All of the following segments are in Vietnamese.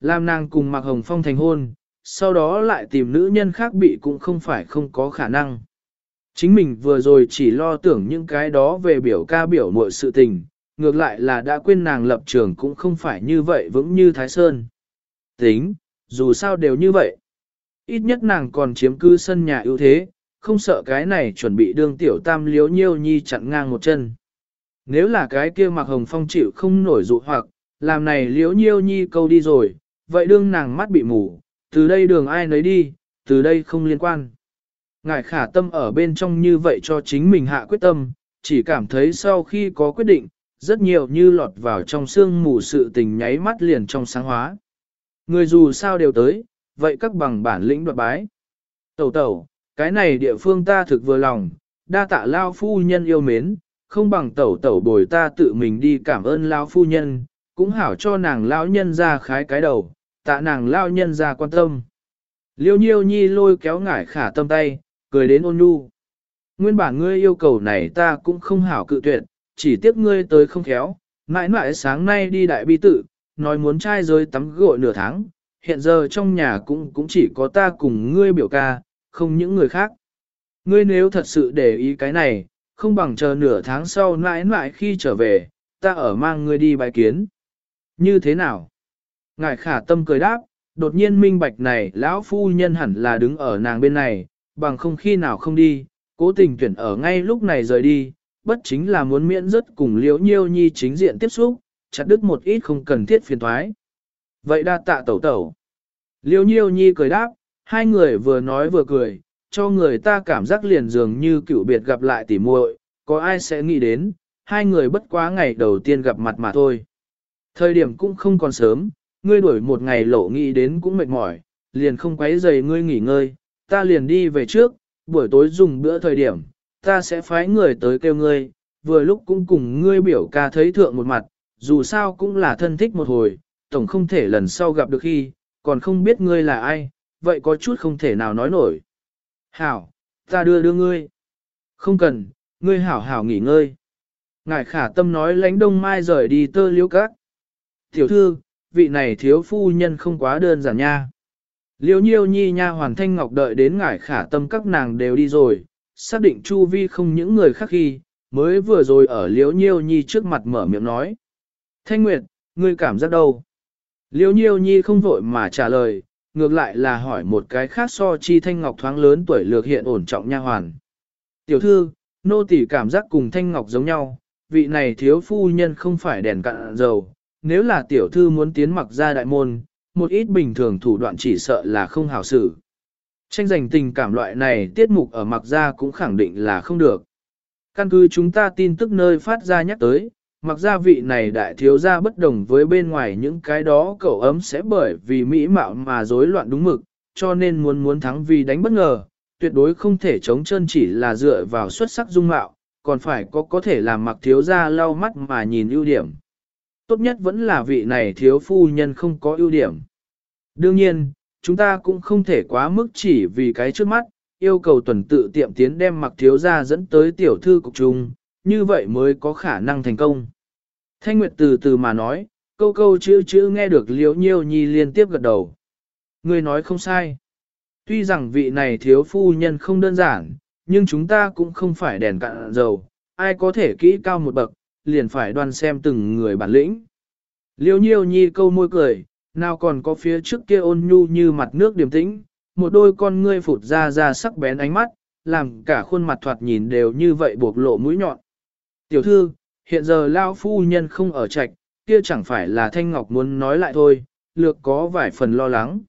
Làm nàng cùng Mạc Hồng Phong thành hôn, sau đó lại tìm nữ nhân khác bị cũng không phải không có khả năng. Chính mình vừa rồi chỉ lo tưởng những cái đó về biểu ca biểu muội sự tình, ngược lại là đã quên nàng lập trường cũng không phải như vậy vững như Thái Sơn. Tính, dù sao đều như vậy. Ít nhất nàng còn chiếm cư sân nhà ưu thế, không sợ cái này chuẩn bị đương tiểu tam liếu nhiêu nhi chặn ngang một chân. Nếu là cái kia mặc hồng phong chịu không nổi dụ hoặc, làm này liếu nhiêu nhi câu đi rồi, vậy đương nàng mắt bị mù, từ đây đường ai nấy đi, từ đây không liên quan. Ngài khả tâm ở bên trong như vậy cho chính mình hạ quyết tâm, chỉ cảm thấy sau khi có quyết định, rất nhiều như lọt vào trong xương mù sự tình nháy mắt liền trong sáng hóa. Người dù sao đều tới, vậy các bằng bản lĩnh đoạt bái. Tẩu tẩu, cái này địa phương ta thực vừa lòng, đa tạ lao phu nhân yêu mến, không bằng tẩu tẩu bồi ta tự mình đi cảm ơn lao phu nhân, cũng hảo cho nàng lão nhân ra khái cái đầu, tạ nàng lao nhân ra quan tâm. Liêu nhiêu nhi lôi kéo ngải khả tâm tay, cười đến ôn nhu. Nguyên bản ngươi yêu cầu này ta cũng không hảo cự tuyệt, chỉ tiếc ngươi tới không khéo, mãi mãi sáng nay đi đại bi tự, nói muốn trai rơi tắm gội nửa tháng, hiện giờ trong nhà cũng cũng chỉ có ta cùng ngươi biểu ca, không những người khác. Ngươi nếu thật sự để ý cái này, không bằng chờ nửa tháng sau mãi mãi khi trở về, ta ở mang ngươi đi bài kiến. Như thế nào? Ngài khả tâm cười đáp, đột nhiên minh bạch này lão phu nhân hẳn là đứng ở nàng bên này, bằng không khi nào không đi, cố tình tuyển ở ngay lúc này rời đi, bất chính là muốn miễn rất cùng liễu nhiêu nhi chính diện tiếp xúc, chặt đứt một ít không cần thiết phiền thoái. Vậy đa tạ tẩu tẩu. Liễu nhiêu nhi cười đáp, hai người vừa nói vừa cười, cho người ta cảm giác liền dường như cựu biệt gặp lại tỉ muội, có ai sẽ nghĩ đến, hai người bất quá ngày đầu tiên gặp mặt mà thôi. Thời điểm cũng không còn sớm, ngươi đuổi một ngày lộ nghĩ đến cũng mệt mỏi, liền không quấy giày ngươi nghỉ ngơi, ta liền đi về trước, buổi tối dùng bữa thời điểm, ta sẽ phái người tới kêu ngươi, vừa lúc cũng cùng ngươi biểu ca thấy thượng một mặt, dù sao cũng là thân thích một hồi, tổng không thể lần sau gặp được khi, còn không biết ngươi là ai, vậy có chút không thể nào nói nổi. Hảo, ta đưa đưa ngươi. Không cần, ngươi hảo hảo nghỉ ngơi. Ngài khả tâm nói lánh đông mai rời đi tơ liễu các. Tiểu thư, vị này thiếu phu nhân không quá đơn giản nha. Liêu nhiêu nhi nha hoàn thanh ngọc đợi đến ngải khả tâm các nàng đều đi rồi, xác định chu vi không những người khác khi, mới vừa rồi ở liêu nhiêu nhi trước mặt mở miệng nói. Thanh Nguyệt, ngươi cảm giác đâu? Liêu nhiêu nhi không vội mà trả lời, ngược lại là hỏi một cái khác so chi thanh ngọc thoáng lớn tuổi lược hiện ổn trọng nha hoàn. Tiểu thư, nô tỳ cảm giác cùng thanh ngọc giống nhau, vị này thiếu phu nhân không phải đèn cạn dầu, nếu là tiểu thư muốn tiến mặc ra đại môn, một ít bình thường thủ đoạn chỉ sợ là không hảo xử. Tranh giành tình cảm loại này tiết mục ở mặc ra cũng khẳng định là không được. Căn cứ chúng ta tin tức nơi phát ra nhắc tới, mặc ra vị này đại thiếu gia bất đồng với bên ngoài những cái đó cậu ấm sẽ bởi vì mỹ mạo mà rối loạn đúng mực, cho nên muốn muốn thắng vì đánh bất ngờ, tuyệt đối không thể chống chân chỉ là dựa vào xuất sắc dung mạo, còn phải có có thể làm mặc thiếu gia lau mắt mà nhìn ưu điểm tốt nhất vẫn là vị này thiếu phu nhân không có ưu điểm. Đương nhiên, chúng ta cũng không thể quá mức chỉ vì cái trước mắt, yêu cầu tuần tự tiệm tiến đem mặc thiếu ra dẫn tới tiểu thư cục trung, như vậy mới có khả năng thành công. Thanh Nguyệt từ từ mà nói, câu câu chữ chữ nghe được liễu nhiêu nhi liên tiếp gật đầu. Người nói không sai. Tuy rằng vị này thiếu phu nhân không đơn giản, nhưng chúng ta cũng không phải đèn cạn dầu, ai có thể kỹ cao một bậc, liền phải đoan xem từng người bản lĩnh. Liêu nhiêu nhi câu môi cười, nào còn có phía trước kia ôn nhu như mặt nước điềm tĩnh, một đôi con ngươi phụt ra ra sắc bén ánh mắt, làm cả khuôn mặt thoạt nhìn đều như vậy buộc lộ mũi nhọn. Tiểu thư, hiện giờ lao phu nhân không ở trạch, kia chẳng phải là Thanh Ngọc muốn nói lại thôi, lược có vài phần lo lắng.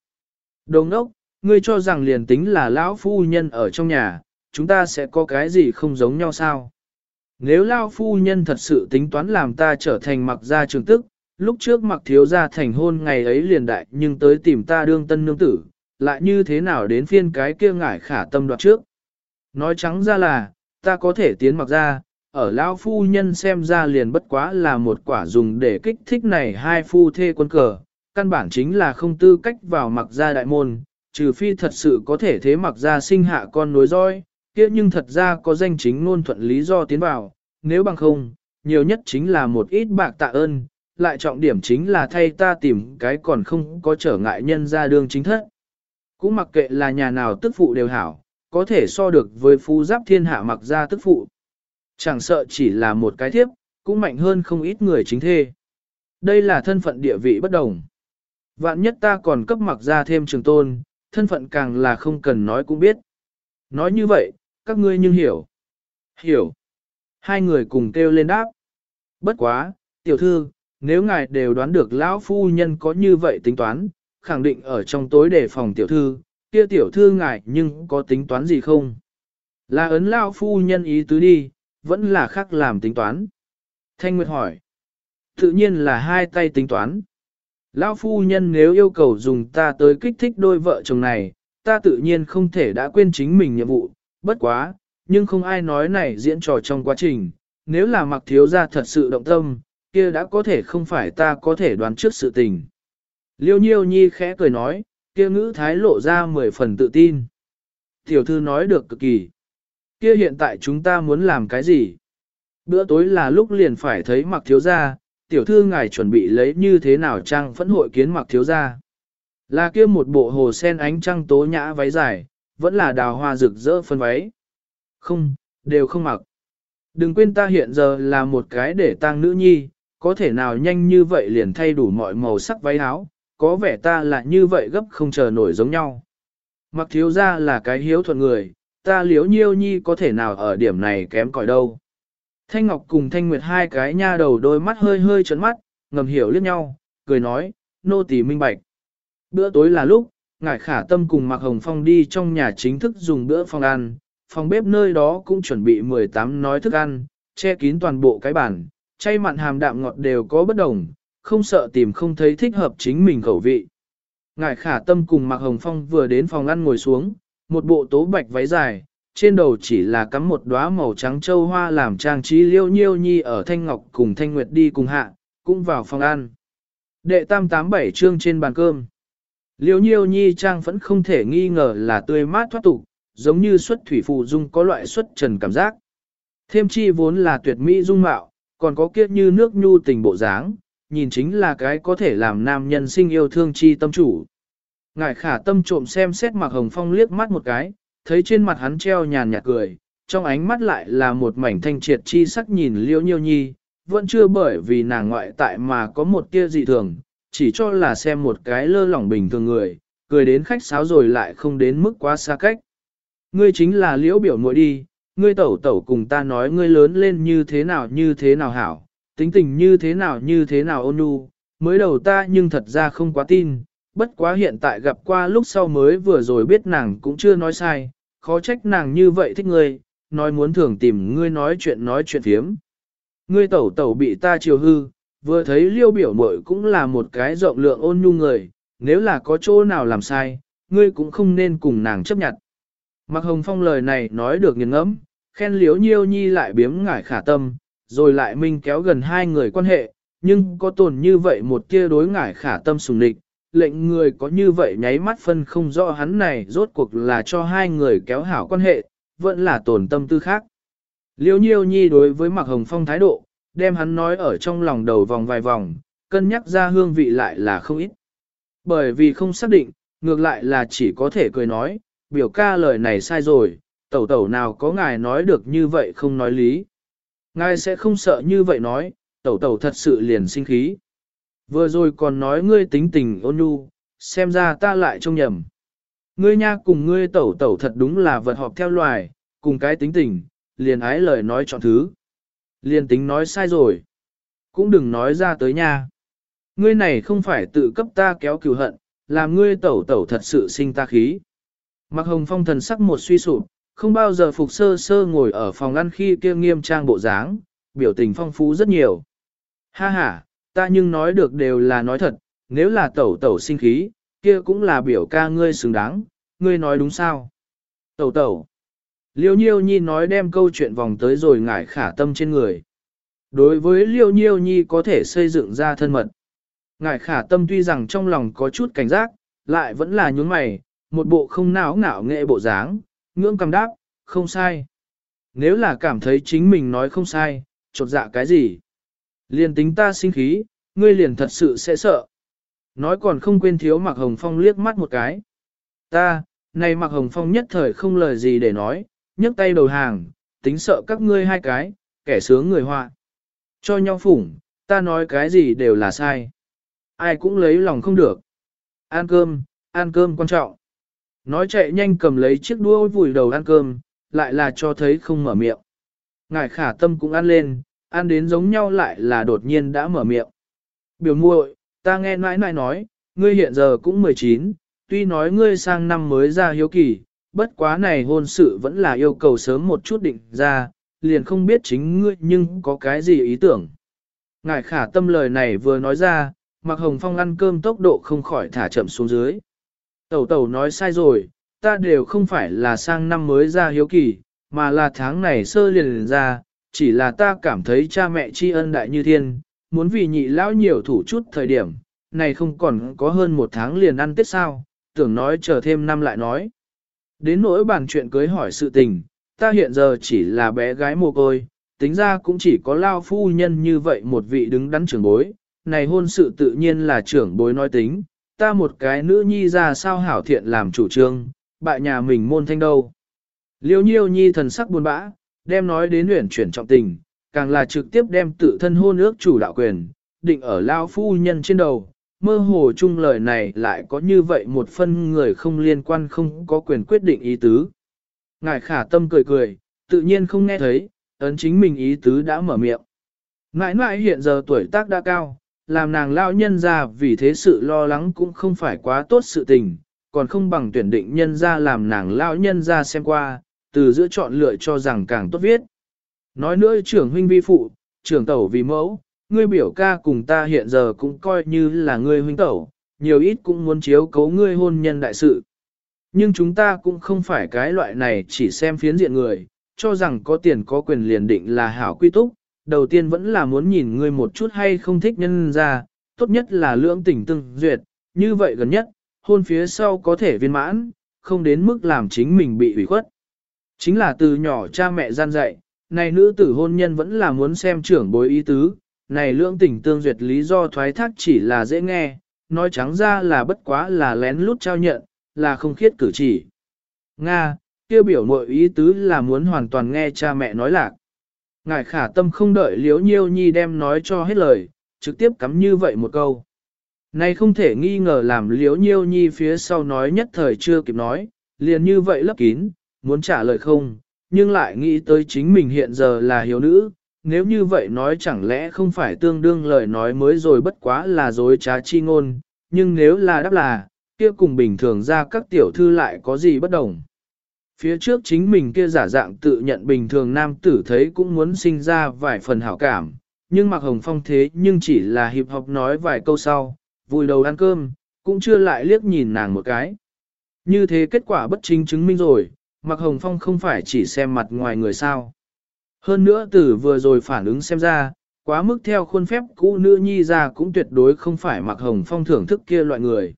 Đồng ốc, ngươi cho rằng liền tính là lão phu nhân ở trong nhà, chúng ta sẽ có cái gì không giống nhau sao? Nếu Lao phu nhân thật sự tính toán làm ta trở thành mặc gia trường tức, lúc trước mặc thiếu gia thành hôn ngày ấy liền đại nhưng tới tìm ta đương tân nương tử, lại như thế nào đến phiên cái kia ngải khả tâm đoạt trước. Nói trắng ra là, ta có thể tiến mặc gia, ở Lao phu nhân xem ra liền bất quá là một quả dùng để kích thích này hai phu thê quân cờ, căn bản chính là không tư cách vào mặc gia đại môn, trừ phi thật sự có thể thế mặc gia sinh hạ con nối roi, kia nhưng thật ra có danh chính ngôn thuận lý do tiến vào, nếu bằng không, nhiều nhất chính là một ít bạc tạ ơn, lại trọng điểm chính là thay ta tìm cái còn không có trở ngại nhân ra đường chính thất. Cũng mặc kệ là nhà nào tức phụ đều hảo, có thể so được với phú giáp thiên hạ mặc ra tức phụ. Chẳng sợ chỉ là một cái thiếp, cũng mạnh hơn không ít người chính thê. Đây là thân phận địa vị bất đồng. Vạn nhất ta còn cấp mặc ra thêm trường tôn, thân phận càng là không cần nói cũng biết. Nói như vậy, các ngươi nhưng hiểu. Hiểu. Hai người cùng kêu lên đáp. Bất quá, tiểu thư, nếu ngài đều đoán được lão phu nhân có như vậy tính toán, khẳng định ở trong tối đề phòng tiểu thư, kia tiểu thư ngài nhưng có tính toán gì không? Là ấn lão phu nhân ý tứ đi, vẫn là khác làm tính toán. Thanh Nguyệt hỏi. Tự nhiên là hai tay tính toán. Lão phu nhân nếu yêu cầu dùng ta tới kích thích đôi vợ chồng này, ta tự nhiên không thể đã quên chính mình nhiệm vụ, bất quá, nhưng không ai nói này diễn trò trong quá trình, nếu là mặc thiếu gia thật sự động tâm, kia đã có thể không phải ta có thể đoán trước sự tình. Liêu nhiêu nhi khẽ cười nói, kia ngữ thái lộ ra mười phần tự tin. Tiểu thư nói được cực kỳ. Kia hiện tại chúng ta muốn làm cái gì? Bữa tối là lúc liền phải thấy mặc thiếu gia, tiểu thư ngài chuẩn bị lấy như thế nào trang phẫn hội kiến mặc thiếu gia. Là kia một bộ hồ sen ánh trăng tố nhã váy dài, vẫn là đào hoa rực rỡ phân váy. Không, đều không mặc. Đừng quên ta hiện giờ là một cái để tang nữ nhi, có thể nào nhanh như vậy liền thay đủ mọi màu sắc váy áo, có vẻ ta là như vậy gấp không chờ nổi giống nhau. Mặc thiếu ra là cái hiếu thuận người, ta liếu nhiêu nhi có thể nào ở điểm này kém cỏi đâu. Thanh Ngọc cùng Thanh Nguyệt hai cái nha đầu đôi mắt hơi hơi trấn mắt, ngầm hiểu liếc nhau, cười nói, nô tỳ minh bạch. Bữa tối là lúc, ngải khả tâm cùng Mạc Hồng Phong đi trong nhà chính thức dùng bữa phòng ăn, phòng bếp nơi đó cũng chuẩn bị 18 nói thức ăn, che kín toàn bộ cái bàn, chay mặn hàm đạm ngọt đều có bất đồng, không sợ tìm không thấy thích hợp chính mình khẩu vị. Ngải khả tâm cùng Mạc Hồng Phong vừa đến phòng ăn ngồi xuống, một bộ tố bạch váy dài, trên đầu chỉ là cắm một đóa màu trắng châu hoa làm trang trí liêu nhiêu nhi ở Thanh Ngọc cùng Thanh Nguyệt đi cùng hạ, cũng vào phòng ăn. Đệ tam tám bảy chương trên bàn cơm. Liêu nhiêu nhi trang vẫn không thể nghi ngờ là tươi mát thoát tục, giống như xuất thủy phụ dung có loại xuất trần cảm giác. Thêm chi vốn là tuyệt mỹ dung mạo, còn có kiết như nước nhu tình bộ dáng, nhìn chính là cái có thể làm nam nhân sinh yêu thương chi tâm chủ. Ngài khả tâm trộm xem xét mặc hồng phong liếc mắt một cái, thấy trên mặt hắn treo nhàn nhạt cười, trong ánh mắt lại là một mảnh thanh triệt chi sắc nhìn liêu nhiêu nhi, vẫn chưa bởi vì nàng ngoại tại mà có một tia dị thường, chỉ cho là xem một cái lơ lỏng bình thường người, cười đến khách sáo rồi lại không đến mức quá xa cách. Ngươi chính là liễu biểu muội đi, ngươi tẩu tẩu cùng ta nói ngươi lớn lên như thế nào như thế nào hảo, tính tình như thế nào như thế nào ôn nhu, mới đầu ta nhưng thật ra không quá tin, bất quá hiện tại gặp qua lúc sau mới vừa rồi biết nàng cũng chưa nói sai, khó trách nàng như vậy thích ngươi, nói muốn thường tìm ngươi nói chuyện nói chuyện phiếm. Ngươi tẩu tẩu bị ta chiều hư, vừa thấy liêu biểu mội cũng là một cái rộng lượng ôn nhu người, nếu là có chỗ nào làm sai, ngươi cũng không nên cùng nàng chấp nhận. mặc Hồng Phong lời này nói được nghiền ngẫm, khen liếu nhiêu nhi lại biếm ngải khả tâm, rồi lại minh kéo gần hai người quan hệ, nhưng có tồn như vậy một kia đối ngải khả tâm sùng địch, lệnh người có như vậy nháy mắt phân không rõ hắn này rốt cuộc là cho hai người kéo hảo quan hệ, vẫn là tồn tâm tư khác. Liêu nhiêu nhi đối với Mạc Hồng Phong thái độ, đem hắn nói ở trong lòng đầu vòng vài vòng, cân nhắc ra hương vị lại là không ít. Bởi vì không xác định, ngược lại là chỉ có thể cười nói, biểu ca lời này sai rồi, tẩu tẩu nào có ngài nói được như vậy không nói lý. Ngài sẽ không sợ như vậy nói, tẩu tẩu thật sự liền sinh khí. Vừa rồi còn nói ngươi tính tình ôn nhu, xem ra ta lại trông nhầm. Ngươi nha cùng ngươi tẩu tẩu thật đúng là vật họp theo loài, cùng cái tính tình, liền ái lời nói chọn thứ. Liền tính nói sai rồi. Cũng đừng nói ra tới nha. Ngươi này không phải tự cấp ta kéo cửu hận, làm ngươi tẩu tẩu thật sự sinh ta khí. Mặc hồng phong thần sắc một suy sụp, không bao giờ phục sơ sơ ngồi ở phòng ăn khi kia nghiêm trang bộ dáng, biểu tình phong phú rất nhiều. Ha ha, ta nhưng nói được đều là nói thật, nếu là tẩu tẩu sinh khí, kia cũng là biểu ca ngươi xứng đáng, ngươi nói đúng sao? Tẩu tẩu. Liêu nhiêu nhi nói đem câu chuyện vòng tới rồi ngải khả tâm trên người. Đối với liêu nhiêu nhi có thể xây dựng ra thân mật. Ngải khả tâm tuy rằng trong lòng có chút cảnh giác, lại vẫn là nhún mày, một bộ không náo ngạo nghệ bộ dáng, ngưỡng cầm đáp, không sai. Nếu là cảm thấy chính mình nói không sai, chột dạ cái gì? Liên tính ta sinh khí, ngươi liền thật sự sẽ sợ. Nói còn không quên thiếu Mạc Hồng Phong liếc mắt một cái. Ta, này Mạc Hồng Phong nhất thời không lời gì để nói, nhấc tay đầu hàng, tính sợ các ngươi hai cái, kẻ sướng người họa. Cho nhau phủng, ta nói cái gì đều là sai. Ai cũng lấy lòng không được. Ăn cơm, ăn cơm quan trọng. Nói chạy nhanh cầm lấy chiếc đũa vùi đầu ăn cơm, lại là cho thấy không mở miệng. Ngài khả tâm cũng ăn lên, ăn đến giống nhau lại là đột nhiên đã mở miệng. Biểu muội, ta nghe nãi nãi nói, ngươi hiện giờ cũng 19, tuy nói ngươi sang năm mới ra hiếu kỳ, bất quá này hôn sự vẫn là yêu cầu sớm một chút định ra, liền không biết chính ngươi nhưng có cái gì ý tưởng. Ngài khả tâm lời này vừa nói ra, mặc hồng phong ăn cơm tốc độ không khỏi thả chậm xuống dưới. Tẩu tẩu nói sai rồi, ta đều không phải là sang năm mới ra hiếu kỳ, mà là tháng này sơ liền, liền ra, chỉ là ta cảm thấy cha mẹ tri ân đại như thiên, muốn vì nhị lão nhiều thủ chút thời điểm, này không còn có hơn một tháng liền ăn tết sao, tưởng nói chờ thêm năm lại nói. Đến nỗi bàn chuyện cưới hỏi sự tình, ta hiện giờ chỉ là bé gái mồ côi, tính ra cũng chỉ có lao phu nhân như vậy một vị đứng đắn trưởng bối, này hôn sự tự nhiên là trưởng bối nói tính, ta một cái nữ nhi ra sao hảo thiện làm chủ trương, bại nhà mình môn thanh đâu. Liêu nhiêu nhi thần sắc buồn bã, đem nói đến luyện chuyển trọng tình, càng là trực tiếp đem tự thân hôn ước chủ đạo quyền, định ở lao phu nhân trên đầu. Mơ hồ chung lời này lại có như vậy một phân người không liên quan không có quyền quyết định ý tứ. Ngài khả tâm cười cười, tự nhiên không nghe thấy, ấn chính mình ý tứ đã mở miệng. Ngãi ngãi hiện giờ tuổi tác đã cao, làm nàng lao nhân ra vì thế sự lo lắng cũng không phải quá tốt sự tình, còn không bằng tuyển định nhân ra làm nàng lao nhân ra xem qua, từ giữa chọn lựa cho rằng càng tốt viết. Nói nữa trưởng huynh vi phụ, trưởng tẩu vì mẫu, ngươi biểu ca cùng ta hiện giờ cũng coi như là ngươi huynh tẩu, nhiều ít cũng muốn chiếu cấu ngươi hôn nhân đại sự. Nhưng chúng ta cũng không phải cái loại này chỉ xem phiến diện người, cho rằng có tiền có quyền liền định là hảo quy túc, đầu tiên vẫn là muốn nhìn ngươi một chút hay không thích nhân ra, tốt nhất là lưỡng tình tương duyệt, như vậy gần nhất, hôn phía sau có thể viên mãn, không đến mức làm chính mình bị hủy khuất. Chính là từ nhỏ cha mẹ gian dạy, này nữ tử hôn nhân vẫn là muốn xem trưởng bối ý tứ, này lưỡng tình tương duyệt lý do thoái thác chỉ là dễ nghe, nói trắng ra là bất quá là lén lút trao nhận, là không khiết cử chỉ. Nga, kêu biểu mội ý tứ là muốn hoàn toàn nghe cha mẹ nói lạc. Ngài khả tâm không đợi liếu nhiêu nhi đem nói cho hết lời, trực tiếp cắm như vậy một câu. Này không thể nghi ngờ làm liếu nhiêu nhi phía sau nói nhất thời chưa kịp nói, liền như vậy lấp kín, muốn trả lời không, nhưng lại nghĩ tới chính mình hiện giờ là hiếu nữ, nếu như vậy nói chẳng lẽ không phải tương đương lời nói mới rồi bất quá là dối trá chi ngôn, nhưng nếu là đáp là, kia cùng bình thường ra các tiểu thư lại có gì bất đồng. Phía trước chính mình kia giả dạng tự nhận bình thường nam tử thấy cũng muốn sinh ra vài phần hảo cảm, nhưng mặc hồng phong thế nhưng chỉ là hiệp học nói vài câu sau, vùi đầu ăn cơm, cũng chưa lại liếc nhìn nàng một cái. Như thế kết quả bất chính chứng minh rồi, mặc hồng phong không phải chỉ xem mặt ngoài người sao. Hơn nữa từ vừa rồi phản ứng xem ra, quá mức theo khuôn phép cũ nữ nhi ra cũng tuyệt đối không phải mặc hồng phong thưởng thức kia loại người.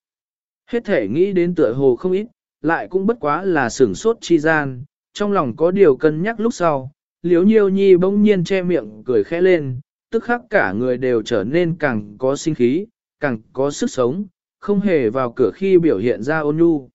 Hết thể nghĩ đến tựa hồ không ít, lại cũng bất quá là sửng sốt chi gian, trong lòng có điều cân nhắc lúc sau, liếu nhiêu nhi bỗng nhiên che miệng cười khẽ lên, tức khắc cả người đều trở nên càng có sinh khí, càng có sức sống, không hề vào cửa khi biểu hiện ra ôn nhu.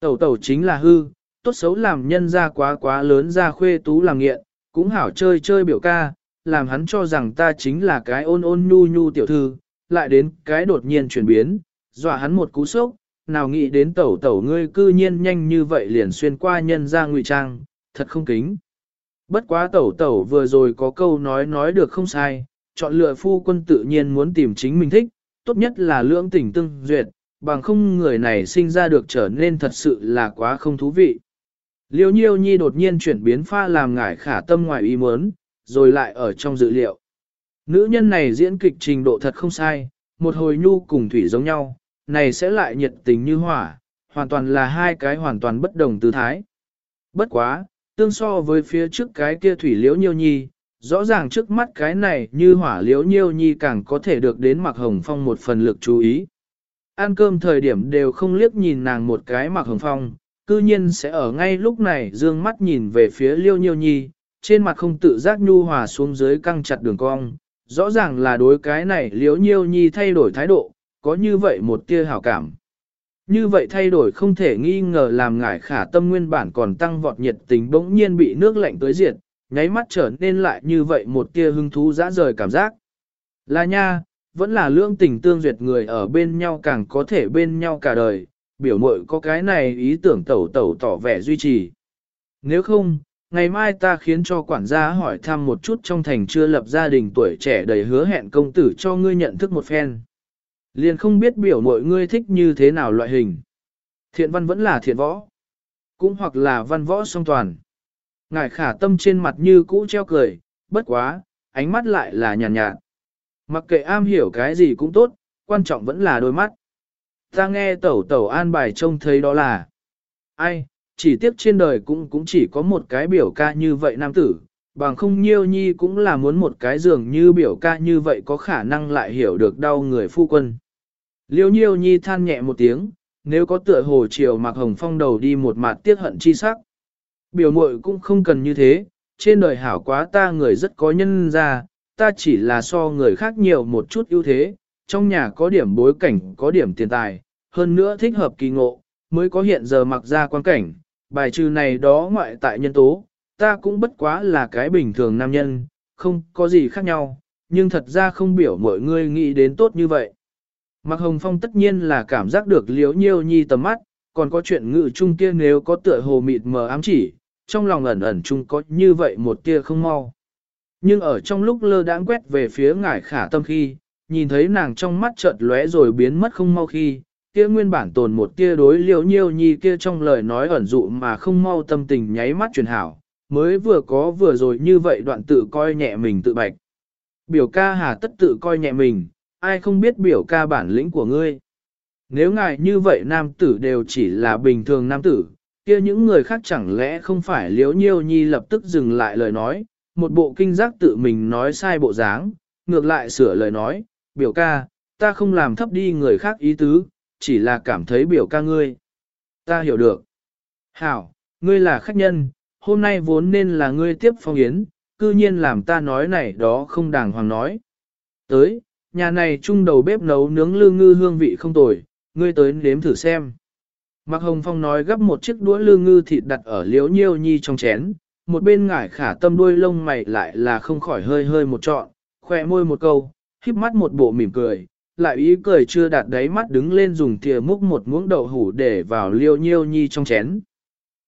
Tẩu tẩu chính là hư, tốt xấu làm nhân ra quá quá lớn ra khuê tú làm nghiện, cũng hảo chơi chơi biểu ca, làm hắn cho rằng ta chính là cái ôn ôn nhu nhu tiểu thư, lại đến cái đột nhiên chuyển biến, dọa hắn một cú sốc, nào nghĩ đến tẩu tẩu ngươi cư nhiên nhanh như vậy liền xuyên qua nhân ra ngụy trang, thật không kính. Bất quá tẩu tẩu vừa rồi có câu nói nói được không sai, chọn lựa phu quân tự nhiên muốn tìm chính mình thích, tốt nhất là lưỡng tình tương duyệt, bằng không người này sinh ra được trở nên thật sự là quá không thú vị. Liêu nhiêu nhi đột nhiên chuyển biến pha làm ngải khả tâm ngoài ý muốn, rồi lại ở trong dự liệu. Nữ nhân này diễn kịch trình độ thật không sai, một hồi nhu cùng thủy giống nhau, này sẽ lại nhiệt tình như hỏa, hoàn toàn là hai cái hoàn toàn bất đồng tư thái. Bất quá, tương so với phía trước cái kia thủy liễu nhiêu nhi, rõ ràng trước mắt cái này như hỏa liễu nhiêu nhi càng có thể được đến mặc hồng phong một phần lực chú ý. Ăn cơm thời điểm đều không liếc nhìn nàng một cái Mạc hồng phong, cư nhiên sẽ ở ngay lúc này dương mắt nhìn về phía liêu nhiêu nhi, trên mặt không tự giác nhu hòa xuống dưới căng chặt đường cong, rõ ràng là đối cái này liêu nhiêu nhi thay đổi thái độ, có như vậy một tia hảo cảm. Như vậy thay đổi không thể nghi ngờ làm ngải khả tâm nguyên bản còn tăng vọt nhiệt tình bỗng nhiên bị nước lạnh tới diệt, nháy mắt trở nên lại như vậy một tia hưng thú dã rời cảm giác. Là nha, vẫn là lương tình tương duyệt người ở bên nhau càng có thể bên nhau cả đời, biểu mội có cái này ý tưởng tẩu tẩu tỏ vẻ duy trì. Nếu không, ngày mai ta khiến cho quản gia hỏi thăm một chút trong thành chưa lập gia đình tuổi trẻ đầy hứa hẹn công tử cho ngươi nhận thức một phen. Liền không biết biểu mội ngươi thích như thế nào loại hình. Thiện văn vẫn là thiện võ. Cũng hoặc là văn võ song toàn. Ngài khả tâm trên mặt như cũ treo cười, bất quá, ánh mắt lại là nhàn nhạt, nhạt. Mặc kệ am hiểu cái gì cũng tốt, quan trọng vẫn là đôi mắt. Ta nghe tẩu tẩu an bài trông thấy đó là ai, chỉ tiếc trên đời cũng cũng chỉ có một cái biểu ca như vậy nam tử, bằng không nhiêu nhi cũng là muốn một cái giường như biểu ca như vậy có khả năng lại hiểu được đau người phu quân. Liêu nhiêu nhi than nhẹ một tiếng, nếu có tựa hồ chiều mặc hồng phong đầu đi một mặt tiếc hận chi sắc. Biểu muội cũng không cần như thế, trên đời hảo quá ta người rất có nhân ra, ta chỉ là so người khác nhiều một chút ưu thế, trong nhà có điểm bối cảnh, có điểm tiền tài, hơn nữa thích hợp kỳ ngộ, mới có hiện giờ mặc ra quan cảnh, bài trừ này đó ngoại tại nhân tố, ta cũng bất quá là cái bình thường nam nhân, không có gì khác nhau, nhưng thật ra không biểu mọi người nghĩ đến tốt như vậy. Mạc Hồng Phong tất nhiên là cảm giác được liếu nhiêu nhi tầm mắt, còn có chuyện ngự trung kia nếu có tựa hồ mịt mờ ám chỉ, trong lòng ẩn ẩn chung có như vậy một tia không mau. Nhưng ở trong lúc lơ đãng quét về phía ngải khả tâm khi, nhìn thấy nàng trong mắt chợt lóe rồi biến mất không mau khi, kia nguyên bản tồn một tia đối liễu nhiêu nhi kia trong lời nói ẩn dụ mà không mau tâm tình nháy mắt truyền hảo, mới vừa có vừa rồi như vậy đoạn tự coi nhẹ mình tự bạch. Biểu ca hà tất tự coi nhẹ mình, ai không biết biểu ca bản lĩnh của ngươi. Nếu ngài như vậy nam tử đều chỉ là bình thường nam tử, kia những người khác chẳng lẽ không phải liễu nhiêu nhi lập tức dừng lại lời nói, một bộ kinh giác tự mình nói sai bộ dáng, ngược lại sửa lời nói, biểu ca, ta không làm thấp đi người khác ý tứ, chỉ là cảm thấy biểu ca ngươi. Ta hiểu được. Hảo, ngươi là khách nhân, hôm nay vốn nên là ngươi tiếp phong yến, cư nhiên làm ta nói này đó không đàng hoàng nói. Tới, nhà này chung đầu bếp nấu nướng lương ngư hương vị không tồi, ngươi tới nếm thử xem. Mạc Hồng Phong nói gấp một chiếc đũa lương ngư thịt đặt ở liếu nhiêu nhi trong chén, một bên ngải khả tâm đuôi lông mày lại là không khỏi hơi hơi một trọn, khỏe môi một câu, híp mắt một bộ mỉm cười, lại ý cười chưa đạt đáy mắt đứng lên dùng thìa múc một muỗng đậu hủ để vào liêu nhiêu nhi trong chén.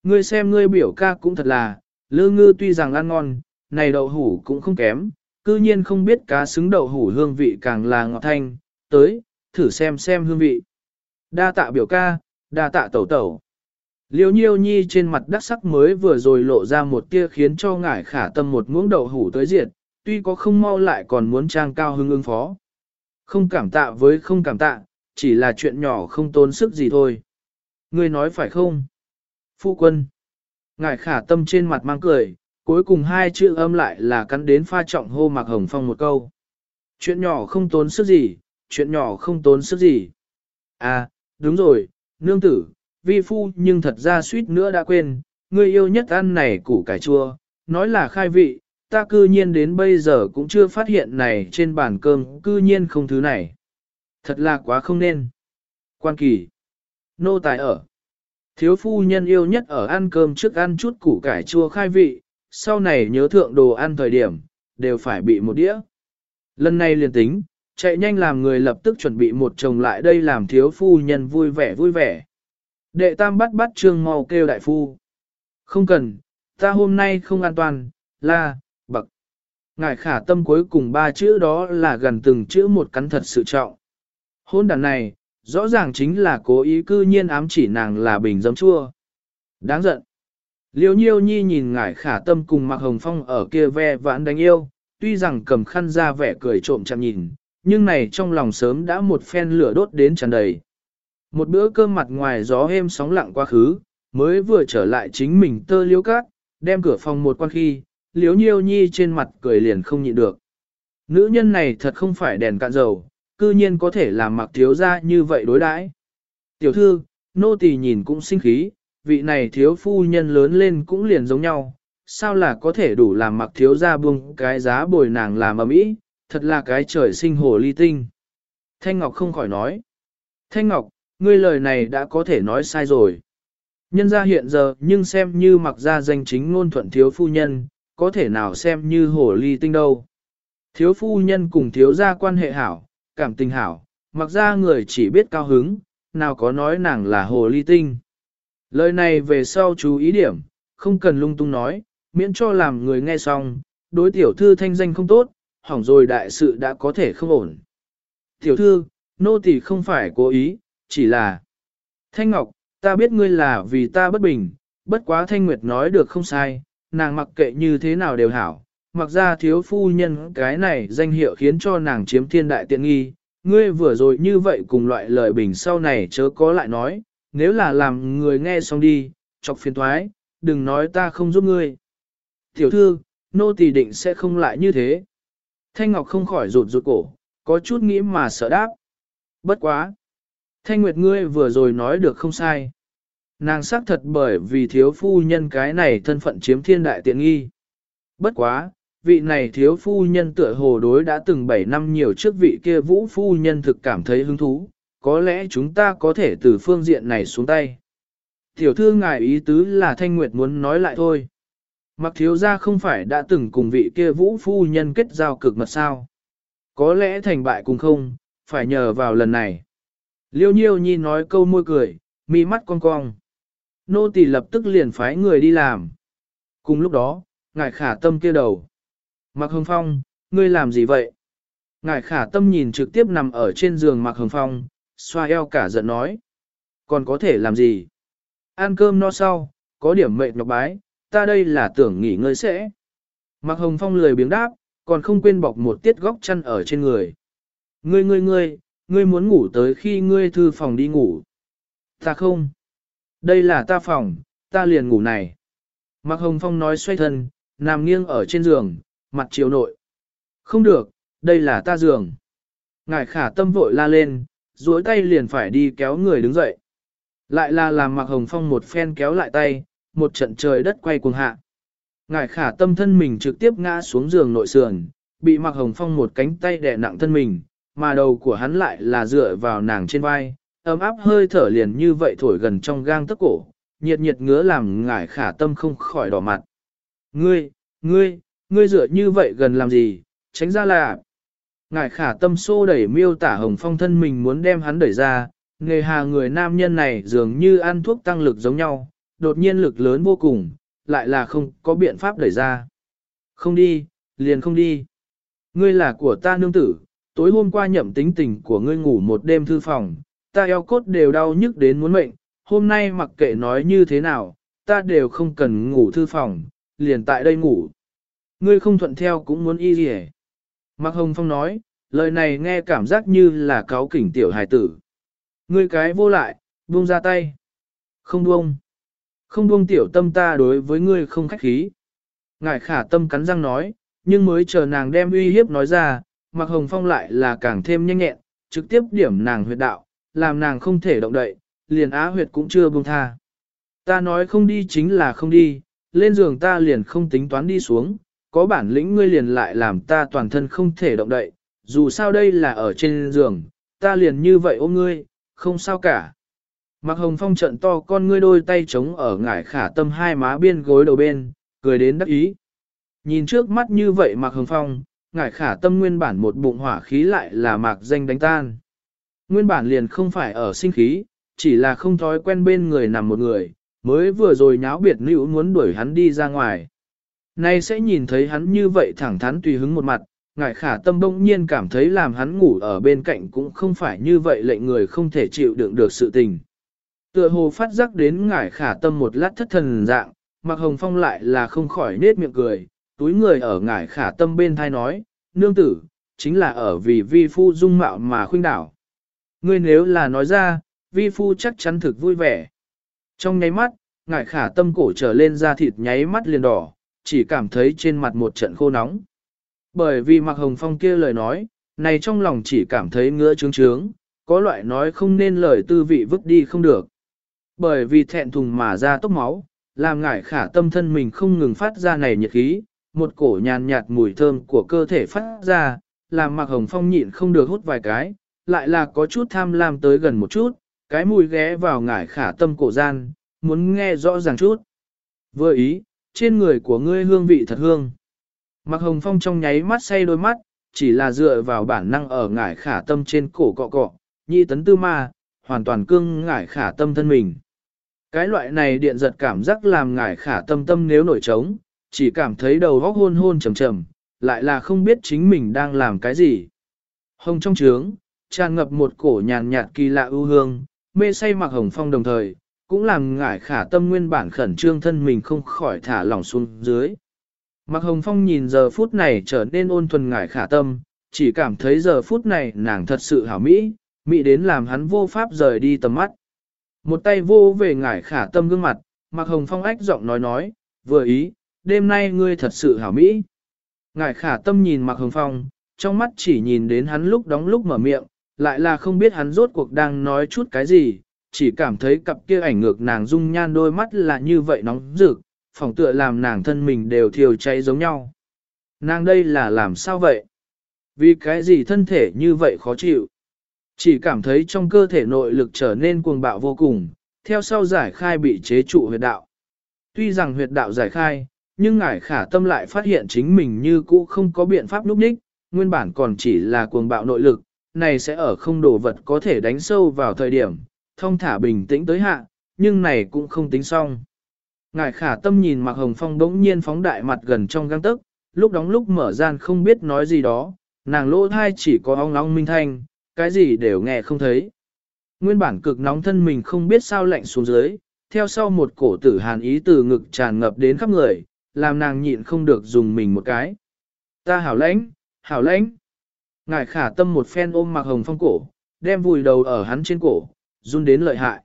Ngươi xem ngươi biểu ca cũng thật là, lư ngư tuy rằng ăn ngon, này đậu hủ cũng không kém, cư nhiên không biết cá xứng đậu hủ hương vị càng là ngọt thanh, tới, thử xem xem hương vị. Đa tạ biểu ca, đa tạ tẩu tẩu. Liêu nhiêu nhi trên mặt đắc sắc mới vừa rồi lộ ra một tia khiến cho ngải khả tâm một muỗng đậu hủ tới diệt, tuy có không mau lại còn muốn trang cao hưng ứng phó. Không cảm tạ với không cảm tạ, chỉ là chuyện nhỏ không tốn sức gì thôi. Ngươi nói phải không? Phu quân. ngài khả tâm trên mặt mang cười, cuối cùng hai chữ âm lại là cắn đến pha trọng hô Mạc Hồng Phong một câu. Chuyện nhỏ không tốn sức gì, chuyện nhỏ không tốn sức gì. À, đúng rồi, nương tử, vi phu nhưng thật ra suýt nữa đã quên, ngươi yêu nhất ăn này củ cải chua, nói là khai vị, ta cư nhiên đến bây giờ cũng chưa phát hiện này trên bàn cơm cư nhiên không thứ này. Thật là quá không nên. Quan kỳ. Nô tài ở. Thiếu phu nhân yêu nhất ở ăn cơm trước ăn chút củ cải chua khai vị, sau này nhớ thượng đồ ăn thời điểm, đều phải bị một đĩa. Lần này liền tính, chạy nhanh làm người lập tức chuẩn bị một chồng lại đây làm thiếu phu nhân vui vẻ vui vẻ. Đệ tam bắt bắt trương mau kêu đại phu. Không cần, ta hôm nay không an toàn, là. Ngài khả tâm cuối cùng ba chữ đó là gần từng chữ một cắn thật sự trọng. Hôn đàn này, rõ ràng chính là cố ý cư nhiên ám chỉ nàng là bình giấm chua. Đáng giận. Liêu nhiêu nhi nhìn ngải khả tâm cùng mặc hồng phong ở kia ve vãn đánh yêu, tuy rằng cầm khăn ra vẻ cười trộm chạm nhìn, nhưng này trong lòng sớm đã một phen lửa đốt đến tràn đầy. Một bữa cơm mặt ngoài gió êm sóng lặng quá khứ, mới vừa trở lại chính mình tơ Liễu cát, đem cửa phòng một quan khi, liếu nhiêu nhi trên mặt cười liền không nhịn được. Nữ nhân này thật không phải đèn cạn dầu, cư nhiên có thể làm mặc thiếu ra như vậy đối đãi. Tiểu thư, nô tỳ nhìn cũng sinh khí, vị này thiếu phu nhân lớn lên cũng liền giống nhau, sao là có thể đủ làm mặc thiếu ra buông cái giá bồi nàng làm ở mỹ, Thật là cái trời sinh hồ ly tinh. Thanh Ngọc không khỏi nói. Thanh Ngọc, ngươi lời này đã có thể nói sai rồi. Nhân ra hiện giờ nhưng xem như mặc ra danh chính ngôn thuận thiếu phu nhân, có thể nào xem như hồ ly tinh đâu. Thiếu phu nhân cùng thiếu gia quan hệ hảo, cảm tình hảo, mặc ra người chỉ biết cao hứng, nào có nói nàng là hồ ly tinh. Lời này về sau chú ý điểm, không cần lung tung nói, miễn cho làm người nghe xong, đối tiểu thư thanh danh không tốt, hỏng rồi đại sự đã có thể không ổn. Tiểu thư, nô tỳ không phải cố ý, chỉ là... Thanh Ngọc, ta biết ngươi là vì ta bất bình, bất quá Thanh Nguyệt nói được không sai, nàng mặc kệ như thế nào đều hảo, mặc ra thiếu phu nhân cái này danh hiệu khiến cho nàng chiếm thiên đại tiện nghi, ngươi vừa rồi như vậy cùng loại lời bình sau này chớ có lại nói, nếu là làm người nghe xong đi, chọc phiền thoái, đừng nói ta không giúp ngươi. Tiểu thư, nô tỳ định sẽ không lại như thế. Thanh Ngọc không khỏi rụt rụt cổ, có chút nghĩ mà sợ đáp. Bất quá. Thanh Nguyệt ngươi vừa rồi nói được không sai. Nàng xác thật bởi vì thiếu phu nhân cái này thân phận chiếm thiên đại tiện nghi. Bất quá, vị này thiếu phu nhân tựa hồ đối đã từng 7 năm nhiều trước vị kia vũ phu nhân thực cảm thấy hứng thú, có lẽ chúng ta có thể từ phương diện này xuống tay. Tiểu thư ngài ý tứ là Thanh Nguyệt muốn nói lại thôi. Mặc thiếu gia không phải đã từng cùng vị kia vũ phu nhân kết giao cực mật sao. Có lẽ thành bại cùng không, phải nhờ vào lần này. Liêu nhiêu nhi nói câu môi cười, mi mắt cong cong. Nô tỳ lập tức liền phái người đi làm. Cùng lúc đó, ngài khả tâm kia đầu. Mạc Hồng Phong, ngươi làm gì vậy? Ngài khả tâm nhìn trực tiếp nằm ở trên giường Mạc Hồng Phong, xoa eo cả giận nói. Còn có thể làm gì? Ăn cơm no sau, có điểm mệt nhọc bái, ta đây là tưởng nghỉ ngơi sẽ. Mạc Hồng Phong lười biếng đáp, còn không quên bọc một tiết góc chăn ở trên người. Ngươi ngươi ngươi, ngươi muốn ngủ tới khi ngươi thư phòng đi ngủ. Ta không. Đây là ta phòng, ta liền ngủ này. Mạc Hồng Phong nói xoay thân, nằm nghiêng ở trên giường, mặt chiều nội. Không được, đây là ta giường. Ngài khả tâm vội la lên, duỗi tay liền phải đi kéo người đứng dậy. Lại là làm Mạc Hồng Phong một phen kéo lại tay, một trận trời đất quay cuồng hạ. Ngài khả tâm thân mình trực tiếp ngã xuống giường nội sườn, bị Mạc Hồng Phong một cánh tay đè nặng thân mình, mà đầu của hắn lại là dựa vào nàng trên vai, ấm áp hơi thở liền như vậy thổi gần trong gang tấc cổ, nhiệt nhiệt ngứa làm ngải khả tâm không khỏi đỏ mặt. Ngươi, ngươi, ngươi dựa như vậy gần làm gì, tránh ra là. ngải khả tâm xô đẩy miêu tả Hồng Phong thân mình muốn đem hắn đẩy ra, nghề hà người nam nhân này dường như ăn thuốc tăng lực giống nhau, đột nhiên lực lớn vô cùng, lại là không có biện pháp đẩy ra. Không đi, liền không đi. Ngươi là của ta nương tử, tối hôm qua nhậm tính tình của ngươi ngủ một đêm thư phòng, ta eo cốt đều đau nhức đến muốn mệnh, hôm nay mặc kệ nói như thế nào, ta đều không cần ngủ thư phòng, liền tại đây ngủ. Ngươi không thuận theo cũng muốn y gì Mặc Mạc Hồng Phong nói, lời này nghe cảm giác như là cáo kỉnh tiểu hài tử. Ngươi cái vô lại, buông ra tay. Không buông. Không buông tiểu tâm ta đối với ngươi không khách khí. Ngài khả tâm cắn răng nói, nhưng mới chờ nàng đem uy hiếp nói ra, Mạc Hồng Phong lại là càng thêm nhanh nhẹn, trực tiếp điểm nàng huyệt đạo, làm nàng không thể động đậy, liền á huyệt cũng chưa buông tha. Ta nói không đi chính là không đi, lên giường ta liền không tính toán đi xuống, có bản lĩnh ngươi liền lại làm ta toàn thân không thể động đậy, dù sao đây là ở trên giường, ta liền như vậy ôm ngươi, không sao cả. Mạc Hồng Phong trận to con ngươi đôi tay trống ở ngải khả tâm hai má biên gối đầu bên, cười đến đắc ý. Nhìn trước mắt như vậy Mạc Hồng Phong, ngải khả tâm nguyên bản một bụng hỏa khí lại là mạc danh đánh tan. Nguyên bản liền không phải ở sinh khí, chỉ là không thói quen bên người nằm một người, mới vừa rồi nháo biệt nữ muốn đuổi hắn đi ra ngoài. Nay sẽ nhìn thấy hắn như vậy thẳng thắn tùy hứng một mặt, ngải khả tâm bỗng nhiên cảm thấy làm hắn ngủ ở bên cạnh cũng không phải như vậy lệnh người không thể chịu đựng được sự tình. Tựa hồ phát giác đến ngải khả tâm một lát thất thần dạng, mặc hồng phong lại là không khỏi nết miệng cười, túi người ở ngải khả tâm bên thai nói, nương tử, chính là ở vì vi phu dung mạo mà khuynh đảo. Ngươi nếu là nói ra, vi phu chắc chắn thực vui vẻ. Trong nháy mắt, ngải khả tâm cổ trở lên da thịt nháy mắt liền đỏ, chỉ cảm thấy trên mặt một trận khô nóng. Bởi vì Mặc Hồng Phong kia lời nói, này trong lòng chỉ cảm thấy ngứa trướng trướng, có loại nói không nên lời tư vị vứt đi không được. Bởi vì thẹn thùng mà ra tốc máu, làm ngải khả tâm thân mình không ngừng phát ra này nhiệt khí, một cổ nhàn nhạt mùi thơm của cơ thể phát ra, làm Mặc Hồng Phong nhịn không được hút vài cái, lại là có chút tham lam tới gần một chút, cái mùi ghé vào ngải khả tâm cổ gian, muốn nghe rõ ràng chút. Vừa ý, trên người của ngươi hương vị thật hương. mặc Hồng Phong trong nháy mắt say đôi mắt, chỉ là dựa vào bản năng ở ngải khả tâm trên cổ cọ cọ, nhi tấn tư ma, hoàn toàn cương ngải khả tâm thân mình. Cái loại này điện giật cảm giác làm ngải khả tâm tâm nếu nổi trống, chỉ cảm thấy đầu góc hôn hôn trầm trầm, lại là không biết chính mình đang làm cái gì. Hồng trong trướng, tràn ngập một cổ nhàn nhạt kỳ lạ ưu hương, mê say mặc hồng phong đồng thời, cũng làm ngải khả tâm nguyên bản khẩn trương thân mình không khỏi thả lỏng xuống dưới. Mặc hồng phong nhìn giờ phút này trở nên ôn thuần ngải khả tâm, chỉ cảm thấy giờ phút này nàng thật sự hảo mỹ, mỹ đến làm hắn vô pháp rời đi tầm mắt. Một tay vô về ngải khả tâm gương mặt, mặc hồng phong ách giọng nói nói, vừa ý, đêm nay ngươi thật sự hảo mỹ. Ngải khả tâm nhìn mặc hồng phong, trong mắt chỉ nhìn đến hắn lúc đóng lúc mở miệng, lại là không biết hắn rốt cuộc đang nói chút cái gì, chỉ cảm thấy cặp kia ảnh ngược nàng dung nhan đôi mắt là như vậy nóng rực, phòng tựa làm nàng thân mình đều thiêu cháy giống nhau. Nàng đây là làm sao vậy? Vì cái gì thân thể như vậy khó chịu? Chỉ cảm thấy trong cơ thể nội lực trở nên cuồng bạo vô cùng, theo sau giải khai bị chế trụ huyệt đạo. Tuy rằng huyệt đạo giải khai, nhưng ngải khả tâm lại phát hiện chính mình như cũ không có biện pháp núp ních, nguyên bản còn chỉ là cuồng bạo nội lực, này sẽ ở không đồ vật có thể đánh sâu vào thời điểm, thông thả bình tĩnh tới hạ, nhưng này cũng không tính xong. Ngài khả tâm nhìn Mạc Hồng Phong đống nhiên phóng đại mặt gần trong găng tức, lúc đóng lúc mở gian không biết nói gì đó, nàng lỗ thai chỉ có ong ong minh thanh, cái gì đều nghe không thấy. Nguyên bản cực nóng thân mình không biết sao lạnh xuống dưới, theo sau một cổ tử hàn ý từ ngực tràn ngập đến khắp người, làm nàng nhịn không được dùng mình một cái. Ta hảo lãnh, hảo lãnh. Ngài khả tâm một phen ôm Mạc Hồng Phong cổ, đem vùi đầu ở hắn trên cổ, run đến lợi hại.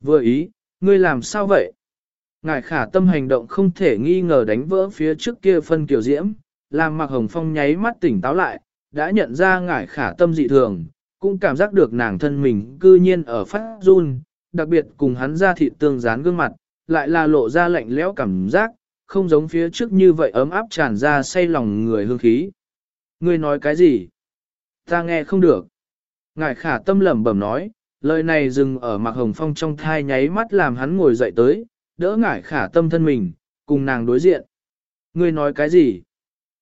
Vừa ý, ngươi làm sao vậy? Ngài khả tâm hành động không thể nghi ngờ đánh vỡ phía trước kia phân kiểu diễm, làm Mạc Hồng Phong nháy mắt tỉnh táo lại, đã nhận ra ngài khả tâm dị thường, cũng cảm giác được nàng thân mình cư nhiên ở phát run, đặc biệt cùng hắn ra thịt tương dán gương mặt, lại là lộ ra lạnh lẽo cảm giác, không giống phía trước như vậy ấm áp tràn ra say lòng người hương khí. Ngươi nói cái gì? Ta nghe không được. Ngài khả tâm lẩm bẩm nói, lời này dừng ở mặc Hồng Phong trong thai nháy mắt làm hắn ngồi dậy tới, đỡ ngải khả tâm thân mình, cùng nàng đối diện. Ngươi nói cái gì?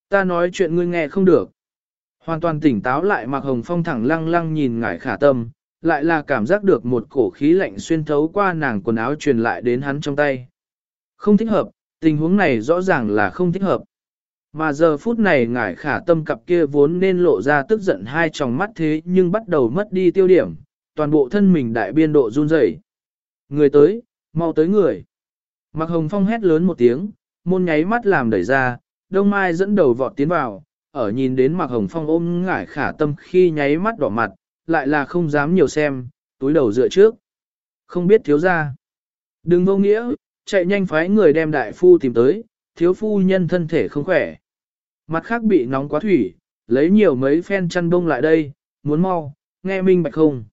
Ta nói chuyện ngươi nghe không được. Hoàn toàn tỉnh táo lại mặc Hồng Phong thẳng lăng lăng nhìn ngải khả tâm, lại là cảm giác được một cổ khí lạnh xuyên thấu qua nàng quần áo truyền lại đến hắn trong tay. Không thích hợp, tình huống này rõ ràng là không thích hợp. Mà giờ phút này ngải khả tâm cặp kia vốn nên lộ ra tức giận hai tròng mắt thế nhưng bắt đầu mất đi tiêu điểm, toàn bộ thân mình đại biên độ run rẩy. Người tới, mau tới người. mặc Hồng Phong hét lớn một tiếng, môn nháy mắt làm đẩy ra, Đông Mai dẫn đầu vọt tiến vào, ở nhìn đến mặc Hồng Phong ôm ngải khả tâm khi nháy mắt đỏ mặt, lại là không dám nhiều xem, túi đầu dựa trước. Không biết thiếu ra. Đừng vô nghĩa, chạy nhanh phái người đem đại phu tìm tới, thiếu phu nhân thân thể không khỏe. Mặt khác bị nóng quá thủy, lấy nhiều mấy phen chăn bông lại đây, muốn mau, nghe minh bạch không.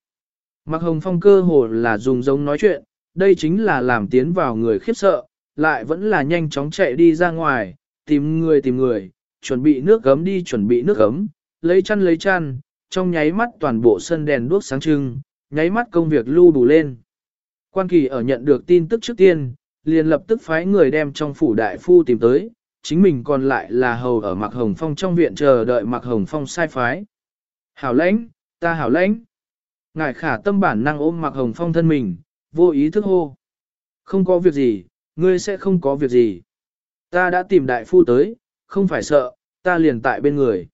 mặc Hồng Phong cơ hồ là dùng giống nói chuyện, đây chính là làm tiến vào người khiếp sợ, lại vẫn là nhanh chóng chạy đi ra ngoài, tìm người tìm người, chuẩn bị nước gấm đi chuẩn bị nước gấm, lấy chăn lấy chăn, trong nháy mắt toàn bộ sân đèn đuốc sáng trưng, nháy mắt công việc lưu đủ lên. Quan kỳ ở nhận được tin tức trước tiên, liền lập tức phái người đem trong phủ đại phu tìm tới, chính mình còn lại là hầu ở Mạc Hồng Phong trong viện chờ đợi Mạc Hồng Phong sai phái. Hảo lãnh, ta hảo lãnh. Ngài khả tâm bản năng ôm Mạc Hồng Phong thân mình, vô ý thức hô. Không có việc gì, ngươi sẽ không có việc gì. Ta đã tìm đại phu tới, không phải sợ, ta liền tại bên người.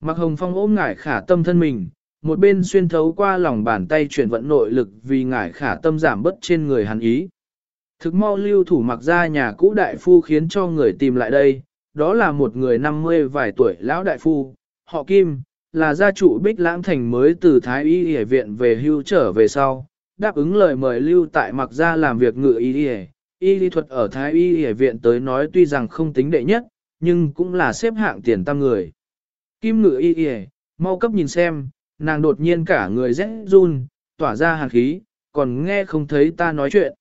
Mạc Hồng Phong ôm ngải khả tâm thân mình, một bên xuyên thấu qua lòng bàn tay chuyển vận nội lực vì ngải khả tâm giảm bớt trên người hắn ý. Thực mau lưu thủ mặc ra nhà cũ đại phu khiến cho người tìm lại đây, đó là một người năm mươi vài tuổi lão đại phu, họ Kim, là gia trụ Bích Lãng Thành mới từ Thái Y Y viện về hưu trở về sau, đáp ứng lời mời lưu tại mặc ra làm việc ngự y y, y lý thuật ở Thái Y Y viện tới nói tuy rằng không tính đệ nhất, nhưng cũng là xếp hạng tiền tam người. Kim ngự y y, mau cấp nhìn xem, nàng đột nhiên cả người rẽ run, tỏa ra hàn khí, còn nghe không thấy ta nói chuyện.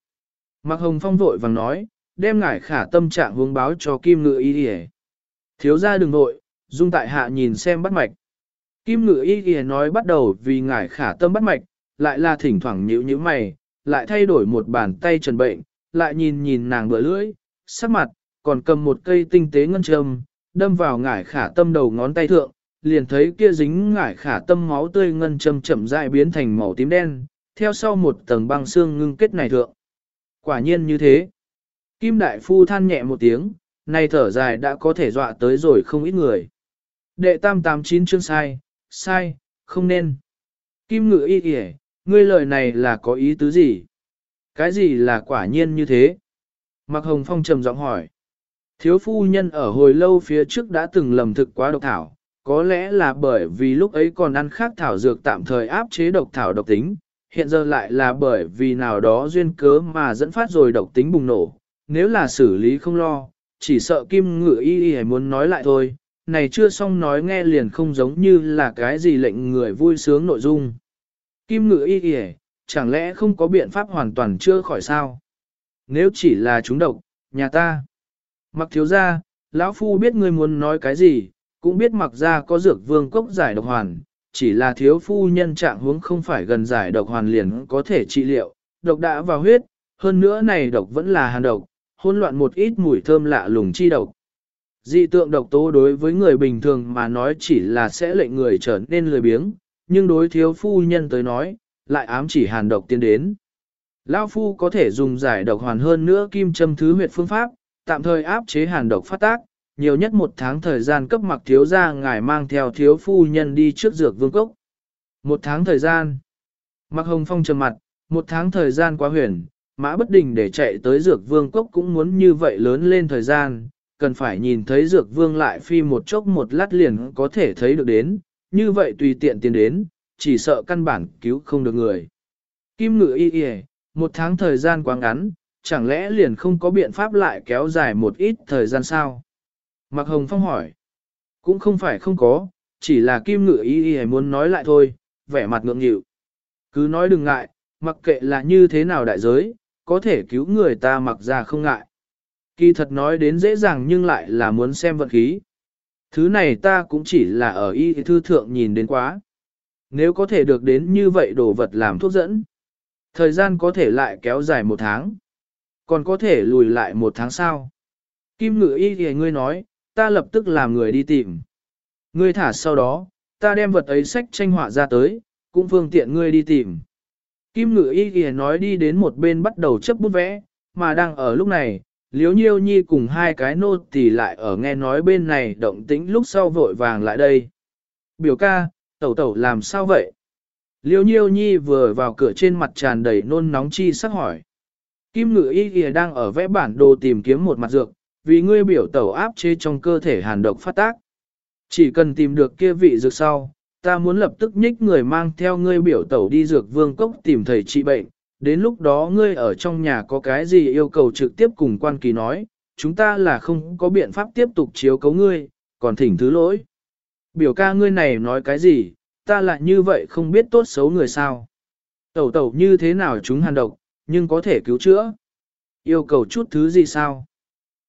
Mạc Hồng Phong vội vàng nói, đem ngải khả tâm trạng hướng báo cho Kim Ngự Y Y. Thiếu ra đừng nội, dung tại hạ nhìn xem bắt mạch. Kim ngự y y nói bắt đầu vì ngải khả tâm bắt mạch, lại là thỉnh thoảng nhíu nhíu mày, lại thay đổi một bàn tay trần bệnh, lại nhìn nhìn nàng bữa lưỡi, sắc mặt, còn cầm một cây tinh tế ngân châm, đâm vào ngải khả tâm đầu ngón tay thượng, liền thấy kia dính ngải khả tâm máu tươi ngân châm chậm rãi biến thành màu tím đen, theo sau một tầng băng xương ngưng kết này thượng. Quả nhiên như thế. Kim đại phu than nhẹ một tiếng, nay thở dài đã có thể dọa tới rồi không ít người. Đệ tam tám chín chương sai, sai, không nên. Kim ngự y kìa, ngươi lời này là có ý tứ gì? Cái gì là quả nhiên như thế? Mạc Hồng Phong trầm giọng hỏi. Thiếu phu nhân ở hồi lâu phía trước đã từng lầm thực quá độc thảo, có lẽ là bởi vì lúc ấy còn ăn khác thảo dược tạm thời áp chế độc thảo độc tính, hiện giờ lại là bởi vì nào đó duyên cớ mà dẫn phát rồi độc tính bùng nổ. Nếu là xử lý không lo, chỉ sợ kim ngự y y muốn nói lại thôi, này chưa xong nói nghe liền không giống như là cái gì lệnh người vui sướng nội dung. Kim ngự y y chẳng lẽ không có biện pháp hoàn toàn chưa khỏi sao? Nếu chỉ là chúng độc, nhà ta. Mặc thiếu ra, lão phu biết ngươi muốn nói cái gì, cũng biết mặc ra có dược vương cốc giải độc hoàn, chỉ là thiếu phu nhân trạng huống không phải gần giải độc hoàn liền có thể trị liệu, độc đã vào huyết, hơn nữa này độc vẫn là hàn độc, hỗn loạn một ít mùi thơm lạ lùng chi độc. Dị tượng độc tố đối với người bình thường mà nói chỉ là sẽ lệnh người trở nên lười biếng, nhưng đối thiếu phu nhân tới nói, lại ám chỉ hàn độc tiến đến. Lão phu có thể dùng giải độc hoàn hơn nữa kim châm thứ huyệt phương pháp, tạm thời áp chế hàn độc phát tác, nhiều nhất một tháng thời gian cấp mặc thiếu gia ngài mang theo thiếu phu nhân đi trước dược vương cốc. Một tháng thời gian. Mặc hồng phong trầm mặt, một tháng thời gian quá huyền, mã bất định để chạy tới dược vương cốc cũng muốn như vậy lớn lên thời gian, cần phải nhìn thấy dược vương lại phi một chốc một lát liền có thể thấy được đến, như vậy tùy tiện tiến đến, chỉ sợ căn bản cứu không được người. Kim ngự y y, một tháng thời gian quá ngắn, chẳng lẽ liền không có biện pháp lại kéo dài một ít thời gian sao? Mạc Hồng Phong hỏi. Cũng không phải không có, chỉ là kim ngự y y muốn nói lại thôi, vẻ mặt ngượng nghịu. Cứ nói đừng ngại, mặc kệ là như thế nào đại giới, có thể cứu người ta mặc ra không ngại. Kỳ thật nói đến dễ dàng nhưng lại là muốn xem vận khí. Thứ này ta cũng chỉ là ở y thư thượng nhìn đến quá. Nếu có thể được đến như vậy đồ vật làm thuốc dẫn, thời gian có thể lại kéo dài một tháng. Còn có thể lùi lại một tháng sau. Kim ngự y thì ngươi nói, ta lập tức làm người đi tìm. Ngươi thả sau đó, ta đem vật ấy sách tranh họa ra tới, cũng phương tiện ngươi đi tìm. Kim ngự y kìa nói đi đến một bên bắt đầu chấp bút vẽ, mà đang ở lúc này, liếu nhiêu nhi cùng hai cái nô tỳ lại ở nghe nói bên này động tĩnh lúc sau vội vàng lại đây. Biểu ca, tẩu tẩu làm sao vậy? Liêu nhiêu nhi vừa vào cửa trên mặt tràn đầy nôn nóng chi sắc hỏi. Kim ngự y kìa đang ở vẽ bản đồ tìm kiếm một mặt dược, vì ngươi biểu tẩu áp chế trong cơ thể hàn độc phát tác. Chỉ cần tìm được kia vị dược sau, ta muốn lập tức nhích người mang theo ngươi biểu tẩu đi dược vương cốc tìm thầy trị bệnh, đến lúc đó ngươi ở trong nhà có cái gì yêu cầu trực tiếp cùng quan kỳ nói, chúng ta là không có biện pháp tiếp tục chiếu cấu ngươi, còn thỉnh thứ lỗi. Biểu ca ngươi này nói cái gì, ta lại như vậy không biết tốt xấu người sao. Tẩu tẩu như thế nào chúng hàn độc, nhưng có thể cứu chữa. Yêu cầu chút thứ gì sao?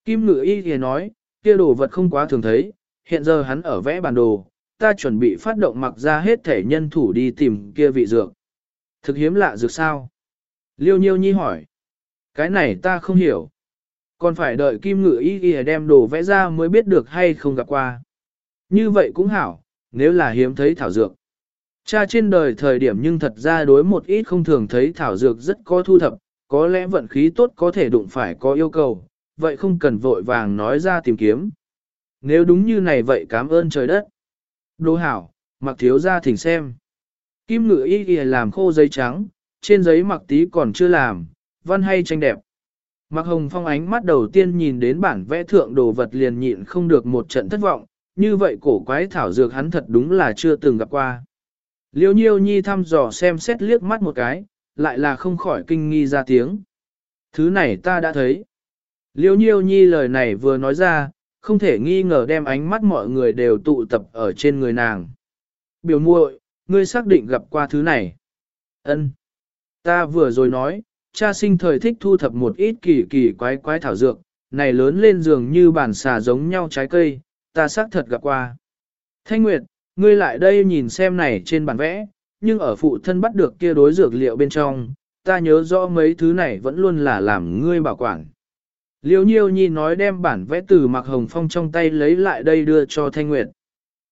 Kim ngự y thì nói, kia đồ vật không quá thường thấy, hiện giờ hắn ở vẽ bản đồ, ta chuẩn bị phát động mặc ra hết thể nhân thủ đi tìm kia vị dược. Thực hiếm lạ dược sao? Liêu nhiêu nhi hỏi. Cái này ta không hiểu. Còn phải đợi kim ngự y y đem đồ vẽ ra mới biết được hay không gặp qua. Như vậy cũng hảo, nếu là hiếm thấy thảo dược. Cha trên đời thời điểm nhưng thật ra đối một ít không thường thấy thảo dược rất có thu thập, có lẽ vận khí tốt có thể đụng phải có yêu cầu, vậy không cần vội vàng nói ra tìm kiếm. Nếu đúng như này vậy cảm ơn trời đất. Đô hảo, mặc thiếu ra thỉnh xem. Kim ngự y y làm khô giấy trắng, trên giấy mặc tí còn chưa làm, văn hay tranh đẹp. Mặc hồng phong ánh mắt đầu tiên nhìn đến bản vẽ thượng đồ vật liền nhịn không được một trận thất vọng, như vậy cổ quái thảo dược hắn thật đúng là chưa từng gặp qua. Liêu nhiêu nhi thăm dò xem xét liếc mắt một cái, lại là không khỏi kinh nghi ra tiếng. Thứ này ta đã thấy. Liêu nhiêu nhi lời này vừa nói ra, không thể nghi ngờ đem ánh mắt mọi người đều tụ tập ở trên người nàng. Biểu muội, ngươi xác định gặp qua thứ này. Ân. Ta vừa rồi nói, cha sinh thời thích thu thập một ít kỳ kỳ quái quái thảo dược, này lớn lên giường như bản xà giống nhau trái cây, ta xác thật gặp qua. Thanh Nguyệt, ngươi lại đây nhìn xem này trên bản vẽ, nhưng ở phụ thân bắt được kia đối dược liệu bên trong, ta nhớ rõ mấy thứ này vẫn luôn là làm ngươi bảo quản. Liêu nhiêu nhi nói đem bản vẽ từ Mạc Hồng Phong trong tay lấy lại đây đưa cho Thanh Nguyệt.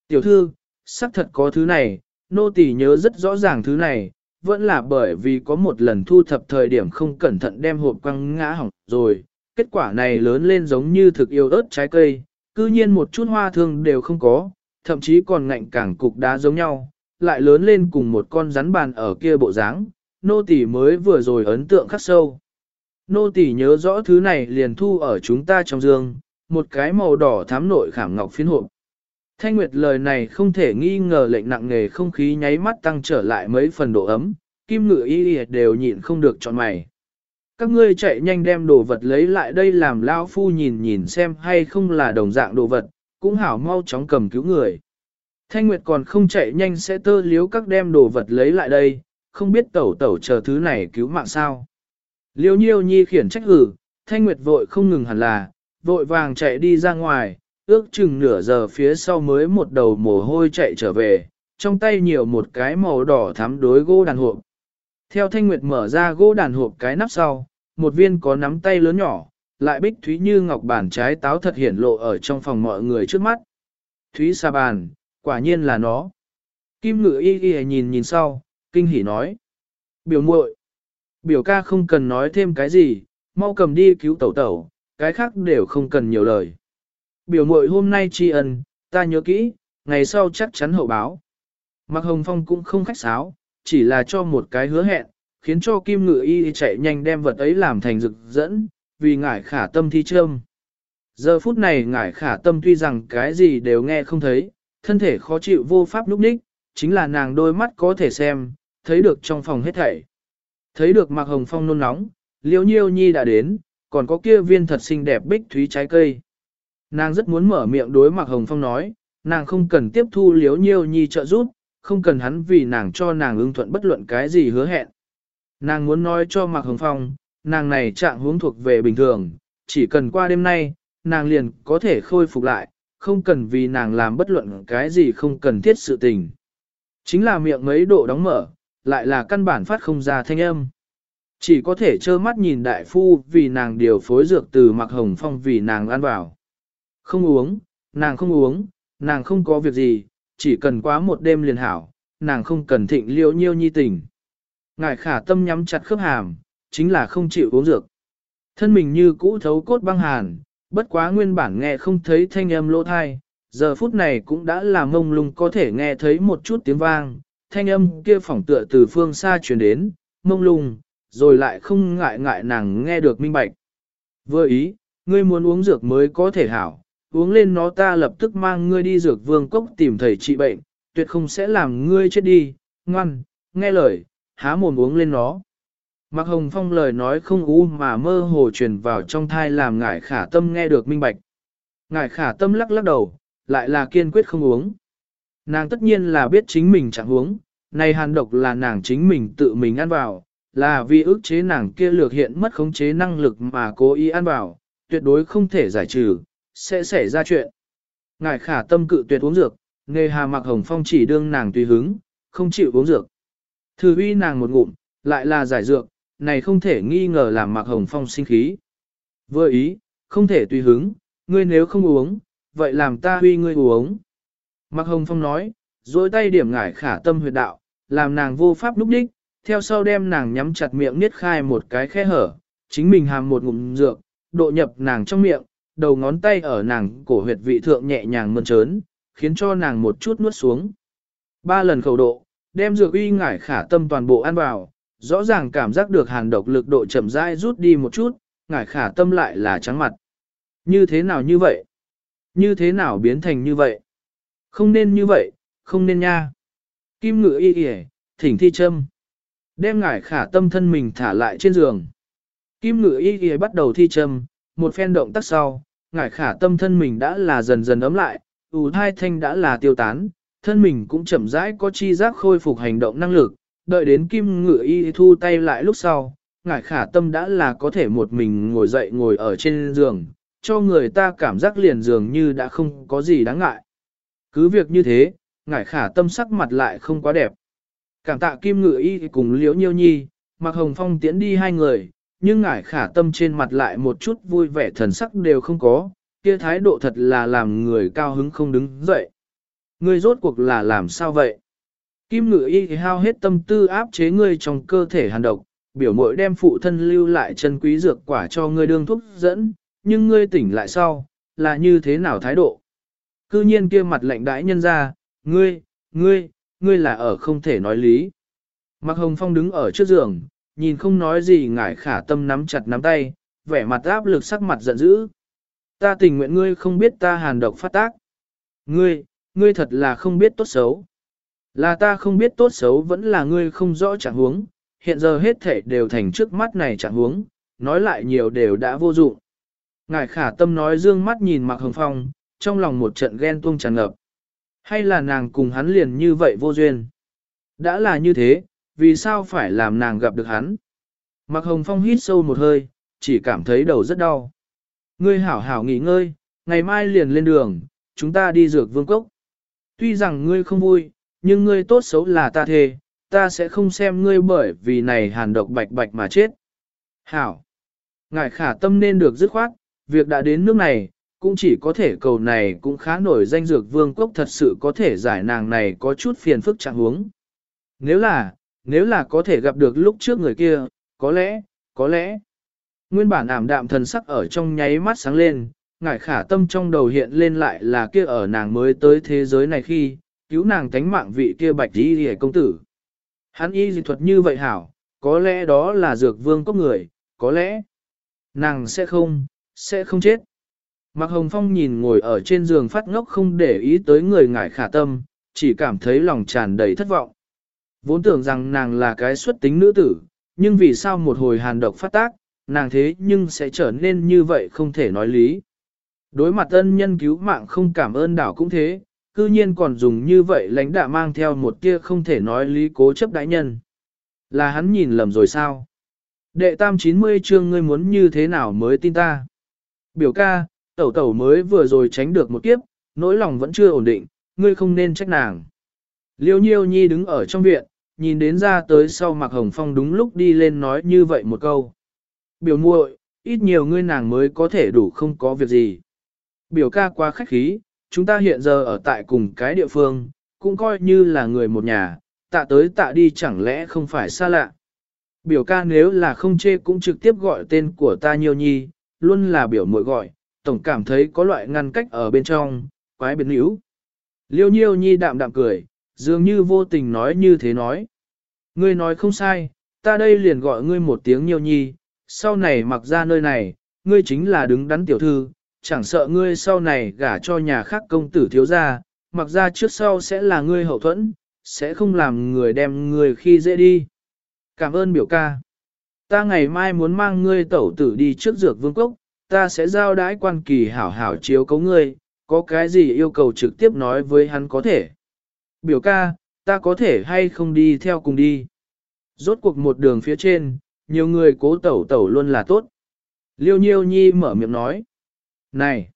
Tiểu thư, xác thật có thứ này, nô tỳ nhớ rất rõ ràng thứ này, vẫn là bởi vì có một lần thu thập thời điểm không cẩn thận đem hộp quăng ngã hỏng rồi. Kết quả này lớn lên giống như thực yêu ớt trái cây, cư nhiên một chút hoa thương đều không có, thậm chí còn ngạnh cảng cục đá giống nhau, lại lớn lên cùng một con rắn bàn ở kia bộ dáng, nô tỳ mới vừa rồi ấn tượng khắc sâu. Nô tỳ nhớ rõ thứ này liền thu ở chúng ta trong giường, một cái màu đỏ thám nội khảm ngọc phiến hộp. Thanh Nguyệt lời này không thể nghi ngờ lệnh nặng nghề không khí nháy mắt tăng trở lại mấy phần độ ấm, kim ngự y đều nhịn không được chọn mày. Các ngươi chạy nhanh đem đồ vật lấy lại đây làm lão phu nhìn nhìn xem hay không là đồng dạng đồ vật, cũng hảo mau chóng cầm cứu người. Thanh Nguyệt còn không chạy nhanh sẽ tơ liếu các đem đồ vật lấy lại đây, không biết tẩu tẩu chờ thứ này cứu mạng sao. Liêu nhiêu nhi khiển trách hử, Thanh Nguyệt vội không ngừng hẳn là, vội vàng chạy đi ra ngoài, ước chừng nửa giờ phía sau mới một đầu mồ hôi chạy trở về, trong tay nhiều một cái màu đỏ thắm đối gỗ đàn hộp. Theo Thanh Nguyệt mở ra gỗ đàn hộp cái nắp sau, một viên có nắm tay lớn nhỏ, lại bích thúy như ngọc bản trái táo thật hiển lộ ở trong phòng mọi người trước mắt. Thúy sa bàn, quả nhiên là nó. Kim ngự y y nhìn nhìn sau, kinh hỉ nói. Biểu muội, biểu ca không cần nói thêm cái gì, mau cầm đi cứu tẩu tẩu, cái khác đều không cần nhiều lời. Biểu muội hôm nay tri ân, ta nhớ kỹ, ngày sau chắc chắn hậu báo. Mạc Hồng Phong cũng không khách sáo, chỉ là cho một cái hứa hẹn, khiến cho Kim Ngự Y chạy nhanh đem vật ấy làm thành rực dẫn, vì ngải khả tâm thi trâm. Giờ phút này ngải khả tâm tuy rằng cái gì đều nghe không thấy, thân thể khó chịu vô pháp lúc ních, chính là nàng đôi mắt có thể xem, thấy được trong phòng hết thảy. Thấy được Mạc Hồng Phong nôn nóng, Liễu Nhiêu Nhi đã đến, còn có kia viên thật xinh đẹp bích thúy trái cây. Nàng rất muốn mở miệng đối Mạc Hồng Phong nói, nàng không cần tiếp thu Liễu Nhiêu Nhi trợ giúp, không cần hắn vì nàng cho nàng ưng thuận bất luận cái gì hứa hẹn. Nàng muốn nói cho Mạc Hồng Phong, nàng này trạng huống thuộc về bình thường, chỉ cần qua đêm nay, nàng liền có thể khôi phục lại, không cần vì nàng làm bất luận cái gì không cần thiết sự tình. Chính là miệng mấy độ đóng mở, lại là căn bản phát không ra thanh âm. Chỉ có thể trơ mắt nhìn đại phu vì nàng điều phối dược từ mặc hồng phong vì nàng ăn vào. Không uống, nàng không uống, nàng không có việc gì, chỉ cần quá một đêm liền hảo, nàng không cần thịnh liêu nhiêu nhi tình. Ngài khả tâm nhắm chặt khớp hàm, chính là không chịu uống dược. Thân mình như cũ thấu cốt băng hàn, bất quá nguyên bản nghe không thấy thanh âm lỗ thai, giờ phút này cũng đã là mông lung có thể nghe thấy một chút tiếng vang, thanh âm kia phỏng tựa từ phương xa truyền đến, mông lung, rồi lại không ngại ngại nàng nghe được minh bạch. Vừa ý, ngươi muốn uống dược mới có thể hảo, uống lên nó ta lập tức mang ngươi đi dược vương cốc tìm thầy trị bệnh, tuyệt không sẽ làm ngươi chết đi, ngoan, nghe lời, há mồm uống lên nó. Mạc Hồng Phong lời nói không u mà mơ hồ truyền vào trong thai làm ngải khả tâm nghe được minh bạch. Ngải khả tâm lắc lắc đầu, lại là kiên quyết không uống. Nàng tất nhiên là biết chính mình chẳng huống, này hàn độc là nàng chính mình tự mình ăn vào, là vì ức chế nàng kia lược hiện mất khống chế năng lực mà cố ý ăn vào, tuyệt đối không thể giải trừ, sẽ xảy ra chuyện. Ngài khả tâm cự tuyệt uống dược, nghề hà mặc hồng phong chỉ đương nàng tùy hứng, không chịu uống dược. Thử uy nàng một ngụm, lại là giải dược, này không thể nghi ngờ làm mặc hồng phong sinh khí. Vừa ý, không thể tùy hứng, ngươi nếu không uống, vậy làm ta huy ngươi uống. Mạc Hồng Phong nói, dối tay điểm ngải khả tâm huyệt đạo, làm nàng vô pháp lúc đích, theo sau đem nàng nhắm chặt miệng niết khai một cái khe hở, chính mình hàm một ngụm dược, độ nhập nàng trong miệng, đầu ngón tay ở nàng cổ huyệt vị thượng nhẹ nhàng mơn trớn, khiến cho nàng một chút nuốt xuống. Ba lần khẩu độ, đem dược uy ngải khả tâm toàn bộ ăn vào, rõ ràng cảm giác được hàn độc lực độ chậm rãi rút đi một chút, ngải khả tâm lại là trắng mặt. Như thế nào như vậy? Như thế nào biến thành như vậy? Không nên như vậy, không nên nha. Kim ngự y y, thỉnh thi châm. Đem ngải khả tâm thân mình thả lại trên giường. Kim ngự y y bắt đầu thi châm, một phen động tác sau, ngải khả tâm thân mình đã là dần dần ấm lại, ủ thai thanh đã là tiêu tán, thân mình cũng chậm rãi có chi giác khôi phục hành động năng lực, đợi đến kim ngự y thu tay lại lúc sau, ngải khả tâm đã là có thể một mình ngồi dậy ngồi ở trên giường, cho người ta cảm giác liền dường như đã không có gì đáng ngại. Cứ việc như thế, ngải khả tâm sắc mặt lại không quá đẹp. Cảm tạ kim ngự y cùng liễu nhiêu nhi, mặc hồng phong tiễn đi hai người, nhưng ngải khả tâm trên mặt lại một chút vui vẻ thần sắc đều không có, kia thái độ thật là làm người cao hứng không đứng dậy. Ngươi rốt cuộc là làm sao vậy? Kim ngự y hao hết tâm tư áp chế ngươi trong cơ thể hàn độc, biểu mội đem phụ thân lưu lại chân quý dược quả cho ngươi đương thuốc dẫn, nhưng ngươi tỉnh lại sau, là như thế nào thái độ? Cư nhiên kia mặt lạnh đãi nhân ra, ngươi, ngươi, ngươi là ở không thể nói lý. Mạc Hồng Phong đứng ở trước giường, nhìn không nói gì ngải khả tâm nắm chặt nắm tay, vẻ mặt áp lực sắc mặt giận dữ. Ta tình nguyện ngươi không biết ta hàn độc phát tác. Ngươi, ngươi thật là không biết tốt xấu. Là ta không biết tốt xấu vẫn là ngươi không rõ trạng huống, hiện giờ hết thể đều thành trước mắt này trạng huống, nói lại nhiều đều đã vô dụng. Ngài khả tâm nói dương mắt nhìn Mạc Hồng Phong, trong lòng một trận ghen tuông tràn ngập. Hay là nàng cùng hắn liền như vậy vô duyên? Đã là như thế, vì sao phải làm nàng gặp được hắn? Mặc Hồng Phong hít sâu một hơi, chỉ cảm thấy đầu rất đau. Ngươi hảo hảo nghỉ ngơi, ngày mai liền lên đường, chúng ta đi dược vương cốc. Tuy rằng ngươi không vui, nhưng ngươi tốt xấu là ta thề, ta sẽ không xem ngươi bởi vì này hàn độc bạch bạch mà chết. Hảo! Ngài khả tâm nên được dứt khoát, việc đã đến nước này, cũng chỉ có thể cầu này cũng khá nổi danh dược vương quốc thật sự có thể giải nàng này có chút phiền phức trạng huống. Nếu là, nếu là có thể gặp được lúc trước người kia, có lẽ, có lẽ. Nguyên bản ảm đạm thần sắc ở trong nháy mắt sáng lên, ngải khả tâm trong đầu hiện lên lại là kia ở nàng mới tới thế giới này khi, cứu nàng tánh mạng vị kia bạch đi hề công tử. Hắn y dị thuật như vậy hảo, có lẽ đó là dược vương có người, có lẽ nàng sẽ không, sẽ không chết. Mạc Hồng Phong nhìn ngồi ở trên giường phát ngốc không để ý tới người ngải khả tâm, chỉ cảm thấy lòng tràn đầy thất vọng. Vốn tưởng rằng nàng là cái xuất tính nữ tử, nhưng vì sao một hồi hàn độc phát tác, nàng thế nhưng sẽ trở nên như vậy không thể nói lý. Đối mặt ân nhân cứu mạng không cảm ơn đảo cũng thế, cư nhiên còn dùng như vậy lãnh đạ mang theo một tia không thể nói lý cố chấp đại nhân. Là hắn nhìn lầm rồi sao? Đệ tam 90 chương ngươi muốn như thế nào mới tin ta? Biểu ca, tẩu tẩu mới vừa rồi tránh được một kiếp, nỗi lòng vẫn chưa ổn định, ngươi không nên trách nàng. Liêu nhiêu nhi đứng ở trong viện, nhìn đến ra tới sau mặc hồng phong đúng lúc đi lên nói như vậy một câu. Biểu muội, ít nhiều ngươi nàng mới có thể đủ không có việc gì. Biểu ca quá khách khí, chúng ta hiện giờ ở tại cùng cái địa phương, cũng coi như là người một nhà, tạ tới tạ đi chẳng lẽ không phải xa lạ. Biểu ca nếu là không chê cũng trực tiếp gọi tên của ta nhiêu nhi, luôn là biểu muội gọi, tổng cảm thấy có loại ngăn cách ở bên trong, quái biệt níu. Liêu nhiêu nhi đạm đạm cười, dường như vô tình nói như thế nói. Ngươi nói không sai, ta đây liền gọi ngươi một tiếng nhiêu nhi, sau này mặc ra nơi này, ngươi chính là đứng đắn tiểu thư, chẳng sợ ngươi sau này gả cho nhà khác công tử thiếu gia, mặc ra trước sau sẽ là ngươi hậu thuẫn, sẽ không làm người đem người khi dễ đi. Cảm ơn biểu ca. Ta ngày mai muốn mang ngươi tẩu tử đi trước dược vương cốc, ta sẽ giao đãi quan kỳ hảo hảo chiếu cấu ngươi, có cái gì yêu cầu trực tiếp nói với hắn có thể. Biểu ca, ta có thể hay không đi theo cùng đi. Rốt cuộc một đường phía trên, nhiều người cố tẩu tẩu luôn là tốt. Liêu nhiêu nhi mở miệng nói. Này!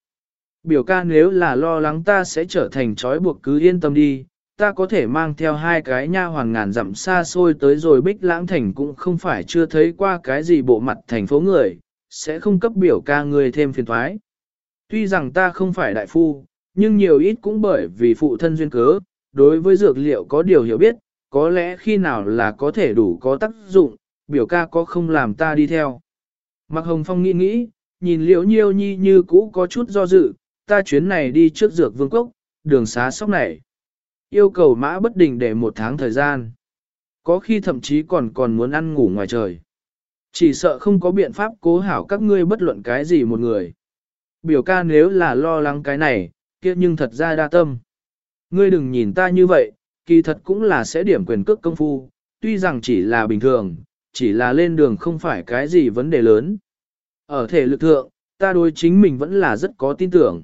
Biểu ca nếu là lo lắng ta sẽ trở thành trói buộc cứ yên tâm đi, ta có thể mang theo hai cái nha hoàng ngàn dặm xa xôi tới rồi bích lãng thành cũng không phải chưa thấy qua cái gì bộ mặt thành phố người, sẽ không cấp biểu ca người thêm phiền thoái. Tuy rằng ta không phải đại phu, nhưng nhiều ít cũng bởi vì phụ thân duyên cớ, đối với dược liệu có điều hiểu biết, có lẽ khi nào là có thể đủ có tác dụng, biểu ca có không làm ta đi theo. Mạc Hồng Phong nghĩ nghĩ, nhìn liễu nhiêu nhi như cũ có chút do dự, ta chuyến này đi trước dược vương cốc, đường xá sóc này. Yêu cầu mã bất định để một tháng thời gian. Có khi thậm chí còn còn muốn ăn ngủ ngoài trời. Chỉ sợ không có biện pháp cố hảo các ngươi bất luận cái gì một người. Biểu ca nếu là lo lắng cái này, kia nhưng thật ra đa tâm. Ngươi đừng nhìn ta như vậy, kỳ thật cũng là sẽ điểm quyền cước công phu, tuy rằng chỉ là bình thường, chỉ là lên đường không phải cái gì vấn đề lớn. Ở thể lực thượng, ta đối chính mình vẫn là rất có tin tưởng.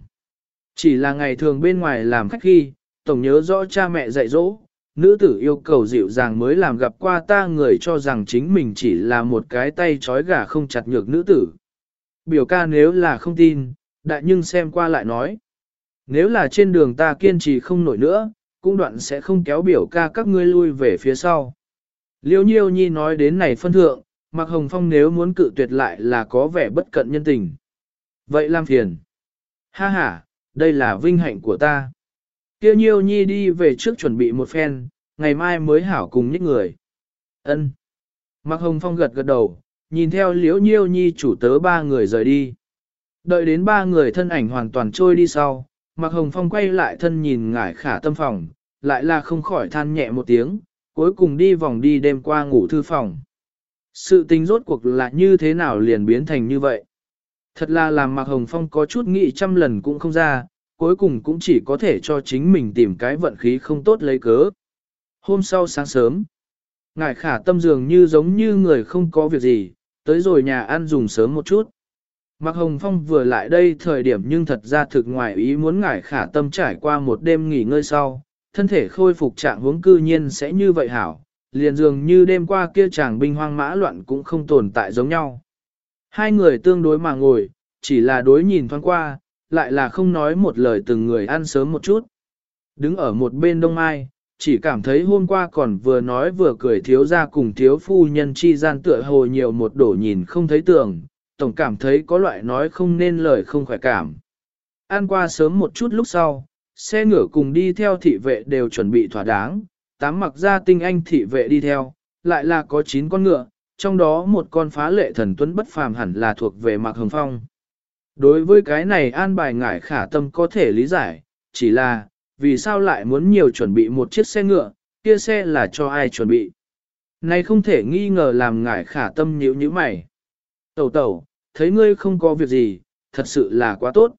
Chỉ là ngày thường bên ngoài làm khách khi, tổng nhớ rõ cha mẹ dạy dỗ, nữ tử yêu cầu dịu dàng mới làm gặp qua ta người cho rằng chính mình chỉ là một cái tay trói gà không chặt nhược nữ tử. Biểu ca nếu là không tin, đại nhưng xem qua lại nói. Nếu là trên đường ta kiên trì không nổi nữa, cũng đoạn sẽ không kéo biểu ca các ngươi lui về phía sau. Liêu nhiêu nhi nói đến này phân thượng, Mạc Hồng Phong nếu muốn cự tuyệt lại là có vẻ bất cận nhân tình. Vậy làm phiền. Ha ha, đây là vinh hạnh của ta. Kiêu nhiêu nhi đi về trước chuẩn bị một phen, ngày mai mới hảo cùng những người. Ân. Mạc Hồng Phong gật gật đầu, nhìn theo liễu nhiêu nhi chủ tớ ba người rời đi. Đợi đến ba người thân ảnh hoàn toàn trôi đi sau, Mạc Hồng Phong quay lại thân nhìn ngải khả tâm phòng, lại là không khỏi than nhẹ một tiếng, cuối cùng đi vòng đi đêm qua ngủ thư phòng. Sự tình rốt cuộc là như thế nào liền biến thành như vậy? Thật là làm Mạc Hồng Phong có chút nghĩ trăm lần cũng không ra, cuối cùng cũng chỉ có thể cho chính mình tìm cái vận khí không tốt lấy cớ. Hôm sau sáng sớm, ngải khả tâm dường như giống như người không có việc gì, tới rồi nhà ăn dùng sớm một chút. Mạc Hồng Phong vừa lại đây thời điểm nhưng thật ra thực ngoài ý muốn ngải khả tâm trải qua một đêm nghỉ ngơi sau, thân thể khôi phục trạng huống cư nhiên sẽ như vậy hảo, liền dường như đêm qua kia chàng binh hoang mã loạn cũng không tồn tại giống nhau. Hai người tương đối mà ngồi, chỉ là đối nhìn thoáng qua, lại là không nói một lời từng người ăn sớm một chút. Đứng ở một bên đông ai, chỉ cảm thấy hôm qua còn vừa nói vừa cười thiếu ra cùng thiếu phu nhân chi gian tựa hồ nhiều một đổ nhìn không thấy tưởng, tổng cảm thấy có loại nói không nên lời không khỏe cảm. Ăn qua sớm một chút lúc sau, xe ngựa cùng đi theo thị vệ đều chuẩn bị thỏa đáng, tám mặc ra tinh anh thị vệ đi theo, lại là có 9 con ngựa, trong đó một con phá lệ thần tuấn bất phàm hẳn là thuộc về Mạc Hồng Phong. Đối với cái này an bài ngải khả tâm có thể lý giải, chỉ là, vì sao lại muốn nhiều chuẩn bị một chiếc xe ngựa, kia xe là cho ai chuẩn bị. Này không thể nghi ngờ làm ngải khả tâm nhíu như mày. Tẩu tẩu, thấy ngươi không có việc gì, thật sự là quá tốt.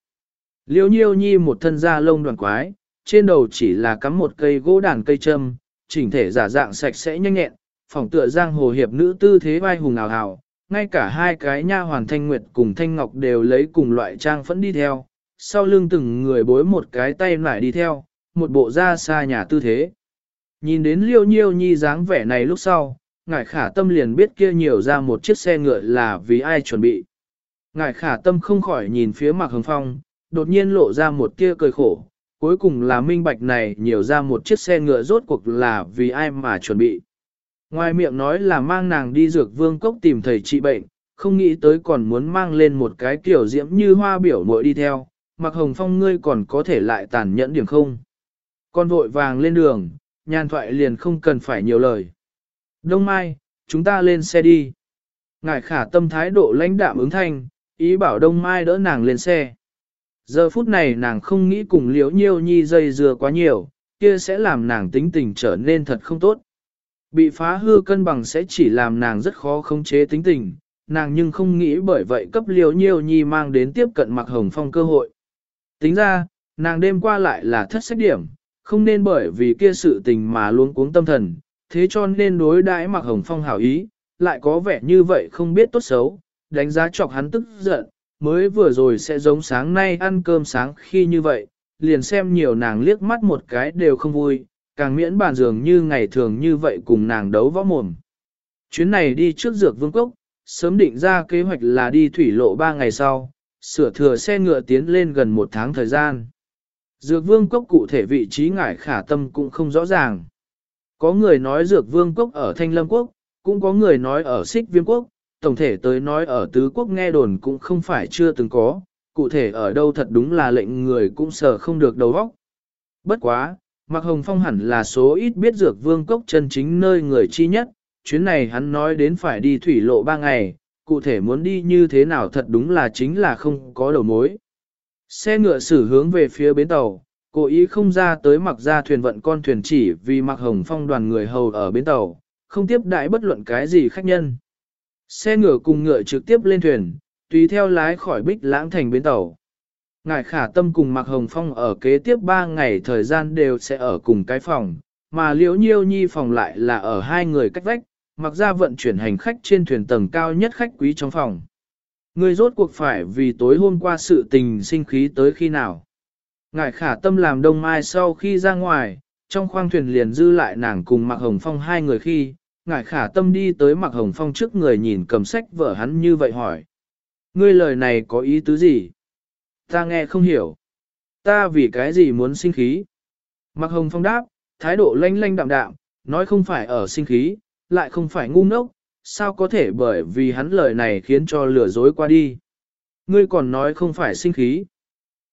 Liêu nhiêu nhi một thân da lông đoàn quái, trên đầu chỉ là cắm một cây gỗ đàn cây châm, chỉnh thể giả dạng sạch sẽ nhanh nhẹn, phòng tựa giang hồ hiệp nữ tư thế vai hùng ảo hào, ngay cả hai cái nha hoàn thanh nguyệt cùng thanh ngọc đều lấy cùng loại trang phẫn đi theo, sau lưng từng người bối một cái tay lại đi theo, một bộ ra xa nhà tư thế. Nhìn đến liêu nhiêu nhi dáng vẻ này lúc sau, ngải khả tâm liền biết kia nhiều ra một chiếc xe ngựa là vì ai chuẩn bị. ngải khả tâm không khỏi nhìn phía mặt hồng phong, đột nhiên lộ ra một tia cười khổ, cuối cùng là minh bạch này nhiều ra một chiếc xe ngựa rốt cuộc là vì ai mà chuẩn bị. Ngoài miệng nói là mang nàng đi dược vương cốc tìm thầy trị bệnh, không nghĩ tới còn muốn mang lên một cái kiểu diễm như hoa biểu muội đi theo, mặc hồng phong ngươi còn có thể lại tàn nhẫn điểm không. Con vội vàng lên đường, nhàn thoại liền không cần phải nhiều lời. Đông Mai, chúng ta lên xe đi. ngải khả tâm thái độ lãnh đạm ứng thanh, ý bảo Đông Mai đỡ nàng lên xe. Giờ phút này nàng không nghĩ cùng liễu nhiêu nhi dây dừa quá nhiều, kia sẽ làm nàng tính tình trở nên thật không tốt. Bị phá hư cân bằng sẽ chỉ làm nàng rất khó khống chế tính tình, nàng nhưng không nghĩ bởi vậy cấp liều nhiêu nhi mang đến tiếp cận mặc hồng phong cơ hội. Tính ra, nàng đêm qua lại là thất sách điểm, không nên bởi vì kia sự tình mà luôn cuống tâm thần, thế cho nên đối đãi mặc hồng phong hảo ý, lại có vẻ như vậy không biết tốt xấu, đánh giá chọc hắn tức giận, mới vừa rồi sẽ giống sáng nay ăn cơm sáng khi như vậy, liền xem nhiều nàng liếc mắt một cái đều không vui, càng miễn bàn dường như ngày thường như vậy cùng nàng đấu võ mồm. Chuyến này đi trước dược vương cốc, sớm định ra kế hoạch là đi thủy lộ 3 ngày sau, sửa thừa xe ngựa tiến lên gần một tháng thời gian. Dược vương cốc cụ thể vị trí ngải khả tâm cũng không rõ ràng. Có người nói dược vương cốc ở Thanh Lâm Quốc, cũng có người nói ở Xích Viêm Quốc, tổng thể tới nói ở tứ quốc nghe đồn cũng không phải chưa từng có, cụ thể ở đâu thật đúng là lệnh người cũng sợ không được đầu óc. Bất quá, Mạc Hồng Phong hẳn là số ít biết dược vương cốc chân chính nơi người chi nhất, chuyến này hắn nói đến phải đi thủy lộ ba ngày, cụ thể muốn đi như thế nào thật đúng là chính là không có đầu mối. Xe ngựa xử hướng về phía bến tàu, cố ý không ra tới mặc ra thuyền vận con thuyền chỉ vì Mạc Hồng Phong đoàn người hầu ở bến tàu, không tiếp đại bất luận cái gì khách nhân. Xe ngựa cùng ngựa trực tiếp lên thuyền, tùy theo lái khỏi bích lãng thành bến tàu. Ngài khả tâm cùng Mạc Hồng Phong ở kế tiếp 3 ngày thời gian đều sẽ ở cùng cái phòng, mà liễu nhiêu nhi phòng lại là ở hai người cách vách, mặc ra vận chuyển hành khách trên thuyền tầng cao nhất khách quý trong phòng. Người rốt cuộc phải vì tối hôm qua sự tình sinh khí tới khi nào. Ngài khả tâm làm đông mai sau khi ra ngoài, trong khoang thuyền liền dư lại nàng cùng Mạc Hồng Phong hai người khi, ngài khả tâm đi tới Mạc Hồng Phong trước người nhìn cầm sách vở hắn như vậy hỏi. Ngươi lời này có ý tứ gì? Ta nghe không hiểu. Ta vì cái gì muốn sinh khí? Mạc Hồng Phong đáp, thái độ lanh lanh đạm đạm, nói không phải ở sinh khí, lại không phải ngu ngốc, sao có thể bởi vì hắn lời này khiến cho lừa dối qua đi. Ngươi còn nói không phải sinh khí.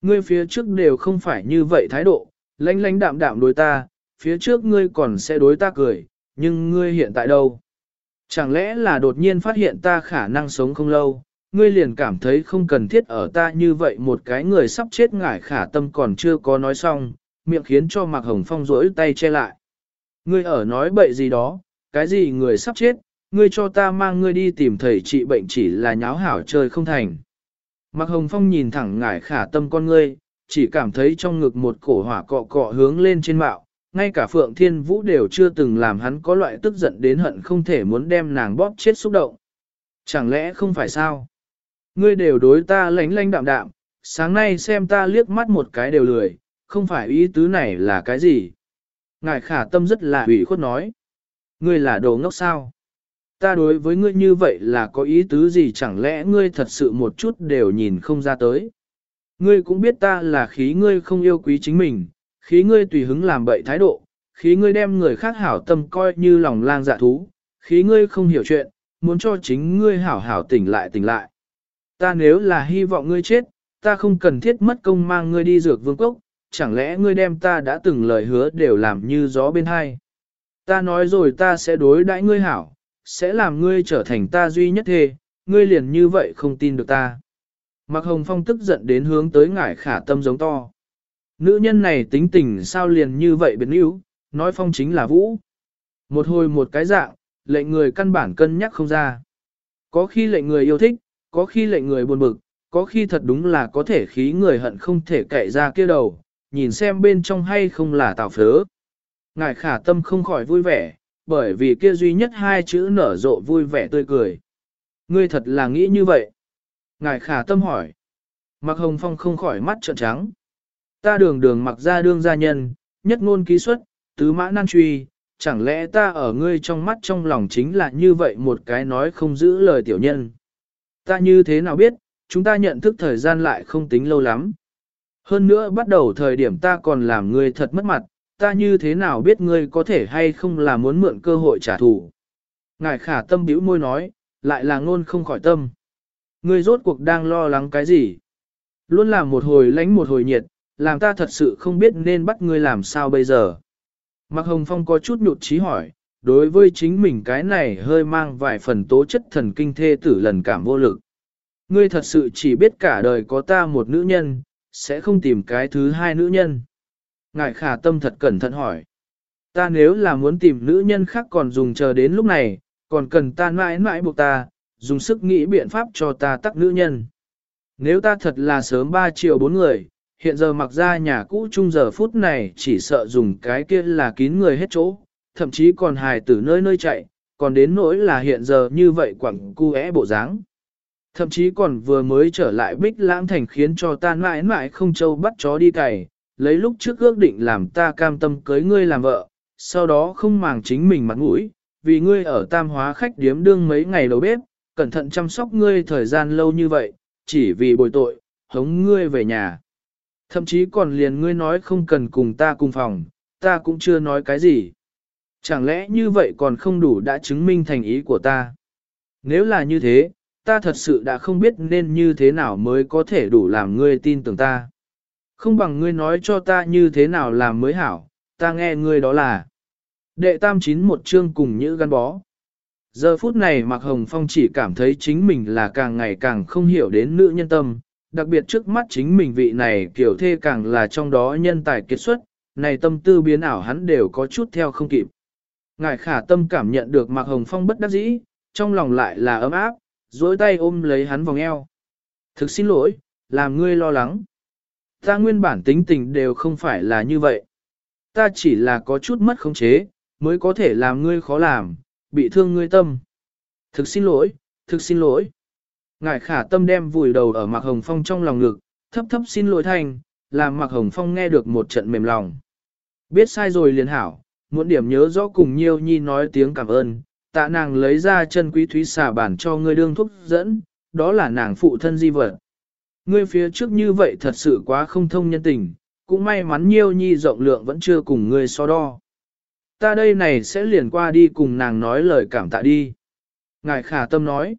Ngươi phía trước đều không phải như vậy thái độ, lanh lanh đạm đạm đối ta, phía trước ngươi còn sẽ đối ta cười, nhưng ngươi hiện tại đâu? Chẳng lẽ là đột nhiên phát hiện ta khả năng sống không lâu, ngươi liền cảm thấy không cần thiết ở ta như vậy một cái người sắp chết ngải khả tâm còn chưa có nói xong, miệng khiến cho Mạc Hồng Phong rỗi tay che lại. Ngươi ở nói bậy gì đó, cái gì người sắp chết, ngươi cho ta mang ngươi đi tìm thầy trị bệnh chỉ là nháo hảo chơi không thành. Mạc Hồng Phong nhìn thẳng ngải khả tâm con ngươi, chỉ cảm thấy trong ngực một cổ hỏa cọ cọ hướng lên trên mạo, ngay cả Phượng Thiên Vũ đều chưa từng làm hắn có loại tức giận đến hận không thể muốn đem nàng bóp chết xúc động. Chẳng lẽ không phải sao? Ngươi đều đối ta lánh lánh đạm đạm, sáng nay xem ta liếc mắt một cái đều lười, không phải ý tứ này là cái gì? Ngài khả tâm rất là ủy khuất nói. Ngươi là đồ ngốc sao? Ta đối với ngươi như vậy là có ý tứ gì chẳng lẽ ngươi thật sự một chút đều nhìn không ra tới? Ngươi cũng biết ta là khí ngươi không yêu quý chính mình, khí ngươi tùy hứng làm bậy thái độ, khí ngươi đem người khác hảo tâm coi như lòng lang dạ thú, khí ngươi không hiểu chuyện, muốn cho chính ngươi hảo hảo tỉnh lại tỉnh lại. Ta nếu là hy vọng ngươi chết, ta không cần thiết mất công mang ngươi đi dược vương quốc, chẳng lẽ ngươi đem ta đã từng lời hứa đều làm như gió bên hai. Ta nói rồi ta sẽ đối đãi ngươi hảo, sẽ làm ngươi trở thành ta duy nhất thề, ngươi liền như vậy không tin được ta. Mạc Hồng Phong tức giận đến hướng tới ngải khả tâm giống to. Nữ nhân này tính tình sao liền như vậy biến yếu, nói phong chính là vũ. Một hồi một cái dạng, lệnh người căn bản cân nhắc không ra. Có khi lệnh người yêu thích, có khi lệnh người buồn bực, có khi thật đúng là có thể khí người hận không thể cậy ra kia đầu, nhìn xem bên trong hay không là tào phớ. Ngài khả tâm không khỏi vui vẻ, bởi vì kia duy nhất hai chữ nở rộ vui vẻ tươi cười. Ngươi thật là nghĩ như vậy. Ngài khả tâm hỏi. Mặc hồng phong không khỏi mắt trợn trắng. Ta đường đường mặc ra đương gia nhân, nhất ngôn ký xuất, tứ mã nan truy, chẳng lẽ ta ở ngươi trong mắt trong lòng chính là như vậy một cái nói không giữ lời tiểu nhân. Ta như thế nào biết, chúng ta nhận thức thời gian lại không tính lâu lắm. Hơn nữa bắt đầu thời điểm ta còn làm ngươi thật mất mặt, ta như thế nào biết ngươi có thể hay không là muốn mượn cơ hội trả thù. Ngài khả tâm bĩu môi nói, lại là ngôn không khỏi tâm. Ngươi rốt cuộc đang lo lắng cái gì? Luôn làm một hồi lánh một hồi nhiệt, làm ta thật sự không biết nên bắt ngươi làm sao bây giờ. Mạc Hồng Phong có chút nhụt chí hỏi, đối với chính mình cái này hơi mang vài phần tố chất thần kinh thê tử lần cảm vô lực. Ngươi thật sự chỉ biết cả đời có ta một nữ nhân, sẽ không tìm cái thứ hai nữ nhân. Ngài khả tâm thật cẩn thận hỏi. Ta nếu là muốn tìm nữ nhân khác còn dùng chờ đến lúc này, còn cần ta mãi mãi buộc ta, dùng sức nghĩ biện pháp cho ta tắc nữ nhân. Nếu ta thật là sớm 3 triệu 4 người, hiện giờ mặc ra nhà cũ chung giờ phút này chỉ sợ dùng cái kia là kín người hết chỗ, thậm chí còn hài tử nơi nơi chạy, còn đến nỗi là hiện giờ như vậy quẳng cu é bộ dáng. Thậm chí còn vừa mới trở lại bích lãng thành khiến cho ta mãi mãi không châu bắt chó đi cày, lấy lúc trước ước định làm ta cam tâm cưới ngươi làm vợ, sau đó không màng chính mình mặt mũi, vì ngươi ở tam hóa khách điếm đương mấy ngày đầu bếp, cẩn thận chăm sóc ngươi thời gian lâu như vậy, chỉ vì bồi tội, hống ngươi về nhà. Thậm chí còn liền ngươi nói không cần cùng ta cùng phòng, ta cũng chưa nói cái gì. Chẳng lẽ như vậy còn không đủ đã chứng minh thành ý của ta? Nếu là như thế, ta thật sự đã không biết nên như thế nào mới có thể đủ làm ngươi tin tưởng ta. Không bằng ngươi nói cho ta như thế nào làm mới hảo, ta nghe ngươi đó là. Đệ tam chín một chương cùng như gắn bó. Giờ phút này Mạc Hồng Phong chỉ cảm thấy chính mình là càng ngày càng không hiểu đến nữ nhân tâm, đặc biệt trước mắt chính mình vị này kiểu thê càng là trong đó nhân tài kiệt xuất, này tâm tư biến ảo hắn đều có chút theo không kịp. Ngài khả tâm cảm nhận được Mạc Hồng Phong bất đắc dĩ, trong lòng lại là ấm áp, dối tay ôm lấy hắn vòng eo. Thực xin lỗi, làm ngươi lo lắng. Ta nguyên bản tính tình đều không phải là như vậy. Ta chỉ là có chút mất khống chế, mới có thể làm ngươi khó làm, bị thương ngươi tâm. Thực xin lỗi, thực xin lỗi. Ngài khả tâm đem vùi đầu ở Mạc Hồng Phong trong lòng ngực, thấp thấp xin lỗi thành, làm Mạc Hồng Phong nghe được một trận mềm lòng. Biết sai rồi liền hảo, muộn điểm nhớ rõ cùng Nhiêu Nhi nói tiếng cảm ơn, tạ nàng lấy ra chân quý thúy xà bản cho ngươi đương thuốc dẫn, đó là nàng phụ thân di vật. Ngươi phía trước như vậy thật sự quá không thông nhân tình, cũng may mắn Nhiêu Nhi rộng lượng vẫn chưa cùng ngươi so đo. ta đây này sẽ liền qua đi cùng nàng nói lời cảm tạ đi. Ngài khả tâm nói,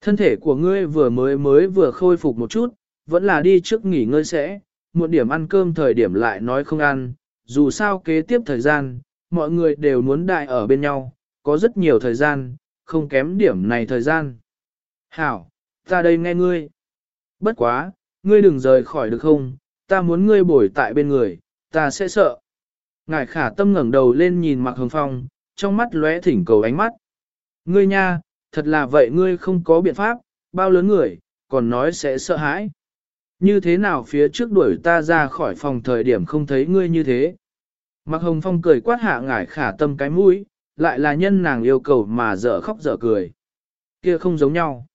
thân thể của ngươi vừa mới mới vừa khôi phục một chút, vẫn là đi trước nghỉ ngơi sẽ, một điểm ăn cơm thời điểm lại nói không ăn, dù sao kế tiếp thời gian, mọi người đều muốn đại ở bên nhau, có rất nhiều thời gian, không kém điểm này thời gian. Hảo, ta đây nghe ngươi. Bất quá, ngươi đừng rời khỏi được không, ta muốn ngươi bồi tại bên người, ta sẽ sợ. Ngài khả tâm ngẩng đầu lên nhìn Mạc Hồng Phong, trong mắt lóe thỉnh cầu ánh mắt. Ngươi nha, thật là vậy ngươi không có biện pháp, bao lớn người, còn nói sẽ sợ hãi. Như thế nào phía trước đuổi ta ra khỏi phòng thời điểm không thấy ngươi như thế. Mạc Hồng Phong cười quát hạ ngải khả tâm cái mũi, lại là nhân nàng yêu cầu mà dở khóc dở cười. Kia không giống nhau.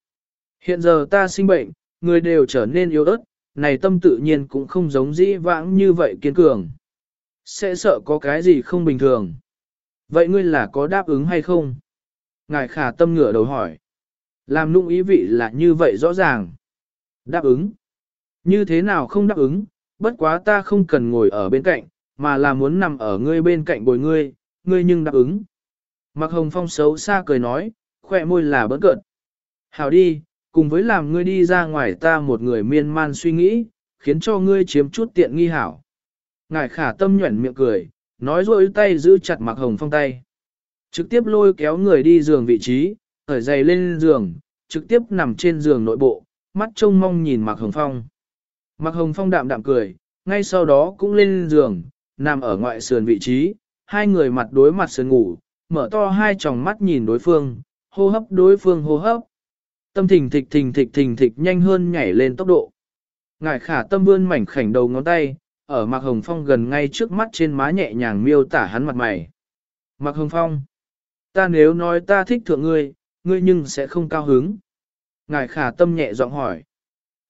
Hiện giờ ta sinh bệnh, người đều trở nên yếu ớt, này tâm tự nhiên cũng không giống dĩ vãng như vậy kiên cường. Sẽ sợ có cái gì không bình thường. Vậy ngươi là có đáp ứng hay không? Ngài khả tâm ngửa đầu hỏi. Làm nụng ý vị là như vậy rõ ràng. Đáp ứng. Như thế nào không đáp ứng, bất quá ta không cần ngồi ở bên cạnh, mà là muốn nằm ở ngươi bên cạnh bồi ngươi, ngươi nhưng đáp ứng. Mặc hồng phong xấu xa cười nói, khỏe môi là bớt cợt. Hảo đi, cùng với làm ngươi đi ra ngoài ta một người miên man suy nghĩ, khiến cho ngươi chiếm chút tiện nghi hảo. Ngài khả tâm nhuẩn miệng cười, nói rồi tay giữ chặt mặc hồng phong tay. Trực tiếp lôi kéo người đi giường vị trí, ở dày lên giường, trực tiếp nằm trên giường nội bộ, mắt trông mong nhìn mặc hồng phong. Mặc hồng phong đạm đạm cười, ngay sau đó cũng lên giường, nằm ở ngoại sườn vị trí, hai người mặt đối mặt sườn ngủ, mở to hai tròng mắt nhìn đối phương, hô hấp đối phương hô hấp. Tâm thình thịch thình thịch thình thịch nhanh hơn nhảy lên tốc độ. Ngải khả tâm vươn mảnh khảnh đầu ngón tay, ở Mạc Hồng Phong gần ngay trước mắt trên má nhẹ nhàng miêu tả hắn mặt mày. Mạc Hồng Phong, ta nếu nói ta thích thượng ngươi, ngươi nhưng sẽ không cao hứng. Ngài khả tâm nhẹ giọng hỏi.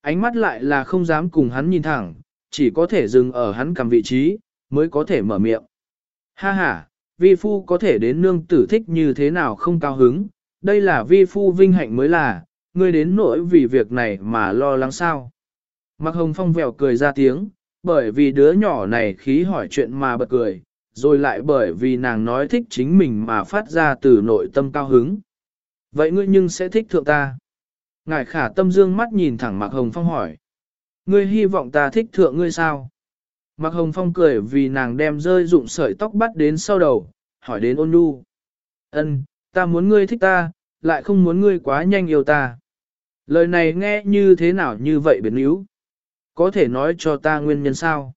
Ánh mắt lại là không dám cùng hắn nhìn thẳng, chỉ có thể dừng ở hắn cầm vị trí, mới có thể mở miệng. Ha ha, vi phu có thể đến nương tử thích như thế nào không cao hứng, đây là vi phu vinh hạnh mới là, ngươi đến nỗi vì việc này mà lo lắng sao. Mạc Hồng Phong vèo cười ra tiếng, bởi vì đứa nhỏ này khí hỏi chuyện mà bật cười, rồi lại bởi vì nàng nói thích chính mình mà phát ra từ nội tâm cao hứng. Vậy ngươi nhưng sẽ thích thượng ta. Ngài khả tâm dương mắt nhìn thẳng Mạc Hồng Phong hỏi. Ngươi hy vọng ta thích thượng ngươi sao? Mạc Hồng Phong cười vì nàng đem rơi dụng sợi tóc bắt đến sau đầu, hỏi đến ôn nhu. Ân, ta muốn ngươi thích ta, lại không muốn ngươi quá nhanh yêu ta. Lời này nghe như thế nào như vậy biến yếu? Có thể nói cho ta nguyên nhân sao?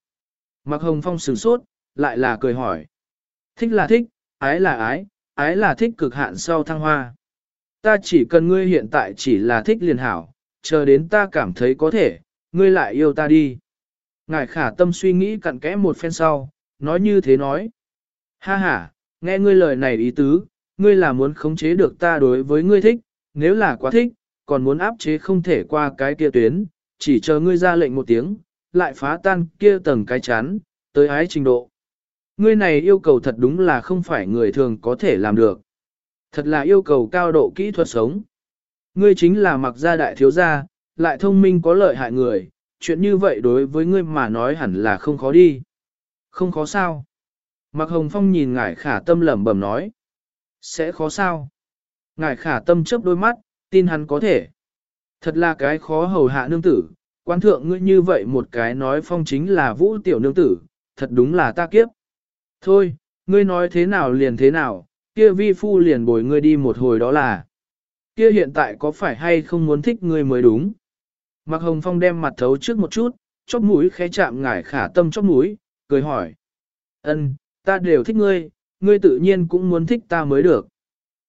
Mạc Hồng Phong sửng sốt, lại là cười hỏi. Thích là thích, ái là ái, ái là thích cực hạn sau thăng hoa. Ta chỉ cần ngươi hiện tại chỉ là thích liền hảo, chờ đến ta cảm thấy có thể, ngươi lại yêu ta đi. Ngài khả tâm suy nghĩ cặn kẽ một phen sau, nói như thế nói. Ha ha, nghe ngươi lời này ý tứ, ngươi là muốn khống chế được ta đối với ngươi thích, nếu là quá thích, còn muốn áp chế không thể qua cái kia tuyến, chỉ chờ ngươi ra lệnh một tiếng, lại phá tan kia tầng cái chán, tới ái trình độ. Ngươi này yêu cầu thật đúng là không phải người thường có thể làm được. Thật là yêu cầu cao độ kỹ thuật sống. Ngươi chính là mặc gia đại thiếu gia, lại thông minh có lợi hại người, chuyện như vậy đối với ngươi mà nói hẳn là không khó đi. Không khó sao? Mạc Hồng Phong nhìn ngải khả tâm lẩm bẩm nói. Sẽ khó sao? Ngải khả tâm chớp đôi mắt, tin hắn có thể. Thật là cái khó hầu hạ nương tử, quan thượng ngươi như vậy một cái nói phong chính là vũ tiểu nương tử, thật đúng là ta kiếp. Thôi, ngươi nói thế nào liền thế nào, kia vi phu liền bồi ngươi đi một hồi đó là. Kia hiện tại có phải hay không muốn thích ngươi mới đúng. Mạc Hồng Phong đem mặt thấu trước một chút, chóp mũi khẽ chạm ngải khả tâm chóp mũi, cười hỏi. ân, ta đều thích ngươi, ngươi tự nhiên cũng muốn thích ta mới được.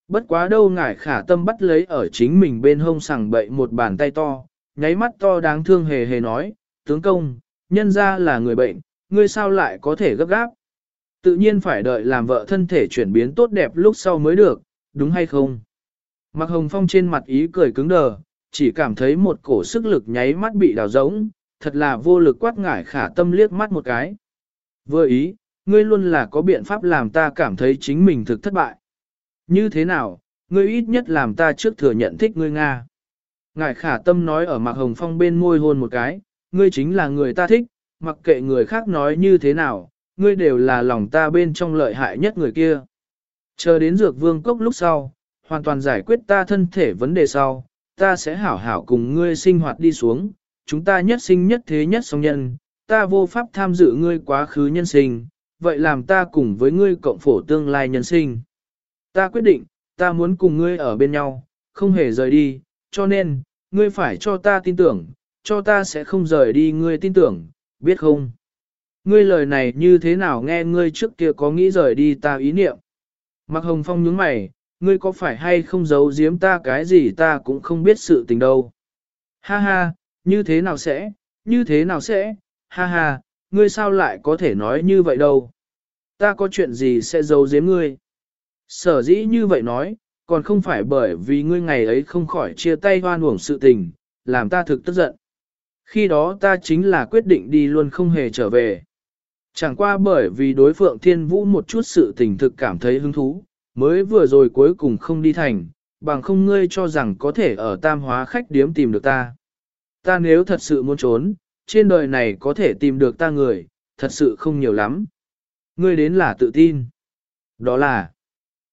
Bất quá đâu ngải khả tâm bắt lấy ở chính mình bên hông sẳng bậy một bàn tay to, nháy mắt to đáng thương hề hề nói, tướng công, nhân ra là người bệnh, ngươi sao lại có thể gấp gáp. Tự nhiên phải đợi làm vợ thân thể chuyển biến tốt đẹp lúc sau mới được, đúng hay không? Mặc hồng phong trên mặt ý cười cứng đờ, chỉ cảm thấy một cổ sức lực nháy mắt bị đào rỗng, thật là vô lực quát ngải khả tâm liếc mắt một cái. Vừa ý, ngươi luôn là có biện pháp làm ta cảm thấy chính mình thực thất bại. Như thế nào, ngươi ít nhất làm ta trước thừa nhận thích ngươi Nga. Ngải khả tâm nói ở Mạc Hồng Phong bên môi hôn một cái, ngươi chính là người ta thích, mặc kệ người khác nói như thế nào, ngươi đều là lòng ta bên trong lợi hại nhất người kia. Chờ đến dược vương cốc lúc sau, hoàn toàn giải quyết ta thân thể vấn đề sau, ta sẽ hảo hảo cùng ngươi sinh hoạt đi xuống, chúng ta nhất sinh nhất thế nhất song nhân, ta vô pháp tham dự ngươi quá khứ nhân sinh, vậy làm ta cùng với ngươi cộng phổ tương lai nhân sinh. Ta quyết định, ta muốn cùng ngươi ở bên nhau, không hề rời đi, cho nên, ngươi phải cho ta tin tưởng, cho ta sẽ không rời đi ngươi tin tưởng, biết không? Ngươi lời này như thế nào nghe ngươi trước kia có nghĩ rời đi ta ý niệm? Mặc Hồng Phong nhướng mày, ngươi có phải hay không giấu giếm ta cái gì ta cũng không biết sự tình đâu. Ha ha, như thế nào sẽ, như thế nào sẽ, ha ha, ngươi sao lại có thể nói như vậy đâu. Ta có chuyện gì sẽ giấu giếm ngươi. Sở dĩ như vậy nói, còn không phải bởi vì ngươi ngày ấy không khỏi chia tay hoan uổng sự tình, làm ta thực tức giận. Khi đó ta chính là quyết định đi luôn không hề trở về. Chẳng qua bởi vì đối phượng thiên vũ một chút sự tình thực cảm thấy hứng thú, mới vừa rồi cuối cùng không đi thành, bằng không ngươi cho rằng có thể ở tam hóa khách điếm tìm được ta. Ta nếu thật sự muốn trốn, trên đời này có thể tìm được ta người, thật sự không nhiều lắm. Ngươi đến là tự tin. Đó là,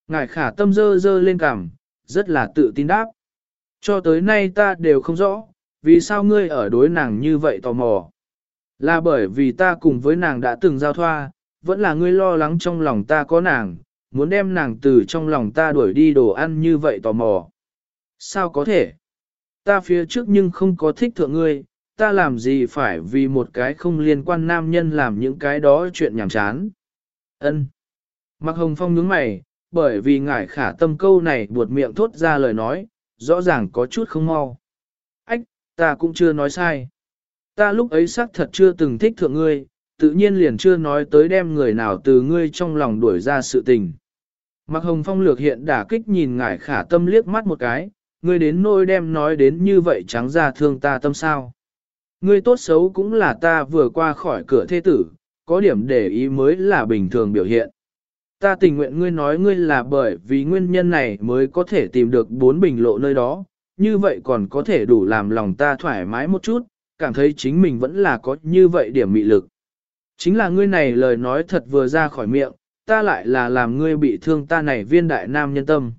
ngài khả tâm dơ dơ lên cằm, rất là tự tin đáp. Cho tới nay ta đều không rõ, vì sao ngươi ở đối nàng như vậy tò mò. Là bởi vì ta cùng với nàng đã từng giao thoa, vẫn là ngươi lo lắng trong lòng ta có nàng, muốn đem nàng từ trong lòng ta đuổi đi đồ ăn như vậy tò mò. Sao có thể? Ta phía trước nhưng không có thích thượng ngươi, ta làm gì phải vì một cái không liên quan nam nhân làm những cái đó chuyện nhảm chán. Ân. Mặc hồng phong nhướng mày, bởi vì ngải khả tâm câu này buột miệng thốt ra lời nói, rõ ràng có chút không mau. Ách, ta cũng chưa nói sai. Ta lúc ấy xác thật chưa từng thích thượng ngươi, tự nhiên liền chưa nói tới đem người nào từ ngươi trong lòng đuổi ra sự tình. Mạc hồng phong lược hiện đả kích nhìn ngải khả tâm liếc mắt một cái, ngươi đến nôi đem nói đến như vậy trắng ra thương ta tâm sao. Ngươi tốt xấu cũng là ta vừa qua khỏi cửa thế tử, có điểm để ý mới là bình thường biểu hiện. Ta tình nguyện ngươi nói ngươi là bởi vì nguyên nhân này mới có thể tìm được bốn bình lộ nơi đó, như vậy còn có thể đủ làm lòng ta thoải mái một chút, cảm thấy chính mình vẫn là có như vậy điểm mị lực. Chính là ngươi này lời nói thật vừa ra khỏi miệng, ta lại là làm ngươi bị thương ta này viên đại nam nhân tâm.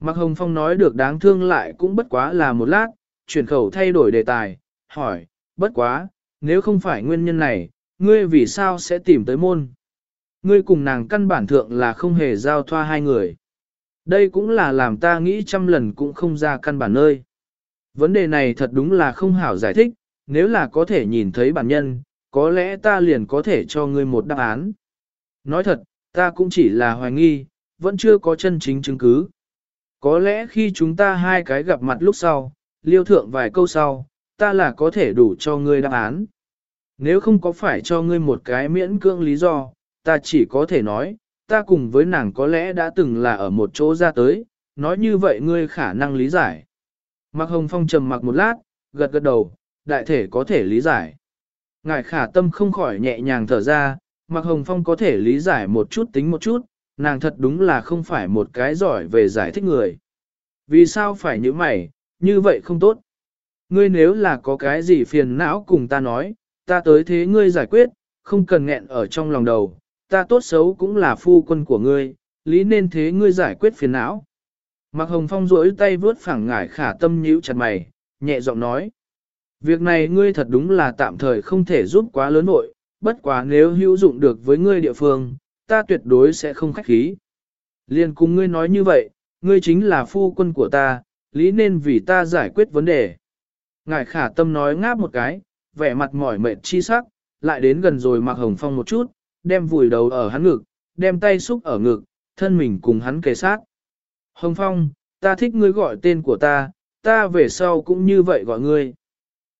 Mạc Hồng Phong nói được đáng thương lại cũng bất quá là một lát, chuyển khẩu thay đổi đề tài, hỏi, bất quá, nếu không phải nguyên nhân này, ngươi vì sao sẽ tìm tới môn? Ngươi cùng nàng căn bản thượng là không hề giao thoa hai người. Đây cũng là làm ta nghĩ trăm lần cũng không ra căn bản nơi. Vấn đề này thật đúng là không hảo giải thích, nếu là có thể nhìn thấy bản nhân, có lẽ ta liền có thể cho ngươi một đáp án. Nói thật, ta cũng chỉ là hoài nghi, vẫn chưa có chân chính chứng cứ. Có lẽ khi chúng ta hai cái gặp mặt lúc sau, liêu thượng vài câu sau, ta là có thể đủ cho ngươi đáp án. Nếu không có phải cho ngươi một cái miễn cưỡng lý do, ta chỉ có thể nói, ta cùng với nàng có lẽ đã từng là ở một chỗ ra tới, nói như vậy ngươi khả năng lý giải. Mạc Hồng Phong trầm mặc một lát, gật gật đầu, đại thể có thể lý giải. Ngài khả tâm không khỏi nhẹ nhàng thở ra, Mạc Hồng Phong có thể lý giải một chút tính một chút, nàng thật đúng là không phải một cái giỏi về giải thích người. Vì sao phải như mày, như vậy không tốt. Ngươi nếu là có cái gì phiền não cùng ta nói, ta tới thế ngươi giải quyết, không cần nghẹn ở trong lòng đầu, ta tốt xấu cũng là phu quân của ngươi, lý nên thế ngươi giải quyết phiền não. Mạc Hồng Phong duỗi tay vướt phẳng ngải khả tâm nhíu chặt mày, nhẹ giọng nói. Việc này ngươi thật đúng là tạm thời không thể giúp quá lớn nội, bất quá nếu hữu dụng được với ngươi địa phương, ta tuyệt đối sẽ không khách khí. Liên cùng ngươi nói như vậy, ngươi chính là phu quân của ta, lý nên vì ta giải quyết vấn đề. Ngài khả tâm nói ngáp một cái, vẻ mặt mỏi mệt chi sắc, lại đến gần rồi mặc hồng phong một chút, đem vùi đầu ở hắn ngực, đem tay xúc ở ngực, thân mình cùng hắn kề sát. Hồng phong, ta thích ngươi gọi tên của ta, ta về sau cũng như vậy gọi ngươi.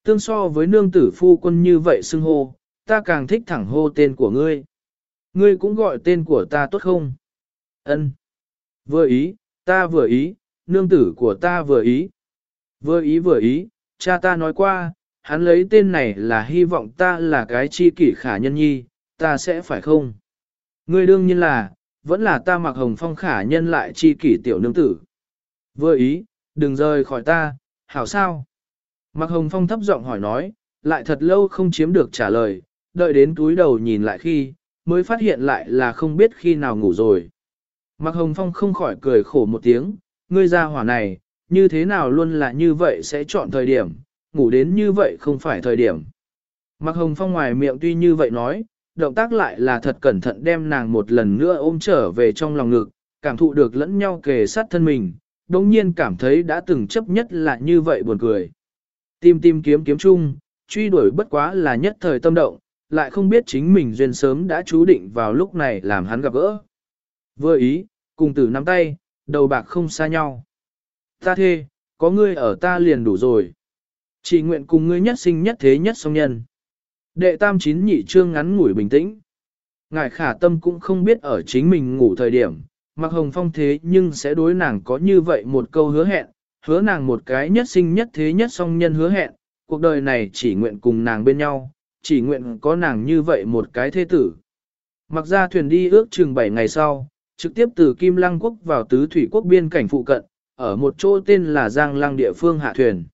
Tương so với nương tử phu quân như vậy xưng hô, ta càng thích thẳng hô tên của ngươi. Ngươi cũng gọi tên của ta tốt không? Ân. Vừa ý, ta vừa ý, nương tử của ta vừa ý. Vừa ý vừa ý, cha ta nói qua, hắn lấy tên này là hy vọng ta là cái chi kỷ khả nhân nhi, ta sẽ phải không? Ngươi đương nhiên là, vẫn là ta mặc hồng phong khả nhân lại chi kỷ tiểu nương tử. Vừa ý, đừng rời khỏi ta, hảo sao? Mặc hồng phong thấp giọng hỏi nói, lại thật lâu không chiếm được trả lời, đợi đến túi đầu nhìn lại khi, mới phát hiện lại là không biết khi nào ngủ rồi. Mạc Hồng Phong không khỏi cười khổ một tiếng, ngươi ra hỏa này, như thế nào luôn là như vậy sẽ chọn thời điểm, ngủ đến như vậy không phải thời điểm. Mạc Hồng Phong ngoài miệng tuy như vậy nói, động tác lại là thật cẩn thận đem nàng một lần nữa ôm trở về trong lòng ngực, cảm thụ được lẫn nhau kề sát thân mình, đồng nhiên cảm thấy đã từng chấp nhất là như vậy buồn cười. Tim tim kiếm kiếm chung, truy đuổi bất quá là nhất thời tâm động, lại không biết chính mình duyên sớm đã chú định vào lúc này làm hắn gặp gỡ. Vừa ý, cùng tử nắm tay, đầu bạc không xa nhau. Ta thê, có ngươi ở ta liền đủ rồi. Chỉ nguyện cùng ngươi nhất sinh nhất thế nhất song nhân. Đệ tam chín nhị trương ngắn ngủi bình tĩnh. Ngài khả tâm cũng không biết ở chính mình ngủ thời điểm, mặc hồng phong thế nhưng sẽ đối nàng có như vậy một câu hứa hẹn, hứa nàng một cái nhất sinh nhất thế nhất song nhân hứa hẹn, cuộc đời này chỉ nguyện cùng nàng bên nhau, chỉ nguyện có nàng như vậy một cái thế tử. Mặc ra thuyền đi ước chừng 7 ngày sau, trực tiếp từ Kim Lăng Quốc vào tứ thủy quốc biên cảnh phụ cận, ở một chỗ tên là Giang Lăng địa phương hạ thuyền.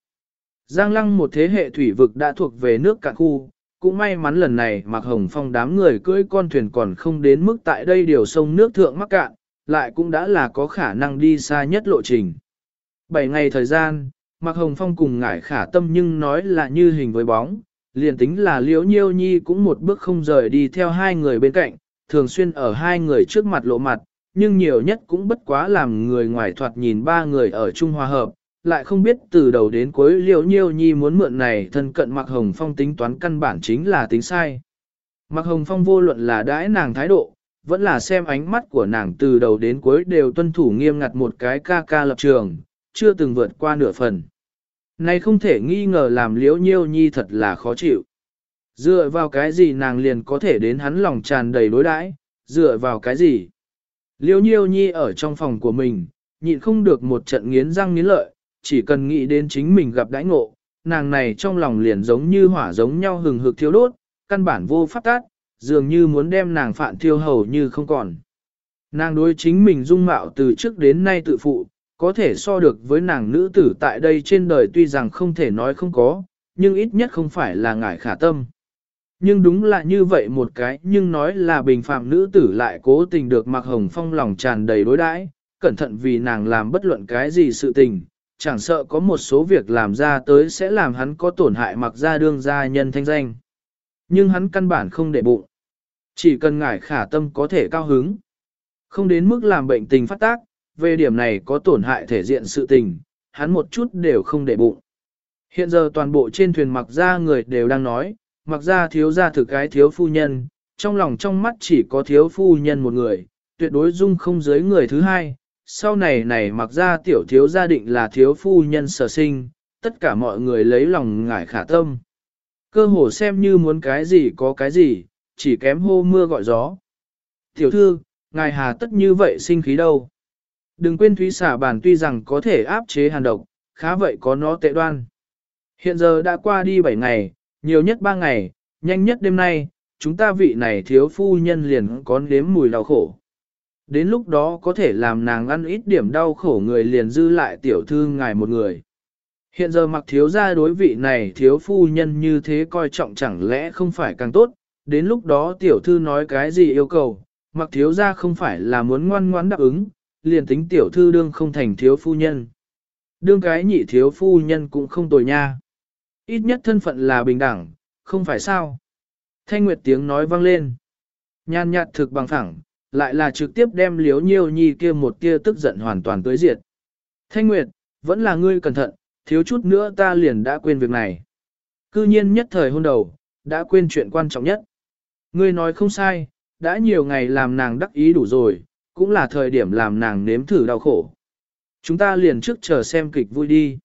Giang Lăng một thế hệ thủy vực đã thuộc về nước cạn khu, cũng may mắn lần này Mạc Hồng Phong đám người cưỡi con thuyền còn không đến mức tại đây điều sông nước thượng mắc cạn, lại cũng đã là có khả năng đi xa nhất lộ trình. 7 ngày thời gian, Mạc Hồng Phong cùng ngải khả tâm nhưng nói là như hình với bóng, liền tính là liễu nhiêu nhi cũng một bước không rời đi theo hai người bên cạnh, thường xuyên ở hai người trước mặt lộ mặt, nhưng nhiều nhất cũng bất quá làm người ngoài thoạt nhìn ba người ở chung hòa hợp, lại không biết từ đầu đến cuối liễu nhiêu nhi muốn mượn này thân cận Mạc Hồng Phong tính toán căn bản chính là tính sai. Mạc Hồng Phong vô luận là đãi nàng thái độ, vẫn là xem ánh mắt của nàng từ đầu đến cuối đều tuân thủ nghiêm ngặt một cái ca ca lập trường, chưa từng vượt qua nửa phần. Này không thể nghi ngờ làm liễu nhiêu nhi thật là khó chịu. Dựa vào cái gì nàng liền có thể đến hắn lòng tràn đầy đối đãi, dựa vào cái gì? Liễu nhiêu nhi ở trong phòng của mình, nhịn không được một trận nghiến răng nghiến lợi, chỉ cần nghĩ đến chính mình gặp đãi ngộ, nàng này trong lòng liền giống như hỏa giống nhau hừng hực thiêu đốt, căn bản vô pháp tát, dường như muốn đem nàng phạn thiêu hầu như không còn. Nàng đối chính mình dung mạo từ trước đến nay tự phụ, có thể so được với nàng nữ tử tại đây trên đời tuy rằng không thể nói không có, nhưng ít nhất không phải là ngải khả tâm. Nhưng đúng là như vậy một cái nhưng nói là bình phạm nữ tử lại cố tình được mặc hồng phong lòng tràn đầy đối đãi, cẩn thận vì nàng làm bất luận cái gì sự tình, chẳng sợ có một số việc làm ra tới sẽ làm hắn có tổn hại mặc ra đương gia nhân thanh danh. Nhưng hắn căn bản không để bụng. Chỉ cần ngải khả tâm có thể cao hứng. Không đến mức làm bệnh tình phát tác, về điểm này có tổn hại thể diện sự tình, hắn một chút đều không để bụng. Hiện giờ toàn bộ trên thuyền mặc ra người đều đang nói, mặc ra thiếu ra thực cái thiếu phu nhân, trong lòng trong mắt chỉ có thiếu phu nhân một người, tuyệt đối dung không giới người thứ hai. Sau này này mặc ra tiểu thiếu gia định là thiếu phu nhân sở sinh, tất cả mọi người lấy lòng ngải khả tâm. Cơ hồ xem như muốn cái gì có cái gì, chỉ kém hô mưa gọi gió. Tiểu thư, ngài hà tất như vậy sinh khí đâu. Đừng quên thúy xả bản tuy rằng có thể áp chế hàn độc, khá vậy có nó tệ đoan. Hiện giờ đã qua đi 7 ngày, nhiều nhất 3 ngày, nhanh nhất đêm nay, chúng ta vị này thiếu phu nhân liền có nếm mùi đau khổ. Đến lúc đó có thể làm nàng ăn ít điểm đau khổ người liền dư lại tiểu thư ngài một người. Hiện giờ mặc thiếu gia đối vị này thiếu phu nhân như thế coi trọng chẳng lẽ không phải càng tốt, đến lúc đó tiểu thư nói cái gì yêu cầu, mặc thiếu gia không phải là muốn ngoan ngoãn đáp ứng, liền tính tiểu thư đương không thành thiếu phu nhân. Đương cái nhị thiếu phu nhân cũng không tồi nha. Ít nhất thân phận là bình đẳng, không phải sao. Thanh Nguyệt tiếng nói vang lên. Nhan nhạt thực bằng thẳng, lại là trực tiếp đem liếu nhiêu nhi kia một tia tức giận hoàn toàn tới diệt. Thanh Nguyệt, vẫn là ngươi cẩn thận, thiếu chút nữa ta liền đã quên việc này. Cư nhiên nhất thời hôn đầu, đã quên chuyện quan trọng nhất. Ngươi nói không sai, đã nhiều ngày làm nàng đắc ý đủ rồi, cũng là thời điểm làm nàng nếm thử đau khổ. Chúng ta liền trước chờ xem kịch vui đi.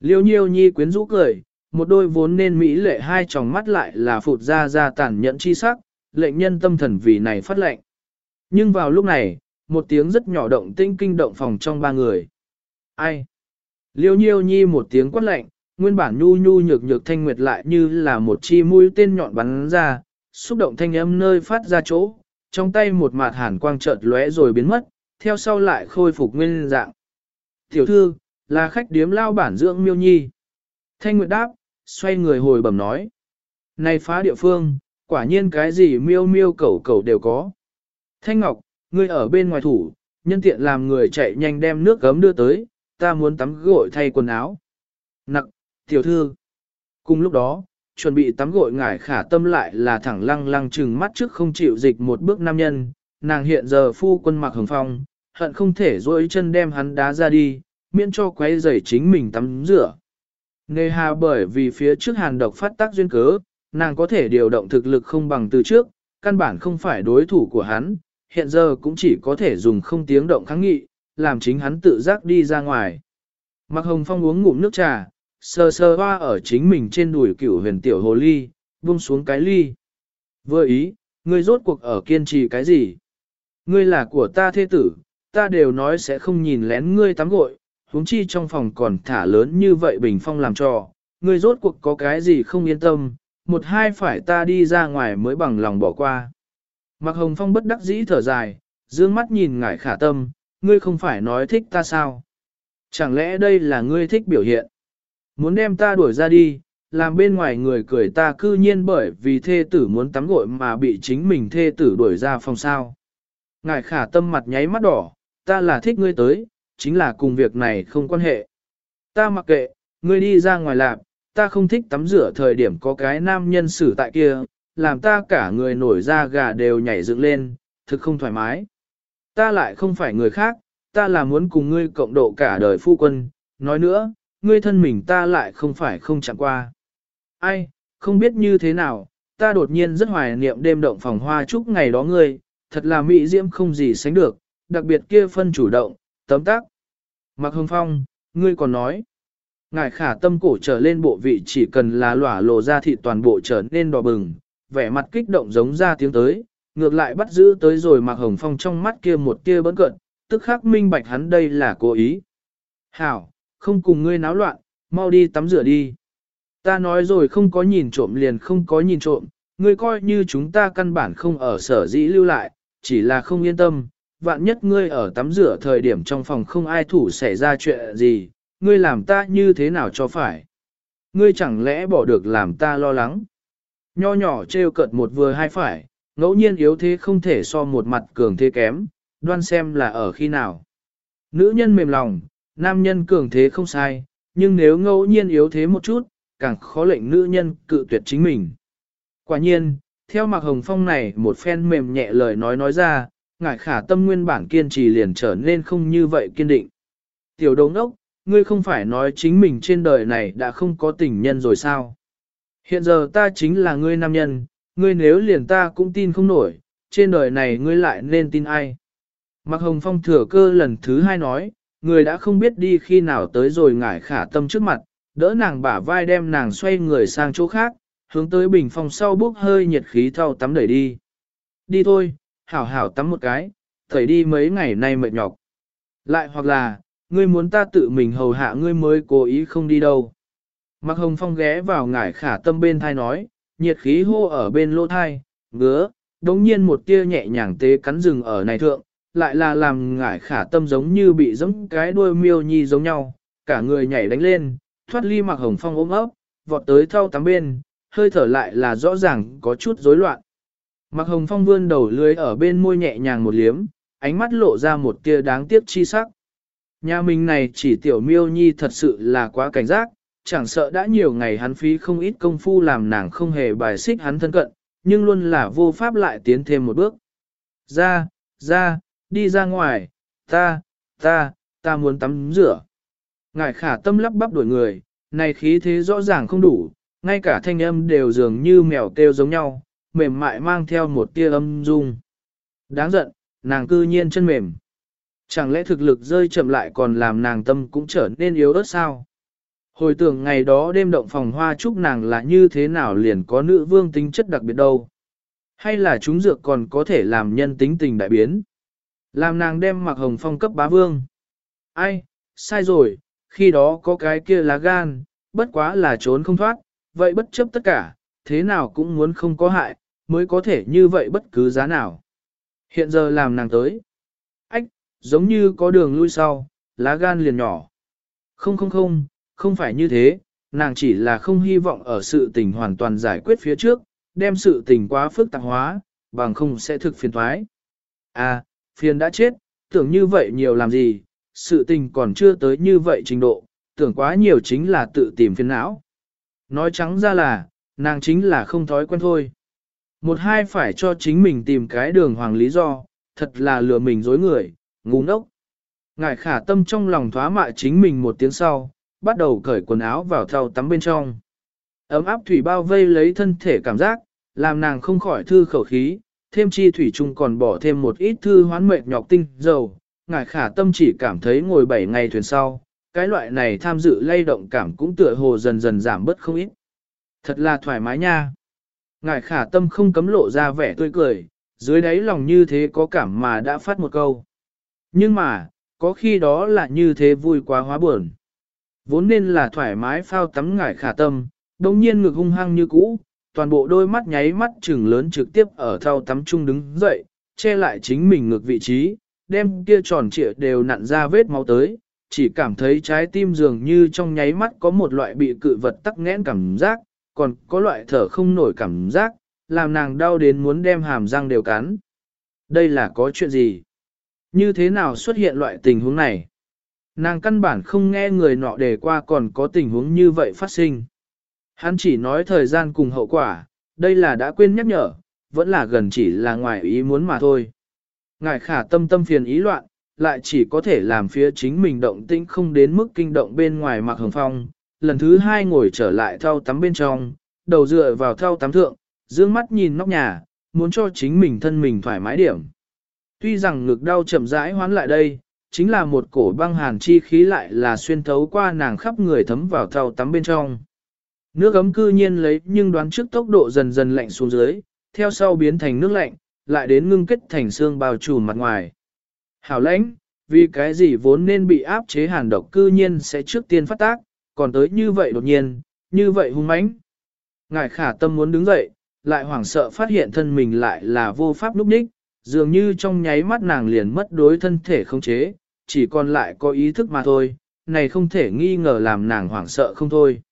Liêu nhiêu nhi quyến rũ cười, một đôi vốn nên mỹ lệ hai tròng mắt lại là phụt ra ra tàn nhẫn chi sắc, lệnh nhân tâm thần vì này phát lệnh. Nhưng vào lúc này, một tiếng rất nhỏ động tinh kinh động phòng trong ba người. Ai? Liêu nhiêu nhi một tiếng quát lệnh, nguyên bản nhu nhu nhược nhược thanh nguyệt lại như là một chi mũi tên nhọn bắn ra, xúc động thanh âm nơi phát ra chỗ, trong tay một mạt hàn quang chợt lóe rồi biến mất, theo sau lại khôi phục nguyên dạng. Tiểu thư, là khách điếm lao bản dưỡng miêu nhi. Thanh Nguyệt đáp, xoay người hồi bẩm nói. Này phá địa phương, Quả nhiên cái gì miêu miêu cẩu cẩu đều có. Thanh Ngọc, ngươi ở bên ngoài thủ, nhân tiện làm người chạy nhanh đem nước gấm đưa tới, ta muốn tắm gội thay quần áo. Nặng, tiểu thư. Cùng lúc đó, chuẩn bị tắm gội ngải khả tâm lại là thẳng lăng lăng chừng mắt trước không chịu dịch một bước nam nhân, nàng hiện giờ phu quân mặc hồng phong, hận không thể dối chân đem hắn đá ra đi, miễn cho quấy rầy chính mình tắm rửa. Nề hà bởi vì phía trước hàn độc phát tác duyên cớ, nàng có thể điều động thực lực không bằng từ trước, căn bản không phải đối thủ của hắn, hiện giờ cũng chỉ có thể dùng không tiếng động kháng nghị, làm chính hắn tự giác đi ra ngoài. Mặc hồng phong uống ngụm nước trà, sờ sờ hoa ở chính mình trên đùi cửu huyền tiểu hồ ly, buông xuống cái ly. Vừa ý, ngươi rốt cuộc ở kiên trì cái gì? Ngươi là của ta thế tử, ta đều nói sẽ không nhìn lén ngươi tắm gội, huống chi trong phòng còn thả lớn như vậy bình phong làm trò, ngươi rốt cuộc có cái gì không yên tâm, một hai phải ta đi ra ngoài mới bằng lòng bỏ qua. Mặc Hồng Phong bất đắc dĩ thở dài, dương mắt nhìn ngải khả tâm, ngươi không phải nói thích ta sao? Chẳng lẽ đây là ngươi thích biểu hiện? Muốn đem ta đuổi ra đi, làm bên ngoài người cười ta cư nhiên bởi vì thê tử muốn tắm gội mà bị chính mình thê tử đuổi ra phòng sao. Ngài khả tâm mặt nháy mắt đỏ, ta là thích ngươi tới, chính là cùng việc này không quan hệ. Ta mặc kệ, ngươi đi ra ngoài làm, ta không thích tắm rửa thời điểm có cái nam nhân xử tại kia, làm ta cả người nổi da gà đều nhảy dựng lên, thực không thoải mái. Ta lại không phải người khác, ta là muốn cùng ngươi cộng độ cả đời phu quân, nói nữa, ngươi thân mình ta lại không phải không chẳng qua. Ai, không biết như thế nào, ta đột nhiên rất hoài niệm đêm động phòng hoa chúc ngày đó ngươi, thật là mỹ diễm không gì sánh được, đặc biệt kia phân chủ động, tấm tác. Mạc Hồng Phong, ngươi còn nói, ngài khả tâm cổ trở lên bộ vị chỉ cần là lỏa lộ ra thị toàn bộ trở nên đỏ bừng, vẻ mặt kích động giống ra tiếng tới, ngược lại bắt giữ tới rồi Mạc Hồng Phong trong mắt kia một tia bấn cận, tức khắc minh bạch hắn đây là cố ý. Hảo, không cùng ngươi náo loạn, mau đi tắm rửa đi. Ta nói rồi không có nhìn trộm liền không có nhìn trộm, ngươi coi như chúng ta căn bản không ở sở dĩ lưu lại, chỉ là không yên tâm, vạn nhất ngươi ở tắm rửa thời điểm trong phòng không ai thủ xảy ra chuyện gì, ngươi làm ta như thế nào cho phải. Ngươi chẳng lẽ bỏ được làm ta lo lắng. Nho nhỏ trêu cợt một vừa hai phải, ngẫu nhiên yếu thế không thể so một mặt cường thế kém, đoan xem là ở khi nào. Nữ nhân mềm lòng, nam nhân cường thế không sai, nhưng nếu ngẫu nhiên yếu thế một chút, càng khó lệnh nữ nhân cự tuyệt chính mình. Quả nhiên, theo Mạc Hồng Phong này một phen mềm nhẹ lời nói nói ra, ngải khả tâm nguyên bản kiên trì liền trở nên không như vậy kiên định. Tiểu đồng ốc, ngươi không phải nói chính mình trên đời này đã không có tình nhân rồi sao? Hiện giờ ta chính là ngươi nam nhân, ngươi nếu liền ta cũng tin không nổi, trên đời này ngươi lại nên tin ai? Mạc Hồng Phong thừa cơ lần thứ hai nói, người đã không biết đi khi nào tới rồi ngải khả tâm trước mặt, đỡ nàng bả vai đem nàng xoay người sang chỗ khác, hướng tới bình phòng sau bốc hơi nhiệt khí thau tắm đẩy đi. Đi thôi, hảo hảo tắm một cái, thầy đi mấy ngày nay mệt nhọc. Lại hoặc là, ngươi muốn ta tự mình hầu hạ ngươi mới cố ý không đi đâu. Mặc hồng phong ghé vào ngải khả tâm bên thai nói, nhiệt khí hô ở bên lỗ thai, ngứa, đống nhiên một tia nhẹ nhàng tế cắn rừng ở này thượng, lại là làm ngải khả tâm giống như bị giống cái đuôi miêu nhi giống nhau, cả người nhảy đánh lên, thoát ly mặc hồng phong ôm ấp, vọt tới thau tắm bên, hơi thở lại là rõ ràng có chút rối loạn. Mặc hồng phong vươn đầu lưới ở bên môi nhẹ nhàng một liếm, ánh mắt lộ ra một tia đáng tiếc chi sắc. Nhà mình này chỉ tiểu miêu nhi thật sự là quá cảnh giác, chẳng sợ đã nhiều ngày hắn phí không ít công phu làm nàng không hề bài xích hắn thân cận, nhưng luôn là vô pháp lại tiến thêm một bước. Ra, ra, đi ra ngoài, ta, ta, ta muốn tắm rửa. Ngài khả tâm lắp bắp đuổi người, này khí thế rõ ràng không đủ, ngay cả thanh âm đều dường như mèo kêu giống nhau, mềm mại mang theo một tia âm dung. Đáng giận, nàng cư nhiên chân mềm. Chẳng lẽ thực lực rơi chậm lại còn làm nàng tâm cũng trở nên yếu ớt sao? Hồi tưởng ngày đó đêm động phòng hoa chúc nàng là như thế nào liền có nữ vương tính chất đặc biệt đâu? Hay là chúng dược còn có thể làm nhân tính tình đại biến? Làm nàng đem mặc hồng phong cấp bá vương? Ai, sai rồi, khi đó có cái kia lá gan, bất quá là trốn không thoát, vậy bất chấp tất cả, thế nào cũng muốn không có hại, mới có thể như vậy bất cứ giá nào. Hiện giờ làm nàng tới. Ách, giống như có đường lui sau, lá gan liền nhỏ. Không không không, không phải như thế, nàng chỉ là không hy vọng ở sự tình hoàn toàn giải quyết phía trước, đem sự tình quá phức tạp hóa, bằng không sẽ thực phiền thoái. À, phiền đã chết, tưởng như vậy nhiều làm gì, sự tình còn chưa tới như vậy trình độ, tưởng quá nhiều chính là tự tìm phiền não. Nói trắng ra là, nàng chính là không thói quen thôi. Một hai phải cho chính mình tìm cái đường hoàng lý do, thật là lừa mình dối người, ngu ngốc. Ngài khả tâm trong lòng thoá mạ chính mình một tiếng sau, bắt đầu cởi quần áo vào thau tắm bên trong. Ấm áp thủy bao vây lấy thân thể cảm giác, làm nàng không khỏi thư khẩu khí, thêm chi thủy chung còn bỏ thêm một ít thư hoán mệt nhọc tinh dầu. Ngài khả tâm chỉ cảm thấy ngồi 7 ngày thuyền sau, cái loại này tham dự lay động cảm cũng tựa hồ dần dần giảm bớt không ít. Thật là thoải mái nha. Ngài khả tâm không cấm lộ ra vẻ tươi cười, dưới đáy lòng như thế có cảm mà đã phát một câu. Nhưng mà, có khi đó là như thế vui quá hóa buồn. Vốn nên là thoải mái phao tắm ngải khả tâm, đồng nhiên ngực hung hăng như cũ, toàn bộ đôi mắt nháy mắt chừng lớn trực tiếp ở thao tắm chung đứng dậy, che lại chính mình ngược vị trí, đem kia tròn trịa đều nặn ra vết máu tới, chỉ cảm thấy trái tim dường như trong nháy mắt có một loại bị cự vật tắc nghẽn cảm giác, còn có loại thở không nổi cảm giác, làm nàng đau đến muốn đem hàm răng đều cắn. Đây là có chuyện gì? Như thế nào xuất hiện loại tình huống này? Nàng căn bản không nghe người nọ đề qua còn có tình huống như vậy phát sinh. Hắn chỉ nói thời gian cùng hậu quả, đây là đã quên nhắc nhở, vẫn là gần chỉ là ngoài ý muốn mà thôi. Ngài khả tâm tâm phiền ý loạn, lại chỉ có thể làm phía chính mình động tĩnh không đến mức kinh động bên ngoài mặc hồng phong. Lần thứ hai ngồi trở lại thao tắm bên trong, đầu dựa vào thao tắm thượng, dương mắt nhìn nóc nhà, muốn cho chính mình thân mình thoải mái điểm. Tuy rằng ngực đau chậm rãi hoán lại đây, chính là một cổ băng hàn chi khí lại là xuyên thấu qua nàng khắp người thấm vào thau tắm bên trong. Nước ấm cư nhiên lấy nhưng đoán trước tốc độ dần dần lạnh xuống dưới, theo sau biến thành nước lạnh, lại đến ngưng kết thành xương bao trùm mặt ngoài. Hảo lãnh, vì cái gì vốn nên bị áp chế hàn độc cư nhiên sẽ trước tiên phát tác, còn tới như vậy đột nhiên, như vậy hung mãnh. Ngài khả tâm muốn đứng dậy, lại hoảng sợ phát hiện thân mình lại là vô pháp lúc ních, dường như trong nháy mắt nàng liền mất đối thân thể không chế, chỉ còn lại có ý thức mà thôi, này không thể nghi ngờ làm nàng hoảng sợ không thôi.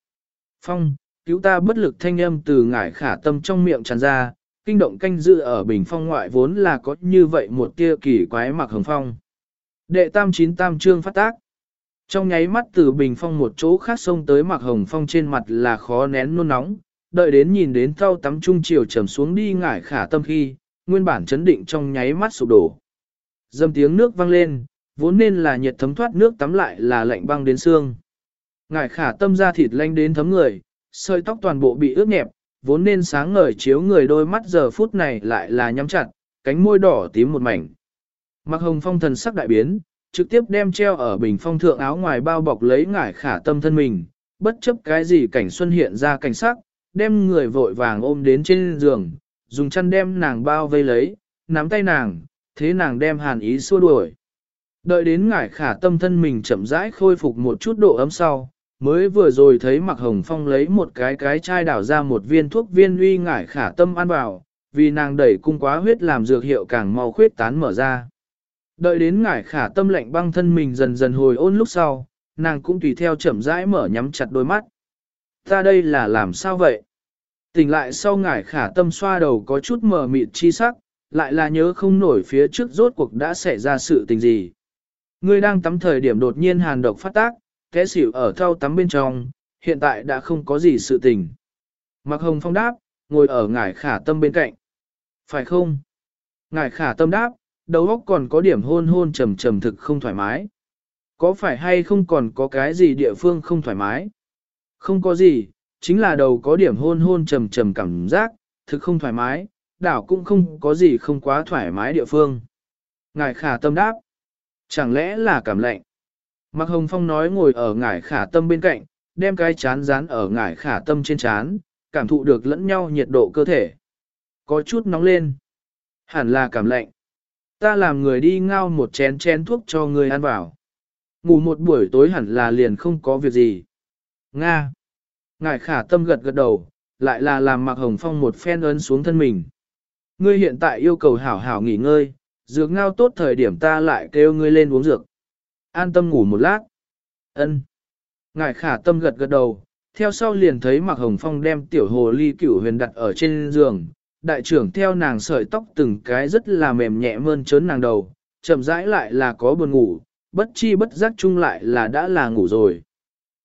Phong, cứu ta bất lực thanh âm từ ngải khả tâm trong miệng tràn ra, kinh động canh dự ở bình phong ngoại vốn là có như vậy một tia kỳ quái mặc hồng phong. Đệ tam chín tam trương phát tác. Trong nháy mắt từ bình phong một chỗ khác xông tới mặc hồng phong trên mặt là khó nén nôn nóng, đợi đến nhìn đến thau tắm trung chiều trầm xuống đi ngải khả tâm khi, nguyên bản chấn định trong nháy mắt sụp đổ. Dâm tiếng nước vang lên, vốn nên là nhiệt thấm thoát nước tắm lại là lạnh băng đến xương. Ngải khả tâm ra thịt lanh đến thấm người, sợi tóc toàn bộ bị ướt nhẹp, vốn nên sáng ngời chiếu người đôi mắt giờ phút này lại là nhắm chặt, cánh môi đỏ tím một mảnh. Mặc hồng phong thần sắc đại biến, trực tiếp đem treo ở bình phong thượng áo ngoài bao bọc lấy ngải khả tâm thân mình, bất chấp cái gì cảnh xuân hiện ra cảnh sắc, đem người vội vàng ôm đến trên giường, dùng chăn đem nàng bao vây lấy, nắm tay nàng, thế nàng đem hàn ý xua đuổi. Đợi đến ngải khả tâm thân mình chậm rãi khôi phục một chút độ ấm sau, mới vừa rồi thấy mặc hồng phong lấy một cái cái chai đảo ra một viên thuốc viên uy ngải khả tâm ăn vào, vì nàng đẩy cung quá huyết làm dược hiệu càng mau khuyết tán mở ra. Đợi đến ngải khả tâm lạnh băng thân mình dần dần hồi ôn lúc sau, nàng cũng tùy theo chậm rãi mở nhắm chặt đôi mắt. Ta đây là làm sao vậy? Tỉnh lại sau ngải khả tâm xoa đầu có chút mờ mịt chi sắc, lại là nhớ không nổi phía trước rốt cuộc đã xảy ra sự tình gì. Ngươi đang tắm thời điểm đột nhiên hàn độc phát tác, té xỉu ở thau tắm bên trong, hiện tại đã không có gì sự tình. Mặc hồng phong đáp, ngồi ở ngải khả tâm bên cạnh. Phải không? Ngải khả tâm đáp, đầu óc còn có điểm hôn hôn trầm trầm thực không thoải mái. Có phải hay không còn có cái gì địa phương không thoải mái? Không có gì, chính là đầu có điểm hôn hôn trầm trầm cảm giác, thực không thoải mái, đảo cũng không có gì không quá thoải mái địa phương. Ngài khả tâm đáp. Chẳng lẽ là cảm lạnh? Mạc Hồng Phong nói ngồi ở ngải khả tâm bên cạnh, đem cái chán dán ở ngải khả tâm trên chán, cảm thụ được lẫn nhau nhiệt độ cơ thể. Có chút nóng lên. Hẳn là cảm lạnh. Ta làm người đi ngao một chén chén thuốc cho người ăn vào. Ngủ một buổi tối hẳn là liền không có việc gì. Nga. ngải khả tâm gật gật đầu, lại là làm Mạc Hồng Phong một phen ấn xuống thân mình. Ngươi hiện tại yêu cầu hảo hảo nghỉ ngơi, dược ngao tốt thời điểm ta lại kêu ngươi lên uống dược. An tâm ngủ một lát. Ân. Ngải khả tâm gật gật đầu, theo sau liền thấy Mạc Hồng Phong đem tiểu hồ ly cửu huyền đặt ở trên giường, đại trưởng theo nàng sợi tóc từng cái rất là mềm nhẹ mơn trớn nàng đầu, chậm rãi lại là có buồn ngủ, bất chi bất giác chung lại là đã là ngủ rồi.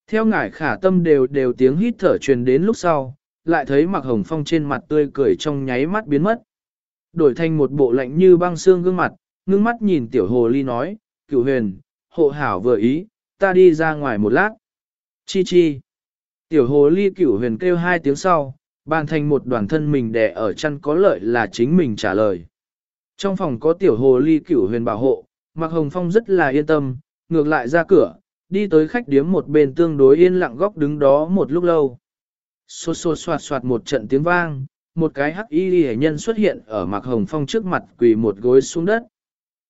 Theo ngải khả tâm đều đều tiếng hít thở truyền đến lúc sau, lại thấy Mạc Hồng Phong trên mặt tươi cười trong nháy mắt biến mất. Đổi thành một bộ lạnh như băng xương gương mặt, ngưng mắt nhìn tiểu hồ ly nói, cửu huyền, hộ hảo vừa ý, ta đi ra ngoài một lát. Chi chi. Tiểu hồ ly cửu huyền kêu hai tiếng sau, bàn thành một đoàn thân mình đè ở chăn có lợi là chính mình trả lời. Trong phòng có tiểu hồ ly cửu huyền bảo hộ, Mạc Hồng Phong rất là yên tâm, ngược lại ra cửa, đi tới khách điếm một bên tương đối yên lặng góc đứng đó một lúc lâu. Xô xô soạt soạt một trận tiếng vang, một cái hắc y hệ nhân xuất hiện ở Mạc Hồng Phong trước mặt quỳ một gối xuống đất.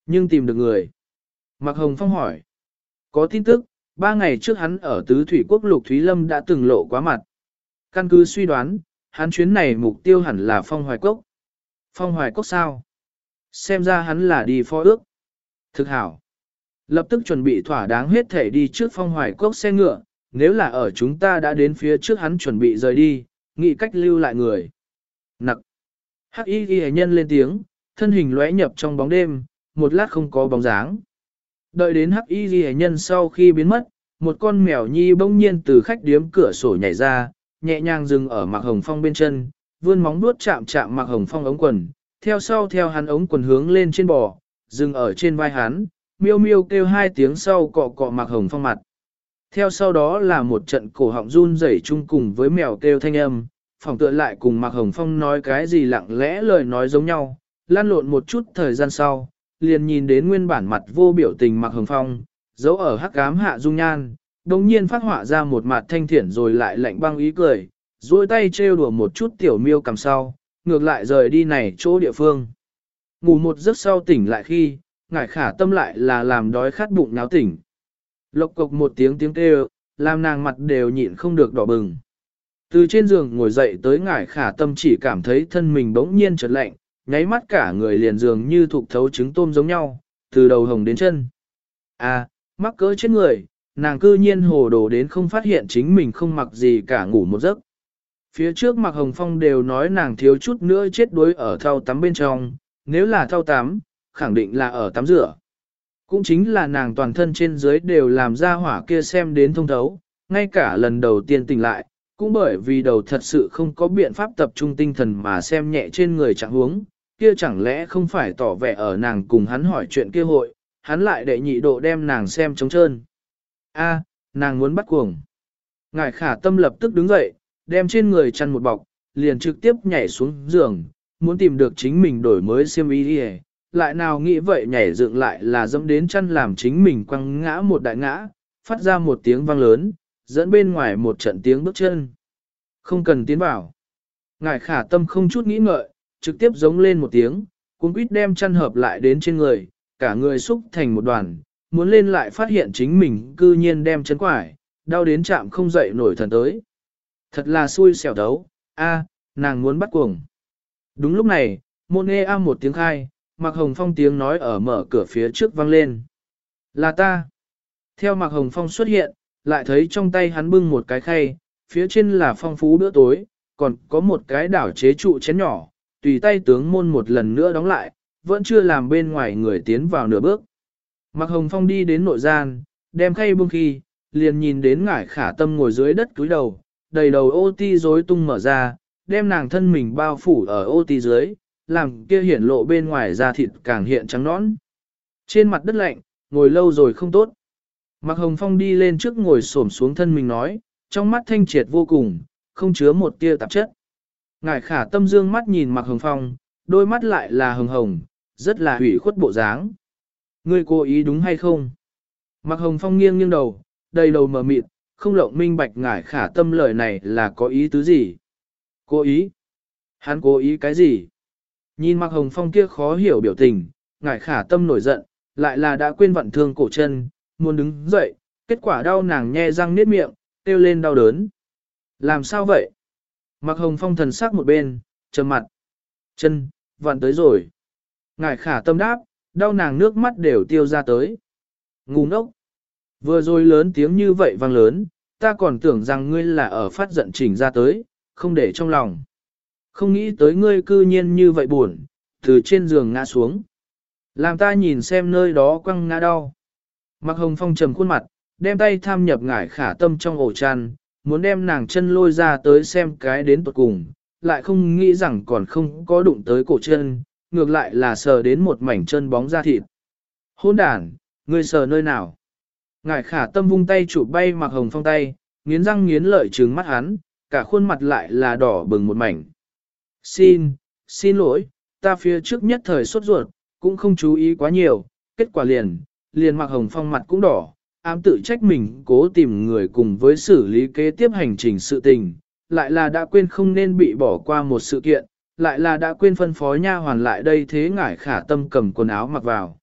Nhưng tìm được người. Mạc Hồng Phong hỏi. Có tin tức, ba ngày trước hắn ở tứ thủy quốc lục Thúy Lâm đã từng lộ quá mặt. Căn cứ suy đoán, hắn chuyến này mục tiêu hẳn là Phong Hoài Cốc. Phong Hoài Cốc sao? Xem ra hắn là đi phó ước. Thực hảo. Lập tức chuẩn bị thỏa đáng hết thể đi trước Phong Hoài Cốc xe ngựa, nếu là ở chúng ta đã đến phía trước hắn chuẩn bị rời đi, nghĩ cách lưu lại người. Nặc. Hắc y ghi nhân lên tiếng, thân hình lóe nhập trong bóng đêm, một lát không có bóng dáng. Đợi đến hắc y ghi nhân sau khi biến mất, một con mèo nhi bỗng nhiên từ khách điếm cửa sổ nhảy ra, nhẹ nhàng dừng ở mặc hồng phong bên chân, vươn móng đuốt chạm chạm mặc hồng phong ống quần, theo sau theo hắn ống quần hướng lên trên bò, dừng ở trên vai hắn, miêu miêu kêu hai tiếng sau cọ cọ mặc hồng phong mặt. Theo sau đó là một trận cổ họng run rẩy chung cùng với mèo kêu thanh âm, phòng tựa lại cùng Mạc Hồng Phong nói cái gì lặng lẽ lời nói giống nhau, lan lộn một chút thời gian sau, liền nhìn đến nguyên bản mặt vô biểu tình mặc Hồng Phong, giấu ở hắc cám hạ dung nhan, đồng nhiên phát họa ra một mặt thanh thiển rồi lại lạnh băng ý cười, duỗi tay trêu đùa một chút tiểu miêu cầm sau, ngược lại rời đi này chỗ địa phương. Ngủ một giấc sau tỉnh lại khi, ngải khả tâm lại là làm đói khát bụng náo tỉnh. Lộc cộc một tiếng tiếng kêu, làm nàng mặt đều nhịn không được đỏ bừng. Từ trên giường ngồi dậy tới ngải khả tâm chỉ cảm thấy thân mình bỗng nhiên chợt lạnh, nháy mắt cả người liền dường như thục thấu trứng tôm giống nhau, từ đầu hồng đến chân. À, mắc cỡ chết người, nàng cư nhiên hồ đồ đến không phát hiện chính mình không mặc gì cả ngủ một giấc. Phía trước mặc hồng phong đều nói nàng thiếu chút nữa chết đuối ở thau tắm bên trong, nếu là thau tắm, khẳng định là ở tắm rửa. Cũng chính là nàng toàn thân trên dưới đều làm ra hỏa kia xem đến thông thấu, ngay cả lần đầu tiên tỉnh lại, cũng bởi vì đầu thật sự không có biện pháp tập trung tinh thần mà xem nhẹ trên người trạng huống, kia chẳng lẽ không phải tỏ vẻ ở nàng cùng hắn hỏi chuyện kia hội, hắn lại để nhị độ đem nàng xem trống trơn. A, nàng muốn bắt cuồng. Ngài khả tâm lập tức đứng dậy, đem trên người chăn một bọc, liền trực tiếp nhảy xuống giường, muốn tìm được chính mình đổi mới xiêm y đi lại nào nghĩ vậy nhảy dựng lại là dẫm đến chăn làm chính mình quăng ngã một đại ngã, phát ra một tiếng vang lớn, dẫn bên ngoài một trận tiếng bước chân. Không cần tiến vào. Ngài khả tâm không chút nghĩ ngợi, trực tiếp giống lên một tiếng, cuốn quýt đem chăn hợp lại đến trên người, cả người xúc thành một đoàn, muốn lên lại phát hiện chính mình cư nhiên đem chân quải, đau đến chạm không dậy nổi thần tới. Thật là xui xẻo đấu, a, nàng muốn bắt cuồng. Đúng lúc này, môn nghe a một tiếng khai, Mạc Hồng Phong tiếng nói ở mở cửa phía trước vang lên. Là ta. Theo Mạc Hồng Phong xuất hiện, lại thấy trong tay hắn bưng một cái khay, phía trên là phong phú bữa tối, còn có một cái đảo chế trụ chén nhỏ, tùy tay tướng môn một lần nữa đóng lại, vẫn chưa làm bên ngoài người tiến vào nửa bước. Mạc Hồng Phong đi đến nội gian, đem khay bưng khi, liền nhìn đến ngải khả tâm ngồi dưới đất cúi đầu, đầy đầu ô ti rối tung mở ra, đem nàng thân mình bao phủ ở ô ti dưới, làm kia hiển lộ bên ngoài da thịt càng hiện trắng nõn. Trên mặt đất lạnh, ngồi lâu rồi không tốt. Mạc Hồng Phong đi lên trước ngồi xổm xuống thân mình nói, trong mắt thanh triệt vô cùng, không chứa một tia tạp chất. Ngải khả tâm dương mắt nhìn Mặc Hồng Phong, đôi mắt lại là hồng hồng, rất là hủy khuất bộ dáng. Ngươi cố ý đúng hay không? Mặc Hồng Phong nghiêng nghiêng đầu, đầy đầu mờ mịt, không lộng minh bạch ngải khả tâm lời này là có ý tứ gì? Cố ý? Hắn cố ý cái gì? Nhìn Mặc Hồng Phong kia khó hiểu biểu tình, ngải khả tâm nổi giận, lại là đã quên vận thương cổ chân, muốn đứng dậy, kết quả đau nàng nhe răng niết miệng, kêu lên đau đớn. Làm sao vậy? Mạc Hồng Phong thần sắc một bên, trầm mặt. Chân, vặn tới rồi. Ngải khả tâm đáp, đau nàng nước mắt đều tiêu ra tới. Ngu ngốc. Vừa rồi lớn tiếng như vậy vang lớn, ta còn tưởng rằng ngươi là ở phát giận chỉnh ra tới, không để trong lòng. Không nghĩ tới ngươi cư nhiên như vậy buồn, từ trên giường ngã xuống. Làm ta nhìn xem nơi đó quăng ngã đau. Mặc hồng phong trầm khuôn mặt, đem tay tham nhập ngải khả tâm trong ổ chăn, muốn đem nàng chân lôi ra tới xem cái đến tuột cùng, lại không nghĩ rằng còn không có đụng tới cổ chân, ngược lại là sờ đến một mảnh chân bóng da thịt. Hôn đàn, ngươi sờ nơi nào? Ngải khả tâm vung tay chụp bay mặc hồng phong tay, nghiến răng nghiến lợi trừng mắt hắn, cả khuôn mặt lại là đỏ bừng một mảnh. Xin, xin lỗi, ta phía trước nhất thời sốt ruột, cũng không chú ý quá nhiều, kết quả liền, liền mặc hồng phong mặt cũng đỏ, ám tự trách mình cố tìm người cùng với xử lý kế tiếp hành trình sự tình, lại là đã quên không nên bị bỏ qua một sự kiện, lại là đã quên phân phó nha hoàn lại đây thế ngải khả tâm cầm quần áo mặc vào.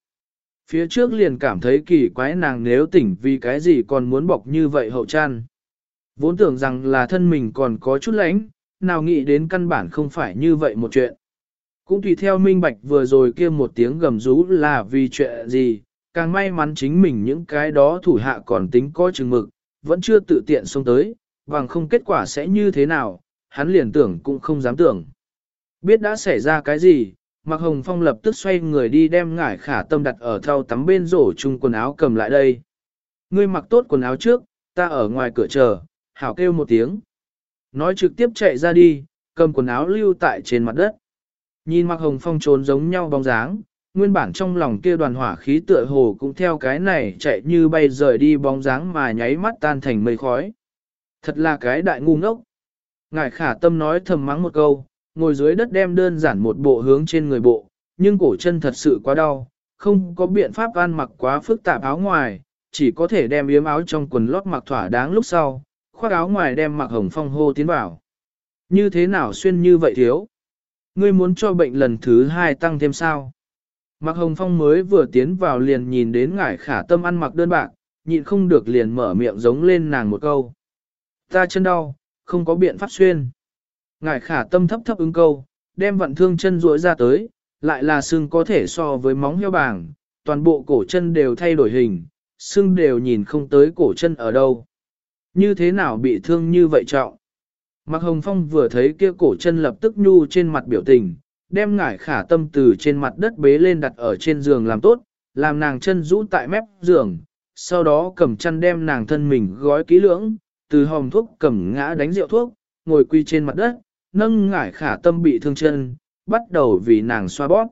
Phía trước liền cảm thấy kỳ quái nàng nếu tỉnh vì cái gì còn muốn bọc như vậy hậu chăn. Vốn tưởng rằng là thân mình còn có chút lãnh, nào nghĩ đến căn bản không phải như vậy một chuyện. Cũng tùy theo minh bạch vừa rồi kia một tiếng gầm rú là vì chuyện gì, càng may mắn chính mình những cái đó thủ hạ còn tính coi chừng mực, vẫn chưa tự tiện xông tới, bằng không kết quả sẽ như thế nào, hắn liền tưởng cũng không dám tưởng. Biết đã xảy ra cái gì, Mạc Hồng Phong lập tức xoay người đi đem ngải khả tâm đặt ở thau tắm bên rổ chung quần áo cầm lại đây. Ngươi mặc tốt quần áo trước, ta ở ngoài cửa chờ, hảo kêu một tiếng. Nói trực tiếp chạy ra đi, cầm quần áo lưu tại trên mặt đất. Nhìn Mạc Hồng Phong trốn giống nhau bóng dáng, nguyên bản trong lòng kia đoàn hỏa khí tựa hồ cũng theo cái này chạy như bay rời đi bóng dáng mà nháy mắt tan thành mây khói. Thật là cái đại ngu ngốc. Ngài khả tâm nói thầm mắng một câu, ngồi dưới đất đem đơn giản một bộ hướng trên người bộ, nhưng cổ chân thật sự quá đau, không có biện pháp ăn mặc quá phức tạp áo ngoài, chỉ có thể đem yếm áo trong quần lót mặc thỏa đáng lúc sau, khoác áo ngoài đem mặc hồng phong hô tiến vào. Như thế nào xuyên như vậy thiếu? Ngươi muốn cho bệnh lần thứ hai tăng thêm sao? Mạc hồng phong mới vừa tiến vào liền nhìn đến ngải khả tâm ăn mặc đơn bạc, nhịn không được liền mở miệng giống lên nàng một câu. Ta chân đau, không có biện pháp xuyên. Ngải khả tâm thấp thấp ứng câu, đem vận thương chân duỗi ra tới, lại là xương có thể so với móng heo bảng, toàn bộ cổ chân đều thay đổi hình, xương đều nhìn không tới cổ chân ở đâu. Như thế nào bị thương như vậy trọng? Mạc Hồng Phong vừa thấy kia cổ chân lập tức nhu trên mặt biểu tình, đem ngải khả tâm từ trên mặt đất bế lên đặt ở trên giường làm tốt, làm nàng chân rũ tại mép giường, sau đó cầm chăn đem nàng thân mình gói kỹ lưỡng, từ hòm thuốc cầm ngã đánh rượu thuốc, ngồi quy trên mặt đất, nâng ngải khả tâm bị thương chân, bắt đầu vì nàng xoa bóp.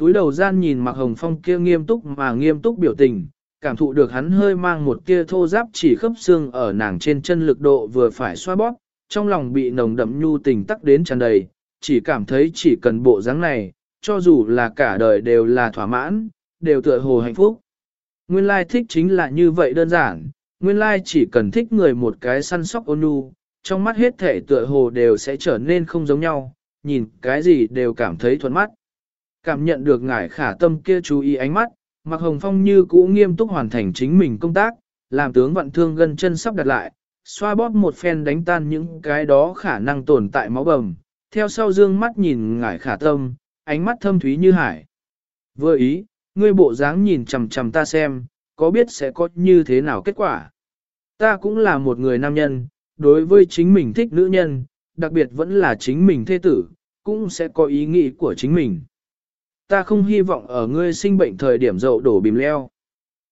Túi đầu gian nhìn mặc Hồng Phong kia nghiêm túc mà nghiêm túc biểu tình, cảm thụ được hắn hơi mang một tia thô giáp chỉ khớp xương ở nàng trên chân lực độ vừa phải xoa bóp, trong lòng bị nồng đậm nhu tình tắc đến tràn đầy, chỉ cảm thấy chỉ cần bộ dáng này, cho dù là cả đời đều là thỏa mãn, đều tựa hồ hạnh phúc. Nguyên lai thích chính là như vậy đơn giản, nguyên lai chỉ cần thích người một cái săn sóc ôn nhu, trong mắt hết thể tựa hồ đều sẽ trở nên không giống nhau, nhìn cái gì đều cảm thấy thuận mắt. Cảm nhận được ngải khả tâm kia chú ý ánh mắt, Mạc Hồng Phong như cũ nghiêm túc hoàn thành chính mình công tác, làm tướng vận thương gân chân sắp đặt lại, xoa bóp một phen đánh tan những cái đó khả năng tồn tại máu bầm, theo sau dương mắt nhìn ngải khả tâm, ánh mắt thâm thúy như hải. Vừa ý, ngươi bộ dáng nhìn chằm chằm ta xem, có biết sẽ có như thế nào kết quả. Ta cũng là một người nam nhân, đối với chính mình thích nữ nhân, đặc biệt vẫn là chính mình thê tử, cũng sẽ có ý nghĩ của chính mình. Ta không hy vọng ở ngươi sinh bệnh thời điểm dậu đổ bìm leo.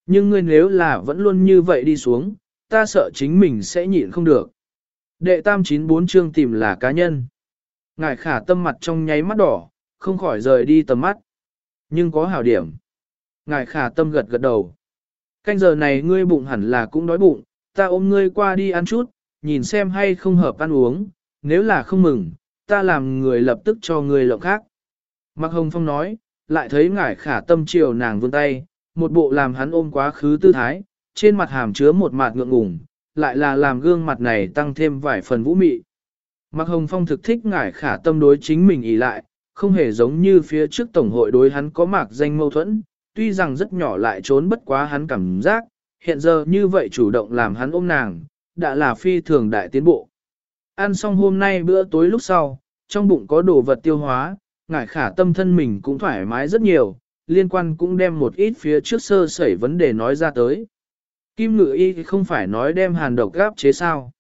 Nhưng ngươi nếu là vẫn luôn như vậy đi xuống, ta sợ chính mình sẽ nhịn không được. Đệ tam chín bốn chương tìm là cá nhân. Ngài khả tâm mặt trong nháy mắt đỏ, không khỏi rời đi tầm mắt. Nhưng có hảo điểm. Ngài khả tâm gật gật đầu. Canh giờ này ngươi bụng hẳn là cũng đói bụng, ta ôm ngươi qua đi ăn chút, nhìn xem hay không hợp ăn uống, nếu là không mừng, ta làm người lập tức cho ngươi lộng khác. Mạc Hồng Phong nói, lại thấy ngải khả tâm chiều nàng vươn tay, một bộ làm hắn ôm quá khứ tư thái, trên mặt hàm chứa một mạt ngượng ngùng, lại là làm gương mặt này tăng thêm vài phần vũ mị. Mạc Hồng Phong thực thích ngải khả tâm đối chính mình ý lại, không hề giống như phía trước Tổng hội đối hắn có mạc danh mâu thuẫn, tuy rằng rất nhỏ lại trốn bất quá hắn cảm giác, hiện giờ như vậy chủ động làm hắn ôm nàng, đã là phi thường đại tiến bộ. Ăn xong hôm nay bữa tối lúc sau, trong bụng có đồ vật tiêu hóa, ngải khả tâm thân mình cũng thoải mái rất nhiều, liên quan cũng đem một ít phía trước sơ sẩy vấn đề nói ra tới. Kim ngự y không phải nói đem hàn độc gáp chế sao.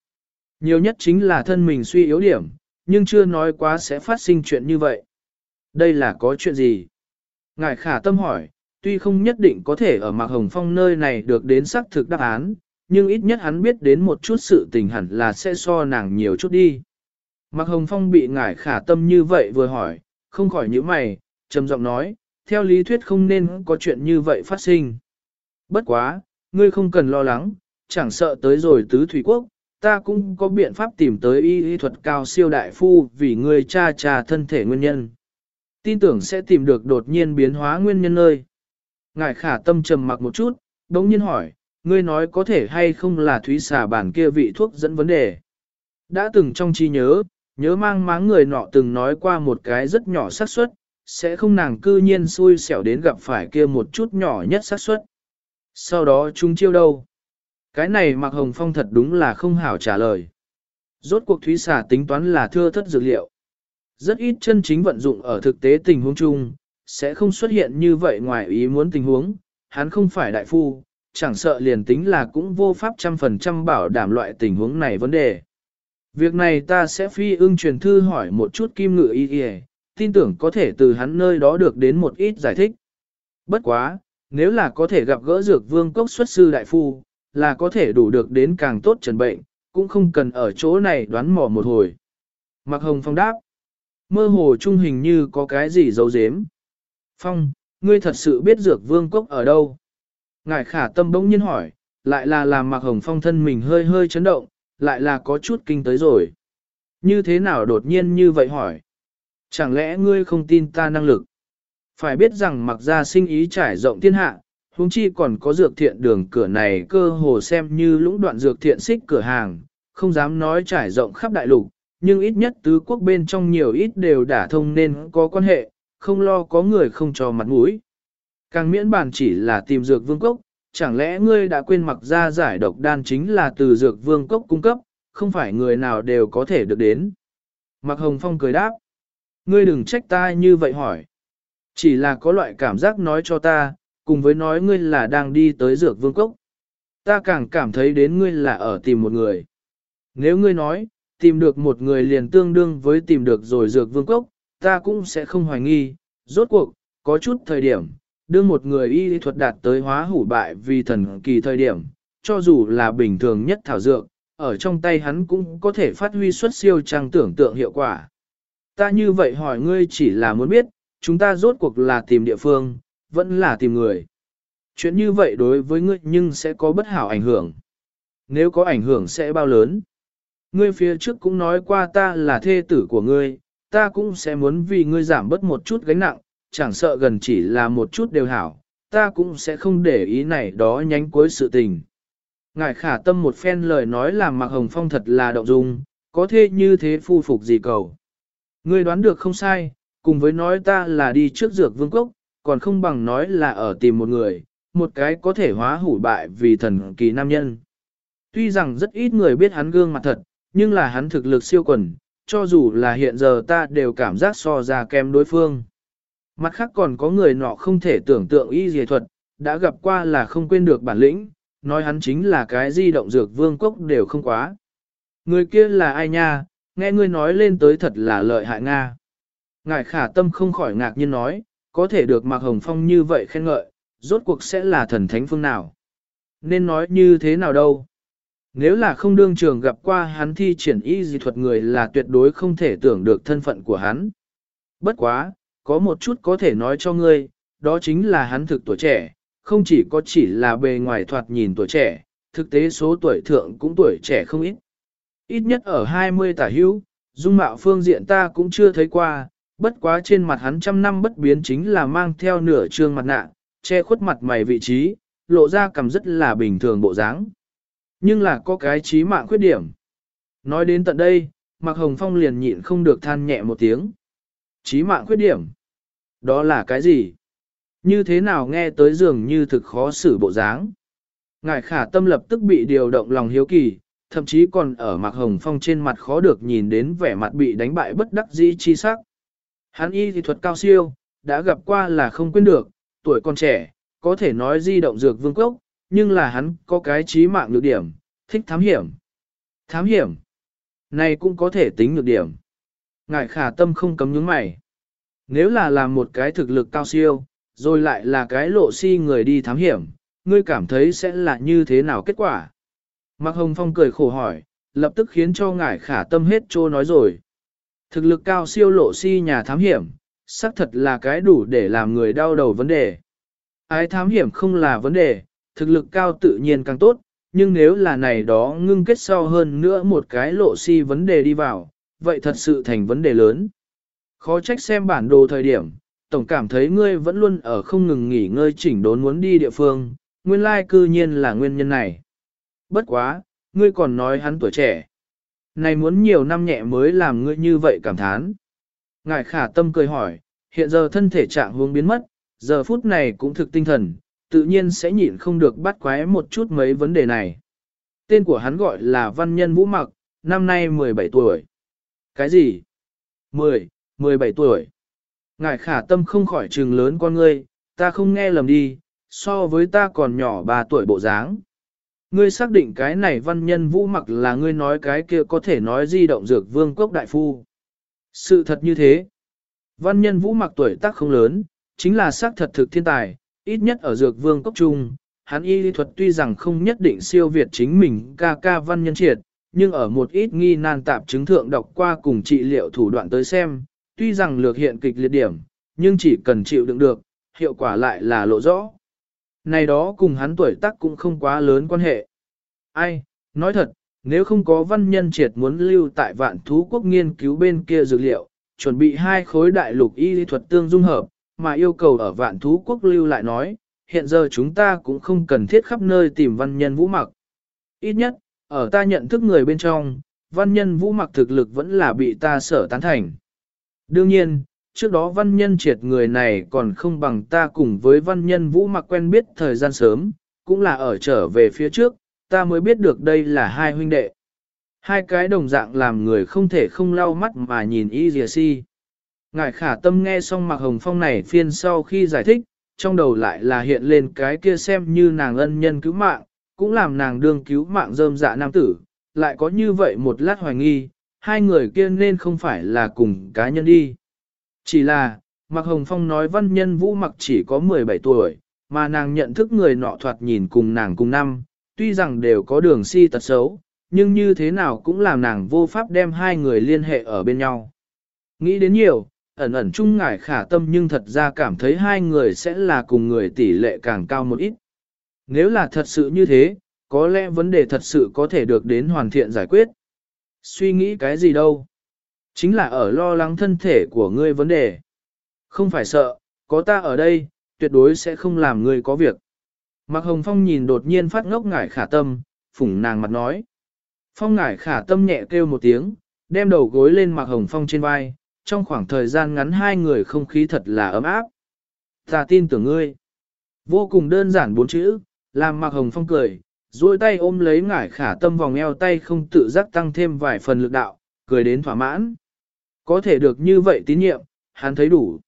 Nhiều nhất chính là thân mình suy yếu điểm, nhưng chưa nói quá sẽ phát sinh chuyện như vậy. Đây là có chuyện gì? Ngài khả tâm hỏi, tuy không nhất định có thể ở Mạc Hồng Phong nơi này được đến xác thực đáp án, nhưng ít nhất hắn biết đến một chút sự tình hẳn là sẽ so nàng nhiều chút đi. Mạc Hồng Phong bị ngải khả tâm như vậy vừa hỏi, không khỏi những mày, trầm giọng nói, theo lý thuyết không nên có chuyện như vậy phát sinh. Bất quá, ngươi không cần lo lắng, chẳng sợ tới rồi tứ thủy quốc, ta cũng có biện pháp tìm tới y y thuật cao siêu đại phu vì người cha cha thân thể nguyên nhân. Tin tưởng sẽ tìm được đột nhiên biến hóa nguyên nhân nơi. Ngài khả tâm trầm mặc một chút, đống nhiên hỏi, ngươi nói có thể hay không là thúy xà bản kia vị thuốc dẫn vấn đề. Đã từng trong trí nhớ, nhớ mang máng người nọ từng nói qua một cái rất nhỏ xác suất, sẽ không nàng cư nhiên xui xẻo đến gặp phải kia một chút nhỏ nhất xác suất. Sau đó chúng chiêu đâu? Cái này Mạc Hồng Phong thật đúng là không hảo trả lời. Rốt cuộc thúy xả tính toán là thưa thất dược liệu. Rất ít chân chính vận dụng ở thực tế tình huống chung, sẽ không xuất hiện như vậy ngoài ý muốn tình huống, hắn không phải đại phu, chẳng sợ liền tính là cũng vô pháp trăm phần trăm bảo đảm loại tình huống này vấn đề. Việc này ta sẽ phi ưng truyền thư hỏi một chút kim ngự y y, tin tưởng có thể từ hắn nơi đó được đến một ít giải thích. Bất quá, nếu là có thể gặp gỡ dược vương cốc xuất sư đại phu, là có thể đủ được đến càng tốt trần bệnh, cũng không cần ở chỗ này đoán mò một hồi. Mặc hồng phong đáp, mơ hồ trung hình như có cái gì giấu giếm. Phong, ngươi thật sự biết dược vương cốc ở đâu? Ngài khả tâm bỗng nhiên hỏi, lại là làm mặc hồng phong thân mình hơi hơi chấn động, lại là có chút kinh tới rồi. Như thế nào đột nhiên như vậy hỏi? Chẳng lẽ ngươi không tin ta năng lực? Phải biết rằng mặc ra sinh ý trải rộng thiên hạ, huống chi còn có dược thiện đường cửa này cơ hồ xem như lũng đoạn dược thiện xích cửa hàng, không dám nói trải rộng khắp đại lục, nhưng ít nhất tứ quốc bên trong nhiều ít đều đả thông nên có quan hệ, không lo có người không cho mặt mũi. Càng miễn bản chỉ là tìm dược vương cốc, chẳng lẽ ngươi đã quên mặc ra giải độc đan chính là từ dược vương cốc cung cấp, không phải người nào đều có thể được đến. Mặc hồng phong cười đáp, ngươi đừng trách ta như vậy hỏi. Chỉ là có loại cảm giác nói cho ta, cùng với nói ngươi là đang đi tới dược vương cốc. Ta càng cảm thấy đến ngươi là ở tìm một người. Nếu ngươi nói, tìm được một người liền tương đương với tìm được rồi dược vương cốc, ta cũng sẽ không hoài nghi. Rốt cuộc, có chút thời điểm, đương một người y lý thuật đạt tới hóa hủ bại vì thần kỳ thời điểm, cho dù là bình thường nhất thảo dược, ở trong tay hắn cũng có thể phát huy xuất siêu trang tưởng tượng hiệu quả. Ta như vậy hỏi ngươi chỉ là muốn biết, chúng ta rốt cuộc là tìm địa phương, vẫn là tìm người. Chuyện như vậy đối với ngươi nhưng sẽ có bất hảo ảnh hưởng. Nếu có ảnh hưởng sẽ bao lớn. Ngươi phía trước cũng nói qua ta là thê tử của ngươi, ta cũng sẽ muốn vì ngươi giảm bớt một chút gánh nặng, chẳng sợ gần chỉ là một chút đều hảo, ta cũng sẽ không để ý này đó nhánh cuối sự tình. Ngài khả tâm một phen lời nói làm Mạc Hồng Phong thật là động dung, có thế như thế phu phục gì cầu. Ngươi đoán được không sai, cùng với nói ta là đi trước dược vương cốc, còn không bằng nói là ở tìm một người, một cái có thể hóa hủ bại vì thần kỳ nam nhân. Tuy rằng rất ít người biết hắn gương mặt thật, nhưng là hắn thực lực siêu quần, cho dù là hiện giờ ta đều cảm giác so ra kém đối phương. Mặt khác còn có người nọ không thể tưởng tượng y dề thuật, đã gặp qua là không quên được bản lĩnh, nói hắn chính là cái di động dược vương cốc đều không quá. Người kia là ai nha, nghe ngươi nói lên tới thật là lợi hại Nga. Ngài khả tâm không khỏi ngạc nhiên nói, có thể được Mạc Hồng Phong như vậy khen ngợi, rốt cuộc sẽ là thần thánh phương nào. Nên nói như thế nào đâu. Nếu là không đương trường gặp qua hắn thi triển y dị thuật người là tuyệt đối không thể tưởng được thân phận của hắn. Bất quá, có một chút có thể nói cho ngươi, đó chính là hắn thực tuổi trẻ, không chỉ có chỉ là bề ngoài thoạt nhìn tuổi trẻ, thực tế số tuổi thượng cũng tuổi trẻ không ít. Ít nhất ở 20 tả hữu, dung mạo phương diện ta cũng chưa thấy qua, bất quá trên mặt hắn trăm năm bất biến chính là mang theo nửa trương mặt nạ, che khuất mặt mày vị trí, lộ ra cầm rất là bình thường bộ dáng. Nhưng là có cái trí mạng khuyết điểm. Nói đến tận đây, Mạc Hồng Phong liền nhịn không được than nhẹ một tiếng. Trí mạng khuyết điểm. Đó là cái gì? Như thế nào nghe tới dường như thực khó xử bộ dáng? Ngài khả tâm lập tức bị điều động lòng hiếu kỳ, thậm chí còn ở Mạc Hồng Phong trên mặt khó được nhìn đến vẻ mặt bị đánh bại bất đắc dĩ chi sắc. Hắn y thì thuật cao siêu, đã gặp qua là không quên được, tuổi còn trẻ, có thể nói di động dược vương quốc, nhưng là hắn có cái trí mạng nhược điểm, thích thám hiểm. Thám hiểm. Này cũng có thể tính nhược điểm. Ngài khả tâm không cấm nhướng mày. Nếu là làm một cái thực lực cao siêu, rồi lại là cái lộ si người đi thám hiểm, ngươi cảm thấy sẽ là như thế nào kết quả? Mạc Hồng Phong cười khổ hỏi, lập tức khiến cho ngài khả tâm hết trô nói rồi. Thực lực cao siêu lộ si nhà thám hiểm, xác thật là cái đủ để làm người đau đầu vấn đề. Ái thám hiểm không là vấn đề, thực lực cao tự nhiên càng tốt, nhưng nếu là này đó ngưng kết sau hơn nữa một cái lộ si vấn đề đi vào, vậy thật sự thành vấn đề lớn. Khó trách xem bản đồ thời điểm, tổng cảm thấy ngươi vẫn luôn ở không ngừng nghỉ ngơi chỉnh đốn muốn đi địa phương, nguyên lai cư nhiên là nguyên nhân này. Bất quá, ngươi còn nói hắn tuổi trẻ. Này muốn nhiều năm nhẹ mới làm ngươi như vậy cảm thán. Ngài khả tâm cười hỏi, hiện giờ thân thể trạng hướng biến mất, giờ phút này cũng thực tinh thần, tự nhiên sẽ nhịn không được bắt quái một chút mấy vấn đề này. Tên của hắn gọi là Văn Nhân Vũ Mặc, năm nay 17 tuổi. Cái gì? 10, 17 tuổi. Ngài khả tâm không khỏi trừng lớn con ngươi, ta không nghe lầm đi, so với ta còn nhỏ 3 tuổi bộ dáng. Ngươi xác định cái này văn nhân vũ mặc là ngươi nói cái kia có thể nói di động dược vương quốc đại phu. Sự thật như thế. Văn nhân vũ mặc tuổi tác không lớn, chính là xác thật thực thiên tài, ít nhất ở dược vương quốc trung, hắn y lý thuật tuy rằng không nhất định siêu việt chính mình ca ca văn nhân triệt, nhưng ở một ít nghi nan tạp chứng thượng đọc qua cùng trị liệu thủ đoạn tới xem, tuy rằng lược hiện kịch liệt điểm, nhưng chỉ cần chịu đựng được, hiệu quả lại là lộ rõ. Này đó cùng hắn tuổi tác cũng không quá lớn quan hệ. Ai, nói thật, nếu không có văn nhân triệt muốn lưu tại vạn thú quốc nghiên cứu bên kia dược liệu, chuẩn bị hai khối đại lục y lý thuật tương dung hợp, mà yêu cầu ở vạn thú quốc lưu lại nói, hiện giờ chúng ta cũng không cần thiết khắp nơi tìm văn nhân vũ mặc. Ít nhất, ở ta nhận thức người bên trong, văn nhân vũ mặc thực lực vẫn là bị ta sở tán thành. Đương nhiên, trước đó văn nhân triệt người này còn không bằng ta cùng với văn nhân vũ mặc quen biết thời gian sớm, cũng là ở trở về phía trước, ta mới biết được đây là hai huynh đệ. Hai cái đồng dạng làm người không thể không lau mắt mà nhìn y dìa si. Ngài khả tâm nghe xong mặc hồng phong này phiên sau khi giải thích, trong đầu lại là hiện lên cái kia xem như nàng ân nhân cứu mạng, cũng làm nàng đương cứu mạng rơm dạ nam tử, lại có như vậy một lát hoài nghi, hai người kia nên không phải là cùng cá nhân đi. Chỉ là, Mạc Hồng Phong nói văn nhân vũ mặc chỉ có 17 tuổi, mà nàng nhận thức người nọ thoạt nhìn cùng nàng cùng năm, tuy rằng đều có đường si tật xấu, nhưng như thế nào cũng làm nàng vô pháp đem hai người liên hệ ở bên nhau. Nghĩ đến nhiều, ẩn ẩn chung ngải khả tâm nhưng thật ra cảm thấy hai người sẽ là cùng người tỷ lệ càng cao một ít. Nếu là thật sự như thế, có lẽ vấn đề thật sự có thể được đến hoàn thiện giải quyết. Suy nghĩ cái gì đâu? Chính là ở lo lắng thân thể của ngươi vấn đề. Không phải sợ, có ta ở đây, tuyệt đối sẽ không làm ngươi có việc. Mạc Hồng Phong nhìn đột nhiên phát ngốc ngải khả tâm, phủng nàng mặt nói. Phong ngải khả tâm nhẹ kêu một tiếng, đem đầu gối lên Mạc Hồng Phong trên vai, trong khoảng thời gian ngắn hai người không khí thật là ấm áp. Ta tin tưởng ngươi. Vô cùng đơn giản bốn chữ, làm Mạc Hồng Phong cười, duỗi tay ôm lấy ngải khả tâm vòng eo tay không tự giác tăng thêm vài phần lực đạo, cười đến thỏa mãn. Có thể được như vậy tín nhiệm, hắn thấy đủ.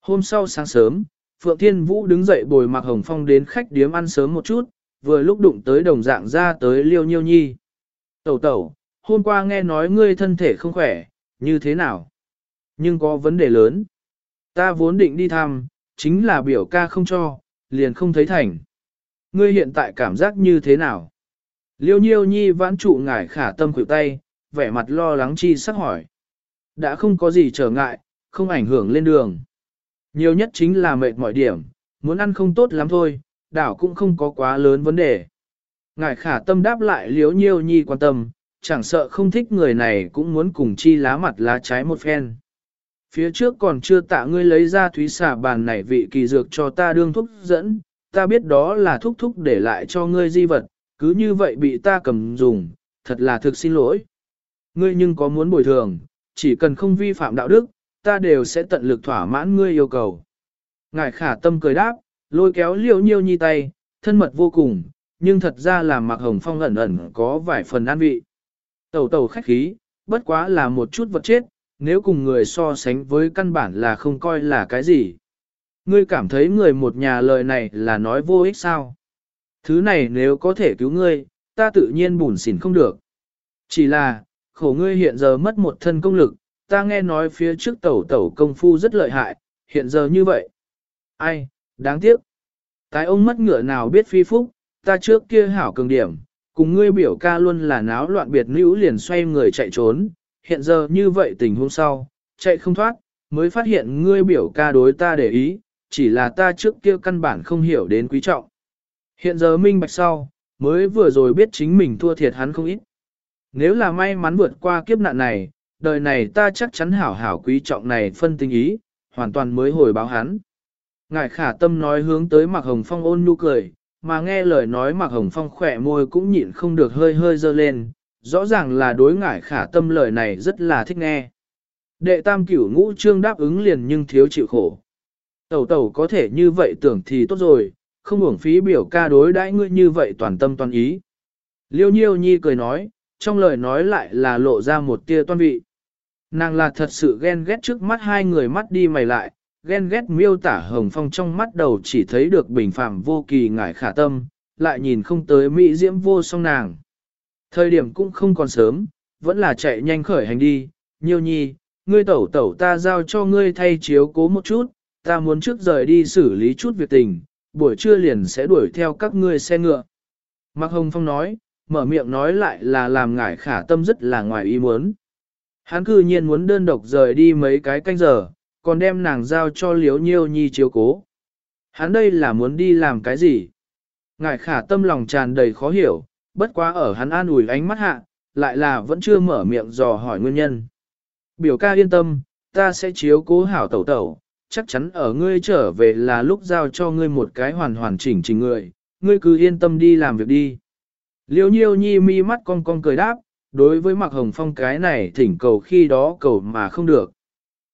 Hôm sau sáng sớm, Phượng Thiên Vũ đứng dậy bồi Mạc Hồng Phong đến khách điếm ăn sớm một chút, vừa lúc đụng tới đồng dạng ra tới Liêu Nhiêu Nhi. Tẩu tẩu, hôm qua nghe nói ngươi thân thể không khỏe, như thế nào? Nhưng có vấn đề lớn. Ta vốn định đi thăm, chính là biểu ca không cho, liền không thấy thành. Ngươi hiện tại cảm giác như thế nào? Liêu Nhiêu Nhi vãn trụ ngải khả tâm khuỷu tay, vẻ mặt lo lắng chi sắc hỏi. Đã không có gì trở ngại, không ảnh hưởng lên đường. Nhiều nhất chính là mệt mỏi điểm, muốn ăn không tốt lắm thôi, đảo cũng không có quá lớn vấn đề. Ngài khả tâm đáp lại liếu nhiêu nhi quan tâm, chẳng sợ không thích người này cũng muốn cùng chi lá mặt lá trái một phen. Phía trước còn chưa tạ ngươi lấy ra thúy xả bàn này vị kỳ dược cho ta đương thuốc dẫn, ta biết đó là thuốc thúc để lại cho ngươi di vật, cứ như vậy bị ta cầm dùng, thật là thực xin lỗi. Ngươi nhưng có muốn bồi thường, chỉ cần không vi phạm đạo đức, ta đều sẽ tận lực thỏa mãn ngươi yêu cầu. Ngài khả tâm cười đáp, lôi kéo liễu nhiêu nhi tay, thân mật vô cùng, nhưng thật ra là mặc hồng phong ẩn ẩn có vài phần an vị. Tẩu tẩu khách khí, bất quá là một chút vật chết, nếu cùng người so sánh với căn bản là không coi là cái gì. Ngươi cảm thấy người một nhà lời này là nói vô ích sao? thứ này nếu có thể cứu ngươi, ta tự nhiên bùn xỉn không được. Chỉ là, khổ ngươi hiện giờ mất một thân công lực, ta nghe nói phía trước tẩu tẩu công phu rất lợi hại, hiện giờ như vậy. Ai, đáng tiếc. Tái ông mất ngựa nào biết phi phúc, ta trước kia hảo cường điểm, cùng ngươi biểu ca luôn là náo loạn biệt nữ liền xoay người chạy trốn, hiện giờ như vậy tình huống sau, chạy không thoát, mới phát hiện ngươi biểu ca đối ta để ý, chỉ là ta trước kia căn bản không hiểu đến quý trọng. Hiện giờ minh bạch sau, mới vừa rồi biết chính mình thua thiệt hắn không ít. Nếu là may mắn vượt qua kiếp nạn này, đời này ta chắc chắn hảo hảo quý trọng này phân tình ý, hoàn toàn mới hồi báo hắn. Ngài khả tâm nói hướng tới Mạc Hồng Phong ôn nhu cười, mà nghe lời nói Mạc Hồng Phong khỏe môi cũng nhịn không được hơi hơi dơ lên, rõ ràng là đối ngải khả tâm lời này rất là thích nghe. Đệ tam cửu ngũ trương đáp ứng liền nhưng thiếu chịu khổ. Tẩu tẩu có thể như vậy tưởng thì tốt rồi, không uổng phí biểu ca đối đãi ngươi như vậy toàn tâm toàn ý. Liêu nhiêu nhi cười nói, trong lời nói lại là lộ ra một tia toan vị. Nàng là thật sự ghen ghét trước mắt hai người mắt đi mày lại, ghen ghét miêu tả hồng phong trong mắt đầu chỉ thấy được bình phàm vô kỳ ngải khả tâm, lại nhìn không tới mỹ diễm vô song nàng. Thời điểm cũng không còn sớm, vẫn là chạy nhanh khởi hành đi, nhiêu nhi, ngươi tẩu tẩu ta giao cho ngươi thay chiếu cố một chút, ta muốn trước rời đi xử lý chút việc tình, buổi trưa liền sẽ đuổi theo các ngươi xe ngựa. Mạc Hồng Phong nói, mở miệng nói lại là làm ngải khả tâm rất là ngoài ý muốn. Hắn cư nhiên muốn đơn độc rời đi mấy cái canh giờ, còn đem nàng giao cho liếu nhiêu nhi chiếu cố. Hắn đây là muốn đi làm cái gì? Ngải khả tâm lòng tràn đầy khó hiểu, bất quá ở hắn an ủi ánh mắt hạ, lại là vẫn chưa mở miệng dò hỏi nguyên nhân. Biểu ca yên tâm, ta sẽ chiếu cố hảo tẩu tẩu, chắc chắn ở ngươi trở về là lúc giao cho ngươi một cái hoàn hoàn chỉnh chỉnh người, ngươi cứ yên tâm đi làm việc đi. Liêu nhiêu nhi mi mắt con con cười đáp, đối với mặc hồng phong cái này thỉnh cầu khi đó cầu mà không được.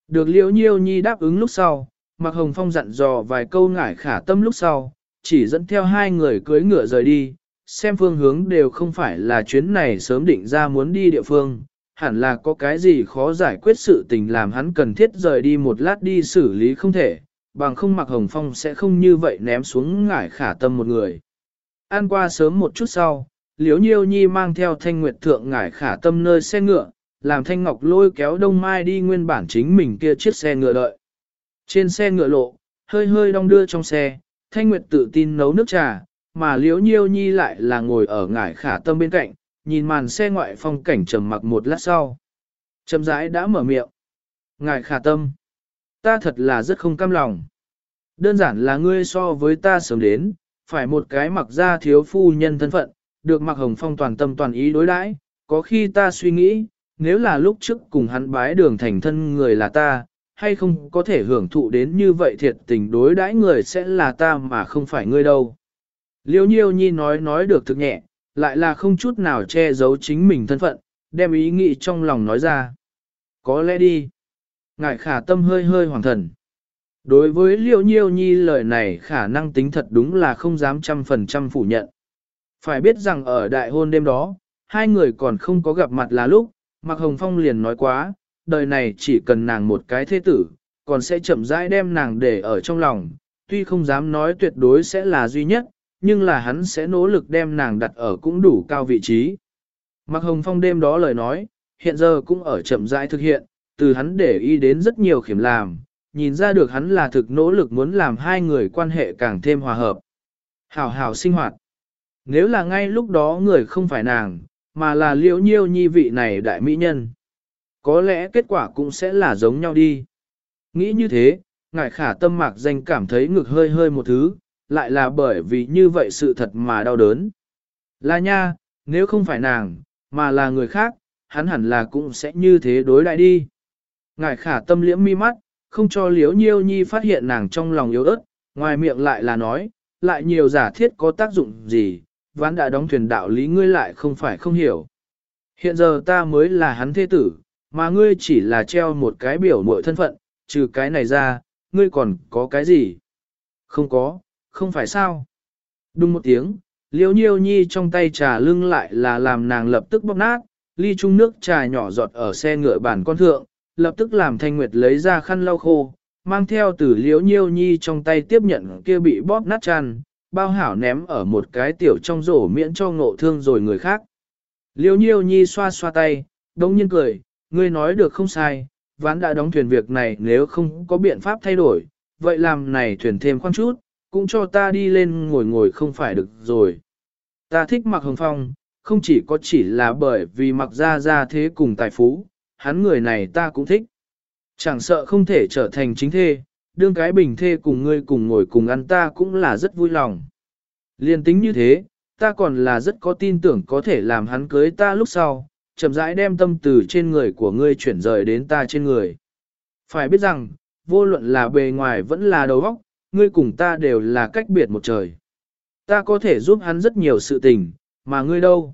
Được liêu nhiêu nhi đáp ứng lúc sau, mặc hồng phong dặn dò vài câu ngải khả tâm lúc sau, chỉ dẫn theo hai người cưới ngựa rời đi, xem phương hướng đều không phải là chuyến này sớm định ra muốn đi địa phương, hẳn là có cái gì khó giải quyết sự tình làm hắn cần thiết rời đi một lát đi xử lý không thể, bằng không mặc hồng phong sẽ không như vậy ném xuống ngải khả tâm một người. An qua sớm một chút sau, liếu nhiêu nhi mang theo thanh nguyệt thượng ngải khả tâm nơi xe ngựa, làm thanh ngọc lôi kéo đông mai đi nguyên bản chính mình kia chiếc xe ngựa đợi. Trên xe ngựa lộ, hơi hơi đong đưa trong xe, thanh nguyệt tự tin nấu nước trà, mà liếu nhiêu nhi lại là ngồi ở ngải khả tâm bên cạnh, nhìn màn xe ngoại phong cảnh trầm mặc một lát sau. Trầm rãi đã mở miệng. Ngải khả tâm. Ta thật là rất không cam lòng. Đơn giản là ngươi so với ta sớm đến, phải một cái mặc ra thiếu phu nhân thân phận, được mặc hồng phong toàn tâm toàn ý đối đãi. Có khi ta suy nghĩ, nếu là lúc trước cùng hắn bái đường thành thân người là ta, hay không có thể hưởng thụ đến như vậy thiệt tình đối đãi người sẽ là ta mà không phải ngươi đâu. Liêu nhiêu nhi nói nói được thực nhẹ, lại là không chút nào che giấu chính mình thân phận, đem ý nghĩ trong lòng nói ra. Có lẽ đi. Ngài khả tâm hơi hơi hoàng thần. Đối với liêu nhiêu nhi lời này khả năng tính thật đúng là không dám trăm phần trăm phủ nhận. Phải biết rằng ở đại hôn đêm đó, hai người còn không có gặp mặt là lúc, Mạc Hồng Phong liền nói quá, đời này chỉ cần nàng một cái thế tử, còn sẽ chậm rãi đem nàng để ở trong lòng, tuy không dám nói tuyệt đối sẽ là duy nhất, nhưng là hắn sẽ nỗ lực đem nàng đặt ở cũng đủ cao vị trí. Mạc Hồng Phong đêm đó lời nói, hiện giờ cũng ở chậm rãi thực hiện, từ hắn để ý đến rất nhiều khiểm làm, nhìn ra được hắn là thực nỗ lực muốn làm hai người quan hệ càng thêm hòa hợp. Hảo hảo sinh hoạt. Nếu là ngay lúc đó người không phải nàng, mà là liễu nhiêu nhi vị này đại mỹ nhân. Có lẽ kết quả cũng sẽ là giống nhau đi. Nghĩ như thế, ngại khả tâm mạc danh cảm thấy ngực hơi hơi một thứ, lại là bởi vì như vậy sự thật mà đau đớn. Là nha, nếu không phải nàng, mà là người khác, hắn hẳn là cũng sẽ như thế đối đại đi. Ngài khả tâm liễm mi mắt, không cho liễu nhiêu nhi phát hiện nàng trong lòng yếu ớt, ngoài miệng lại là nói, lại nhiều giả thiết có tác dụng gì, ván đã đóng thuyền đạo lý ngươi lại không phải không hiểu. Hiện giờ ta mới là hắn thế tử, mà ngươi chỉ là treo một cái biểu mội thân phận, trừ cái này ra, ngươi còn có cái gì? Không có, không phải sao? Đúng một tiếng, liêu nhiêu nhi trong tay trà lưng lại là làm nàng lập tức bóp nát, ly chung nước trà nhỏ giọt ở xe ngựa bản con thượng, lập tức làm thanh nguyệt lấy ra khăn lau khô, mang theo từ liễu nhiêu nhi trong tay tiếp nhận kia bị bóp nát tràn, bao hảo ném ở một cái tiểu trong rổ miễn cho ngộ thương rồi người khác. Liêu nhiêu nhi xoa xoa tay, đống nhiên cười, ngươi nói được không sai, ván đã đóng thuyền việc này nếu không có biện pháp thay đổi, vậy làm này thuyền thêm khoan chút, cũng cho ta đi lên ngồi ngồi không phải được rồi. Ta thích mặc hồng phong, không chỉ có chỉ là bởi vì mặc ra ra thế cùng tài phú, hắn người này ta cũng thích. Chẳng sợ không thể trở thành chính thê, đương cái bình thê cùng ngươi cùng ngồi cùng ăn ta cũng là rất vui lòng. Liên tính như thế, ta còn là rất có tin tưởng có thể làm hắn cưới ta lúc sau, chậm rãi đem tâm từ trên người của ngươi chuyển rời đến ta trên người. Phải biết rằng, vô luận là bề ngoài vẫn là đầu óc, ngươi cùng ta đều là cách biệt một trời. Ta có thể giúp hắn rất nhiều sự tình, mà ngươi đâu?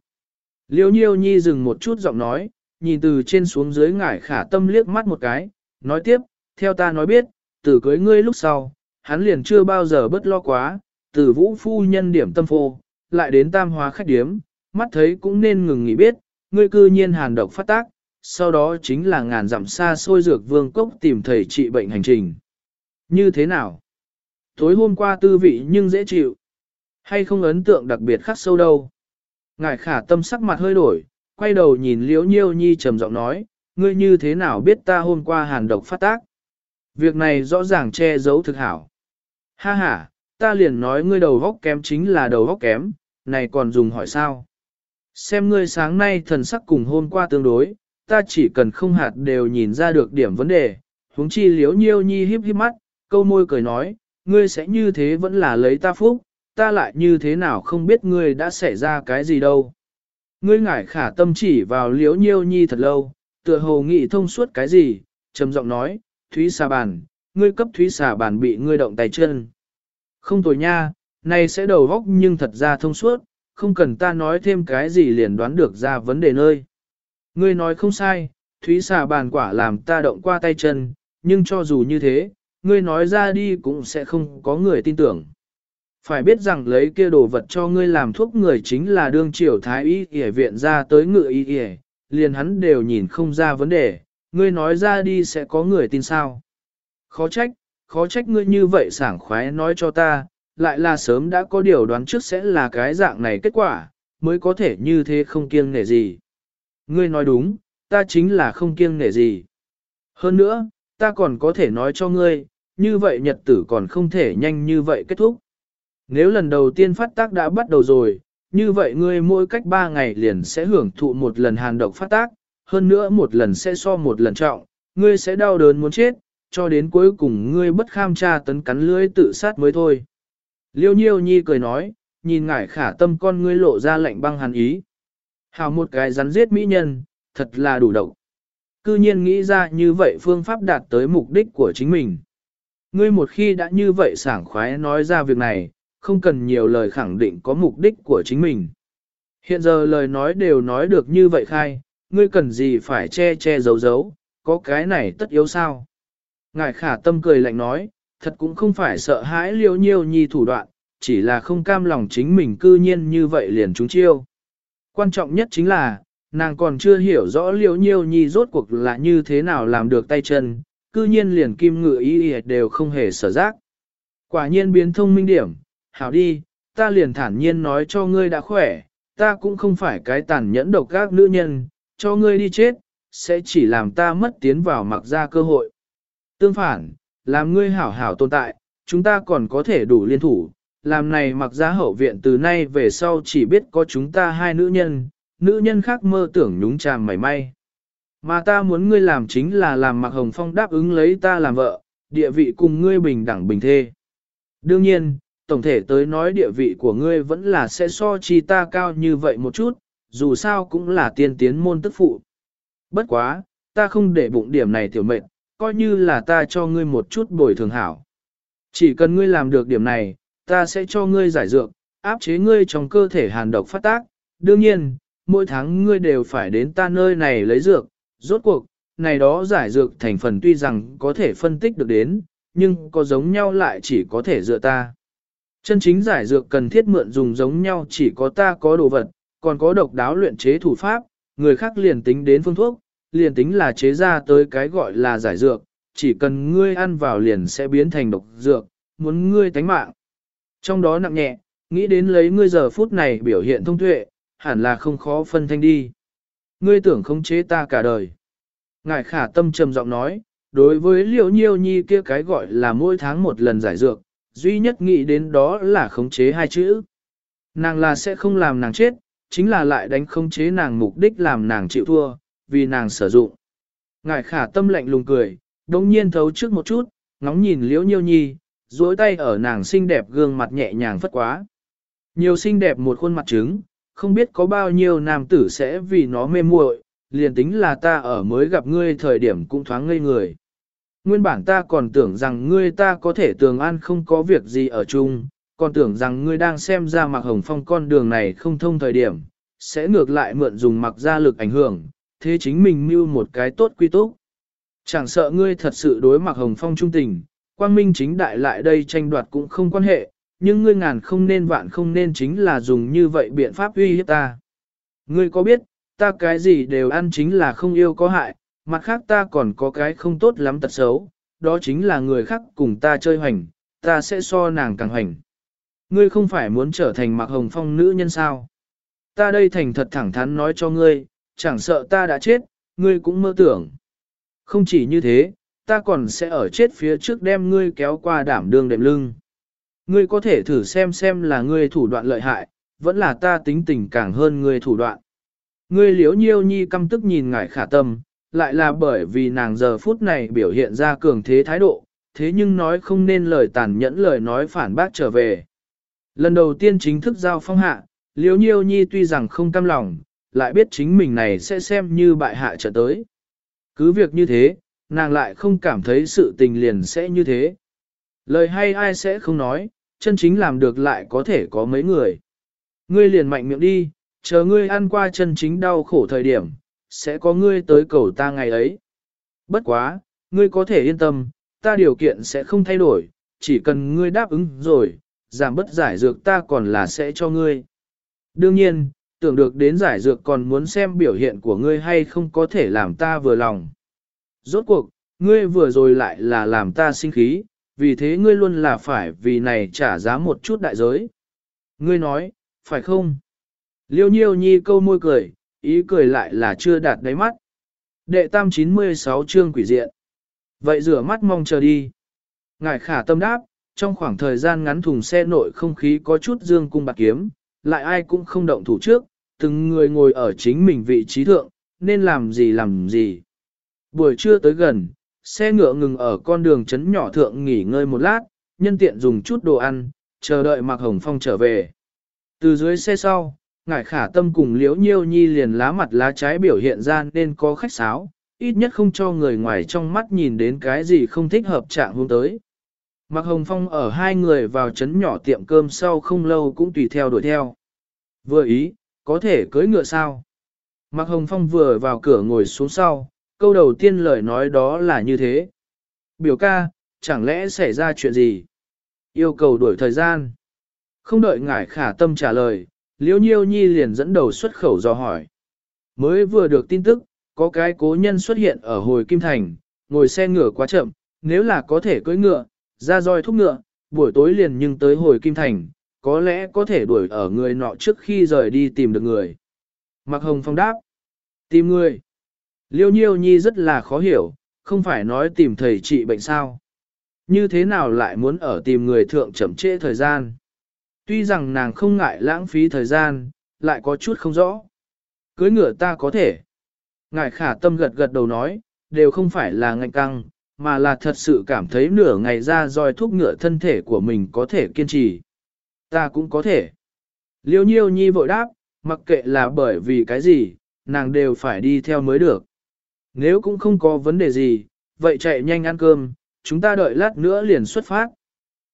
Liêu nhiêu nhi dừng một chút giọng nói, nhìn từ trên xuống dưới ngải khả tâm liếc mắt một cái, nói tiếp, theo ta nói biết, từ cưới ngươi lúc sau, hắn liền chưa bao giờ bất lo quá, từ vũ phu nhân điểm tâm phô, lại đến tam hóa khách điếm, mắt thấy cũng nên ngừng nghỉ biết, ngươi cư nhiên hàn độc phát tác, sau đó chính là ngàn dặm xa xôi dược vương cốc tìm thầy trị bệnh hành trình. Như thế nào? Tối hôm qua tư vị nhưng dễ chịu. Hay không ấn tượng đặc biệt khắc sâu đâu? Ngài khả tâm sắc mặt hơi đổi, quay đầu nhìn liễu nhiêu nhi trầm giọng nói, ngươi như thế nào biết ta hôm qua hàn độc phát tác? Việc này rõ ràng che giấu thực hảo. Ha ha, ta liền nói ngươi đầu góc kém chính là đầu góc kém, này còn dùng hỏi sao? Xem ngươi sáng nay thần sắc cùng hôm qua tương đối, ta chỉ cần không hạt đều nhìn ra được điểm vấn đề, huống chi liếu nhiêu nhi hiếp hiếp mắt, câu môi cười nói, ngươi sẽ như thế vẫn là lấy ta phúc, ta lại như thế nào không biết ngươi đã xảy ra cái gì đâu. Ngươi ngải khả tâm chỉ vào liếu nhiêu nhi thật lâu, tựa hồ nghị thông suốt cái gì, trầm giọng nói, Thúy xà bàn, ngươi cấp Thúy xà bàn bị ngươi động tay chân. Không tồi nha, này sẽ đầu góc nhưng thật ra thông suốt, không cần ta nói thêm cái gì liền đoán được ra vấn đề nơi. Ngươi nói không sai, Thúy xà bàn quả làm ta động qua tay chân, nhưng cho dù như thế, ngươi nói ra đi cũng sẽ không có người tin tưởng. Phải biết rằng lấy kia đồ vật cho ngươi làm thuốc người chính là đương triều thái y y viện ra tới ngựa y y, liền hắn đều nhìn không ra vấn đề, ngươi nói ra đi sẽ có người tin sao. Khó trách, khó trách ngươi như vậy sảng khoái nói cho ta, lại là sớm đã có điều đoán trước sẽ là cái dạng này kết quả, mới có thể như thế không kiêng nể gì. Ngươi nói đúng, ta chính là không kiêng nể gì. Hơn nữa, ta còn có thể nói cho ngươi, như vậy nhật tử còn không thể nhanh như vậy kết thúc. Nếu lần đầu tiên phát tác đã bắt đầu rồi, như vậy ngươi mỗi cách 3 ngày liền sẽ hưởng thụ một lần hàn độc phát tác, hơn nữa một lần sẽ so một lần trọng, ngươi sẽ đau đớn muốn chết, cho đến cuối cùng ngươi bất kham tra tấn cắn lưỡi tự sát mới thôi. Liêu nhiêu nhi cười nói, nhìn ngải khả tâm con ngươi lộ ra lạnh băng hàn ý. Hào một cái rắn giết mỹ nhân, thật là đủ độc. Cư nhiên nghĩ ra như vậy phương pháp đạt tới mục đích của chính mình. Ngươi một khi đã như vậy sảng khoái nói ra việc này, không cần nhiều lời khẳng định có mục đích của chính mình. Hiện giờ lời nói đều nói được như vậy khai, ngươi cần gì phải che che giấu giấu, có cái này tất yếu sao? Ngài khả tâm cười lạnh nói, thật cũng không phải sợ hãi liêu nhiêu nhi thủ đoạn, chỉ là không cam lòng chính mình cư nhiên như vậy liền trúng chiêu. Quan trọng nhất chính là, nàng còn chưa hiểu rõ liêu nhiêu nhi rốt cuộc là như thế nào làm được tay chân, cư nhiên liền kim ngự ý, ý đều không hề sở giác. Quả nhiên biến thông minh điểm, hảo đi, ta liền thản nhiên nói cho ngươi đã khỏe, ta cũng không phải cái tàn nhẫn độc các nữ nhân, cho ngươi đi chết, sẽ chỉ làm ta mất tiến vào mặc ra cơ hội. Tương phản, làm ngươi hảo hảo tồn tại, chúng ta còn có thể đủ liên thủ, làm này mặc ra hậu viện từ nay về sau chỉ biết có chúng ta hai nữ nhân, nữ nhân khác mơ tưởng nhúng chàm mảy may. Mà ta muốn ngươi làm chính là làm mặc hồng phong đáp ứng lấy ta làm vợ, địa vị cùng ngươi bình đẳng bình thê. Đương nhiên, tổng thể tới nói địa vị của ngươi vẫn là sẽ so chi ta cao như vậy một chút, dù sao cũng là tiên tiến môn tức phụ. Bất quá, ta không để bụng điểm này tiểu mệnh, coi như là ta cho ngươi một chút bồi thường hảo. Chỉ cần ngươi làm được điểm này, ta sẽ cho ngươi giải dược, áp chế ngươi trong cơ thể hàn độc phát tác. Đương nhiên, mỗi tháng ngươi đều phải đến ta nơi này lấy dược, rốt cuộc, này đó giải dược thành phần tuy rằng có thể phân tích được đến, nhưng có giống nhau lại chỉ có thể dựa ta. Chân chính giải dược cần thiết mượn dùng giống nhau chỉ có ta có đồ vật, còn có độc đáo luyện chế thủ pháp, người khác liền tính đến phương thuốc, liền tính là chế ra tới cái gọi là giải dược, chỉ cần ngươi ăn vào liền sẽ biến thành độc dược, muốn ngươi tánh mạng. Trong đó nặng nhẹ, nghĩ đến lấy ngươi giờ phút này biểu hiện thông tuệ, hẳn là không khó phân thanh đi. Ngươi tưởng không chế ta cả đời. Ngài khả tâm trầm giọng nói, đối với liễu nhiêu nhi kia cái gọi là mỗi tháng một lần giải dược, duy nhất nghĩ đến đó là khống chế hai chữ. Nàng là sẽ không làm nàng chết, chính là lại đánh khống chế nàng mục đích làm nàng chịu thua, vì nàng sử dụng. ngải khả tâm lạnh lùng cười, đồng nhiên thấu trước một chút, ngóng nhìn liễu nhiêu nhi, duỗi tay ở nàng xinh đẹp gương mặt nhẹ nhàng phất quá. Nhiều xinh đẹp một khuôn mặt trứng, không biết có bao nhiêu nam tử sẽ vì nó mê muội, liền tính là ta ở mới gặp ngươi thời điểm cũng thoáng ngây người. Nguyên bản ta còn tưởng rằng ngươi ta có thể tường an không có việc gì ở chung, còn tưởng rằng ngươi đang xem ra mặc hồng phong con đường này không thông thời điểm, sẽ ngược lại mượn dùng mặc ra lực ảnh hưởng, thế chính mình mưu một cái tốt quy túc. Chẳng sợ ngươi thật sự đối mặc hồng phong trung tình, quang minh chính đại lại đây tranh đoạt cũng không quan hệ, nhưng ngươi ngàn không nên vạn không nên chính là dùng như vậy biện pháp uy hiếp ta. Ngươi có biết, ta cái gì đều ăn chính là không yêu có hại, mặt khác ta còn có cái không tốt lắm tật xấu, đó chính là người khác cùng ta chơi hoành, ta sẽ so nàng càng hoành. Ngươi không phải muốn trở thành mặc hồng phong nữ nhân sao? Ta đây thành thật thẳng thắn nói cho ngươi, chẳng sợ ta đã chết, ngươi cũng mơ tưởng. Không chỉ như thế, ta còn sẽ ở chết phía trước đem ngươi kéo qua đảm đương đệm lưng. Ngươi có thể thử xem xem là ngươi thủ đoạn lợi hại, vẫn là ta tính tình càng hơn ngươi thủ đoạn. Ngươi liếu nhiêu nhi căm tức nhìn ngải khả tâm, lại là bởi vì nàng giờ phút này biểu hiện ra cường thế thái độ, thế nhưng nói không nên lời tàn nhẫn lời nói phản bác trở về. Lần đầu tiên chính thức giao phong hạ, liễu nhiêu nhi tuy rằng không cam lòng, lại biết chính mình này sẽ xem như bại hạ trở tới. Cứ việc như thế, nàng lại không cảm thấy sự tình liền sẽ như thế. Lời hay ai sẽ không nói, chân chính làm được lại có thể có mấy người. Ngươi liền mạnh miệng đi, chờ ngươi ăn qua chân chính đau khổ thời điểm, sẽ có ngươi tới cầu ta ngày ấy. Bất quá, ngươi có thể yên tâm, ta điều kiện sẽ không thay đổi, chỉ cần ngươi đáp ứng rồi, giảm bất giải dược ta còn là sẽ cho ngươi. Đương nhiên, tưởng được đến giải dược còn muốn xem biểu hiện của ngươi hay không có thể làm ta vừa lòng. Rốt cuộc, ngươi vừa rồi lại là làm ta sinh khí, vì thế ngươi luôn là phải vì này trả giá một chút đại giới. Ngươi nói, phải không? Liêu nhiêu nhi câu môi cười, ý cười lại là chưa đạt đáy mắt. Đệ tam 96 chương quỷ diện. Vậy rửa mắt mong chờ đi. Ngài khả tâm đáp, trong khoảng thời gian ngắn thùng xe nội không khí có chút dương cung bạc kiếm, lại ai cũng không động thủ trước, từng người ngồi ở chính mình vị trí thượng, nên làm gì làm gì. Buổi trưa tới gần, xe ngựa ngừng ở con đường trấn nhỏ thượng nghỉ ngơi một lát, nhân tiện dùng chút đồ ăn, chờ đợi Mạc Hồng Phong trở về. Từ dưới xe sau, ngải khả tâm cùng liễu nhiêu nhi liền lá mặt lá trái biểu hiện ra nên có khách sáo, ít nhất không cho người ngoài trong mắt nhìn đến cái gì không thích hợp trạng hôm tới. Mạc Hồng Phong ở hai người vào trấn nhỏ tiệm cơm sau không lâu cũng tùy theo đuổi theo. Vừa ý, có thể cưới ngựa sao? Mạc Hồng Phong vừa vào cửa ngồi xuống sau, câu đầu tiên lời nói đó là như thế. Biểu ca, chẳng lẽ xảy ra chuyện gì? Yêu cầu đuổi thời gian. Không đợi ngải khả tâm trả lời, Liễu Nhiêu Nhi liền dẫn đầu xuất khẩu do hỏi. Mới vừa được tin tức, có cái cố nhân xuất hiện ở hồi Kim Thành, ngồi xe ngựa quá chậm, nếu là có thể cưỡi ngựa, ra roi thúc ngựa, buổi tối liền nhưng tới hồi Kim Thành, có lẽ có thể đuổi ở người nọ trước khi rời đi tìm được người. Mạc Hồng Phong đáp, tìm người. Liêu Nhiêu Nhi rất là khó hiểu, không phải nói tìm thầy trị bệnh sao. Như thế nào lại muốn ở tìm người thượng chậm trễ thời gian. Tuy rằng nàng không ngại lãng phí thời gian, lại có chút không rõ. Cưới ngựa ta có thể. Ngài khả tâm gật gật đầu nói, đều không phải là ngạnh căng, mà là thật sự cảm thấy nửa ngày ra roi thúc ngựa thân thể của mình có thể kiên trì. Ta cũng có thể. Liêu nhiêu nhi vội đáp, mặc kệ là bởi vì cái gì, nàng đều phải đi theo mới được. Nếu cũng không có vấn đề gì, vậy chạy nhanh ăn cơm, chúng ta đợi lát nữa liền xuất phát.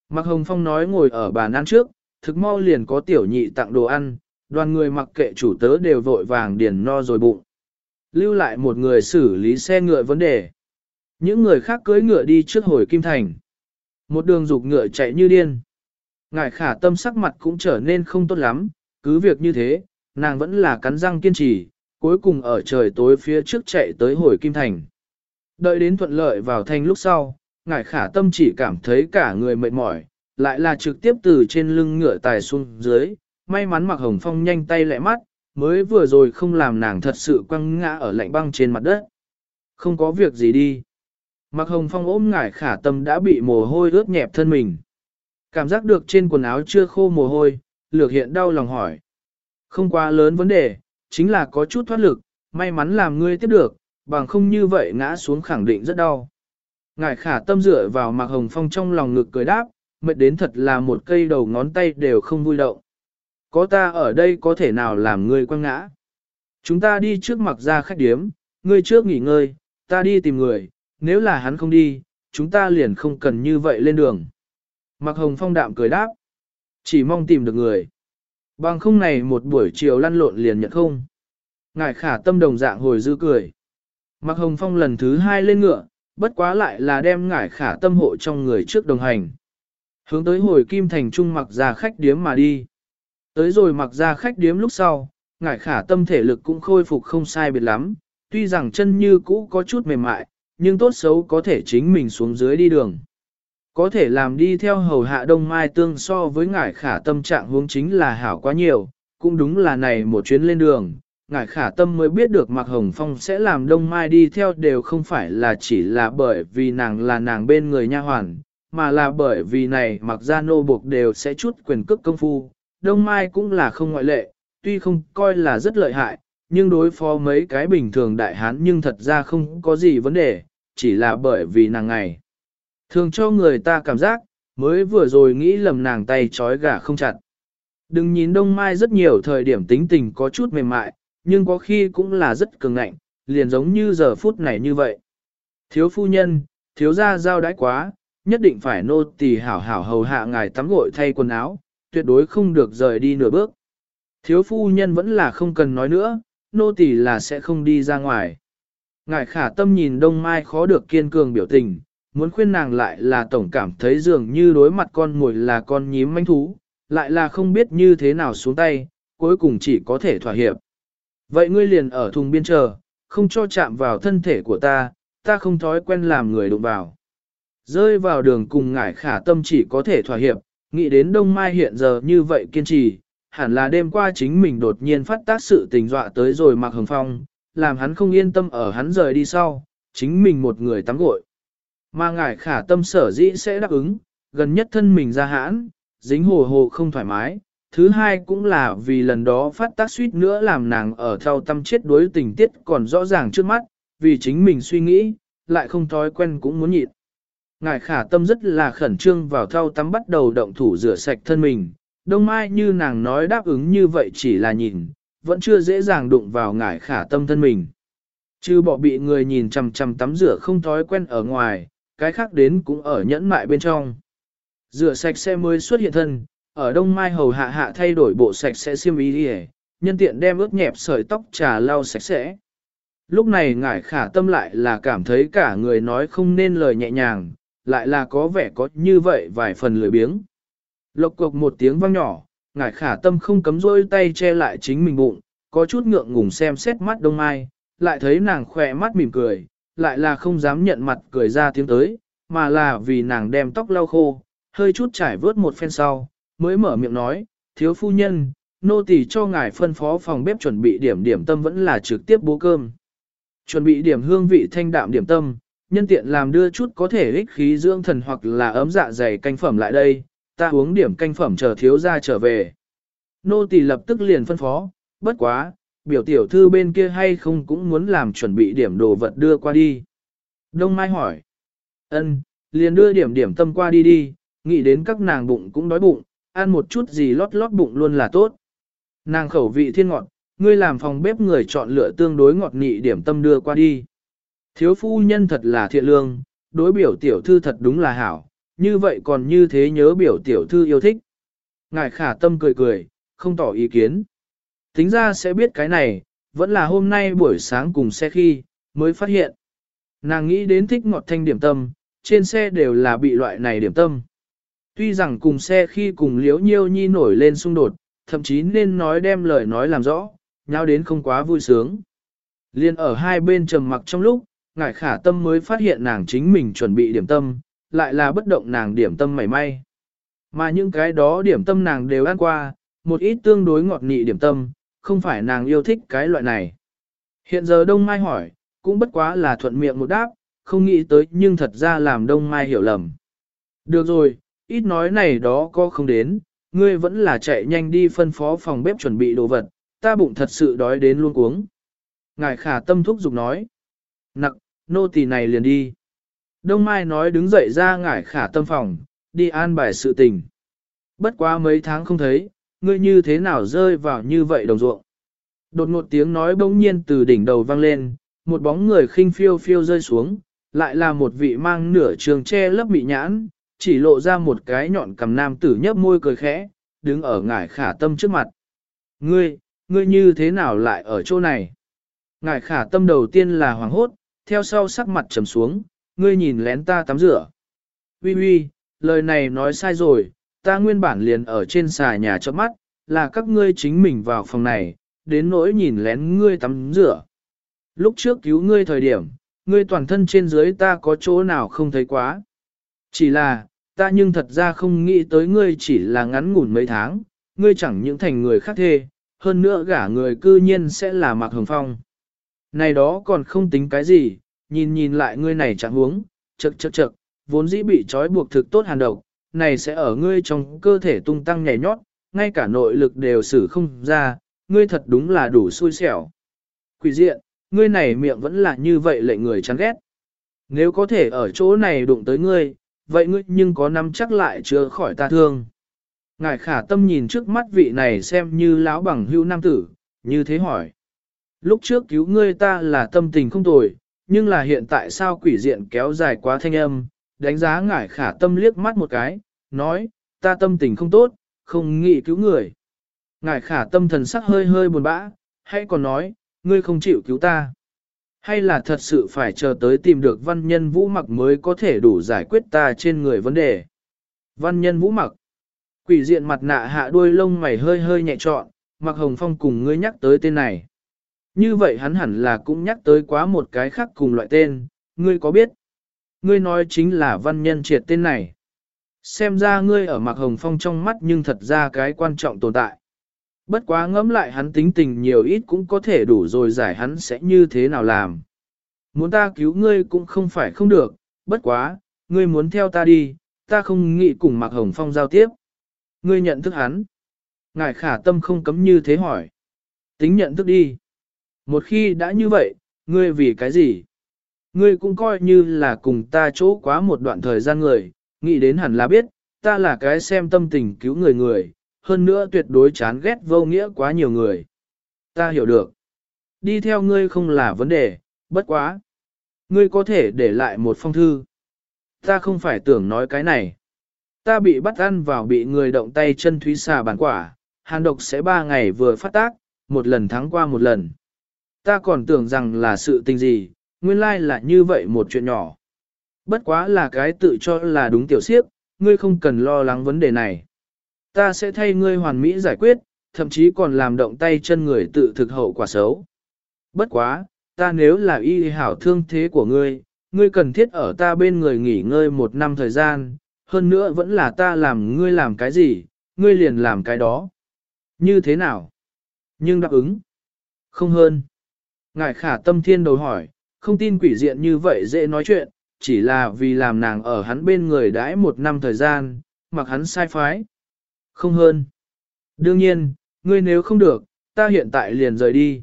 Mạc Hồng Phong nói ngồi ở bàn ăn trước, thực mau liền có tiểu nhị tặng đồ ăn, đoàn người mặc kệ chủ tớ đều vội vàng điền no rồi bụng. Lưu lại một người xử lý xe ngựa vấn đề. Những người khác cưỡi ngựa đi trước hồi Kim Thành. Một đường dục ngựa chạy như điên. Ngải khả tâm sắc mặt cũng trở nên không tốt lắm, cứ việc như thế, nàng vẫn là cắn răng kiên trì, cuối cùng ở trời tối phía trước chạy tới hồi Kim Thành. Đợi đến thuận lợi vào thành lúc sau, Ngải khả tâm chỉ cảm thấy cả người mệt mỏi, lại là trực tiếp từ trên lưng ngựa tài xuống dưới, may mắn mặc hồng phong nhanh tay lẹ mắt, mới vừa rồi không làm nàng thật sự quăng ngã ở lạnh băng trên mặt đất. Không có việc gì đi. Mặc hồng phong ôm ngải khả tâm đã bị mồ hôi ướt nhẹp thân mình. Cảm giác được trên quần áo chưa khô mồ hôi, lược hiện đau lòng hỏi. Không quá lớn vấn đề, chính là có chút thoát lực, may mắn làm ngươi tiếp được, bằng không như vậy ngã xuống khẳng định rất đau. Ngải khả tâm dựa vào mặc hồng phong trong lòng ngực cười đáp, mệt đến thật là một cây đầu ngón tay đều không vui động. Có ta ở đây có thể nào làm ngươi quăng ngã. Chúng ta đi trước mặc ra khách điếm, ngươi trước nghỉ ngơi, ta đi tìm người, nếu là hắn không đi, chúng ta liền không cần như vậy lên đường. Mặc hồng phong đạm cười đáp, chỉ mong tìm được người. Bằng không này một buổi chiều lăn lộn liền nhận không. Ngải khả tâm đồng dạng hồi dư cười. Mặc hồng phong lần thứ hai lên ngựa, bất quá lại là đem ngải khả tâm hộ trong người trước đồng hành. Hướng tới hồi kim thành trung mặc ra khách điếm mà đi. Tới rồi mặc ra khách điếm lúc sau, ngải khả tâm thể lực cũng khôi phục không sai biệt lắm, tuy rằng chân như cũ có chút mềm mại, nhưng tốt xấu có thể chính mình xuống dưới đi đường. Có thể làm đi theo hầu hạ đông mai tương so với ngải khả tâm trạng hướng chính là hảo quá nhiều, cũng đúng là này một chuyến lên đường. Ngải khả tâm mới biết được Mạc Hồng Phong sẽ làm đông mai đi theo đều không phải là chỉ là bởi vì nàng là nàng bên người nha hoàn, mà là bởi vì này mặc ra nô buộc đều sẽ chút quyền cước công phu, đông mai cũng là không ngoại lệ, tuy không coi là rất lợi hại, nhưng đối phó mấy cái bình thường đại hán nhưng thật ra không có gì vấn đề, chỉ là bởi vì nàng ngày. Thường cho người ta cảm giác, mới vừa rồi nghĩ lầm nàng tay trói gà không chặt. Đừng nhìn đông mai rất nhiều thời điểm tính tình có chút mềm mại, nhưng có khi cũng là rất cường ngạnh, liền giống như giờ phút này như vậy. Thiếu phu nhân, thiếu gia giao đãi quá, nhất định phải nô tỳ hảo hảo hầu hạ ngài tắm gội thay quần áo, tuyệt đối không được rời đi nửa bước. Thiếu phu nhân vẫn là không cần nói nữa, nô tỳ là sẽ không đi ra ngoài. Ngài khả tâm nhìn đông mai khó được kiên cường biểu tình, muốn khuyên nàng lại là tổng cảm thấy dường như đối mặt con mồi là con nhím manh thú, lại là không biết như thế nào xuống tay, cuối cùng chỉ có thể thỏa hiệp. Vậy ngươi liền ở thùng biên chờ, không cho chạm vào thân thể của ta, ta không thói quen làm người đụng vào. Rơi vào đường cùng ngải khả tâm chỉ có thể thỏa hiệp, nghĩ đến Đông Mai hiện giờ như vậy kiên trì, hẳn là đêm qua chính mình đột nhiên phát tác sự tình dọa tới rồi Mạc hồng phong, làm hắn không yên tâm ở hắn rời đi sau, chính mình một người tắm gội. Mà ngải khả tâm sở dĩ sẽ đáp ứng, gần nhất thân mình ra hãn, dính hồ hồ không thoải mái. Thứ hai cũng là vì lần đó phát tác suýt nữa làm nàng ở theo tâm chết đối tình tiết còn rõ ràng trước mắt, vì chính mình suy nghĩ, lại không thói quen cũng muốn nhịn. Ngài khả tâm rất là khẩn trương vào thao tắm bắt đầu động thủ rửa sạch thân mình, đông mai như nàng nói đáp ứng như vậy chỉ là nhìn, vẫn chưa dễ dàng đụng vào ngải khả tâm thân mình. Chứ bỏ bị người nhìn chằm chằm tắm rửa không thói quen ở ngoài, cái khác đến cũng ở nhẫn mại bên trong. Rửa sạch sẽ mới xuất hiện thân, ở đông mai hầu hạ hạ thay đổi bộ sạch sẽ xiêm y đi nhân tiện đem ướt nhẹp sợi tóc trà lau sạch sẽ. Lúc này ngải khả tâm lại là cảm thấy cả người nói không nên lời nhẹ nhàng, lại là có vẻ có như vậy vài phần lười biếng. Lộc cộc một tiếng vang nhỏ, ngải khả tâm không cấm rôi tay che lại chính mình bụng, có chút ngượng ngùng xem xét mắt đông mai, lại thấy nàng khỏe mắt mỉm cười, lại là không dám nhận mặt cười ra tiếng tới, mà là vì nàng đem tóc lau khô, hơi chút trải vớt một phen sau, mới mở miệng nói, thiếu phu nhân, nô tỳ cho ngài phân phó phòng bếp chuẩn bị điểm điểm tâm vẫn là trực tiếp bố cơm. Chuẩn bị điểm hương vị thanh đạm điểm tâm, nhân tiện làm đưa chút có thể ích khí dưỡng thần hoặc là ấm dạ dày canh phẩm lại đây, ta uống điểm canh phẩm chờ thiếu ra trở về. Nô tỳ lập tức liền phân phó, bất quá, biểu tiểu thư bên kia hay không cũng muốn làm chuẩn bị điểm đồ vật đưa qua đi. Đông Mai hỏi, ân, liền đưa điểm điểm tâm qua đi đi, nghĩ đến các nàng bụng cũng đói bụng, ăn một chút gì lót lót bụng luôn là tốt. Nàng khẩu vị thiên ngọt, ngươi làm phòng bếp người chọn lựa tương đối ngọt nị điểm tâm đưa qua đi. Thiếu phu nhân thật là thiện lương, đối biểu tiểu thư thật đúng là hảo, như vậy còn như thế nhớ biểu tiểu thư yêu thích. Ngài khả tâm cười cười, không tỏ ý kiến. Tính ra sẽ biết cái này, vẫn là hôm nay buổi sáng cùng xe khi, mới phát hiện. Nàng nghĩ đến thích ngọt thanh điểm tâm, trên xe đều là bị loại này điểm tâm. Tuy rằng cùng xe khi cùng liễu nhiêu nhi nổi lên xung đột, thậm chí nên nói đem lời nói làm rõ, nhau đến không quá vui sướng. Liên ở hai bên trầm mặc trong lúc, ngải khả tâm mới phát hiện nàng chính mình chuẩn bị điểm tâm, lại là bất động nàng điểm tâm mảy may. Mà những cái đó điểm tâm nàng đều ăn qua, một ít tương đối ngọt nị điểm tâm, không phải nàng yêu thích cái loại này. Hiện giờ Đông Mai hỏi, cũng bất quá là thuận miệng một đáp, không nghĩ tới nhưng thật ra làm Đông Mai hiểu lầm. Được rồi, ít nói này đó có không đến, ngươi vẫn là chạy nhanh đi phân phó phòng bếp chuẩn bị đồ vật, ta bụng thật sự đói đến luôn uống. Ngài khả tâm thúc giục nói. Nặng, nô tỳ này liền đi. Đông Mai nói đứng dậy ra ngải khả tâm phòng, đi an bài sự tình. Bất quá mấy tháng không thấy, ngươi như thế nào rơi vào như vậy đồng ruộng. Đột ngột tiếng nói bỗng nhiên từ đỉnh đầu vang lên, một bóng người khinh phiêu phiêu rơi xuống, lại là một vị mang nửa trường che lấp bị nhãn, chỉ lộ ra một cái nhọn cầm nam tử nhấp môi cười khẽ, đứng ở ngải khả tâm trước mặt. Ngươi, ngươi như thế nào lại ở chỗ này? Ngải khả tâm đầu tiên là hoàng hốt, theo sau sắc mặt trầm xuống, ngươi nhìn lén ta tắm rửa. Ui ui, lời này nói sai rồi, ta nguyên bản liền ở trên xà nhà cho mắt, là các ngươi chính mình vào phòng này, đến nỗi nhìn lén ngươi tắm rửa. Lúc trước cứu ngươi thời điểm, ngươi toàn thân trên dưới ta có chỗ nào không thấy quá. Chỉ là, ta nhưng thật ra không nghĩ tới ngươi chỉ là ngắn ngủn mấy tháng, ngươi chẳng những thành người khác thê, hơn nữa gả người cư nhiên sẽ là Mạc Hồng Phong. Này đó còn không tính cái gì, nhìn nhìn lại ngươi này chẳng huống, chật chật chật, vốn dĩ bị trói buộc thực tốt hàn độc, này sẽ ở ngươi trong cơ thể tung tăng nhảy nhót, ngay cả nội lực đều xử không ra, ngươi thật đúng là đủ xui xẻo. Quỷ diện, ngươi này miệng vẫn là như vậy lệ người chán ghét. Nếu có thể ở chỗ này đụng tới ngươi, vậy ngươi nhưng có nắm chắc lại chưa khỏi ta thương. Ngài khả tâm nhìn trước mắt vị này xem như lão bằng hưu nam tử, như thế hỏi. Lúc trước cứu ngươi ta là tâm tình không tồi, nhưng là hiện tại sao quỷ diện kéo dài quá thanh âm, đánh giá ngải khả tâm liếc mắt một cái, nói, ta tâm tình không tốt, không nghĩ cứu người. Ngải khả tâm thần sắc hơi hơi buồn bã, hay còn nói, ngươi không chịu cứu ta. Hay là thật sự phải chờ tới tìm được văn nhân vũ mặc mới có thể đủ giải quyết ta trên người vấn đề. Văn nhân vũ mặc. Quỷ diện mặt nạ hạ đuôi lông mày hơi hơi nhẹ trọn, mặc hồng phong cùng ngươi nhắc tới tên này. Như vậy hắn hẳn là cũng nhắc tới quá một cái khác cùng loại tên, ngươi có biết? Ngươi nói chính là văn nhân triệt tên này. Xem ra ngươi ở mặc hồng phong trong mắt nhưng thật ra cái quan trọng tồn tại. Bất quá ngẫm lại hắn tính tình nhiều ít cũng có thể đủ rồi giải hắn sẽ như thế nào làm. Muốn ta cứu ngươi cũng không phải không được, bất quá, ngươi muốn theo ta đi, ta không nghĩ cùng Mạc Hồng Phong giao tiếp. Ngươi nhận thức hắn. Ngài khả tâm không cấm như thế hỏi. Tính nhận thức đi. Một khi đã như vậy, ngươi vì cái gì? Ngươi cũng coi như là cùng ta chỗ quá một đoạn thời gian người, nghĩ đến hẳn là biết, ta là cái xem tâm tình cứu người người, hơn nữa tuyệt đối chán ghét vô nghĩa quá nhiều người. Ta hiểu được. Đi theo ngươi không là vấn đề, bất quá. Ngươi có thể để lại một phong thư. Ta không phải tưởng nói cái này. Ta bị bắt ăn vào bị người động tay chân thúy xà bản quả, hàn độc sẽ ba ngày vừa phát tác, một lần thắng qua một lần. Ta còn tưởng rằng là sự tình gì, nguyên lai là như vậy một chuyện nhỏ. Bất quá là cái tự cho là đúng tiểu siếp, ngươi không cần lo lắng vấn đề này. Ta sẽ thay ngươi hoàn mỹ giải quyết, thậm chí còn làm động tay chân người tự thực hậu quả xấu. Bất quá, ta nếu là y hảo thương thế của ngươi, ngươi cần thiết ở ta bên người nghỉ ngơi một năm thời gian, hơn nữa vẫn là ta làm ngươi làm cái gì, ngươi liền làm cái đó. Như thế nào? Nhưng đáp ứng. Không hơn. Ngài khả tâm thiên đầu hỏi, không tin quỷ diện như vậy dễ nói chuyện, chỉ là vì làm nàng ở hắn bên người đãi một năm thời gian, mặc hắn sai phái. Không hơn. Đương nhiên, ngươi nếu không được, ta hiện tại liền rời đi.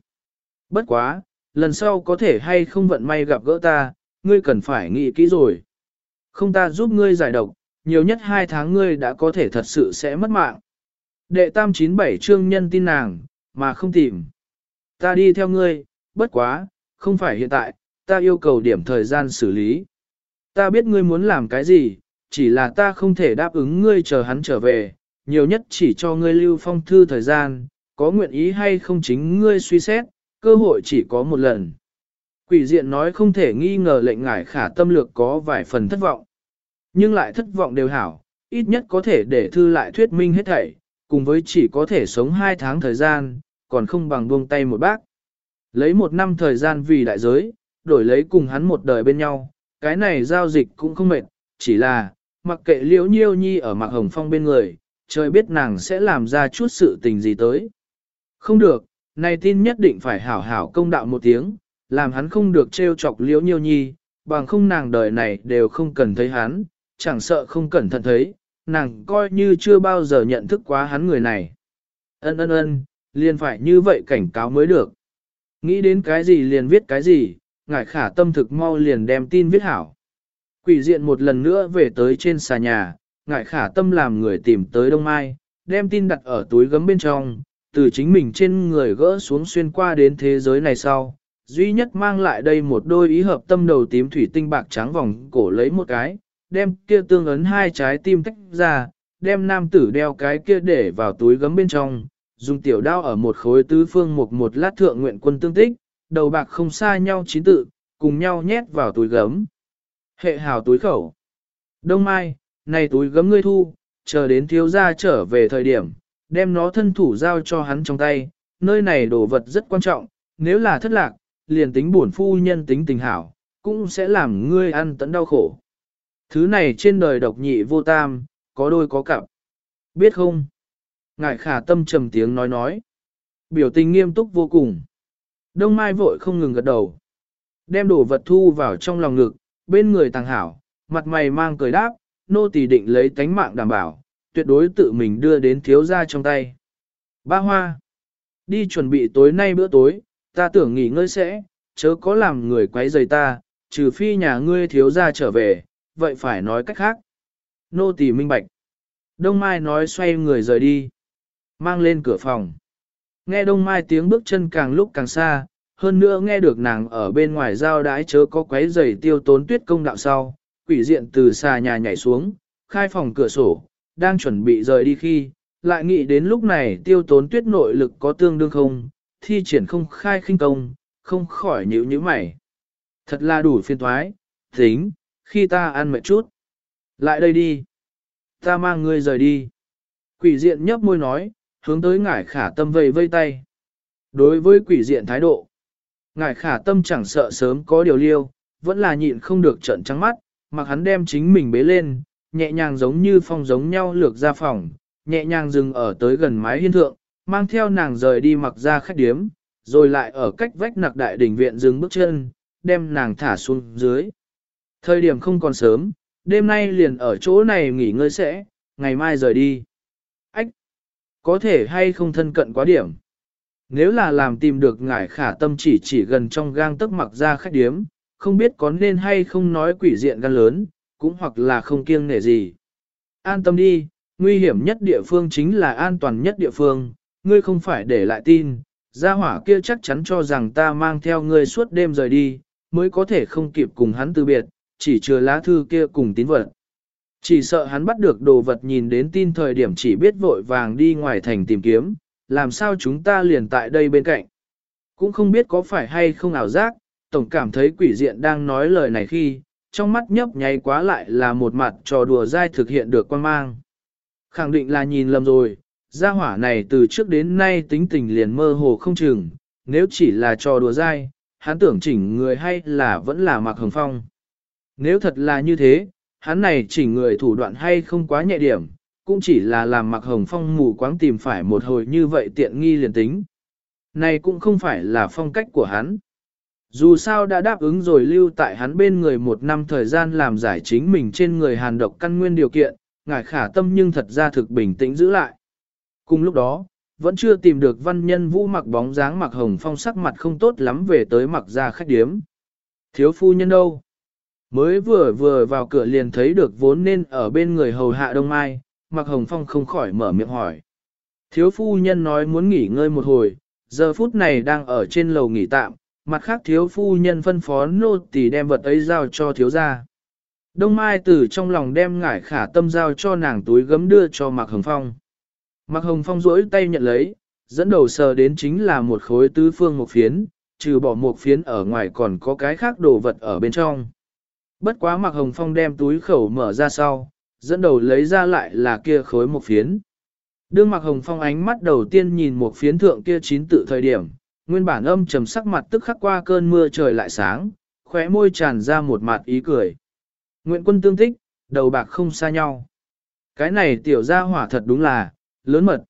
Bất quá, lần sau có thể hay không vận may gặp gỡ ta, ngươi cần phải nghĩ kỹ rồi. Không ta giúp ngươi giải độc, nhiều nhất hai tháng ngươi đã có thể thật sự sẽ mất mạng. Đệ tam chín bảy trương nhân tin nàng, mà không tìm. Ta đi theo ngươi, bất quá, không phải hiện tại, ta yêu cầu điểm thời gian xử lý. Ta biết ngươi muốn làm cái gì, chỉ là ta không thể đáp ứng ngươi chờ hắn trở về, nhiều nhất chỉ cho ngươi lưu phong thư thời gian, có nguyện ý hay không chính ngươi suy xét, cơ hội chỉ có một lần. Quỷ diện nói không thể nghi ngờ lệnh ngải khả tâm lược có vài phần thất vọng. Nhưng lại thất vọng đều hảo, ít nhất có thể để thư lại thuyết minh hết thảy, cùng với chỉ có thể sống hai tháng thời gian, còn không bằng buông tay một bác. Lấy một năm thời gian vì đại giới, đổi lấy cùng hắn một đời bên nhau, cái này giao dịch cũng không mệt, chỉ là, mặc kệ liễu nhiêu nhi ở Mạc hồng phong bên người, trời biết nàng sẽ làm ra chút sự tình gì tới. Không được, này tin nhất định phải hảo hảo công đạo một tiếng, làm hắn không được trêu chọc liễu nhiêu nhi, bằng không nàng đời này đều không cần thấy hắn, chẳng sợ không cẩn thận thấy, nàng coi như chưa bao giờ nhận thức quá hắn người này. Ân ân ân, liền phải như vậy cảnh cáo mới được. Nghĩ đến cái gì liền viết cái gì, ngải khả tâm thực mau liền đem tin viết hảo. Quỷ diện một lần nữa về tới trên xà nhà, ngải khả tâm làm người tìm tới Đông Mai, đem tin đặt ở túi gấm bên trong, từ chính mình trên người gỡ xuống xuyên qua đến thế giới này sau. Duy nhất mang lại đây một đôi ý hợp tâm đầu tím thủy tinh bạc trắng vòng cổ lấy một cái, đem kia tương ấn hai trái tim tách ra, đem nam tử đeo cái kia để vào túi gấm bên trong, dùng tiểu đao ở một khối tứ phương một một lát thượng nguyện quân tương tích, đầu bạc không xa nhau chín tự, cùng nhau nhét vào túi gấm. Hệ hào túi khẩu. Đông Mai, này túi gấm ngươi thu, chờ đến thiếu gia trở về thời điểm, đem nó thân thủ giao cho hắn trong tay, nơi này đồ vật rất quan trọng, nếu là thất lạc, liền tính buồn phu nhân tính tình hảo, cũng sẽ làm ngươi ăn tận đau khổ. Thứ này trên đời độc nhị vô tam, có đôi có cặp. Biết không? Ngải khả tâm trầm tiếng nói nói. Biểu tình nghiêm túc vô cùng. Đông Mai vội không ngừng gật đầu. Đem đồ vật thu vào trong lòng ngực, bên người tàng hảo, mặt mày mang cười đáp, nô tỳ định lấy tánh mạng đảm bảo, tuyệt đối tự mình đưa đến thiếu gia trong tay. Ba hoa, đi chuẩn bị tối nay bữa tối, ta tưởng nghỉ ngơi sẽ, chớ có làm người quấy rầy ta, trừ phi nhà ngươi thiếu gia trở về, vậy phải nói cách khác. Nô tỳ minh bạch. Đông Mai nói xoay người rời đi. Mang lên cửa phòng. Nghe Đông Mai tiếng bước chân càng lúc càng xa, hơn nữa nghe được nàng ở bên ngoài giao đái chớ có quấy giày tiêu tốn tuyết công đạo sau, quỷ diện từ xa nhà nhảy xuống, khai phòng cửa sổ, đang chuẩn bị rời đi khi, lại nghĩ đến lúc này tiêu tốn tuyết nội lực có tương đương không, thi triển không khai khinh công, không khỏi nhíu nhíu mày. Thật là đủ phiên thoái, tính, khi ta ăn mệt chút. Lại đây đi. Ta mang ngươi rời đi. Quỷ diện nhấp môi nói, hướng tới ngải khả tâm vây vây tay. Đối với quỷ diện thái độ, ngải khả tâm chẳng sợ sớm có điều liêu, vẫn là nhịn không được trận trắng mắt, mặc hắn đem chính mình bế lên, nhẹ nhàng giống như phong giống nhau lược ra phòng, nhẹ nhàng dừng ở tới gần mái hiên thượng, mang theo nàng rời đi mặc ra khách điếm, rồi lại ở cách vách nặc đại đỉnh viện dừng bước chân, đem nàng thả xuống dưới. Thời điểm không còn sớm, đêm nay liền ở chỗ này nghỉ ngơi sẽ, ngày mai rời đi. Có thể hay không thân cận quá điểm. Nếu là làm tìm được ngải khả tâm chỉ chỉ gần trong gang tức mặc ra khách điếm, không biết có nên hay không nói quỷ diện gan lớn, cũng hoặc là không kiêng nể gì. An tâm đi, nguy hiểm nhất địa phương chính là an toàn nhất địa phương, ngươi không phải để lại tin, gia hỏa kia chắc chắn cho rằng ta mang theo ngươi suốt đêm rời đi, mới có thể không kịp cùng hắn từ biệt, chỉ chừa lá thư kia cùng tín vật. Chỉ sợ hắn bắt được đồ vật nhìn đến tin thời điểm chỉ biết vội vàng đi ngoài thành tìm kiếm, làm sao chúng ta liền tại đây bên cạnh. Cũng không biết có phải hay không ảo giác, tổng cảm thấy quỷ diện đang nói lời này khi, trong mắt nhấp nháy quá lại là một mặt trò đùa dai thực hiện được quan mang. Khẳng định là nhìn lầm rồi, gia hỏa này từ trước đến nay tính tình liền mơ hồ không chừng, nếu chỉ là trò đùa dai, hắn tưởng chỉnh người hay là vẫn là mặc hồng phong. Nếu thật là như thế, hắn này chỉ người thủ đoạn hay không quá nhẹ điểm, cũng chỉ là làm mặc hồng phong mù quáng tìm phải một hồi như vậy tiện nghi liền tính. Này cũng không phải là phong cách của hắn. Dù sao đã đáp ứng rồi lưu tại hắn bên người một năm thời gian làm giải chính mình trên người hàn độc căn nguyên điều kiện, ngài khả tâm nhưng thật ra thực bình tĩnh giữ lại. Cùng lúc đó, vẫn chưa tìm được văn nhân vũ mặc bóng dáng mặc hồng phong sắc mặt không tốt lắm về tới mặc ra khách điếm. Thiếu phu nhân đâu? Mới vừa vừa vào cửa liền thấy được vốn nên ở bên người hầu hạ đông mai, mặc hồng phong không khỏi mở miệng hỏi. Thiếu phu nhân nói muốn nghỉ ngơi một hồi, giờ phút này đang ở trên lầu nghỉ tạm, mặt khác thiếu phu nhân phân phó nô tỳ đem vật ấy giao cho thiếu gia. Đông Mai từ trong lòng đem ngải khả tâm giao cho nàng túi gấm đưa cho Mạc Hồng Phong. Mạc Hồng Phong rỗi tay nhận lấy, dẫn đầu sờ đến chính là một khối tứ phương một phiến, trừ bỏ một phiến ở ngoài còn có cái khác đồ vật ở bên trong. Bất quá Mạc Hồng Phong đem túi khẩu mở ra sau, dẫn đầu lấy ra lại là kia khối một phiến. Đương Mạc Hồng Phong ánh mắt đầu tiên nhìn một phiến thượng kia chín tự thời điểm, nguyên bản âm trầm sắc mặt tức khắc qua cơn mưa trời lại sáng, khóe môi tràn ra một mặt ý cười. Nguyện quân tương thích, đầu bạc không xa nhau. Cái này tiểu gia hỏa thật đúng là, lớn mật.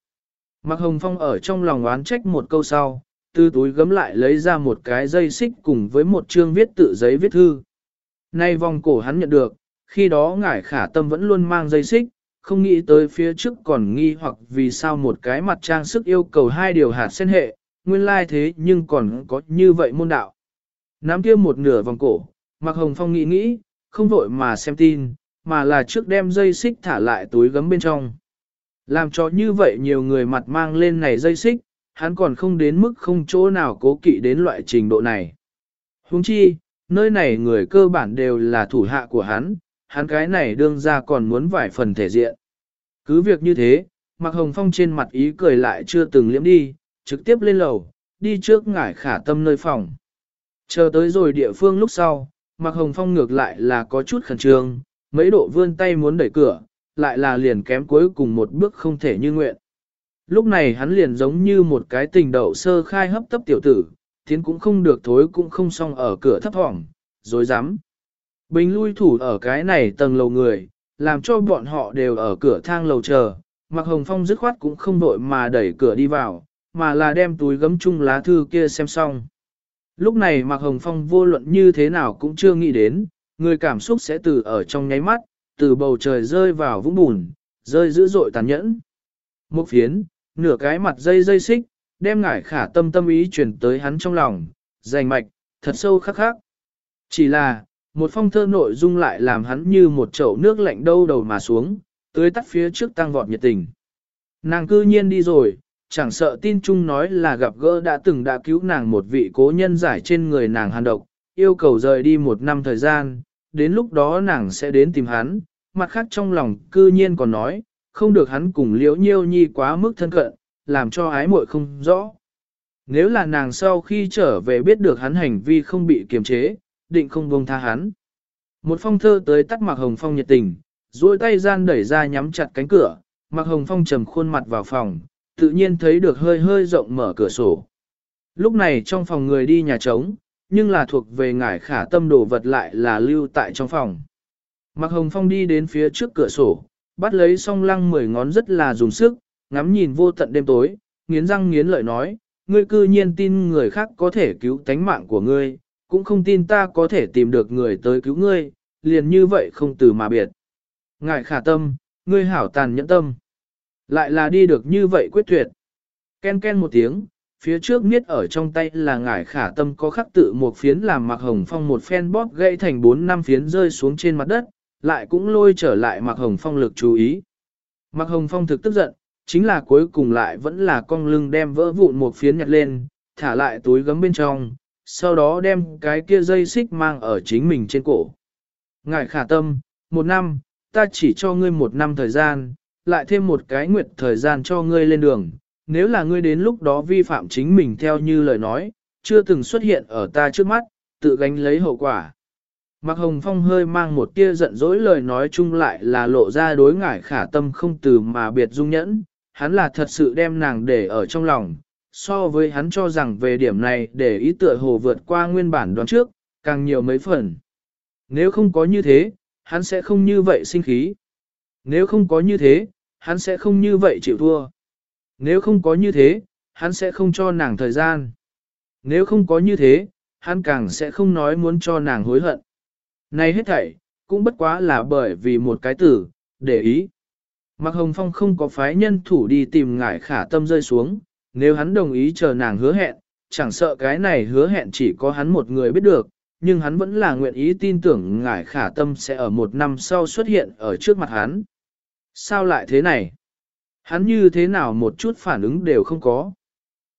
Mạc Hồng Phong ở trong lòng oán trách một câu sau, từ túi gấm lại lấy ra một cái dây xích cùng với một chương viết tự giấy viết thư. Nay vòng cổ hắn nhận được, khi đó ngải khả tâm vẫn luôn mang dây xích, không nghĩ tới phía trước còn nghi hoặc vì sao một cái mặt trang sức yêu cầu hai điều hạt sen hệ, nguyên lai thế nhưng còn có như vậy môn đạo. Nắm kia một nửa vòng cổ, mặc Hồng Phong nghĩ nghĩ, không vội mà xem tin, mà là trước đem dây xích thả lại túi gấm bên trong. Làm cho như vậy nhiều người mặt mang lên này dây xích, hắn còn không đến mức không chỗ nào cố kỵ đến loại trình độ này. Huống chi, nơi này người cơ bản đều là thủ hạ của hắn, hắn cái này đương ra còn muốn vài phần thể diện. Cứ việc như thế, Mạc Hồng Phong trên mặt ý cười lại chưa từng liễm đi, trực tiếp lên lầu, đi trước ngải khả tâm nơi phòng. Chờ tới rồi địa phương lúc sau, Mạc Hồng Phong ngược lại là có chút khẩn trương, mấy độ vươn tay muốn đẩy cửa, lại là liền kém cuối cùng một bước không thể như nguyện. Lúc này hắn liền giống như một cái tình đậu sơ khai hấp tấp tiểu tử, tiến cũng không được thối cũng không xong ở cửa thấp thỏm, dối rắm Bình lui thủ ở cái này tầng lầu người, làm cho bọn họ đều ở cửa thang lầu chờ, mặc Hồng Phong dứt khoát cũng không đội mà đẩy cửa đi vào, mà là đem túi gấm chung lá thư kia xem xong. Lúc này Mạc Hồng Phong vô luận như thế nào cũng chưa nghĩ đến, người cảm xúc sẽ từ ở trong nháy mắt, từ bầu trời rơi vào vũng bùn, rơi dữ dội tàn nhẫn. Một phiến, nửa cái mặt dây dây xích, đem ngải khả tâm tâm ý truyền tới hắn trong lòng, dành mạch, thật sâu khắc khắc. Chỉ là, một phong thơ nội dung lại làm hắn như một chậu nước lạnh đâu đầu mà xuống, tưới tắt phía trước tăng vọt nhiệt tình. Nàng cư nhiên đi rồi, chẳng sợ tin chung nói là gặp gỡ đã từng đã cứu nàng một vị cố nhân giải trên người nàng hàn độc, yêu cầu rời đi một năm thời gian, đến lúc đó nàng sẽ đến tìm hắn, mặt khác trong lòng cư nhiên còn nói, không được hắn cùng liễu nhiêu nhi quá mức thân cận, làm cho ái muội không rõ. Nếu là nàng sau khi trở về biết được hắn hành vi không bị kiềm chế, định không buông tha hắn. Một phong thơ tới tắt Mạc Hồng Phong nhiệt tình, duỗi tay gian đẩy ra nhắm chặt cánh cửa, Mạc Hồng Phong trầm khuôn mặt vào phòng, tự nhiên thấy được hơi hơi rộng mở cửa sổ. Lúc này trong phòng người đi nhà trống, nhưng là thuộc về ngải khả tâm đồ vật lại là lưu tại trong phòng. Mạc Hồng Phong đi đến phía trước cửa sổ, bắt lấy song lăng mười ngón rất là dùng sức, ngắm nhìn vô tận đêm tối, nghiến răng nghiến lợi nói, ngươi cư nhiên tin người khác có thể cứu tánh mạng của ngươi, cũng không tin ta có thể tìm được người tới cứu ngươi, liền như vậy không từ mà biệt. Ngài khả tâm, ngươi hảo tàn nhẫn tâm. Lại là đi được như vậy quyết tuyệt. Ken ken một tiếng, phía trước miết ở trong tay là ngải khả tâm có khắc tự một phiến làm mặc hồng phong một phen bóp gãy thành bốn năm phiến rơi xuống trên mặt đất, lại cũng lôi trở lại mặc hồng phong lực chú ý. Mặc hồng phong thực tức giận, chính là cuối cùng lại vẫn là con lưng đem vỡ vụn một phiến nhặt lên, thả lại túi gấm bên trong, sau đó đem cái kia dây xích mang ở chính mình trên cổ. Ngài khả tâm, một năm, ta chỉ cho ngươi một năm thời gian, lại thêm một cái nguyệt thời gian cho ngươi lên đường. Nếu là ngươi đến lúc đó vi phạm chính mình theo như lời nói, chưa từng xuất hiện ở ta trước mắt, tự gánh lấy hậu quả. Mạc Hồng Phong hơi mang một tia giận dỗi lời nói chung lại là lộ ra đối ngải khả tâm không từ mà biệt dung nhẫn, hắn là thật sự đem nàng để ở trong lòng, so với hắn cho rằng về điểm này để ý tựa hồ vượt qua nguyên bản đoán trước, càng nhiều mấy phần. Nếu không có như thế, hắn sẽ không như vậy sinh khí. Nếu không có như thế, hắn sẽ không như vậy chịu thua. Nếu không có như thế, hắn sẽ không cho nàng thời gian. Nếu không có như thế, hắn càng sẽ không nói muốn cho nàng hối hận. Này hết thảy, cũng bất quá là bởi vì một cái tử, để ý. Mạc Hồng Phong không có phái nhân thủ đi tìm ngải khả tâm rơi xuống, nếu hắn đồng ý chờ nàng hứa hẹn, chẳng sợ cái này hứa hẹn chỉ có hắn một người biết được, nhưng hắn vẫn là nguyện ý tin tưởng ngải khả tâm sẽ ở một năm sau xuất hiện ở trước mặt hắn. Sao lại thế này? Hắn như thế nào một chút phản ứng đều không có.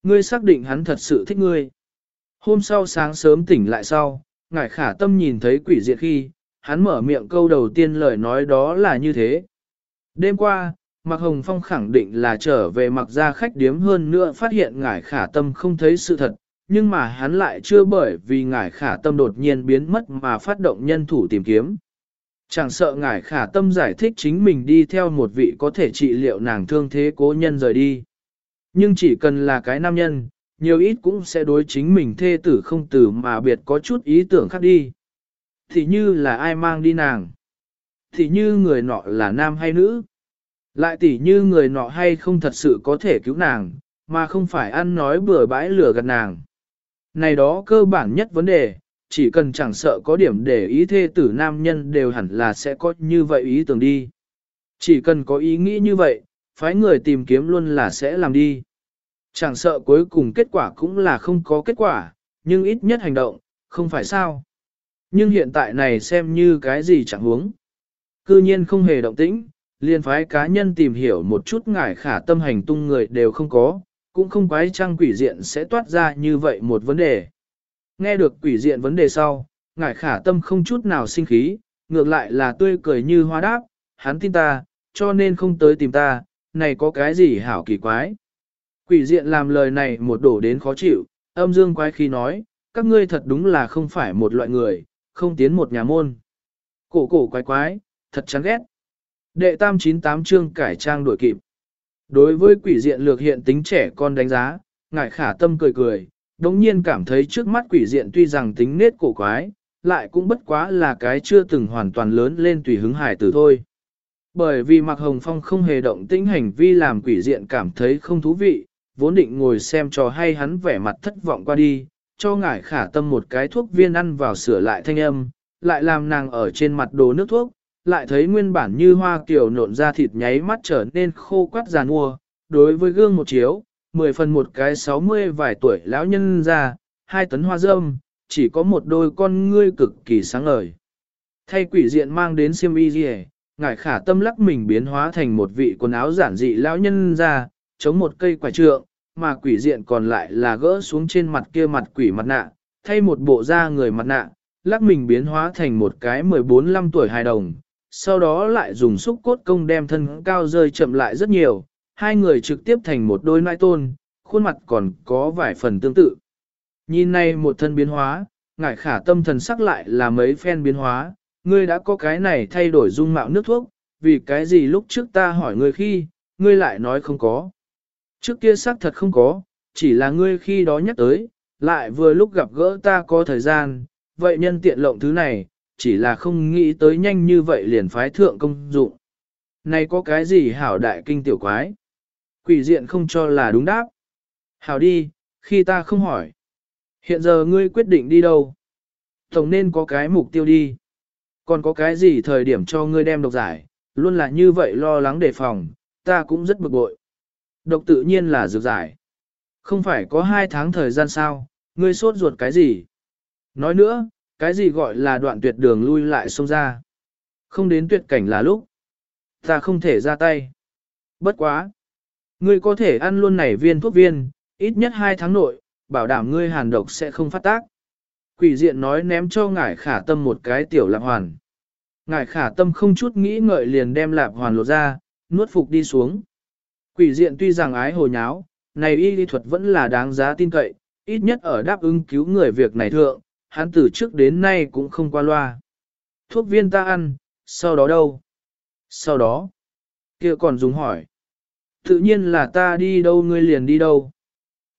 Ngươi xác định hắn thật sự thích ngươi. Hôm sau sáng sớm tỉnh lại sau, ngải khả tâm nhìn thấy quỷ diệt khi, hắn mở miệng câu đầu tiên lời nói đó là như thế. Đêm qua, Mạc Hồng Phong khẳng định là trở về mặc ra khách điếm hơn nữa phát hiện ngải khả tâm không thấy sự thật, nhưng mà hắn lại chưa bởi vì ngải khả tâm đột nhiên biến mất mà phát động nhân thủ tìm kiếm. Chẳng sợ ngải khả tâm giải thích chính mình đi theo một vị có thể trị liệu nàng thương thế cố nhân rời đi. Nhưng chỉ cần là cái nam nhân, nhiều ít cũng sẽ đối chính mình thê tử không tử mà biệt có chút ý tưởng khác đi. Thì như là ai mang đi nàng. Thì như người nọ là nam hay nữ. Lại tỉ như người nọ hay không thật sự có thể cứu nàng, mà không phải ăn nói bừa bãi lừa gạt nàng. Này đó cơ bản nhất vấn đề, chỉ cần chẳng sợ có điểm để ý thê tử nam nhân đều hẳn là sẽ có như vậy ý tưởng đi. Chỉ cần có ý nghĩ như vậy, phái người tìm kiếm luôn là sẽ làm đi. Chẳng sợ cuối cùng kết quả cũng là không có kết quả, nhưng ít nhất hành động, không phải sao. Nhưng hiện tại này xem như cái gì chẳng huống. Cư nhiên không hề động tĩnh, liên phái cá nhân tìm hiểu một chút ngải khả tâm hành tung người đều không có, cũng không quái trăng quỷ diện sẽ toát ra như vậy một vấn đề. Nghe được quỷ diện vấn đề sau, ngải khả tâm không chút nào sinh khí, ngược lại là tươi cười như hoa đáp, hắn tin ta, cho nên không tới tìm ta, này có cái gì hảo kỳ quái. Quỷ diện làm lời này một đổ đến khó chịu, âm dương quái khi nói, các ngươi thật đúng là không phải một loại người, không tiến một nhà môn. Cổ cổ quái quái, thật chán ghét. Đệ tam 98 chương cải trang đuổi kịp. Đối với quỷ diện lược hiện tính trẻ con đánh giá, ngải khả tâm cười cười, đống nhiên cảm thấy trước mắt quỷ diện tuy rằng tính nết cổ quái, lại cũng bất quá là cái chưa từng hoàn toàn lớn lên tùy hứng hải tử thôi. Bởi vì Mạc Hồng Phong không hề động tĩnh hành vi làm quỷ diện cảm thấy không thú vị, vốn định ngồi xem trò hay hắn vẻ mặt thất vọng qua đi, cho ngải khả tâm một cái thuốc viên ăn vào sửa lại thanh âm, lại làm nàng ở trên mặt đồ nước thuốc, lại thấy nguyên bản như hoa kiểu nộn ra thịt nháy mắt trở nên khô quắt giàn mua, đối với gương một chiếu, mười phần một cái sáu mươi vài tuổi lão nhân ra, hai tấn hoa dâm, chỉ có một đôi con ngươi cực kỳ sáng ngời. Thay quỷ diện mang đến siêm y gì ngải khả tâm lắc mình biến hóa thành một vị quần áo giản dị lão nhân ra, chống một cây quả trượng, mà quỷ diện còn lại là gỡ xuống trên mặt kia mặt quỷ mặt nạ, thay một bộ da người mặt nạ, lắc mình biến hóa thành một cái 14-15 tuổi hài đồng, sau đó lại dùng xúc cốt công đem thân cao rơi chậm lại rất nhiều, hai người trực tiếp thành một đôi nai tôn, khuôn mặt còn có vài phần tương tự. Nhìn này một thân biến hóa, ngải khả tâm thần sắc lại là mấy phen biến hóa, ngươi đã có cái này thay đổi dung mạo nước thuốc, vì cái gì lúc trước ta hỏi ngươi khi, ngươi lại nói không có. Trước kia xác thật không có, chỉ là ngươi khi đó nhắc tới, lại vừa lúc gặp gỡ ta có thời gian, vậy nhân tiện lộng thứ này, chỉ là không nghĩ tới nhanh như vậy liền phái thượng công dụng. Này có cái gì hảo đại kinh tiểu quái? Quỷ diện không cho là đúng đáp. Hảo đi, khi ta không hỏi. Hiện giờ ngươi quyết định đi đâu? Tổng nên có cái mục tiêu đi. Còn có cái gì thời điểm cho ngươi đem độc giải, luôn là như vậy lo lắng đề phòng, ta cũng rất bực bội. Độc tự nhiên là dược giải. Không phải có hai tháng thời gian sao, ngươi sốt ruột cái gì? Nói nữa, cái gì gọi là đoạn tuyệt đường lui lại xông ra? Không đến tuyệt cảnh là lúc. Ta không thể ra tay. Bất quá. Ngươi có thể ăn luôn này viên thuốc viên, ít nhất hai tháng nội, bảo đảm ngươi hàn độc sẽ không phát tác. Quỷ diện nói ném cho ngải khả tâm một cái tiểu lạp hoàn. Ngải khả tâm không chút nghĩ ngợi liền đem lạp hoàn lột ra, nuốt phục đi xuống. Quỷ diện tuy rằng ái hồ nháo, này y lý thuật vẫn là đáng giá tin cậy, ít nhất ở đáp ứng cứu người việc này thượng, hắn từ trước đến nay cũng không qua loa. Thuốc viên ta ăn, sau đó đâu? Sau đó, kia còn dùng hỏi. Tự nhiên là ta đi đâu ngươi liền đi đâu.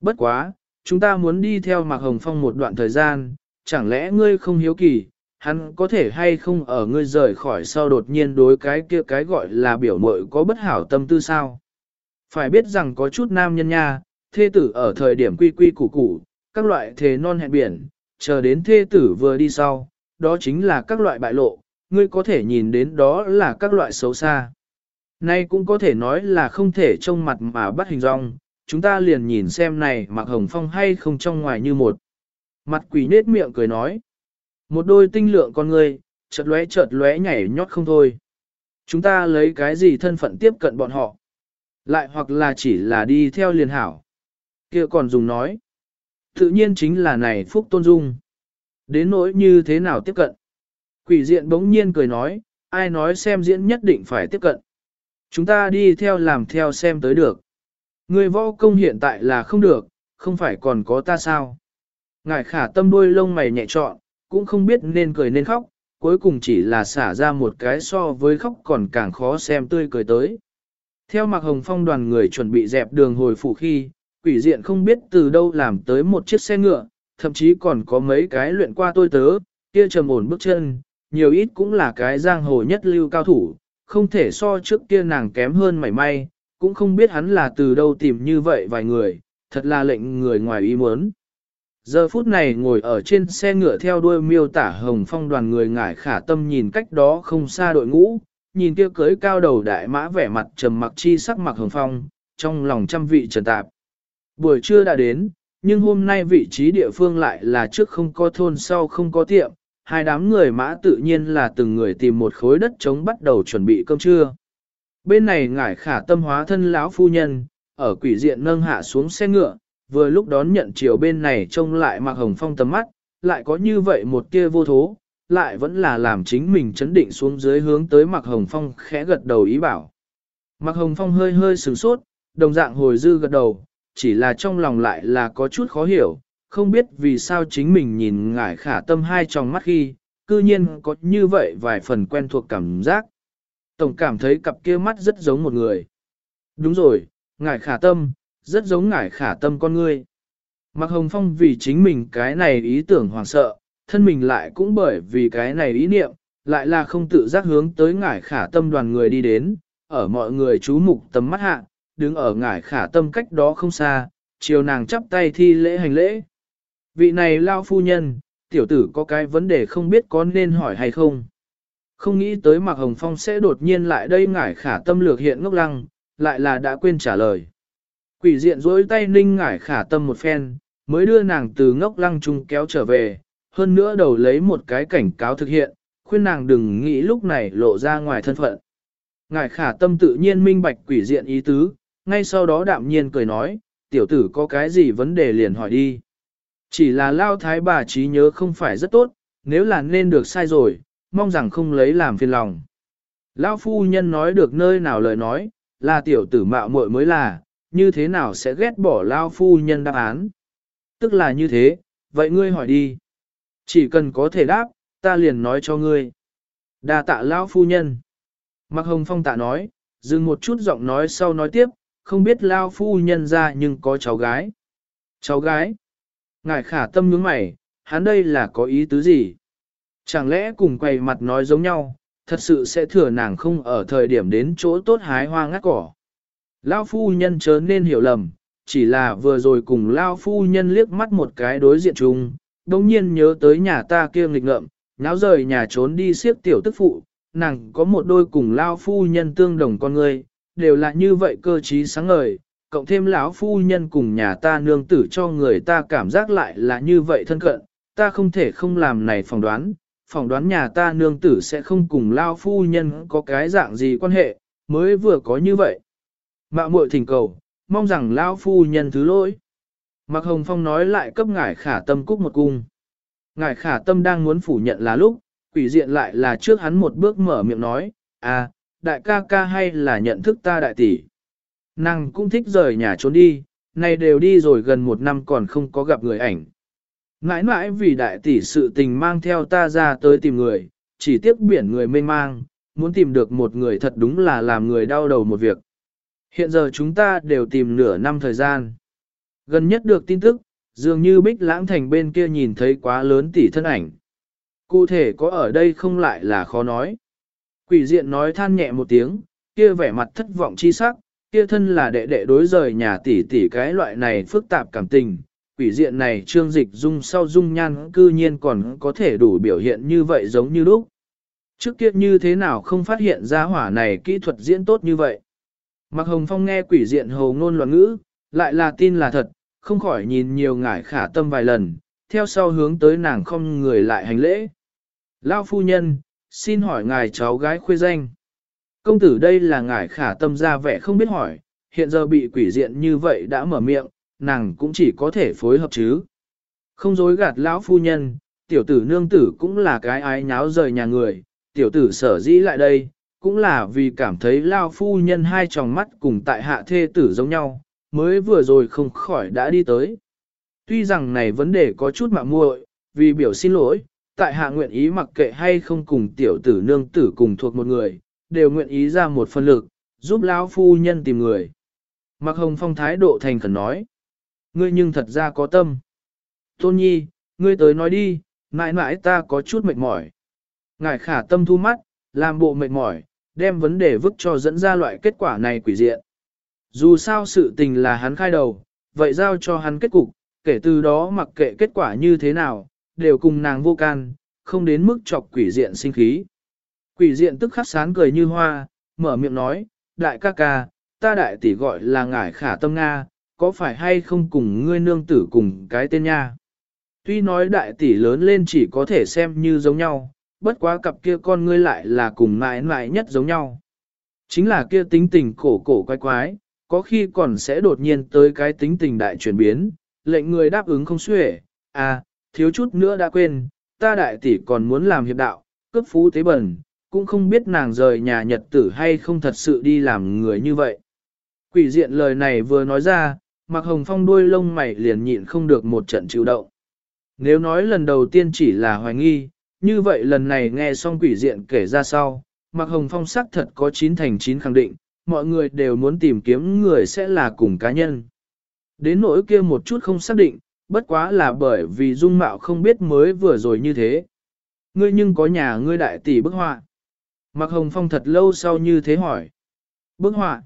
Bất quá, chúng ta muốn đi theo Mạc Hồng Phong một đoạn thời gian, chẳng lẽ ngươi không hiếu kỳ, hắn có thể hay không ở ngươi rời khỏi sau đột nhiên đối cái kia cái gọi là biểu mội có bất hảo tâm tư sao? Phải biết rằng có chút nam nhân nha, thê tử ở thời điểm quy quy củ củ, các loại thề non hẹn biển, chờ đến thê tử vừa đi sau, đó chính là các loại bại lộ, ngươi có thể nhìn đến đó là các loại xấu xa. Nay cũng có thể nói là không thể trông mặt mà bắt hình rong, chúng ta liền nhìn xem này mặc hồng phong hay không trong ngoài như một. Mặt quỷ nết miệng cười nói. Một đôi tinh lượng con ngươi, chợt lóe chợt lóe nhảy nhót không thôi. Chúng ta lấy cái gì thân phận tiếp cận bọn họ? Lại hoặc là chỉ là đi theo liền hảo. kia còn dùng nói. Tự nhiên chính là này phúc tôn dung. Đến nỗi như thế nào tiếp cận. Quỷ diện bỗng nhiên cười nói, ai nói xem diễn nhất định phải tiếp cận. Chúng ta đi theo làm theo xem tới được. Người võ công hiện tại là không được, không phải còn có ta sao. Ngài khả tâm đuôi lông mày nhẹ trọn, cũng không biết nên cười nên khóc, cuối cùng chỉ là xả ra một cái so với khóc còn càng khó xem tươi cười tới. Theo Mạc Hồng Phong đoàn người chuẩn bị dẹp đường hồi phủ khi, quỷ diện không biết từ đâu làm tới một chiếc xe ngựa, thậm chí còn có mấy cái luyện qua tôi tớ, kia trầm ổn bước chân, nhiều ít cũng là cái giang hồ nhất lưu cao thủ, không thể so trước kia nàng kém hơn mảy may, cũng không biết hắn là từ đâu tìm như vậy vài người, thật là lệnh người ngoài ý muốn. Giờ phút này ngồi ở trên xe ngựa theo đuôi miêu tả hồng phong đoàn người ngải khả tâm nhìn cách đó không xa đội ngũ, nhìn kia cưới cao đầu đại mã vẻ mặt trầm mặc chi sắc mặc hồng phong, trong lòng trăm vị trần tạp. Buổi trưa đã đến, nhưng hôm nay vị trí địa phương lại là trước không có thôn sau không có tiệm, hai đám người mã tự nhiên là từng người tìm một khối đất trống bắt đầu chuẩn bị cơm trưa. Bên này ngải khả tâm hóa thân lão phu nhân, ở quỷ diện nâng hạ xuống xe ngựa, vừa lúc đón nhận chiều bên này trông lại mặc hồng phong tầm mắt, lại có như vậy một kia vô thố, lại vẫn là làm chính mình chấn định xuống dưới hướng tới mặc hồng phong khẽ gật đầu ý bảo. Mặc hồng phong hơi hơi sửng sốt, đồng dạng hồi dư gật đầu, chỉ là trong lòng lại là có chút khó hiểu, không biết vì sao chính mình nhìn ngải khả tâm hai trong mắt khi, cư nhiên có như vậy vài phần quen thuộc cảm giác. Tổng cảm thấy cặp kia mắt rất giống một người. Đúng rồi, ngải khả tâm, rất giống ngải khả tâm con ngươi. Mặc hồng phong vì chính mình cái này ý tưởng hoàng sợ, thân mình lại cũng bởi vì cái này ý niệm, lại là không tự giác hướng tới ngải khả tâm đoàn người đi đến, ở mọi người chú mục tầm mắt hạ, đứng ở ngải khả tâm cách đó không xa, chiều nàng chắp tay thi lễ hành lễ. Vị này lao phu nhân, tiểu tử có cái vấn đề không biết có nên hỏi hay không. Không nghĩ tới Mạc Hồng Phong sẽ đột nhiên lại đây ngải khả tâm lược hiện ngốc lăng, lại là đã quên trả lời. Quỷ diện dối tay ninh ngải khả tâm một phen, mới đưa nàng từ ngốc lăng chung kéo trở về, hơn nữa đầu lấy một cái cảnh cáo thực hiện, khuyên nàng đừng nghĩ lúc này lộ ra ngoài thân phận. Ngải khả tâm tự nhiên minh bạch quỷ diện ý tứ, ngay sau đó đạm nhiên cười nói, tiểu tử có cái gì vấn đề liền hỏi đi. Chỉ là lao thái bà trí nhớ không phải rất tốt, nếu là nên được sai rồi, mong rằng không lấy làm phiền lòng. Lao phu nhân nói được nơi nào lời nói, là tiểu tử mạo muội mới là, như thế nào sẽ ghét bỏ Lao phu nhân đáp án. Tức là như thế, vậy ngươi hỏi đi. Chỉ cần có thể đáp, ta liền nói cho ngươi. đa tạ Lao phu nhân. Mạc Hồng Phong tạ nói, dừng một chút giọng nói sau nói tiếp, không biết Lao phu nhân ra nhưng có cháu gái. Cháu gái? Ngài khả tâm nhướng mày, hắn đây là có ý tứ gì? Chẳng lẽ cùng quay mặt nói giống nhau, thật sự sẽ thừa nàng không ở thời điểm đến chỗ tốt hái hoa ngắt cỏ. Lao phu nhân chớ nên hiểu lầm, chỉ là vừa rồi cùng Lao phu nhân liếc mắt một cái đối diện chung, đồng nhiên nhớ tới nhà ta kia nghịch ngợm, náo rời nhà trốn đi siếp tiểu tức phụ, nàng có một đôi cùng Lao phu nhân tương đồng con người, đều là như vậy cơ trí sáng ngời, cộng thêm lão phu nhân cùng nhà ta nương tử cho người ta cảm giác lại là như vậy thân cận, ta không thể không làm này phỏng đoán, phỏng đoán nhà ta nương tử sẽ không cùng lão phu nhân có cái dạng gì quan hệ, mới vừa có như vậy. mạ muội thỉnh cầu, mong rằng lão phu nhân thứ lỗi. Mạc Hồng Phong nói lại cấp ngải khả tâm cúc một cung. Ngải khả tâm đang muốn phủ nhận là lúc, quỷ diện lại là trước hắn một bước mở miệng nói, à, đại ca ca hay là nhận thức ta đại tỷ. Nàng cũng thích rời nhà trốn đi, nay đều đi rồi gần một năm còn không có gặp người ảnh. Mãi mãi vì đại tỷ sự tình mang theo ta ra tới tìm người, chỉ tiếc biển người mênh mang, muốn tìm được một người thật đúng là làm người đau đầu một việc. Hiện giờ chúng ta đều tìm nửa năm thời gian. Gần nhất được tin tức, dường như Bích Lãng Thành bên kia nhìn thấy quá lớn tỷ thân ảnh. Cụ thể có ở đây không lại là khó nói. Quỷ diện nói than nhẹ một tiếng, kia vẻ mặt thất vọng chi sắc, kia thân là đệ đệ đối rời nhà tỷ tỷ cái loại này phức tạp cảm tình, quỷ diện này trương dịch dung sau dung nhan cư nhiên còn có thể đủ biểu hiện như vậy giống như lúc. Trước kia như thế nào không phát hiện ra hỏa này kỹ thuật diễn tốt như vậy. Mặc Hồng Phong nghe quỷ diện hồ ngôn loạn ngữ, lại là tin là thật, không khỏi nhìn nhiều ngải khả tâm vài lần, theo sau hướng tới nàng không người lại hành lễ. Lao phu nhân, xin hỏi ngài cháu gái khuê danh. Công tử đây là ngài khả tâm ra vẻ không biết hỏi, hiện giờ bị quỷ diện như vậy đã mở miệng, nàng cũng chỉ có thể phối hợp chứ. Không dối gạt lão phu nhân, tiểu tử nương tử cũng là cái ái nháo rời nhà người, tiểu tử sở dĩ lại đây, cũng là vì cảm thấy lao phu nhân hai tròng mắt cùng tại hạ thê tử giống nhau, mới vừa rồi không khỏi đã đi tới. Tuy rằng này vấn đề có chút mạng muội, vì biểu xin lỗi, tại hạ nguyện ý mặc kệ hay không cùng tiểu tử nương tử cùng thuộc một người, đều nguyện ý ra một phần lực, giúp lão phu nhân tìm người. Mạc Hồng Phong thái độ thành khẩn nói. Ngươi nhưng thật ra có tâm. Tôn Nhi, ngươi tới nói đi, mãi mãi ta có chút mệt mỏi. Ngài khả tâm thu mắt, làm bộ mệt mỏi, đem vấn đề vứt cho dẫn ra loại kết quả này quỷ diện. Dù sao sự tình là hắn khai đầu, vậy giao cho hắn kết cục, kể từ đó mặc kệ kết quả như thế nào, đều cùng nàng vô can, không đến mức chọc quỷ diện sinh khí. Quỷ diện tức khắc sán cười như hoa, mở miệng nói, đại ca ca, ta đại tỷ gọi là ngải khả tâm Nga, có phải hay không cùng ngươi nương tử cùng cái tên nha? Tuy nói đại tỷ lớn lên chỉ có thể xem như giống nhau, bất quá cặp kia con ngươi lại là cùng mãi mãi nhất giống nhau. Chính là kia tính tình cổ cổ quái quái, có khi còn sẽ đột nhiên tới cái tính tình đại chuyển biến, lệnh người đáp ứng không xuể, à, thiếu chút nữa đã quên, ta đại tỷ còn muốn làm hiệp đạo, cướp phú tế bẩn, cũng không biết nàng rời nhà nhật tử hay không thật sự đi làm người như vậy. Quỷ diện lời này vừa nói ra, mặc hồng phong đuôi lông mày liền nhịn không được một trận chịu động. Nếu nói lần đầu tiên chỉ là hoài nghi, như vậy lần này nghe xong quỷ diện kể ra sau, mặc hồng phong xác thật có chín thành chín khẳng định, mọi người đều muốn tìm kiếm người sẽ là cùng cá nhân. Đến nỗi kia một chút không xác định, bất quá là bởi vì dung mạo không biết mới vừa rồi như thế. Ngươi nhưng có nhà ngươi đại tỷ bức họa. Mặc hồng phong thật lâu sau như thế hỏi. Bức họa.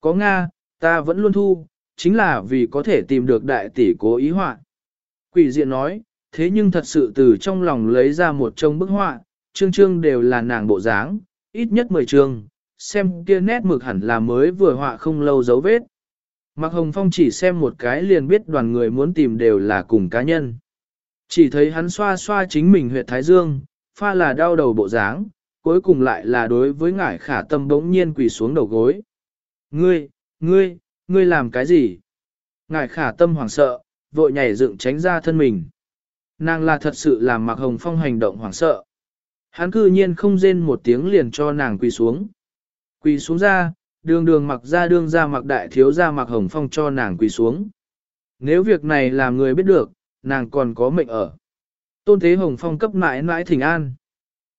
Có Nga, ta vẫn luôn thu, chính là vì có thể tìm được đại tỷ cố ý họa. Quỷ diện nói, thế nhưng thật sự từ trong lòng lấy ra một trông bức họa, chương chương đều là nàng bộ dáng, ít nhất 10 chương, xem kia nét mực hẳn là mới vừa họa không lâu dấu vết. Mạc Hồng Phong chỉ xem một cái liền biết đoàn người muốn tìm đều là cùng cá nhân. Chỉ thấy hắn xoa xoa chính mình huyệt thái dương, pha là đau đầu bộ dáng, cuối cùng lại là đối với ngải khả tâm bỗng nhiên quỳ xuống đầu gối. Ngươi, ngươi, ngươi làm cái gì? Ngải khả tâm hoảng sợ, vội nhảy dựng tránh ra thân mình. Nàng là thật sự làm Mạc Hồng Phong hành động hoảng sợ. Hắn cư nhiên không rên một tiếng liền cho nàng quỳ xuống. Quỳ xuống ra, đường đường mặc ra đương ra mặc đại thiếu ra mặc hồng phong cho nàng quỳ xuống. Nếu việc này làm người biết được, nàng còn có mệnh ở. Tôn thế hồng phong cấp mãi mãi thỉnh an.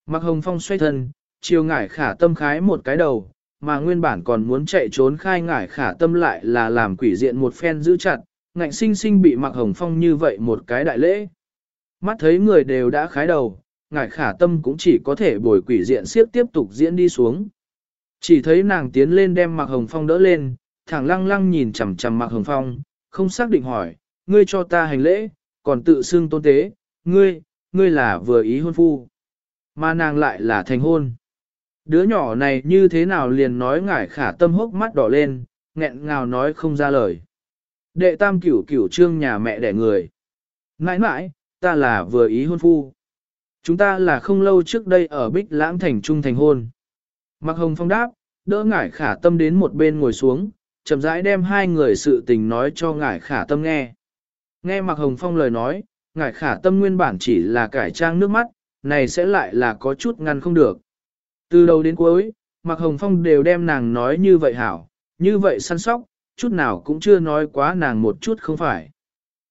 Mặc hồng phong xoay thân, chiều ngải khả tâm khái một cái đầu, mà nguyên bản còn muốn chạy trốn khai ngải khả tâm lại là làm quỷ diện một phen giữ chặt, ngạnh sinh sinh bị mặc hồng phong như vậy một cái đại lễ. Mắt thấy người đều đã khái đầu, ngải khả tâm cũng chỉ có thể bồi quỷ diện siếp tiếp tục diễn đi xuống. Chỉ thấy nàng tiến lên đem Mạc Hồng Phong đỡ lên, thẳng lăng lăng nhìn chằm chằm Mạc Hồng Phong, không xác định hỏi, ngươi cho ta hành lễ, còn tự xưng tôn tế, ngươi, ngươi là vừa ý hôn phu. Mà nàng lại là thành hôn. Đứa nhỏ này như thế nào liền nói ngải khả tâm hốc mắt đỏ lên, nghẹn ngào nói không ra lời. Đệ tam cửu cửu trương nhà mẹ đẻ người. Nãi nãi, ta là vừa ý hôn phu. Chúng ta là không lâu trước đây ở Bích Lãng Thành Trung thành hôn. Mạc Hồng Phong đáp, đỡ ngải khả tâm đến một bên ngồi xuống, chậm rãi đem hai người sự tình nói cho ngải khả tâm nghe. Nghe Mạc Hồng Phong lời nói, ngải khả tâm nguyên bản chỉ là cải trang nước mắt, này sẽ lại là có chút ngăn không được. Từ đầu đến cuối, Mạc Hồng Phong đều đem nàng nói như vậy hảo, như vậy săn sóc, chút nào cũng chưa nói quá nàng một chút không phải.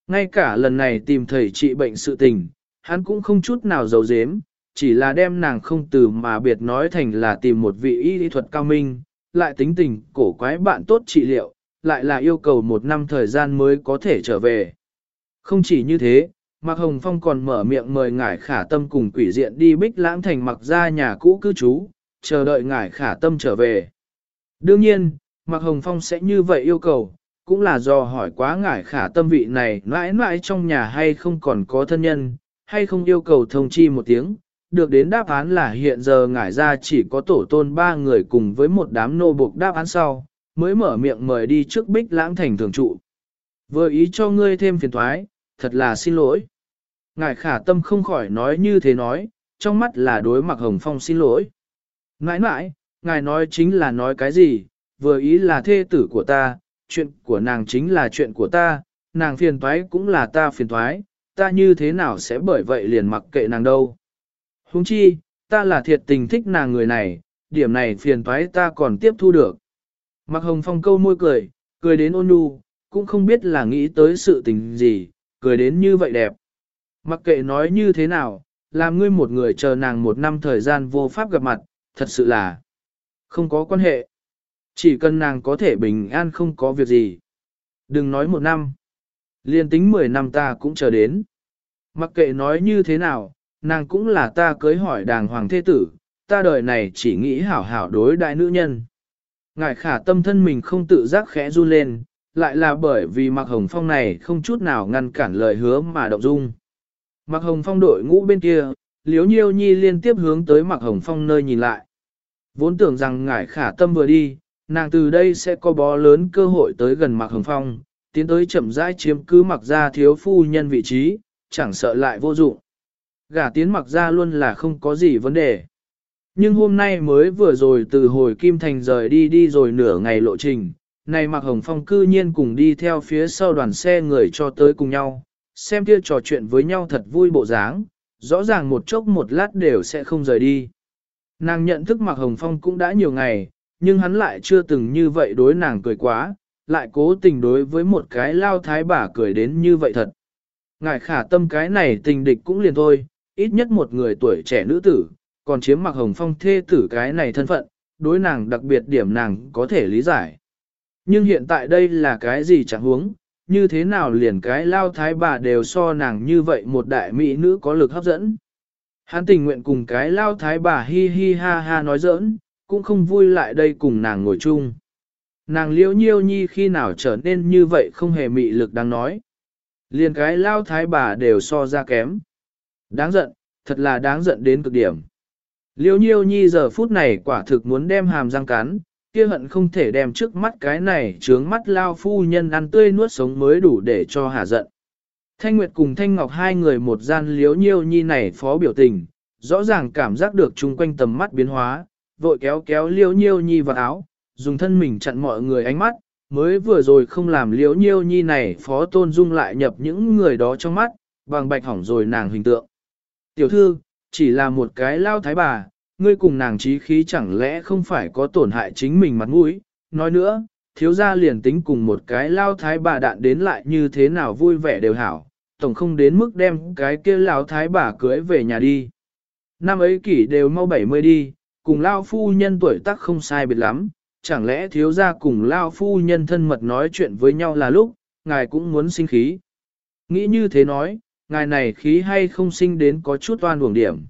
Ngay cả lần này tìm thầy trị bệnh sự tình, hắn cũng không chút nào giấu giếm, chỉ là đem nàng không từ mà biệt nói thành là tìm một vị y lý thuật cao minh, lại tính tình cổ quái bạn tốt trị liệu, lại là yêu cầu một năm thời gian mới có thể trở về. Không chỉ như thế, Mạc Hồng Phong còn mở miệng mời ngải khả tâm cùng quỷ diện đi bích lãng thành mặc ra nhà cũ cư trú, chờ đợi ngải khả tâm trở về. Đương nhiên, Mạc Hồng Phong sẽ như vậy yêu cầu, cũng là do hỏi quá ngải khả tâm vị này mãi mãi trong nhà hay không còn có thân nhân, hay không yêu cầu thông chi một tiếng, được đến đáp án là hiện giờ ngải ra chỉ có tổ tôn ba người cùng với một đám nô buộc đáp án sau, mới mở miệng mời đi trước bích lãng thành thường trụ. Vừa ý cho ngươi thêm phiền thoái, thật là xin lỗi. Ngài khả tâm không khỏi nói như thế nói, trong mắt là đối mặt hồng phong xin lỗi. Ngãi nãi, ngài nói chính là nói cái gì, vừa ý là thê tử của ta, chuyện của nàng chính là chuyện của ta, nàng phiền thoái cũng là ta phiền thoái, ta như thế nào sẽ bởi vậy liền mặc kệ nàng đâu. Huống chi, ta là thiệt tình thích nàng người này, điểm này phiền toái ta còn tiếp thu được. Mặc hồng phong câu môi cười, cười đến ôn nhu, cũng không biết là nghĩ tới sự tình gì, cười đến như vậy đẹp. Mặc kệ nói như thế nào, làm ngươi một người chờ nàng một năm thời gian vô pháp gặp mặt, thật sự là không có quan hệ. Chỉ cần nàng có thể bình an không có việc gì. Đừng nói một năm. Liên tính mười năm ta cũng chờ đến. Mặc kệ nói như thế nào, nàng cũng là ta cưới hỏi đàng hoàng thế tử, ta đời này chỉ nghĩ hảo hảo đối đại nữ nhân. Ngài khả tâm thân mình không tự giác khẽ run lên, lại là bởi vì Mạc Hồng Phong này không chút nào ngăn cản lời hứa mà động dung. Mạc Hồng Phong đội ngũ bên kia, Liếu Nhiêu Nhi liên tiếp hướng tới Mạc Hồng Phong nơi nhìn lại. Vốn tưởng rằng ngải khả tâm vừa đi, nàng từ đây sẽ có bó lớn cơ hội tới gần Mạc Hồng Phong, tiến tới chậm rãi chiếm cứ mặc ra thiếu phu nhân vị trí, chẳng sợ lại vô dụng. Gả tiến mặc ra luôn là không có gì vấn đề. Nhưng hôm nay mới vừa rồi từ hồi Kim Thành rời đi đi rồi nửa ngày lộ trình, này Mặc Hồng Phong cư nhiên cùng đi theo phía sau đoàn xe người cho tới cùng nhau, xem kia trò chuyện với nhau thật vui bộ dáng, rõ ràng một chốc một lát đều sẽ không rời đi. Nàng nhận thức Mặc Hồng Phong cũng đã nhiều ngày, nhưng hắn lại chưa từng như vậy đối nàng cười quá, lại cố tình đối với một cái lao thái bà cười đến như vậy thật. Ngài khả tâm cái này tình địch cũng liền thôi, ít nhất một người tuổi trẻ nữ tử, còn chiếm mặc Hồng Phong thê tử cái này thân phận, đối nàng đặc biệt điểm nàng có thể lý giải. Nhưng hiện tại đây là cái gì chẳng huống, như thế nào liền cái lao thái bà đều so nàng như vậy một đại mỹ nữ có lực hấp dẫn. Hắn tình nguyện cùng cái lao thái bà hi hi ha ha nói giỡn, cũng không vui lại đây cùng nàng ngồi chung. Nàng liễu nhiêu nhi khi nào trở nên như vậy không hề mị lực đang nói. Liền cái lao thái bà đều so ra kém. Đáng giận, thật là đáng giận đến cực điểm. Liêu nhiêu nhi giờ phút này quả thực muốn đem hàm răng cắn, kia hận không thể đem trước mắt cái này trướng mắt lao phu nhân ăn tươi nuốt sống mới đủ để cho hà giận. Thanh Nguyệt cùng Thanh Ngọc hai người một gian liếu nhiêu nhi này phó biểu tình, rõ ràng cảm giác được chung quanh tầm mắt biến hóa, vội kéo kéo liếu nhiêu nhi vào áo, dùng thân mình chặn mọi người ánh mắt, mới vừa rồi không làm liếu nhiêu nhi này phó tôn dung lại nhập những người đó trong mắt, bằng bạch hỏng rồi nàng hình tượng. Tiểu thư, chỉ là một cái lao thái bà, ngươi cùng nàng trí khí chẳng lẽ không phải có tổn hại chính mình mặt mũi, nói nữa, thiếu gia liền tính cùng một cái lao thái bà đạn đến lại như thế nào vui vẻ đều hảo, tổng không đến mức đem cái kia lao thái bà cưới về nhà đi. Năm ấy kỷ đều mau 70 đi, cùng lao phu nhân tuổi tác không sai biệt lắm, chẳng lẽ thiếu gia cùng lao phu nhân thân mật nói chuyện với nhau là lúc, ngài cũng muốn sinh khí. Nghĩ như thế nói, ngài này khí hay không sinh đến có chút oan uổng điểm.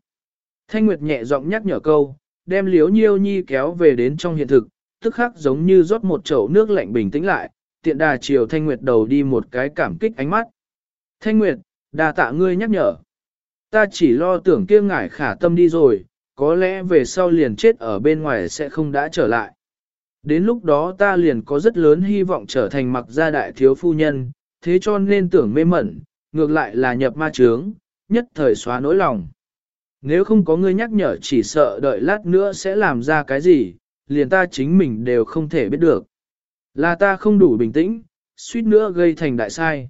Thanh Nguyệt nhẹ giọng nhắc nhở câu, đem liếu nhiêu nhi kéo về đến trong hiện thực, tức khắc giống như rót một chậu nước lạnh bình tĩnh lại, tiện đà chiều Thanh Nguyệt đầu đi một cái cảm kích ánh mắt. Thanh Nguyệt, đà tạ ngươi nhắc nhở. Ta chỉ lo tưởng kia ngải khả tâm đi rồi, có lẽ về sau liền chết ở bên ngoài sẽ không đã trở lại. Đến lúc đó ta liền có rất lớn hy vọng trở thành mặc gia đại thiếu phu nhân, thế cho nên tưởng mê mẩn, ngược lại là nhập ma trướng, nhất thời xóa nỗi lòng. Nếu không có ngươi nhắc nhở chỉ sợ đợi lát nữa sẽ làm ra cái gì, liền ta chính mình đều không thể biết được. Là ta không đủ bình tĩnh, suýt nữa gây thành đại sai.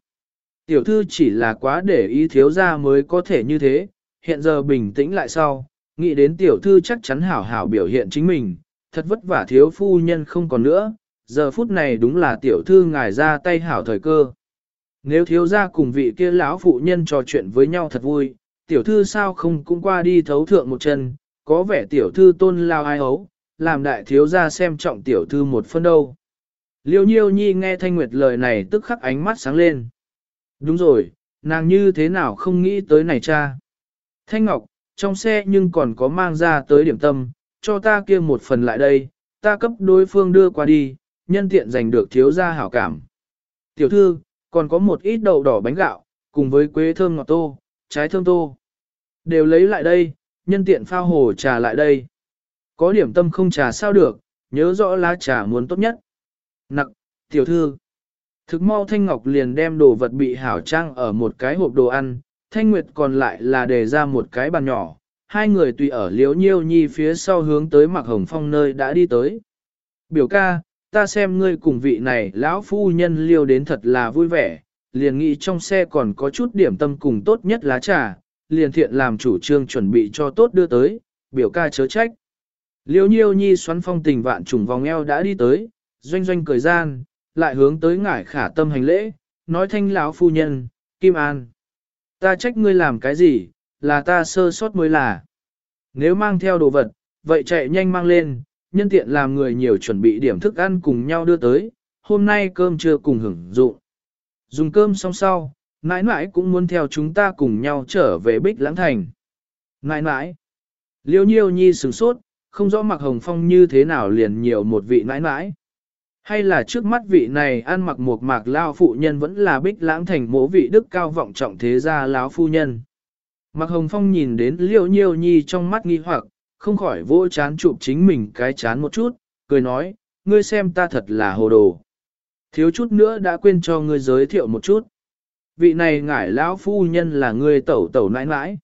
Tiểu thư chỉ là quá để ý thiếu ra mới có thể như thế, hiện giờ bình tĩnh lại sau, nghĩ đến tiểu thư chắc chắn hảo hảo biểu hiện chính mình, thật vất vả thiếu phu nhân không còn nữa, giờ phút này đúng là tiểu thư ngài ra tay hảo thời cơ. Nếu thiếu gia cùng vị kia lão phụ nhân trò chuyện với nhau thật vui, tiểu thư sao không cũng qua đi thấu thượng một chân, có vẻ tiểu thư tôn lao ai ấu, làm đại thiếu gia xem trọng tiểu thư một phân đâu. Liêu nhiêu nhi nghe thanh nguyệt lời này tức khắc ánh mắt sáng lên. Đúng rồi, nàng như thế nào không nghĩ tới này cha. Thanh ngọc, trong xe nhưng còn có mang ra tới điểm tâm, cho ta kia một phần lại đây, ta cấp đối phương đưa qua đi, nhân tiện giành được thiếu gia hảo cảm. Tiểu thư, còn có một ít đậu đỏ bánh gạo, cùng với quế thơm ngọt tô, trái thơm tô. Đều lấy lại đây, nhân tiện phao hồ trà lại đây. Có điểm tâm không trà sao được, nhớ rõ lá trà muốn tốt nhất. Nặc, tiểu thư. Thực mau Thanh Ngọc liền đem đồ vật bị hảo trang ở một cái hộp đồ ăn, Thanh Nguyệt còn lại là để ra một cái bàn nhỏ. Hai người tùy ở liếu nhiêu nhi phía sau hướng tới mặc hồng phong nơi đã đi tới. Biểu ca, ta xem ngươi cùng vị này lão phu nhân liêu đến thật là vui vẻ, liền nghĩ trong xe còn có chút điểm tâm cùng tốt nhất lá trà, liền thiện làm chủ trương chuẩn bị cho tốt đưa tới, biểu ca chớ trách. Liêu nhiêu nhi xoắn phong tình vạn trùng vòng eo đã đi tới, doanh doanh cười gian, lại hướng tới ngải khả tâm hành lễ, nói thanh lão phu nhân, Kim An. Ta trách ngươi làm cái gì, là ta sơ sót mới là. Nếu mang theo đồ vật, vậy chạy nhanh mang lên, nhân tiện làm người nhiều chuẩn bị điểm thức ăn cùng nhau đưa tới, hôm nay cơm chưa cùng hưởng dụng. Dùng cơm xong sau, nãi nãi cũng muốn theo chúng ta cùng nhau trở về Bích Lãng Thành. Nãi nãi. Liêu nhiêu nhi sửng sốt, không rõ mặc hồng phong như thế nào liền nhiều một vị nãi nãi. Hay là trước mắt vị này ăn mặc một mạc lao phụ nhân vẫn là bích lãng thành mỗ vị đức cao vọng trọng thế gia láo phu nhân. Mặc hồng phong nhìn đến liêu nhiêu nhi trong mắt nghi hoặc, không khỏi vỗ chán chụp chính mình cái chán một chút, cười nói, ngươi xem ta thật là hồ đồ. Thiếu chút nữa đã quên cho ngươi giới thiệu một chút. Vị này ngải lão phu nhân là ngươi tẩu tẩu nãi nãi.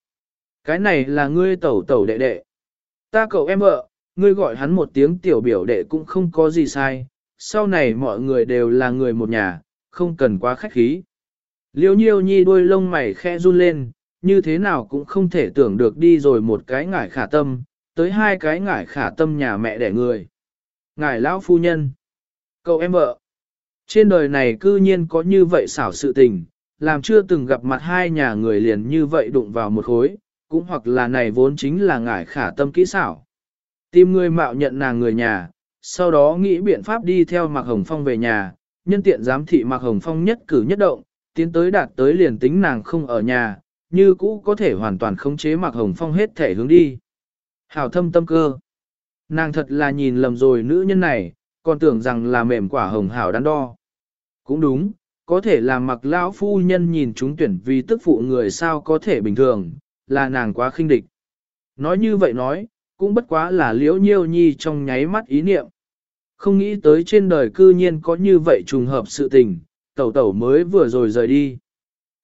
Cái này là ngươi tẩu tẩu đệ đệ. Ta cậu em vợ, ngươi gọi hắn một tiếng tiểu biểu đệ cũng không có gì sai, sau này mọi người đều là người một nhà, không cần quá khách khí. Liêu nhiêu nhi đôi lông mày khe run lên, như thế nào cũng không thể tưởng được đi rồi một cái ngải khả tâm, tới hai cái ngải khả tâm nhà mẹ đẻ người. Ngải lão phu nhân, cậu em vợ, trên đời này cư nhiên có như vậy xảo sự tình, làm chưa từng gặp mặt hai nhà người liền như vậy đụng vào một khối, cũng hoặc là này vốn chính là ngải khả tâm kỹ xảo. Tìm người mạo nhận nàng người nhà, sau đó nghĩ biện pháp đi theo Mạc Hồng Phong về nhà, nhân tiện giám thị Mạc Hồng Phong nhất cử nhất động, tiến tới đạt tới liền tính nàng không ở nhà, như cũ có thể hoàn toàn khống chế Mạc Hồng Phong hết thể hướng đi. Hảo thâm tâm cơ. Nàng thật là nhìn lầm rồi nữ nhân này, còn tưởng rằng là mềm quả hồng hảo đắn đo. Cũng đúng, có thể là mặc lão phu nhân nhìn chúng tuyển vì tức phụ người sao có thể bình thường, là nàng quá khinh địch. Nói như vậy nói, cũng bất quá là liễu nhiêu nhi trong nháy mắt ý niệm. Không nghĩ tới trên đời cư nhiên có như vậy trùng hợp sự tình, tẩu tẩu mới vừa rồi rời đi.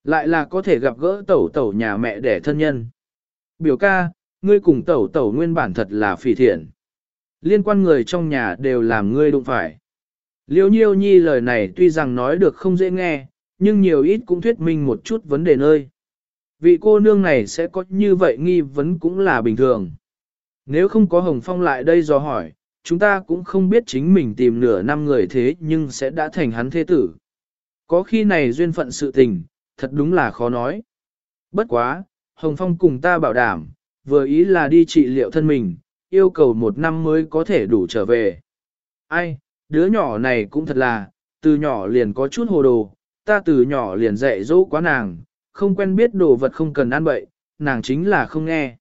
Lại là có thể gặp gỡ tẩu tẩu nhà mẹ đẻ thân nhân. Biểu ca, ngươi cùng tẩu tẩu nguyên bản thật là phỉ thiện. Liên quan người trong nhà đều làm ngươi đụng phải. Liêu nhiêu nhi lời này tuy rằng nói được không dễ nghe, nhưng nhiều ít cũng thuyết minh một chút vấn đề nơi. Vị cô nương này sẽ có như vậy nghi vấn cũng là bình thường. Nếu không có Hồng Phong lại đây do hỏi, chúng ta cũng không biết chính mình tìm nửa năm người thế nhưng sẽ đã thành hắn thế tử. Có khi này duyên phận sự tình, thật đúng là khó nói. Bất quá, Hồng Phong cùng ta bảo đảm, vừa ý là đi trị liệu thân mình, yêu cầu một năm mới có thể đủ trở về. Ai, đứa nhỏ này cũng thật là, từ nhỏ liền có chút hồ đồ, ta từ nhỏ liền dạy dỗ quá nàng, không quen biết đồ vật không cần ăn bậy, nàng chính là không nghe.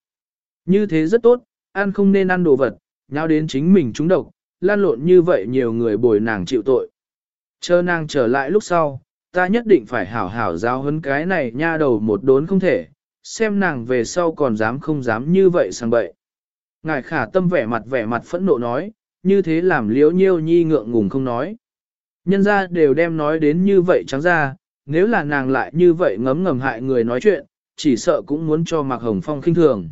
Như thế rất tốt, ăn không nên ăn đồ vật, nhau đến chính mình trúng độc, lan lộn như vậy nhiều người bồi nàng chịu tội. Chờ nàng trở lại lúc sau, ta nhất định phải hảo hảo giáo huấn cái này nha đầu một đốn không thể, xem nàng về sau còn dám không dám như vậy sang bậy. Ngài khả tâm vẻ mặt vẻ mặt phẫn nộ nói, như thế làm liễu nhiêu nhi ngượng ngùng không nói. Nhân ra đều đem nói đến như vậy trắng ra, nếu là nàng lại như vậy ngấm ngầm hại người nói chuyện, chỉ sợ cũng muốn cho Mạc Hồng Phong khinh thường.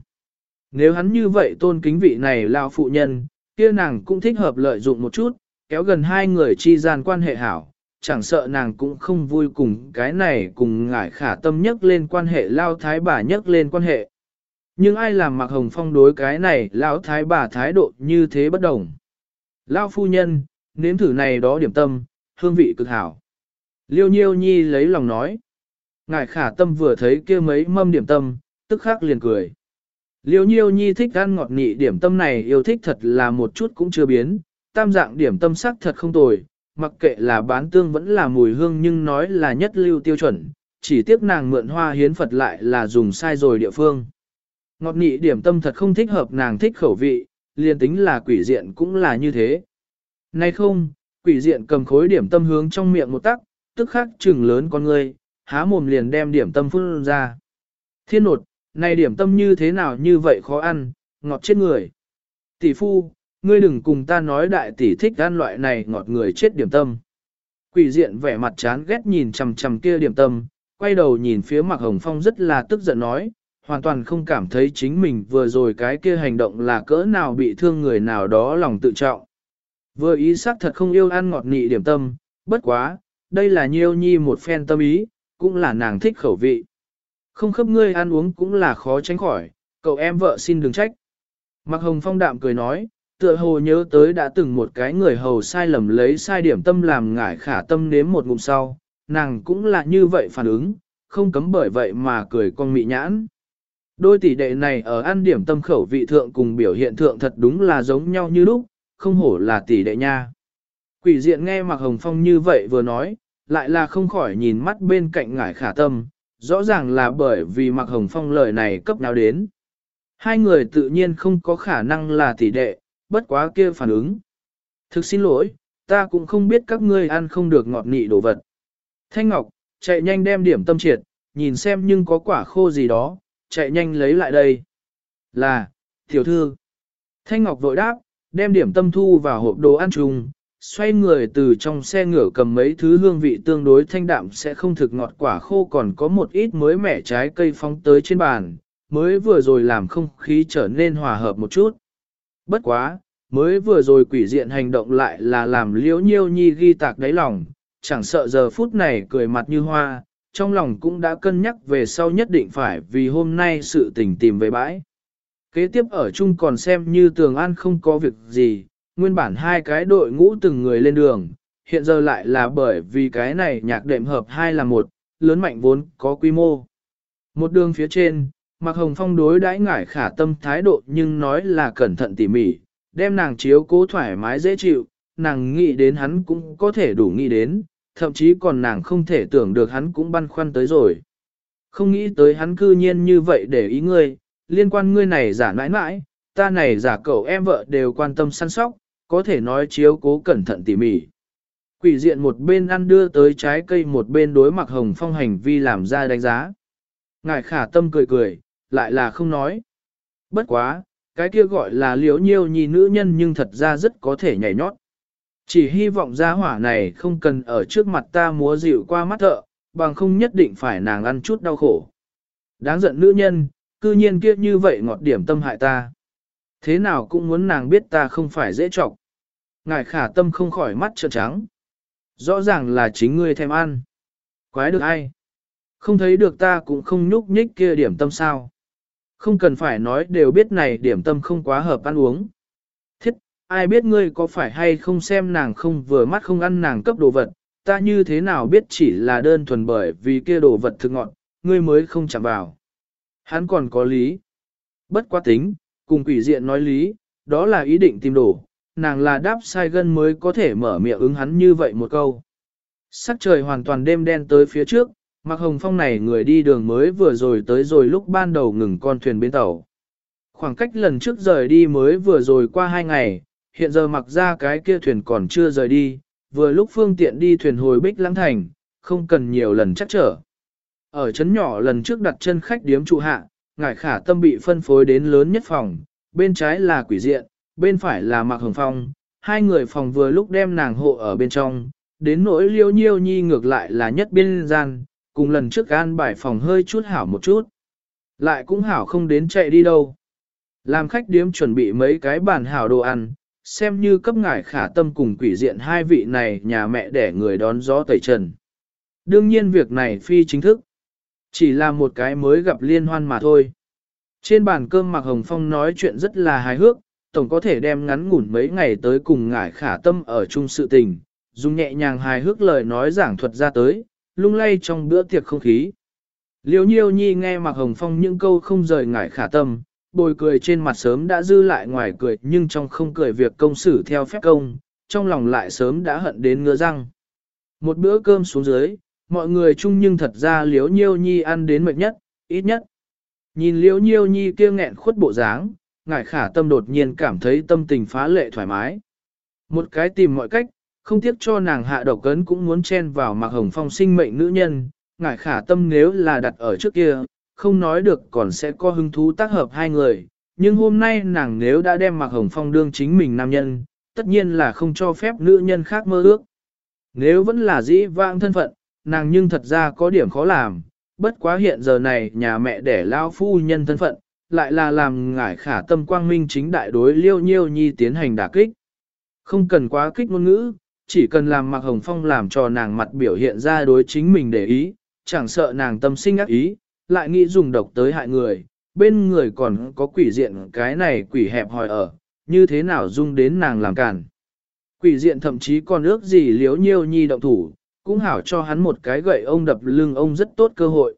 Nếu hắn như vậy tôn kính vị này lao phụ nhân, kia nàng cũng thích hợp lợi dụng một chút, kéo gần hai người chi gian quan hệ hảo, chẳng sợ nàng cũng không vui cùng cái này cùng ngải khả tâm nhất lên quan hệ lao thái bà nhất lên quan hệ. Nhưng ai làm mặc Hồng Phong đối cái này lão thái bà thái độ như thế bất đồng. Lao phu nhân, nếm thử này đó điểm tâm, hương vị cực hảo. Liêu nhiêu nhi lấy lòng nói. ngải khả tâm vừa thấy kia mấy mâm điểm tâm, tức khắc liền cười. Liêu nhiêu nhi thích ăn ngọt nị điểm tâm này yêu thích thật là một chút cũng chưa biến, tam dạng điểm tâm sắc thật không tồi, mặc kệ là bán tương vẫn là mùi hương nhưng nói là nhất lưu tiêu chuẩn, chỉ tiếc nàng mượn hoa hiến Phật lại là dùng sai rồi địa phương. Ngọt nị điểm tâm thật không thích hợp nàng thích khẩu vị, liền tính là quỷ diện cũng là như thế. Nay không, quỷ diện cầm khối điểm tâm hướng trong miệng một tắc, tức khắc trừng lớn con ngươi, há mồm liền đem điểm tâm phun ra. Thiên nột, này điểm tâm như thế nào như vậy khó ăn, ngọt chết người. Tỷ phu, ngươi đừng cùng ta nói đại tỷ thích ăn loại này ngọt người chết điểm tâm. Quỷ diện vẻ mặt chán ghét nhìn chằm chằm kia điểm tâm, quay đầu nhìn phía mặt hồng phong rất là tức giận nói, hoàn toàn không cảm thấy chính mình vừa rồi cái kia hành động là cỡ nào bị thương người nào đó lòng tự trọng. Vừa ý sắc thật không yêu ăn ngọt nị điểm tâm, bất quá, đây là nhiêu nhi một phen tâm ý, cũng là nàng thích khẩu vị. Không khớp ngươi ăn uống cũng là khó tránh khỏi, cậu em vợ xin đừng trách. Mạc Hồng Phong đạm cười nói, tựa hồ nhớ tới đã từng một cái người hầu sai lầm lấy sai điểm tâm làm ngải khả tâm nếm một ngụm sau, nàng cũng là như vậy phản ứng, không cấm bởi vậy mà cười con mị nhãn. Đôi tỷ đệ này ở ăn điểm tâm khẩu vị thượng cùng biểu hiện thượng thật đúng là giống nhau như lúc, không hổ là tỷ đệ nha. Quỷ diện nghe Mạc Hồng Phong như vậy vừa nói, lại là không khỏi nhìn mắt bên cạnh ngải khả tâm, rõ ràng là bởi vì Mạc Hồng Phong lời này cấp nào đến. Hai người tự nhiên không có khả năng là tỷ đệ, bất quá kia phản ứng. Thực xin lỗi, ta cũng không biết các ngươi ăn không được ngọt nị đồ vật. Thanh Ngọc, chạy nhanh đem điểm tâm triệt, nhìn xem nhưng có quả khô gì đó, chạy nhanh lấy lại đây. Là, tiểu thư. Thanh Ngọc vội đáp, đem điểm tâm thu vào hộp đồ ăn chung, xoay người từ trong xe ngựa cầm mấy thứ hương vị tương đối thanh đạm sẽ không thực ngọt quả khô còn có một ít mới mẻ trái cây phóng tới trên bàn, mới vừa rồi làm không khí trở nên hòa hợp một chút. Bất quá, mới vừa rồi quỷ diện hành động lại là làm liễu nhiêu nhi ghi tạc đáy lòng, chẳng sợ giờ phút này cười mặt như hoa, trong lòng cũng đã cân nhắc về sau nhất định phải vì hôm nay sự tình tìm về bãi. Kế tiếp ở chung còn xem như tường an không có việc gì, nguyên bản hai cái đội ngũ từng người lên đường, hiện giờ lại là bởi vì cái này nhạc đệm hợp hai là một, lớn mạnh vốn có quy mô. Một đường phía trên, Mạc Hồng Phong đối đãi ngải khả tâm thái độ nhưng nói là cẩn thận tỉ mỉ, đem nàng chiếu cố thoải mái dễ chịu, nàng nghĩ đến hắn cũng có thể đủ nghĩ đến, thậm chí còn nàng không thể tưởng được hắn cũng băn khoăn tới rồi. Không nghĩ tới hắn cư nhiên như vậy để ý ngươi, liên quan ngươi này giả nãi nãi, ta này giả cậu em vợ đều quan tâm săn sóc, có thể nói chiếu cố cẩn thận tỉ mỉ. Quỷ diện một bên ăn đưa tới trái cây một bên đối mặt hồng phong hành vi làm ra đánh giá. Ngài khả tâm cười cười, lại là không nói. Bất quá, cái kia gọi là liễu nhiêu nhi nữ nhân nhưng thật ra rất có thể nhảy nhót. Chỉ hy vọng gia hỏa này không cần ở trước mặt ta múa dịu qua mắt thợ, bằng không nhất định phải nàng ăn chút đau khổ. Đáng giận nữ nhân, cư nhiên kia như vậy ngọt điểm tâm hại ta. Thế nào cũng muốn nàng biết ta không phải dễ trọc. Ngài khả tâm không khỏi mắt trợn trắng. Rõ ràng là chính ngươi thèm ăn. Quái được ai? Không thấy được ta cũng không nhúc nhích kia điểm tâm sao. Không cần phải nói đều biết này điểm tâm không quá hợp ăn uống. Thiết, ai biết ngươi có phải hay không xem nàng không vừa mắt không ăn nàng cấp đồ vật, ta như thế nào biết chỉ là đơn thuần bởi vì kia đồ vật thực ngọn, ngươi mới không chạm vào. Hắn còn có lý. Bất quá tính, cùng quỷ diện nói lý, đó là ý định tìm đồ. nàng là đáp sai gân mới có thể mở miệng ứng hắn như vậy một câu. Sắc trời hoàn toàn đêm đen tới phía trước, Mạc Hồng Phong này người đi đường mới vừa rồi tới rồi lúc ban đầu ngừng con thuyền bên tàu. Khoảng cách lần trước rời đi mới vừa rồi qua hai ngày, hiện giờ mặc ra cái kia thuyền còn chưa rời đi, vừa lúc phương tiện đi thuyền hồi Bích Lãng Thành, không cần nhiều lần chắc trở. Ở chấn nhỏ lần trước đặt chân khách điếm trụ hạ, ngải khả tâm bị phân phối đến lớn nhất phòng, bên trái là quỷ diện, bên phải là Mạc Hồng Phong, hai người phòng vừa lúc đem nàng hộ ở bên trong, đến nỗi liêu nhiêu nhi ngược lại là nhất biên gian, cùng lần trước an bài phòng hơi chút hảo một chút. Lại cũng hảo không đến chạy đi đâu. Làm khách điếm chuẩn bị mấy cái bàn hảo đồ ăn, xem như cấp ngải khả tâm cùng quỷ diện hai vị này nhà mẹ để người đón gió tẩy trần. Đương nhiên việc này phi chính thức. Chỉ là một cái mới gặp liên hoan mà thôi. Trên bàn cơm Mạc Hồng Phong nói chuyện rất là hài hước, tổng có thể đem ngắn ngủn mấy ngày tới cùng ngải khả tâm ở chung sự tình, dùng nhẹ nhàng hài hước lời nói giảng thuật ra tới, lung lay trong bữa tiệc không khí. Liêu nhiêu nhi nghe Mạc Hồng Phong những câu không rời ngải khả tâm, bồi cười trên mặt sớm đã dư lại ngoài cười nhưng trong không cười việc công xử theo phép công, trong lòng lại sớm đã hận đến ngứa răng. Một bữa cơm xuống dưới, mọi người chung nhưng thật ra liếu nhiêu nhi ăn đến mệt nhất, ít nhất. Nhìn liếu nhiêu nhi kia nghẹn khuất bộ dáng, ngải khả tâm đột nhiên cảm thấy tâm tình phá lệ thoải mái. Một cái tìm mọi cách, không tiếc cho nàng hạ độc cấn cũng muốn chen vào mặc hồng phong sinh mệnh nữ nhân, ngải khả tâm nếu là đặt ở trước kia, không nói được còn sẽ có hứng thú tác hợp hai người, nhưng hôm nay nàng nếu đã đem mặc hồng phong đương chính mình nam nhân, tất nhiên là không cho phép nữ nhân khác mơ ước. Nếu vẫn là dĩ vãng thân phận, nàng nhưng thật ra có điểm khó làm, bất quá hiện giờ này nhà mẹ đẻ lao phu nhân thân phận, lại là làm ngải khả tâm quang minh chính đại đối liêu nhiêu nhi tiến hành đả kích. Không cần quá kích ngôn ngữ, chỉ cần làm Mạc Hồng Phong làm cho nàng mặt biểu hiện ra đối chính mình để ý, chẳng sợ nàng tâm sinh ác ý, lại nghĩ dùng độc tới hại người, bên người còn có quỷ diện cái này quỷ hẹp hòi ở, như thế nào dung đến nàng làm cản. Quỷ diện thậm chí còn ước gì liếu nhiêu nhi động thủ, cũng hảo cho hắn một cái gậy ông đập lưng ông rất tốt cơ hội.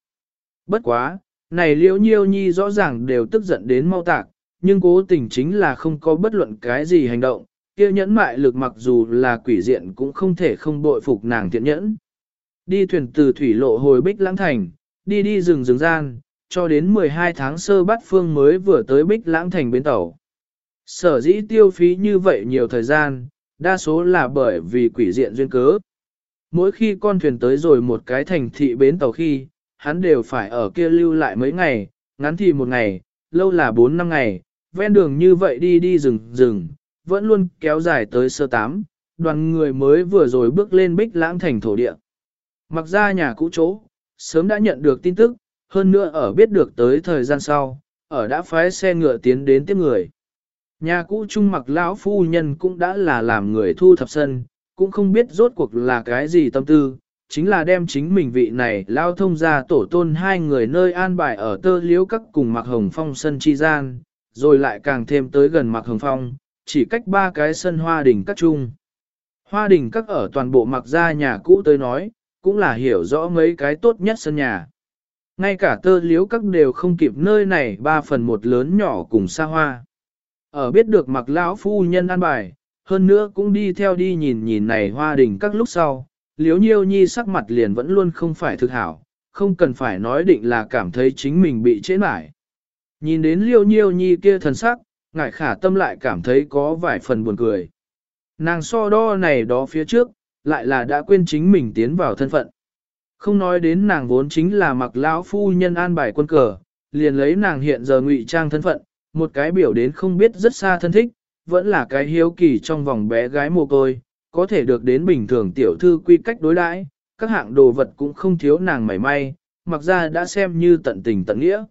Bất quá, này liễu nhiêu nhi rõ ràng đều tức giận đến mau tạc, nhưng cố tình chính là không có bất luận cái gì hành động, kia nhẫn mại lực mặc dù là quỷ diện cũng không thể không bội phục nàng thiện nhẫn. Đi thuyền từ thủy lộ hồi bích lãng thành, đi đi rừng rừng gian, cho đến 12 tháng sơ bắt phương mới vừa tới Bích Lãng thành bến tàu. Sở dĩ tiêu phí như vậy nhiều thời gian, đa số là bởi vì quỷ diện duyên cớ. Mỗi khi con thuyền tới rồi một cái thành thị bến tàu khi, hắn đều phải ở kia lưu lại mấy ngày, ngắn thì một ngày, lâu là 4 năm ngày, ven đường như vậy đi đi rừng rừng, vẫn luôn kéo dài tới sơ tám, đoàn người mới vừa rồi bước lên bích lãng thành thổ địa. Mặc ra nhà cũ chỗ, sớm đã nhận được tin tức, hơn nữa ở biết được tới thời gian sau, ở đã phái xe ngựa tiến đến tiếp người. Nhà cũ trung mặc lão phu nhân cũng đã là làm người thu thập sân, cũng không biết rốt cuộc là cái gì tâm tư, chính là đem chính mình vị này lao thông ra tổ tôn hai người nơi an bài ở tơ liễu các cùng mặc hồng phong sân chi gian, rồi lại càng thêm tới gần mặc hồng phong, chỉ cách ba cái sân hoa đình các chung. Hoa đình các ở toàn bộ mặc ra nhà cũ tới nói, cũng là hiểu rõ mấy cái tốt nhất sân nhà. Ngay cả tơ liếu các đều không kịp nơi này ba phần một lớn nhỏ cùng xa hoa. Ở biết được mặc lão phu nhân an bài, hơn nữa cũng đi theo đi nhìn nhìn này hoa đình các lúc sau, liếu nhiêu nhi sắc mặt liền vẫn luôn không phải thực hảo, không cần phải nói định là cảm thấy chính mình bị chế mải. Nhìn đến liêu nhiêu nhi kia thần sắc, ngại khả tâm lại cảm thấy có vài phần buồn cười. Nàng so đo này đó phía trước, lại là đã quên chính mình tiến vào thân phận. Không nói đến nàng vốn chính là mặc lão phu nhân an bài quân cờ, liền lấy nàng hiện giờ ngụy trang thân phận, một cái biểu đến không biết rất xa thân thích, vẫn là cái hiếu kỳ trong vòng bé gái mồ côi, có thể được đến bình thường tiểu thư quy cách đối đãi, các hạng đồ vật cũng không thiếu nàng mảy may, mặc ra đã xem như tận tình tận nghĩa.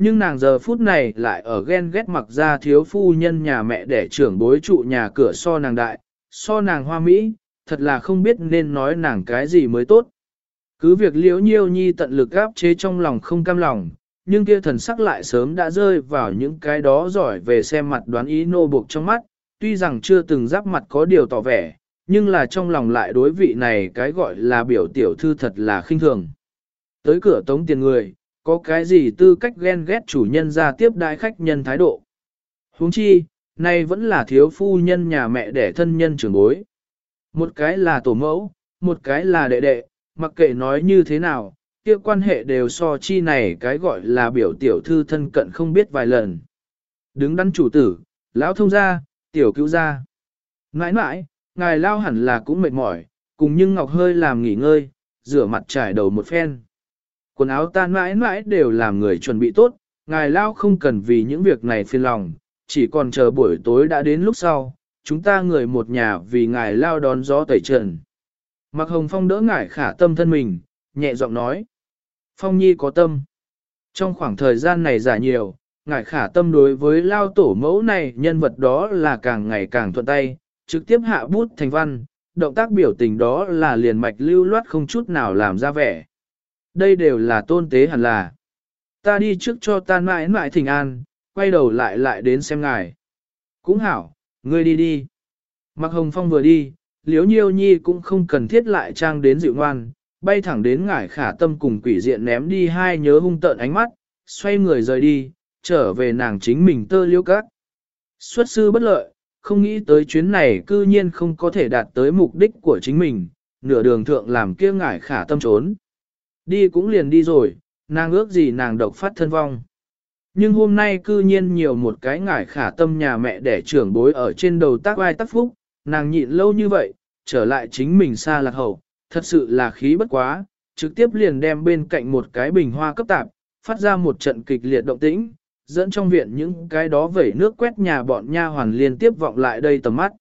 Nhưng nàng giờ phút này lại ở ghen ghét mặc ra thiếu phu nhân nhà mẹ để trưởng bối trụ nhà cửa so nàng đại, so nàng hoa mỹ, thật là không biết nên nói nàng cái gì mới tốt. Cứ việc liễu nhiêu nhi tận lực gáp chế trong lòng không cam lòng, nhưng kia thần sắc lại sớm đã rơi vào những cái đó giỏi về xem mặt đoán ý nô buộc trong mắt, tuy rằng chưa từng giáp mặt có điều tỏ vẻ, nhưng là trong lòng lại đối vị này cái gọi là biểu tiểu thư thật là khinh thường. Tới cửa tống tiền người, có cái gì tư cách ghen ghét chủ nhân ra tiếp đại khách nhân thái độ. huống chi, nay vẫn là thiếu phu nhân nhà mẹ đẻ thân nhân trưởng bối. Một cái là tổ mẫu, một cái là đệ đệ, mặc kệ nói như thế nào, kia quan hệ đều so chi này cái gọi là biểu tiểu thư thân cận không biết vài lần. Đứng đắn chủ tử, lão thông gia, tiểu cứu gia. Ngãi ngãi, ngài lao hẳn là cũng mệt mỏi, cùng nhưng ngọc hơi làm nghỉ ngơi, rửa mặt trải đầu một phen. Quần áo tan mãi mãi đều làm người chuẩn bị tốt, ngài lao không cần vì những việc này phiền lòng, chỉ còn chờ buổi tối đã đến lúc sau, chúng ta người một nhà vì ngài lao đón gió tẩy trần. Mặc hồng phong đỡ ngài khả tâm thân mình, nhẹ giọng nói. Phong nhi có tâm. Trong khoảng thời gian này giả nhiều, ngài khả tâm đối với lao tổ mẫu này nhân vật đó là càng ngày càng thuận tay, trực tiếp hạ bút thành văn, động tác biểu tình đó là liền mạch lưu loát không chút nào làm ra vẻ. Đây đều là tôn tế hẳn là. Ta đi trước cho ta mãi mãi thỉnh an, quay đầu lại lại đến xem ngài. Cũng hảo, ngươi đi đi. Mặc hồng phong vừa đi, liếu nhiêu nhi cũng không cần thiết lại trang đến dịu ngoan, bay thẳng đến ngải khả tâm cùng quỷ diện ném đi hai nhớ hung tợn ánh mắt, xoay người rời đi, trở về nàng chính mình tơ liêu cát. Xuất sư bất lợi, không nghĩ tới chuyến này cư nhiên không có thể đạt tới mục đích của chính mình, nửa đường thượng làm kia ngải khả tâm trốn. Đi cũng liền đi rồi, nàng ước gì nàng độc phát thân vong. Nhưng hôm nay cư nhiên nhiều một cái ngải khả tâm nhà mẹ đẻ trưởng bối ở trên đầu tác ai tác phúc, nàng nhịn lâu như vậy, trở lại chính mình xa lạc hậu, thật sự là khí bất quá, trực tiếp liền đem bên cạnh một cái bình hoa cấp tạp, phát ra một trận kịch liệt động tĩnh, dẫn trong viện những cái đó vẩy nước quét nhà bọn nha hoàn liên tiếp vọng lại đây tầm mắt.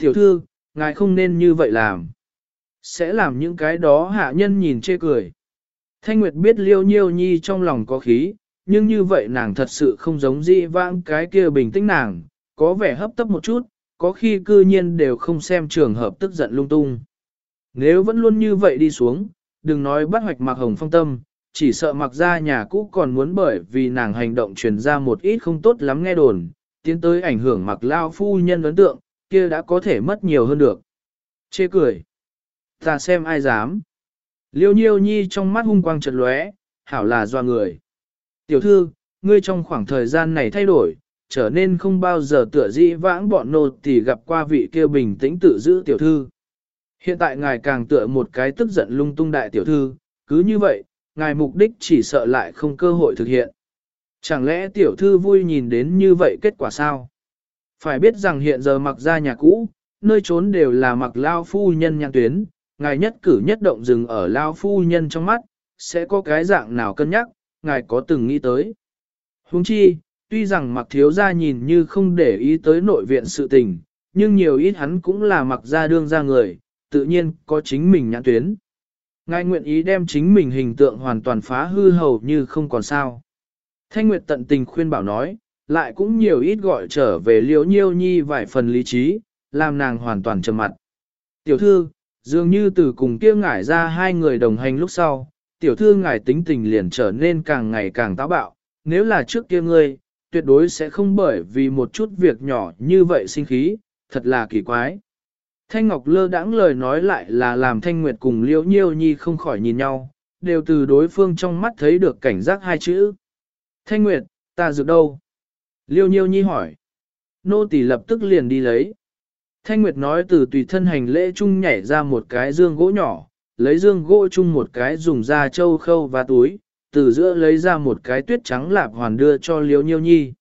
Tiểu thư, ngài không nên như vậy làm. Sẽ làm những cái đó hạ nhân nhìn chê cười. Thanh Nguyệt biết liêu nhiêu nhi trong lòng có khí, nhưng như vậy nàng thật sự không giống dị vãng cái kia bình tĩnh nàng, có vẻ hấp tấp một chút, có khi cư nhiên đều không xem trường hợp tức giận lung tung. Nếu vẫn luôn như vậy đi xuống, đừng nói bắt hoạch mặc hồng phong tâm, chỉ sợ mặc ra nhà cũ còn muốn bởi vì nàng hành động truyền ra một ít không tốt lắm nghe đồn, tiến tới ảnh hưởng mặc lao phu nhân ấn tượng, kia đã có thể mất nhiều hơn được. Chê cười. Ta xem ai dám. Liêu nhiêu nhi trong mắt hung quang chợt lóe, hảo là doa người. Tiểu thư, ngươi trong khoảng thời gian này thay đổi, trở nên không bao giờ tựa dĩ vãng bọn nô thì gặp qua vị kia bình tĩnh tự giữ tiểu thư. Hiện tại ngài càng tựa một cái tức giận lung tung đại tiểu thư, cứ như vậy, ngài mục đích chỉ sợ lại không cơ hội thực hiện. Chẳng lẽ tiểu thư vui nhìn đến như vậy kết quả sao? Phải biết rằng hiện giờ mặc ra nhà cũ, nơi trốn đều là mặc lao phu nhân nhang tuyến, ngài nhất cử nhất động dừng ở lao phu nhân trong mắt, sẽ có cái dạng nào cân nhắc, ngài có từng nghĩ tới. Huống chi, tuy rằng mặc thiếu gia nhìn như không để ý tới nội viện sự tình, nhưng nhiều ít hắn cũng là mặc gia đương ra người, tự nhiên có chính mình nhãn tuyến. Ngài nguyện ý đem chính mình hình tượng hoàn toàn phá hư hầu như không còn sao. Thanh Nguyệt tận tình khuyên bảo nói, lại cũng nhiều ít gọi trở về liễu nhiêu nhi vài phần lý trí, làm nàng hoàn toàn trầm mặt. Tiểu thư, dường như từ cùng kia ngải ra hai người đồng hành lúc sau, tiểu thư ngài tính tình liền trở nên càng ngày càng táo bạo, nếu là trước kia ngươi, tuyệt đối sẽ không bởi vì một chút việc nhỏ như vậy sinh khí, thật là kỳ quái. Thanh Ngọc lơ đãng lời nói lại là làm Thanh Nguyệt cùng Liễu Nhiêu Nhi không khỏi nhìn nhau, đều từ đối phương trong mắt thấy được cảnh giác hai chữ. Thanh Nguyệt, ta dược đâu? Liêu Nhiêu Nhi hỏi. Nô tỳ lập tức liền đi lấy. Thanh Nguyệt nói từ tùy thân hành lễ chung nhảy ra một cái dương gỗ nhỏ, lấy dương gỗ chung một cái dùng da châu khâu và túi, từ giữa lấy ra một cái tuyết trắng lạp hoàn đưa cho Liễu Nhiêu Nhi.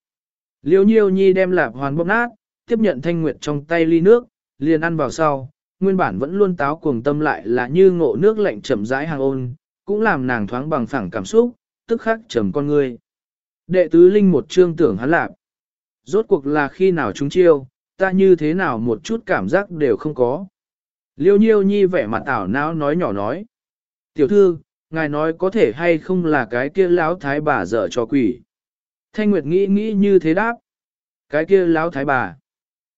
Liễu Nhiêu Nhi đem lạp hoàn bóp nát, tiếp nhận Thanh Nguyệt trong tay ly nước, liền ăn vào sau, nguyên bản vẫn luôn táo cuồng tâm lại là như ngộ nước lạnh chậm rãi hàng ôn, cũng làm nàng thoáng bằng phẳng cảm xúc, tức khắc trầm con người. Đệ tứ linh một chương tưởng hắn lạp. Rốt cuộc là khi nào chúng chiêu, ta như thế nào một chút cảm giác đều không có. Liêu nhiêu nhi vẻ mặt ảo não nói nhỏ nói. Tiểu thư, ngài nói có thể hay không là cái kia lão thái bà dở cho quỷ. Thanh Nguyệt nghĩ nghĩ như thế đáp. Cái kia lão thái bà.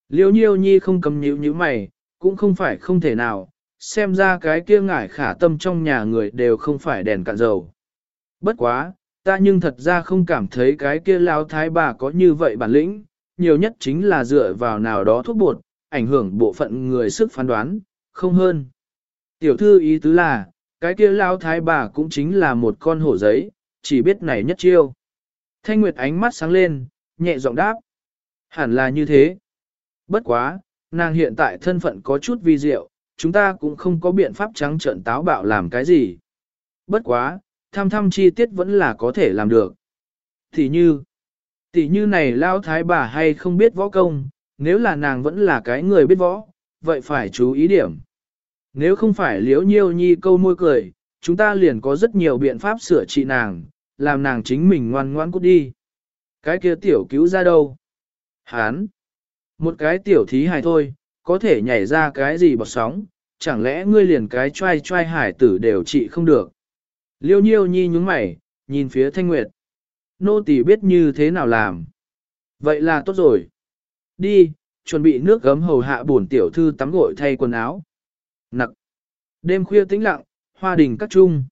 Liêu nhiêu nhi không cầm nhíu như mày, cũng không phải không thể nào, xem ra cái kia ngải khả tâm trong nhà người đều không phải đèn cạn dầu. Bất quá, ta nhưng thật ra không cảm thấy cái kia lão thái bà có như vậy bản lĩnh, nhiều nhất chính là dựa vào nào đó thuốc bột, ảnh hưởng bộ phận người sức phán đoán, không hơn. Tiểu thư ý tứ là, cái kia lao thái bà cũng chính là một con hổ giấy, chỉ biết này nhất chiêu. Thanh Nguyệt ánh mắt sáng lên, nhẹ giọng đáp. Hẳn là như thế. Bất quá, nàng hiện tại thân phận có chút vi diệu, chúng ta cũng không có biện pháp trắng trợn táo bạo làm cái gì. Bất quá, tham thăm chi tiết vẫn là có thể làm được. Thì như, tỷ như này lao thái bà hay không biết võ công, nếu là nàng vẫn là cái người biết võ, vậy phải chú ý điểm. Nếu không phải liếu nhiêu nhi câu môi cười, chúng ta liền có rất nhiều biện pháp sửa trị nàng, làm nàng chính mình ngoan ngoan cút đi. Cái kia tiểu cứu ra đâu? Hán! Một cái tiểu thí hài thôi, có thể nhảy ra cái gì bọt sóng, chẳng lẽ ngươi liền cái trai trai hải tử đều trị không được. Liêu nhiêu nhi nhúng mày, nhìn phía thanh nguyệt. Nô tỳ biết như thế nào làm. Vậy là tốt rồi. Đi, chuẩn bị nước gấm hầu hạ bổn tiểu thư tắm gội thay quần áo. Nặc. Đêm khuya tĩnh lặng, hoa đình các trung.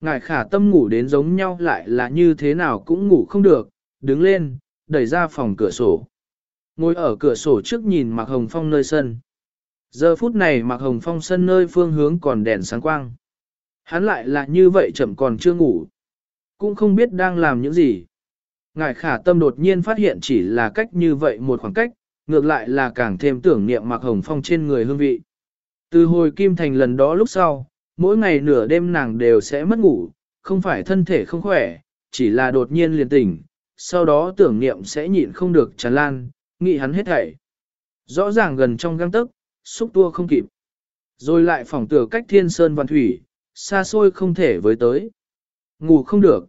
Ngài khả tâm ngủ đến giống nhau lại là như thế nào cũng ngủ không được, đứng lên, đẩy ra phòng cửa sổ. Ngồi ở cửa sổ trước nhìn Mạc Hồng Phong nơi sân. Giờ phút này Mạc Hồng Phong sân nơi phương hướng còn đèn sáng quang. Hắn lại là như vậy chậm còn chưa ngủ. Cũng không biết đang làm những gì. Ngài khả tâm đột nhiên phát hiện chỉ là cách như vậy một khoảng cách, ngược lại là càng thêm tưởng niệm mặc Hồng Phong trên người hương vị. Từ hồi Kim Thành lần đó lúc sau, mỗi ngày nửa đêm nàng đều sẽ mất ngủ, không phải thân thể không khỏe, chỉ là đột nhiên liền tỉnh, sau đó tưởng niệm sẽ nhịn không được tràn lan, nghĩ hắn hết thảy. Rõ ràng gần trong găng tức, xúc tua không kịp. Rồi lại phỏng tựa cách thiên sơn văn thủy, xa xôi không thể với tới. Ngủ không được.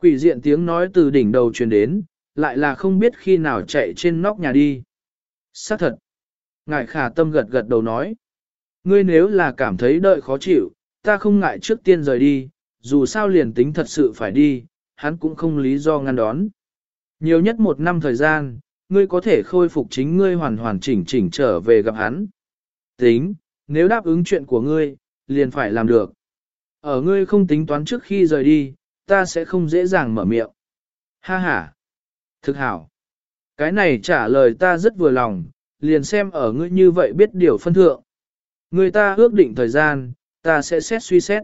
Quỷ diện tiếng nói từ đỉnh đầu truyền đến, lại là không biết khi nào chạy trên nóc nhà đi. Xác thật. Ngài khả tâm gật gật đầu nói. Ngươi nếu là cảm thấy đợi khó chịu, ta không ngại trước tiên rời đi, dù sao liền tính thật sự phải đi, hắn cũng không lý do ngăn đón. Nhiều nhất một năm thời gian, ngươi có thể khôi phục chính ngươi hoàn hoàn chỉnh chỉnh trở về gặp hắn. Tính, nếu đáp ứng chuyện của ngươi, liền phải làm được. Ở ngươi không tính toán trước khi rời đi, ta sẽ không dễ dàng mở miệng. Ha ha. Thực hảo. Cái này trả lời ta rất vừa lòng, liền xem ở ngươi như vậy biết điều phân thượng. Người ta ước định thời gian, ta sẽ xét suy xét.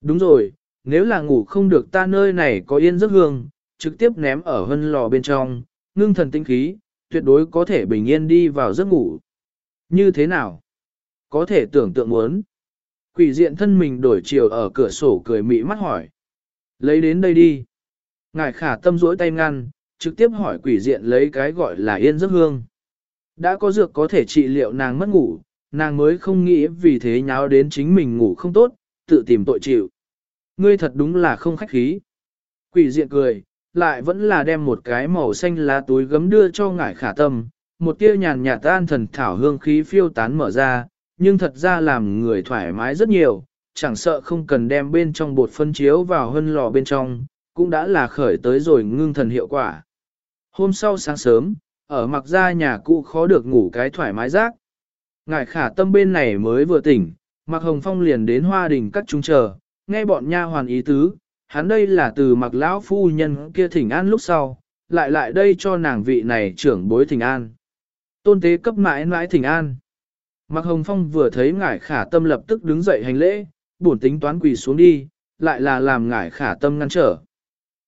Đúng rồi, nếu là ngủ không được ta nơi này có yên giấc hương, trực tiếp ném ở hân lò bên trong, ngưng thần tinh khí, tuyệt đối có thể bình yên đi vào giấc ngủ. Như thế nào? Có thể tưởng tượng muốn. Quỷ diện thân mình đổi chiều ở cửa sổ cười mị mắt hỏi. Lấy đến đây đi. Ngài khả tâm rỗi tay ngăn, trực tiếp hỏi quỷ diện lấy cái gọi là yên giấc hương. Đã có dược có thể trị liệu nàng mất ngủ, nàng mới không nghĩ vì thế nháo đến chính mình ngủ không tốt, tự tìm tội chịu. Ngươi thật đúng là không khách khí. Quỷ diện cười, lại vẫn là đem một cái màu xanh lá túi gấm đưa cho ngải khả tâm, một tia nhàn nhạt tan thần thảo hương khí phiêu tán mở ra, nhưng thật ra làm người thoải mái rất nhiều, chẳng sợ không cần đem bên trong bột phân chiếu vào hân lò bên trong, cũng đã là khởi tới rồi ngưng thần hiệu quả. Hôm sau sáng sớm, ở mặc ra nhà cũ khó được ngủ cái thoải mái rác. Ngài khả tâm bên này mới vừa tỉnh, mặc hồng phong liền đến hoa đình cắt trung chờ, nghe bọn nha hoàn ý tứ, hắn đây là từ mặc lão phu nhân kia thỉnh an lúc sau, lại lại đây cho nàng vị này trưởng bối thỉnh an. Tôn tế cấp mãi mãi thỉnh an. Mặc hồng phong vừa thấy ngải khả tâm lập tức đứng dậy hành lễ, bổn tính toán quỳ xuống đi, lại là làm ngải khả tâm ngăn trở.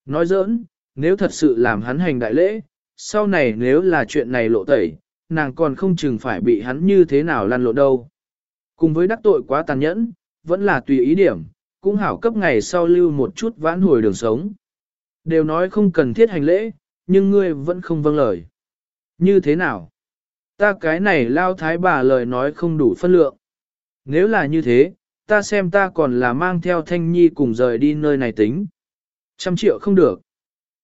Nói giỡn, nếu thật sự làm hắn hành đại lễ, sau này nếu là chuyện này lộ tẩy, nàng còn không chừng phải bị hắn như thế nào lăn lộ đâu. Cùng với đắc tội quá tàn nhẫn, vẫn là tùy ý điểm, cũng hảo cấp ngày sau lưu một chút vãn hồi đường sống. Đều nói không cần thiết hành lễ, nhưng ngươi vẫn không vâng lời. Như thế nào? Ta cái này lao thái bà lời nói không đủ phân lượng. Nếu là như thế, ta xem ta còn là mang theo thanh nhi cùng rời đi nơi này tính. Trăm triệu không được.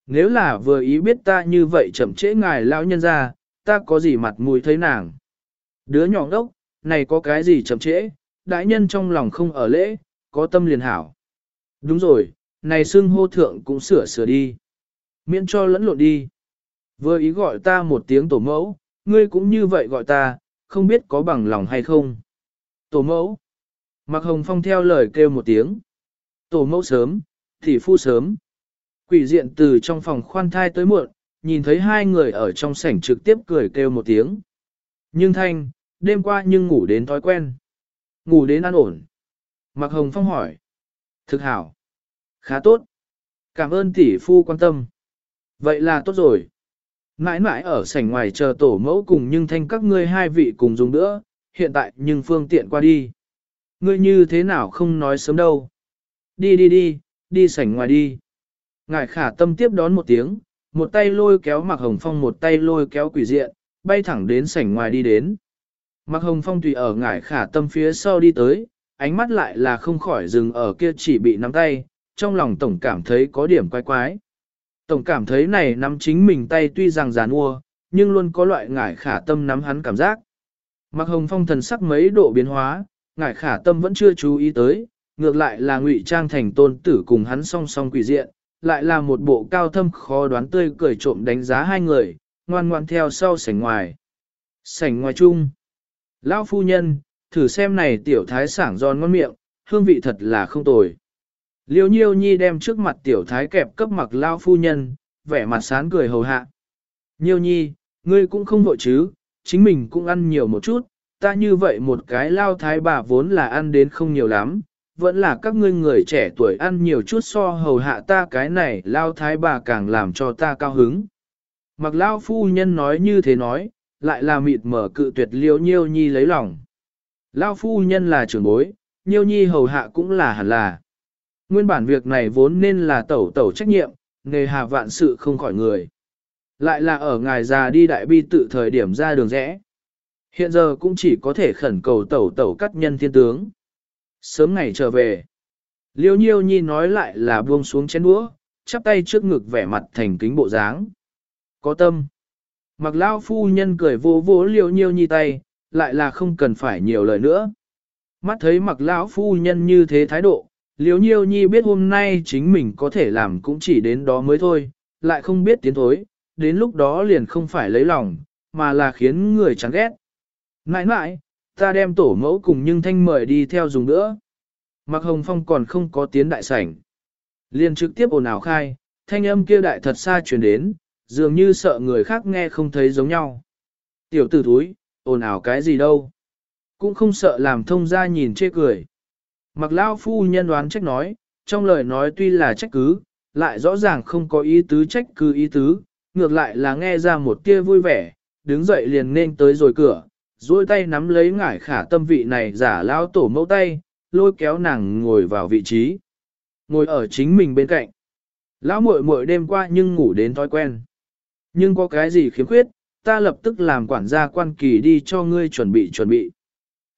Nếu là vừa ý biết ta như vậy chậm trễ ngài lão nhân ra, ta có gì mặt mũi thấy nàng. Đứa nhỏ đốc, này có cái gì chậm trễ, đại nhân trong lòng không ở lễ, có tâm liền hảo. Đúng rồi, này xưng hô thượng cũng sửa sửa đi. Miễn cho lẫn lộn đi. Vừa ý gọi ta một tiếng tổ mẫu, ngươi cũng như vậy gọi ta, không biết có bằng lòng hay không. Tổ mẫu. Mạc Hồng Phong theo lời kêu một tiếng. Tổ mẫu sớm, thì phu sớm. Quỷ diện từ trong phòng khoan thai tới muộn, nhìn thấy hai người ở trong sảnh trực tiếp cười kêu một tiếng. Nhưng thanh, đêm qua nhưng ngủ đến thói quen. Ngủ đến an ổn. Mạc Hồng Phong hỏi. Thực hảo. Khá tốt. Cảm ơn tỷ phu quan tâm. Vậy là tốt rồi. Mãi mãi ở sảnh ngoài chờ tổ mẫu cùng nhưng thanh các ngươi hai vị cùng dùng nữa, hiện tại nhưng phương tiện qua đi. Ngươi như thế nào không nói sớm đâu. Đi đi đi, đi sảnh ngoài đi. Ngài khả tâm tiếp đón một tiếng, một tay lôi kéo Mạc Hồng Phong một tay lôi kéo quỷ diện, bay thẳng đến sảnh ngoài đi đến. Mạc Hồng Phong tùy ở ngải khả tâm phía sau đi tới, ánh mắt lại là không khỏi dừng ở kia chỉ bị nắm tay, trong lòng tổng cảm thấy có điểm quái quái. Tổng cảm thấy này nắm chính mình tay tuy rằng giàn ua, nhưng luôn có loại ngải khả tâm nắm hắn cảm giác. mặc Hồng Phong thần sắc mấy độ biến hóa, ngải khả tâm vẫn chưa chú ý tới, ngược lại là ngụy trang thành tôn tử cùng hắn song song quỷ diện, lại là một bộ cao thâm khó đoán tươi cười trộm đánh giá hai người, ngoan ngoan theo sau sảnh ngoài. Sảnh ngoài chung. Lão phu nhân, thử xem này tiểu thái sảng giòn ngon miệng, hương vị thật là không tồi. Liêu nhiêu nhi đem trước mặt tiểu thái kẹp cấp mặc lao phu nhân, vẻ mặt sán cười hầu hạ. Nhiêu nhi, ngươi cũng không vội chứ, chính mình cũng ăn nhiều một chút, ta như vậy một cái lao thái bà vốn là ăn đến không nhiều lắm, vẫn là các ngươi người trẻ tuổi ăn nhiều chút so hầu hạ ta cái này lao thái bà càng làm cho ta cao hứng. Mặc lao phu nhân nói như thế nói, lại là mịt mở cự tuyệt liêu nhiêu nhi lấy lòng. Lao phu nhân là trưởng bối, nhiêu nhi hầu hạ cũng là hẳn là. Nguyên bản việc này vốn nên là tẩu tẩu trách nhiệm, nghề hà vạn sự không khỏi người. Lại là ở ngài già đi đại bi tự thời điểm ra đường rẽ. Hiện giờ cũng chỉ có thể khẩn cầu tẩu tẩu cắt nhân thiên tướng. Sớm ngày trở về. Liêu nhiêu nhi nói lại là buông xuống chén đũa, chắp tay trước ngực vẻ mặt thành kính bộ dáng. Có tâm. Mặc lao phu nhân cười vô vô liêu nhiêu nhi tay, lại là không cần phải nhiều lời nữa. Mắt thấy mặc lão phu nhân như thế thái độ, liêu nhiêu nhi biết hôm nay chính mình có thể làm cũng chỉ đến đó mới thôi, lại không biết tiến thối, đến lúc đó liền không phải lấy lòng, mà là khiến người chán ghét. Nãi nãi, ta đem tổ mẫu cùng nhưng thanh mời đi theo dùng nữa. Mặc hồng phong còn không có tiến đại sảnh. Liền trực tiếp ồn ào khai, thanh âm kia đại thật xa chuyển đến, dường như sợ người khác nghe không thấy giống nhau. Tiểu tử thúi, ồn ào cái gì đâu. Cũng không sợ làm thông ra nhìn chê cười. Mặc lao phu nhân đoán trách nói, trong lời nói tuy là trách cứ, lại rõ ràng không có ý tứ trách cứ ý tứ, ngược lại là nghe ra một tia vui vẻ, đứng dậy liền nên tới rồi cửa, duỗi tay nắm lấy ngải khả tâm vị này giả lao tổ mẫu tay, lôi kéo nàng ngồi vào vị trí. ngồi ở chính mình bên cạnh. Lão muội muội đêm qua nhưng ngủ đến thói quen. Nhưng có cái gì khiếm khuyết, ta lập tức làm quản gia quan kỳ đi cho ngươi chuẩn bị chuẩn bị.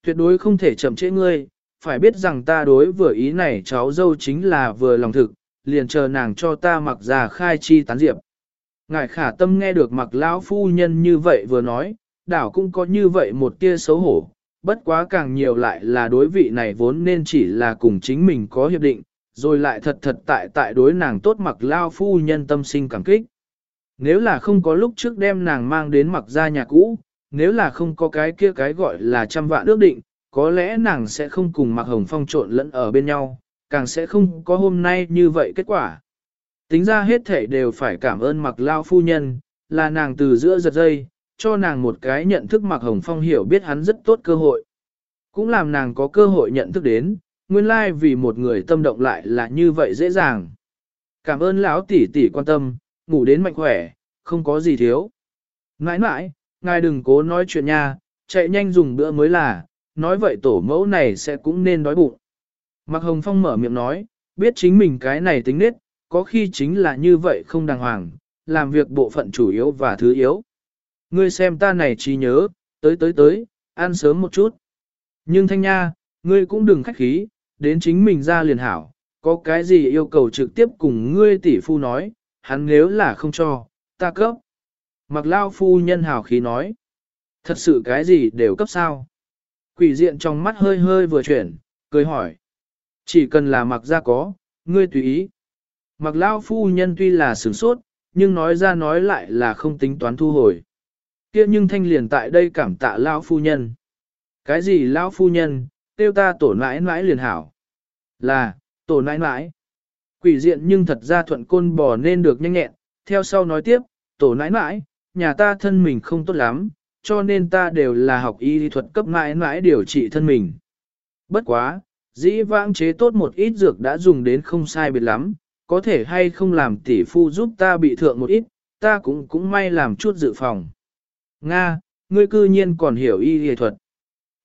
Tuyệt đối không thể chậm trễ ngươi, phải biết rằng ta đối vừa ý này cháu dâu chính là vừa lòng thực, liền chờ nàng cho ta mặc già khai chi tán diệp. Ngài khả tâm nghe được mặc lão phu nhân như vậy vừa nói, đảo cũng có như vậy một tia xấu hổ, bất quá càng nhiều lại là đối vị này vốn nên chỉ là cùng chính mình có hiệp định, rồi lại thật thật tại tại đối nàng tốt mặc lao phu nhân tâm sinh cảm kích. Nếu là không có lúc trước đem nàng mang đến mặc ra nhà cũ, nếu là không có cái kia cái gọi là trăm vạn ước định, có lẽ nàng sẽ không cùng mặc hồng phong trộn lẫn ở bên nhau, càng sẽ không có hôm nay như vậy kết quả. Tính ra hết thể đều phải cảm ơn mặc lao phu nhân, là nàng từ giữa giật dây, cho nàng một cái nhận thức mặc hồng phong hiểu biết hắn rất tốt cơ hội. Cũng làm nàng có cơ hội nhận thức đến, nguyên lai vì một người tâm động lại là như vậy dễ dàng. Cảm ơn lão tỷ tỷ quan tâm, ngủ đến mạnh khỏe, không có gì thiếu. Nãi nãi, ngài đừng cố nói chuyện nha, chạy nhanh dùng bữa mới là, nói vậy tổ mẫu này sẽ cũng nên đói bụng. Mạc Hồng Phong mở miệng nói, biết chính mình cái này tính nết, có khi chính là như vậy không đàng hoàng, làm việc bộ phận chủ yếu và thứ yếu. Ngươi xem ta này trí nhớ, tới tới tới, ăn sớm một chút. Nhưng thanh nha, ngươi cũng đừng khách khí, đến chính mình ra liền hảo, có cái gì yêu cầu trực tiếp cùng ngươi tỷ phu nói, hắn nếu là không cho, ta cấp. Mặc lao phu nhân hảo khí nói, thật sự cái gì đều cấp sao. Quỷ diện trong mắt hơi hơi vừa chuyển, cười hỏi. Chỉ cần là mặc ra có, ngươi tùy ý. Mặc lao phu nhân tuy là sửng sốt, nhưng nói ra nói lại là không tính toán thu hồi. kia nhưng thanh liền tại đây cảm tạ lao phu nhân. Cái gì lao phu nhân, tiêu ta tổ nãi nãi liền hảo. Là, tổ nãi nãi. Quỷ diện nhưng thật ra thuận côn bò nên được nhanh nhẹn, theo sau nói tiếp, tổ nãi nãi, nhà ta thân mình không tốt lắm, cho nên ta đều là học y thuật cấp mãi mãi điều trị thân mình. Bất quá, dĩ vãng chế tốt một ít dược đã dùng đến không sai biệt lắm, có thể hay không làm tỷ phu giúp ta bị thượng một ít, ta cũng cũng may làm chút dự phòng. Nga, ngươi cư nhiên còn hiểu y y thuật.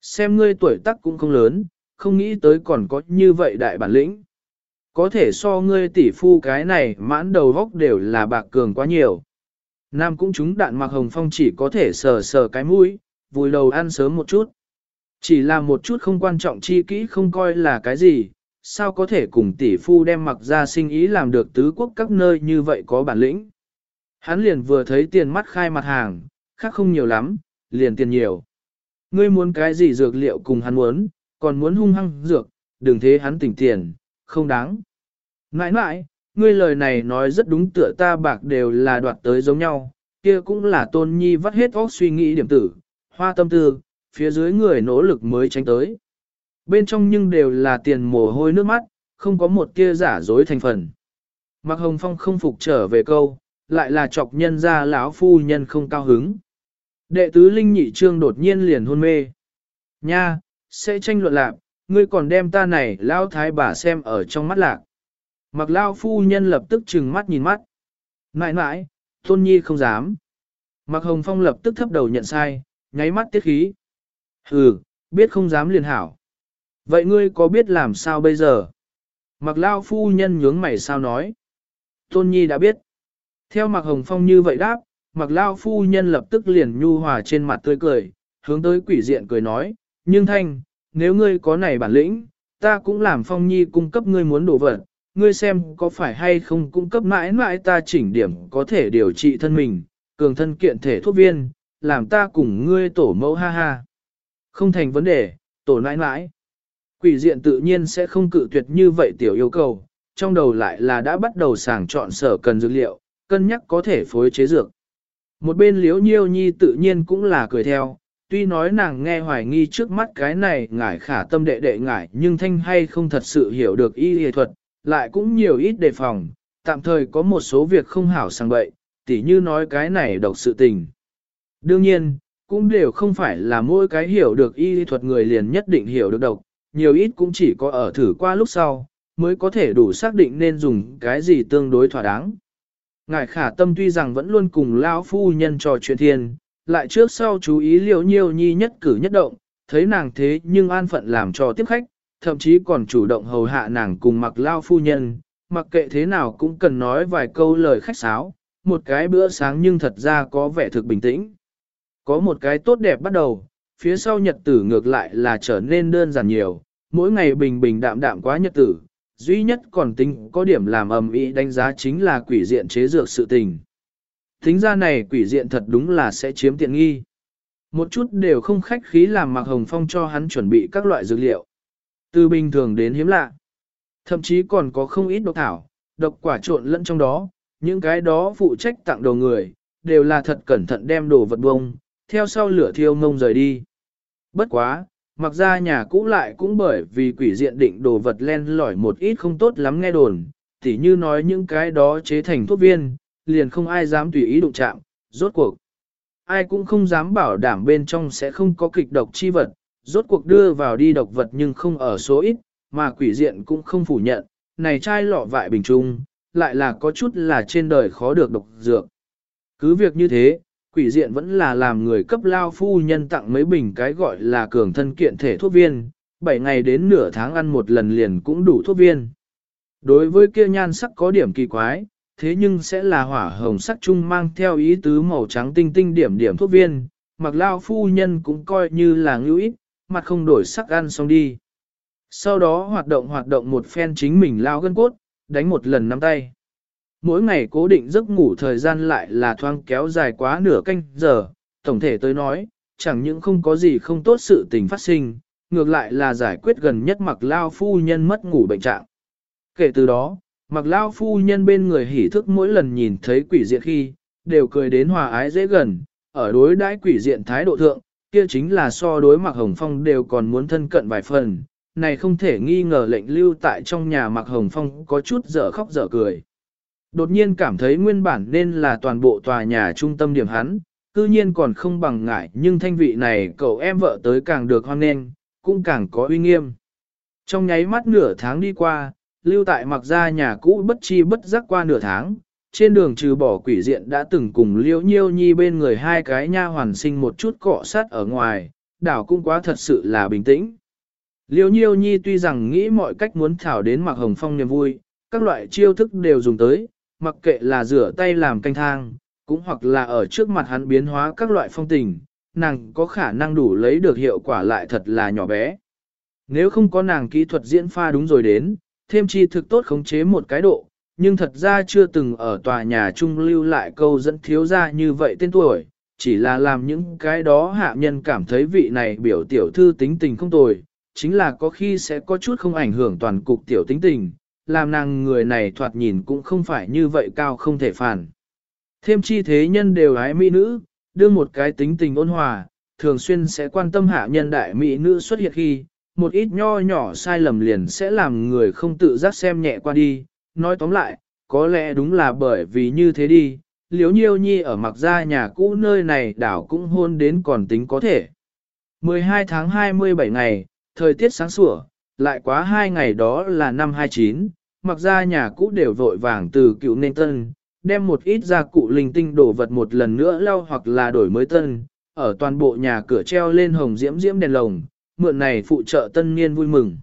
Xem ngươi tuổi tác cũng không lớn, không nghĩ tới còn có như vậy đại bản lĩnh. Có thể so ngươi tỷ phu cái này mãn đầu góc đều là bạc cường quá nhiều. Nam cũng chúng đạn mặc hồng phong chỉ có thể sờ sờ cái mũi, vùi đầu ăn sớm một chút. Chỉ là một chút không quan trọng chi kỹ không coi là cái gì, sao có thể cùng tỷ phu đem mặc ra sinh ý làm được tứ quốc các nơi như vậy có bản lĩnh. Hắn liền vừa thấy tiền mắt khai mặt hàng, khác không nhiều lắm, liền tiền nhiều. Ngươi muốn cái gì dược liệu cùng hắn muốn, còn muốn hung hăng dược, đừng thế hắn tỉnh tiền, không đáng. Nãi nãi, ngươi lời này nói rất đúng tựa ta bạc đều là đoạt tới giống nhau, kia cũng là tôn nhi vắt hết óc suy nghĩ điểm tử, hoa tâm tư, phía dưới người nỗ lực mới tránh tới. Bên trong nhưng đều là tiền mồ hôi nước mắt, không có một tia giả dối thành phần. Mạc Hồng Phong không phục trở về câu, lại là chọc nhân ra lão phu nhân không cao hứng. Đệ tứ Linh Nhị Trương đột nhiên liền hôn mê. Nha, sẽ tranh luận lạc, ngươi còn đem ta này lão thái bà xem ở trong mắt lạc. Mặc lao phu nhân lập tức trừng mắt nhìn mắt. Nãi nãi, tôn nhi không dám. Mặc hồng phong lập tức thấp đầu nhận sai, nháy mắt tiết khí. Hừ, biết không dám liền hảo. Vậy ngươi có biết làm sao bây giờ? Mặc lao phu nhân nhướng mày sao nói. Tôn nhi đã biết. Theo mặc hồng phong như vậy đáp, mặc lao phu nhân lập tức liền nhu hòa trên mặt tươi cười, hướng tới quỷ diện cười nói, nhưng thanh, nếu ngươi có này bản lĩnh, ta cũng làm phong nhi cung cấp ngươi muốn đổ vật, ngươi xem có phải hay không cung cấp mãi mãi ta chỉnh điểm có thể điều trị thân mình, cường thân kiện thể thuốc viên, làm ta cùng ngươi tổ mẫu ha ha. Không thành vấn đề, tổ nãi nãi. Quỷ diện tự nhiên sẽ không cự tuyệt như vậy tiểu yêu cầu, trong đầu lại là đã bắt đầu sàng chọn sở cần dược liệu, cân nhắc có thể phối chế dược. Một bên liễu nhiêu nhi tự nhiên cũng là cười theo, tuy nói nàng nghe hoài nghi trước mắt cái này ngải khả tâm đệ đệ ngải nhưng thanh hay không thật sự hiểu được y y thuật, lại cũng nhiều ít đề phòng, tạm thời có một số việc không hảo sang bậy, tỉ như nói cái này độc sự tình. Đương nhiên, cũng đều không phải là mỗi cái hiểu được y thuật người liền nhất định hiểu được độc, nhiều ít cũng chỉ có ở thử qua lúc sau, mới có thể đủ xác định nên dùng cái gì tương đối thỏa đáng. Ngài khả tâm tuy rằng vẫn luôn cùng lão phu nhân trò chuyện thiên, lại trước sau chú ý liệu nhiều nhi nhất cử nhất động, thấy nàng thế nhưng an phận làm cho tiếp khách, thậm chí còn chủ động hầu hạ nàng cùng mặc lao phu nhân, mặc kệ thế nào cũng cần nói vài câu lời khách sáo, một cái bữa sáng nhưng thật ra có vẻ thực bình tĩnh. Có một cái tốt đẹp bắt đầu, phía sau nhật tử ngược lại là trở nên đơn giản nhiều, mỗi ngày bình bình đạm đạm quá nhật tử, duy nhất còn tính có điểm làm ầm ĩ đánh giá chính là quỷ diện chế dược sự tình. Tính ra này quỷ diện thật đúng là sẽ chiếm tiện nghi. Một chút đều không khách khí làm Mạc Hồng Phong cho hắn chuẩn bị các loại dược liệu. Từ bình thường đến hiếm lạ. Thậm chí còn có không ít độc thảo, độc quả trộn lẫn trong đó, những cái đó phụ trách tặng đồ người, đều là thật cẩn thận đem đồ vật bông, theo sau lửa thiêu ngông rời đi. Bất quá, mặc ra nhà cũ lại cũng bởi vì quỷ diện định đồ vật len lỏi một ít không tốt lắm nghe đồn, tỉ như nói những cái đó chế thành thuốc viên, liền không ai dám tùy ý đụng chạm, rốt cuộc. Ai cũng không dám bảo đảm bên trong sẽ không có kịch độc chi vật, rốt cuộc đưa vào đi độc vật nhưng không ở số ít, mà quỷ diện cũng không phủ nhận, này chai lọ vại bình trung, lại là có chút là trên đời khó được độc dược. Cứ việc như thế, quỷ diện vẫn là làm người cấp lao phu nhân tặng mấy bình cái gọi là cường thân kiện thể thuốc viên, 7 ngày đến nửa tháng ăn một lần liền cũng đủ thuốc viên. Đối với kia nhan sắc có điểm kỳ quái, thế nhưng sẽ là hỏa hồng sắc chung mang theo ý tứ màu trắng tinh tinh điểm điểm thuốc viên, mặc lao phu nhân cũng coi như là ngữ ít, mặt không đổi sắc ăn xong đi. Sau đó hoạt động hoạt động một phen chính mình lao gân cốt, đánh một lần nắm tay. Mỗi ngày cố định giấc ngủ thời gian lại là thoang kéo dài quá nửa canh giờ, tổng thể tới nói, chẳng những không có gì không tốt sự tình phát sinh, ngược lại là giải quyết gần nhất mặc lao phu nhân mất ngủ bệnh trạng. Kể từ đó, mặc lao phu nhân bên người hỉ thức mỗi lần nhìn thấy quỷ diện khi, đều cười đến hòa ái dễ gần, ở đối đãi quỷ diện thái độ thượng, kia chính là so đối mặc hồng phong đều còn muốn thân cận vài phần, này không thể nghi ngờ lệnh lưu tại trong nhà mặc hồng phong có chút dở khóc dở cười. Đột nhiên cảm thấy nguyên bản nên là toàn bộ tòa nhà trung tâm điểm hắn, cư nhiên còn không bằng ngại nhưng thanh vị này cậu em vợ tới càng được hoan nghênh, cũng càng có uy nghiêm. Trong nháy mắt nửa tháng đi qua, lưu tại mặc ra nhà cũ bất chi bất giác qua nửa tháng, trên đường trừ bỏ quỷ diện đã từng cùng liễu nhiêu nhi bên người hai cái nha hoàn sinh một chút cọ sát ở ngoài, đảo cũng quá thật sự là bình tĩnh. Liễu nhiêu nhi tuy rằng nghĩ mọi cách muốn thảo đến mặc hồng phong niềm vui, các loại chiêu thức đều dùng tới, mặc kệ là rửa tay làm canh thang, cũng hoặc là ở trước mặt hắn biến hóa các loại phong tình, nàng có khả năng đủ lấy được hiệu quả lại thật là nhỏ bé. Nếu không có nàng kỹ thuật diễn pha đúng rồi đến, thêm chi thực tốt khống chế một cái độ, nhưng thật ra chưa từng ở tòa nhà trung lưu lại câu dẫn thiếu ra như vậy tên tuổi, chỉ là làm những cái đó hạ nhân cảm thấy vị này biểu tiểu thư tính tình không tồi, chính là có khi sẽ có chút không ảnh hưởng toàn cục tiểu tính tình, làm nàng người này thoạt nhìn cũng không phải như vậy cao không thể phản. Thêm chi thế nhân đều ái mỹ nữ, đưa một cái tính tình ôn hòa, thường xuyên sẽ quan tâm hạ nhân đại mỹ nữ xuất hiện khi, một ít nho nhỏ sai lầm liền sẽ làm người không tự giác xem nhẹ qua đi. Nói tóm lại, có lẽ đúng là bởi vì như thế đi, liếu nhiêu nhi ở mặc gia nhà cũ nơi này đảo cũng hôn đến còn tính có thể. 12 tháng 27 ngày, thời tiết sáng sủa, lại quá hai ngày đó là năm 29, mặc gia nhà cũ đều vội vàng từ cựu nên tân, đem một ít gia cụ linh tinh đổ vật một lần nữa lau hoặc là đổi mới tân, ở toàn bộ nhà cửa treo lên hồng diễm diễm đèn lồng, mượn này phụ trợ tân niên vui mừng.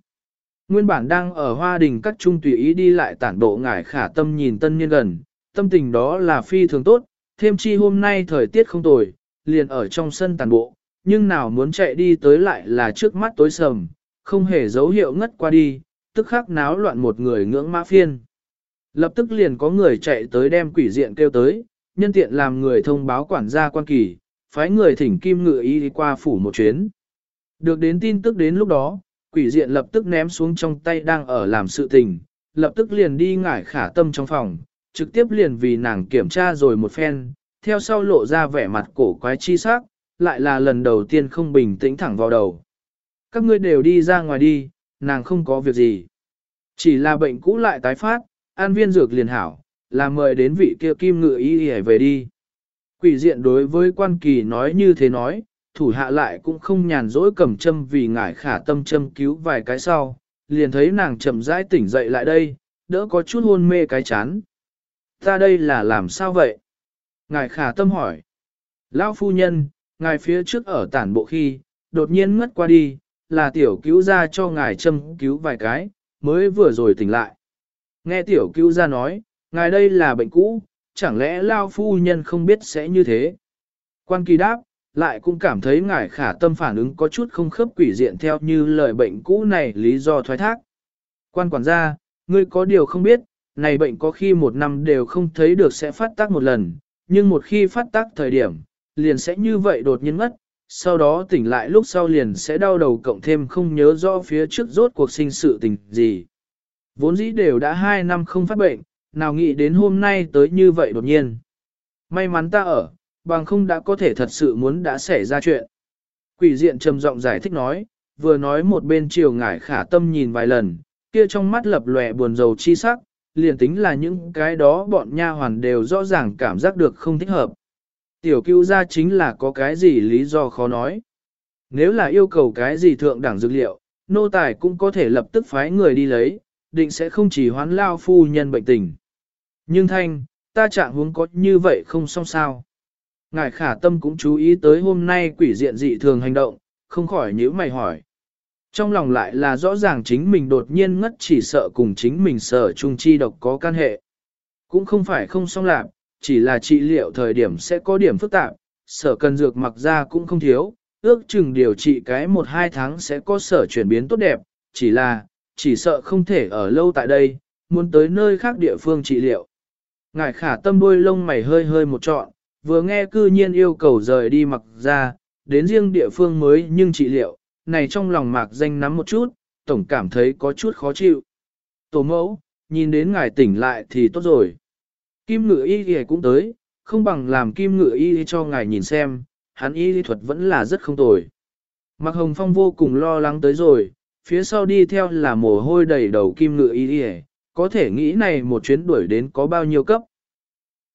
Nguyên bản đang ở hoa đình các trung tùy ý đi lại tản bộ ngải khả tâm nhìn tân niên gần, tâm tình đó là phi thường tốt, thêm chi hôm nay thời tiết không tồi, liền ở trong sân tản bộ, nhưng nào muốn chạy đi tới lại là trước mắt tối sầm, không hề dấu hiệu ngất qua đi, tức khắc náo loạn một người ngưỡng mã phiên. Lập tức liền có người chạy tới đem quỷ diện kêu tới, nhân tiện làm người thông báo quản gia quan kỳ, phái người thỉnh kim ngự y đi qua phủ một chuyến. Được đến tin tức đến lúc đó, quỷ diện lập tức ném xuống trong tay đang ở làm sự tình, lập tức liền đi ngải khả tâm trong phòng, trực tiếp liền vì nàng kiểm tra rồi một phen, theo sau lộ ra vẻ mặt cổ quái chi sắc, lại là lần đầu tiên không bình tĩnh thẳng vào đầu. Các ngươi đều đi ra ngoài đi, nàng không có việc gì. Chỉ là bệnh cũ lại tái phát, an viên dược liền hảo, là mời đến vị kia kim ngự y y về đi. Quỷ diện đối với quan kỳ nói như thế nói, thủ hạ lại cũng không nhàn rỗi cầm châm vì ngải khả tâm châm cứu vài cái sau, liền thấy nàng chậm rãi tỉnh dậy lại đây, đỡ có chút hôn mê cái chán. Ta đây là làm sao vậy? Ngài khả tâm hỏi. Lão phu nhân, ngài phía trước ở tản bộ khi, đột nhiên ngất qua đi, là tiểu cứu ra cho ngài châm cứu vài cái, mới vừa rồi tỉnh lại. Nghe tiểu cứu ra nói, ngài đây là bệnh cũ, chẳng lẽ lao phu nhân không biết sẽ như thế? Quan kỳ đáp, lại cũng cảm thấy ngài khả tâm phản ứng có chút không khớp quỷ diện theo như lời bệnh cũ này lý do thoái thác. Quan quản gia, ngươi có điều không biết, này bệnh có khi một năm đều không thấy được sẽ phát tác một lần, nhưng một khi phát tác thời điểm, liền sẽ như vậy đột nhiên mất, sau đó tỉnh lại lúc sau liền sẽ đau đầu cộng thêm không nhớ rõ phía trước rốt cuộc sinh sự tình gì. Vốn dĩ đều đã hai năm không phát bệnh, nào nghĩ đến hôm nay tới như vậy đột nhiên. May mắn ta ở, bằng không đã có thể thật sự muốn đã xảy ra chuyện. Quỷ diện trầm giọng giải thích nói, vừa nói một bên chiều ngải khả tâm nhìn vài lần, kia trong mắt lập lòe buồn rầu chi sắc, liền tính là những cái đó bọn nha hoàn đều rõ ràng cảm giác được không thích hợp. Tiểu cứu ra chính là có cái gì lý do khó nói. Nếu là yêu cầu cái gì thượng đẳng dược liệu, nô tài cũng có thể lập tức phái người đi lấy, định sẽ không chỉ hoán lao phu nhân bệnh tình. Nhưng thanh, ta trạng huống có như vậy không xong sao. Ngài khả tâm cũng chú ý tới hôm nay quỷ diện dị thường hành động, không khỏi nhíu mày hỏi. Trong lòng lại là rõ ràng chính mình đột nhiên ngất chỉ sợ cùng chính mình sợ trung chi độc có can hệ. Cũng không phải không xong lạc, chỉ là trị liệu thời điểm sẽ có điểm phức tạp, sở cần dược mặc ra cũng không thiếu, ước chừng điều trị cái 1-2 tháng sẽ có sở chuyển biến tốt đẹp, chỉ là, chỉ sợ không thể ở lâu tại đây, muốn tới nơi khác địa phương trị liệu. Ngài khả tâm đôi lông mày hơi hơi một trọn, vừa nghe cư nhiên yêu cầu rời đi mặc ra, đến riêng địa phương mới nhưng trị liệu, này trong lòng mạc danh nắm một chút, tổng cảm thấy có chút khó chịu. Tổ mẫu, nhìn đến ngài tỉnh lại thì tốt rồi. Kim ngự y thì cũng tới, không bằng làm kim ngự y cho ngài nhìn xem, hắn y lý thuật vẫn là rất không tồi. Mạc Hồng Phong vô cùng lo lắng tới rồi, phía sau đi theo là mồ hôi đầy đầu kim ngự y y có thể nghĩ này một chuyến đuổi đến có bao nhiêu cấp.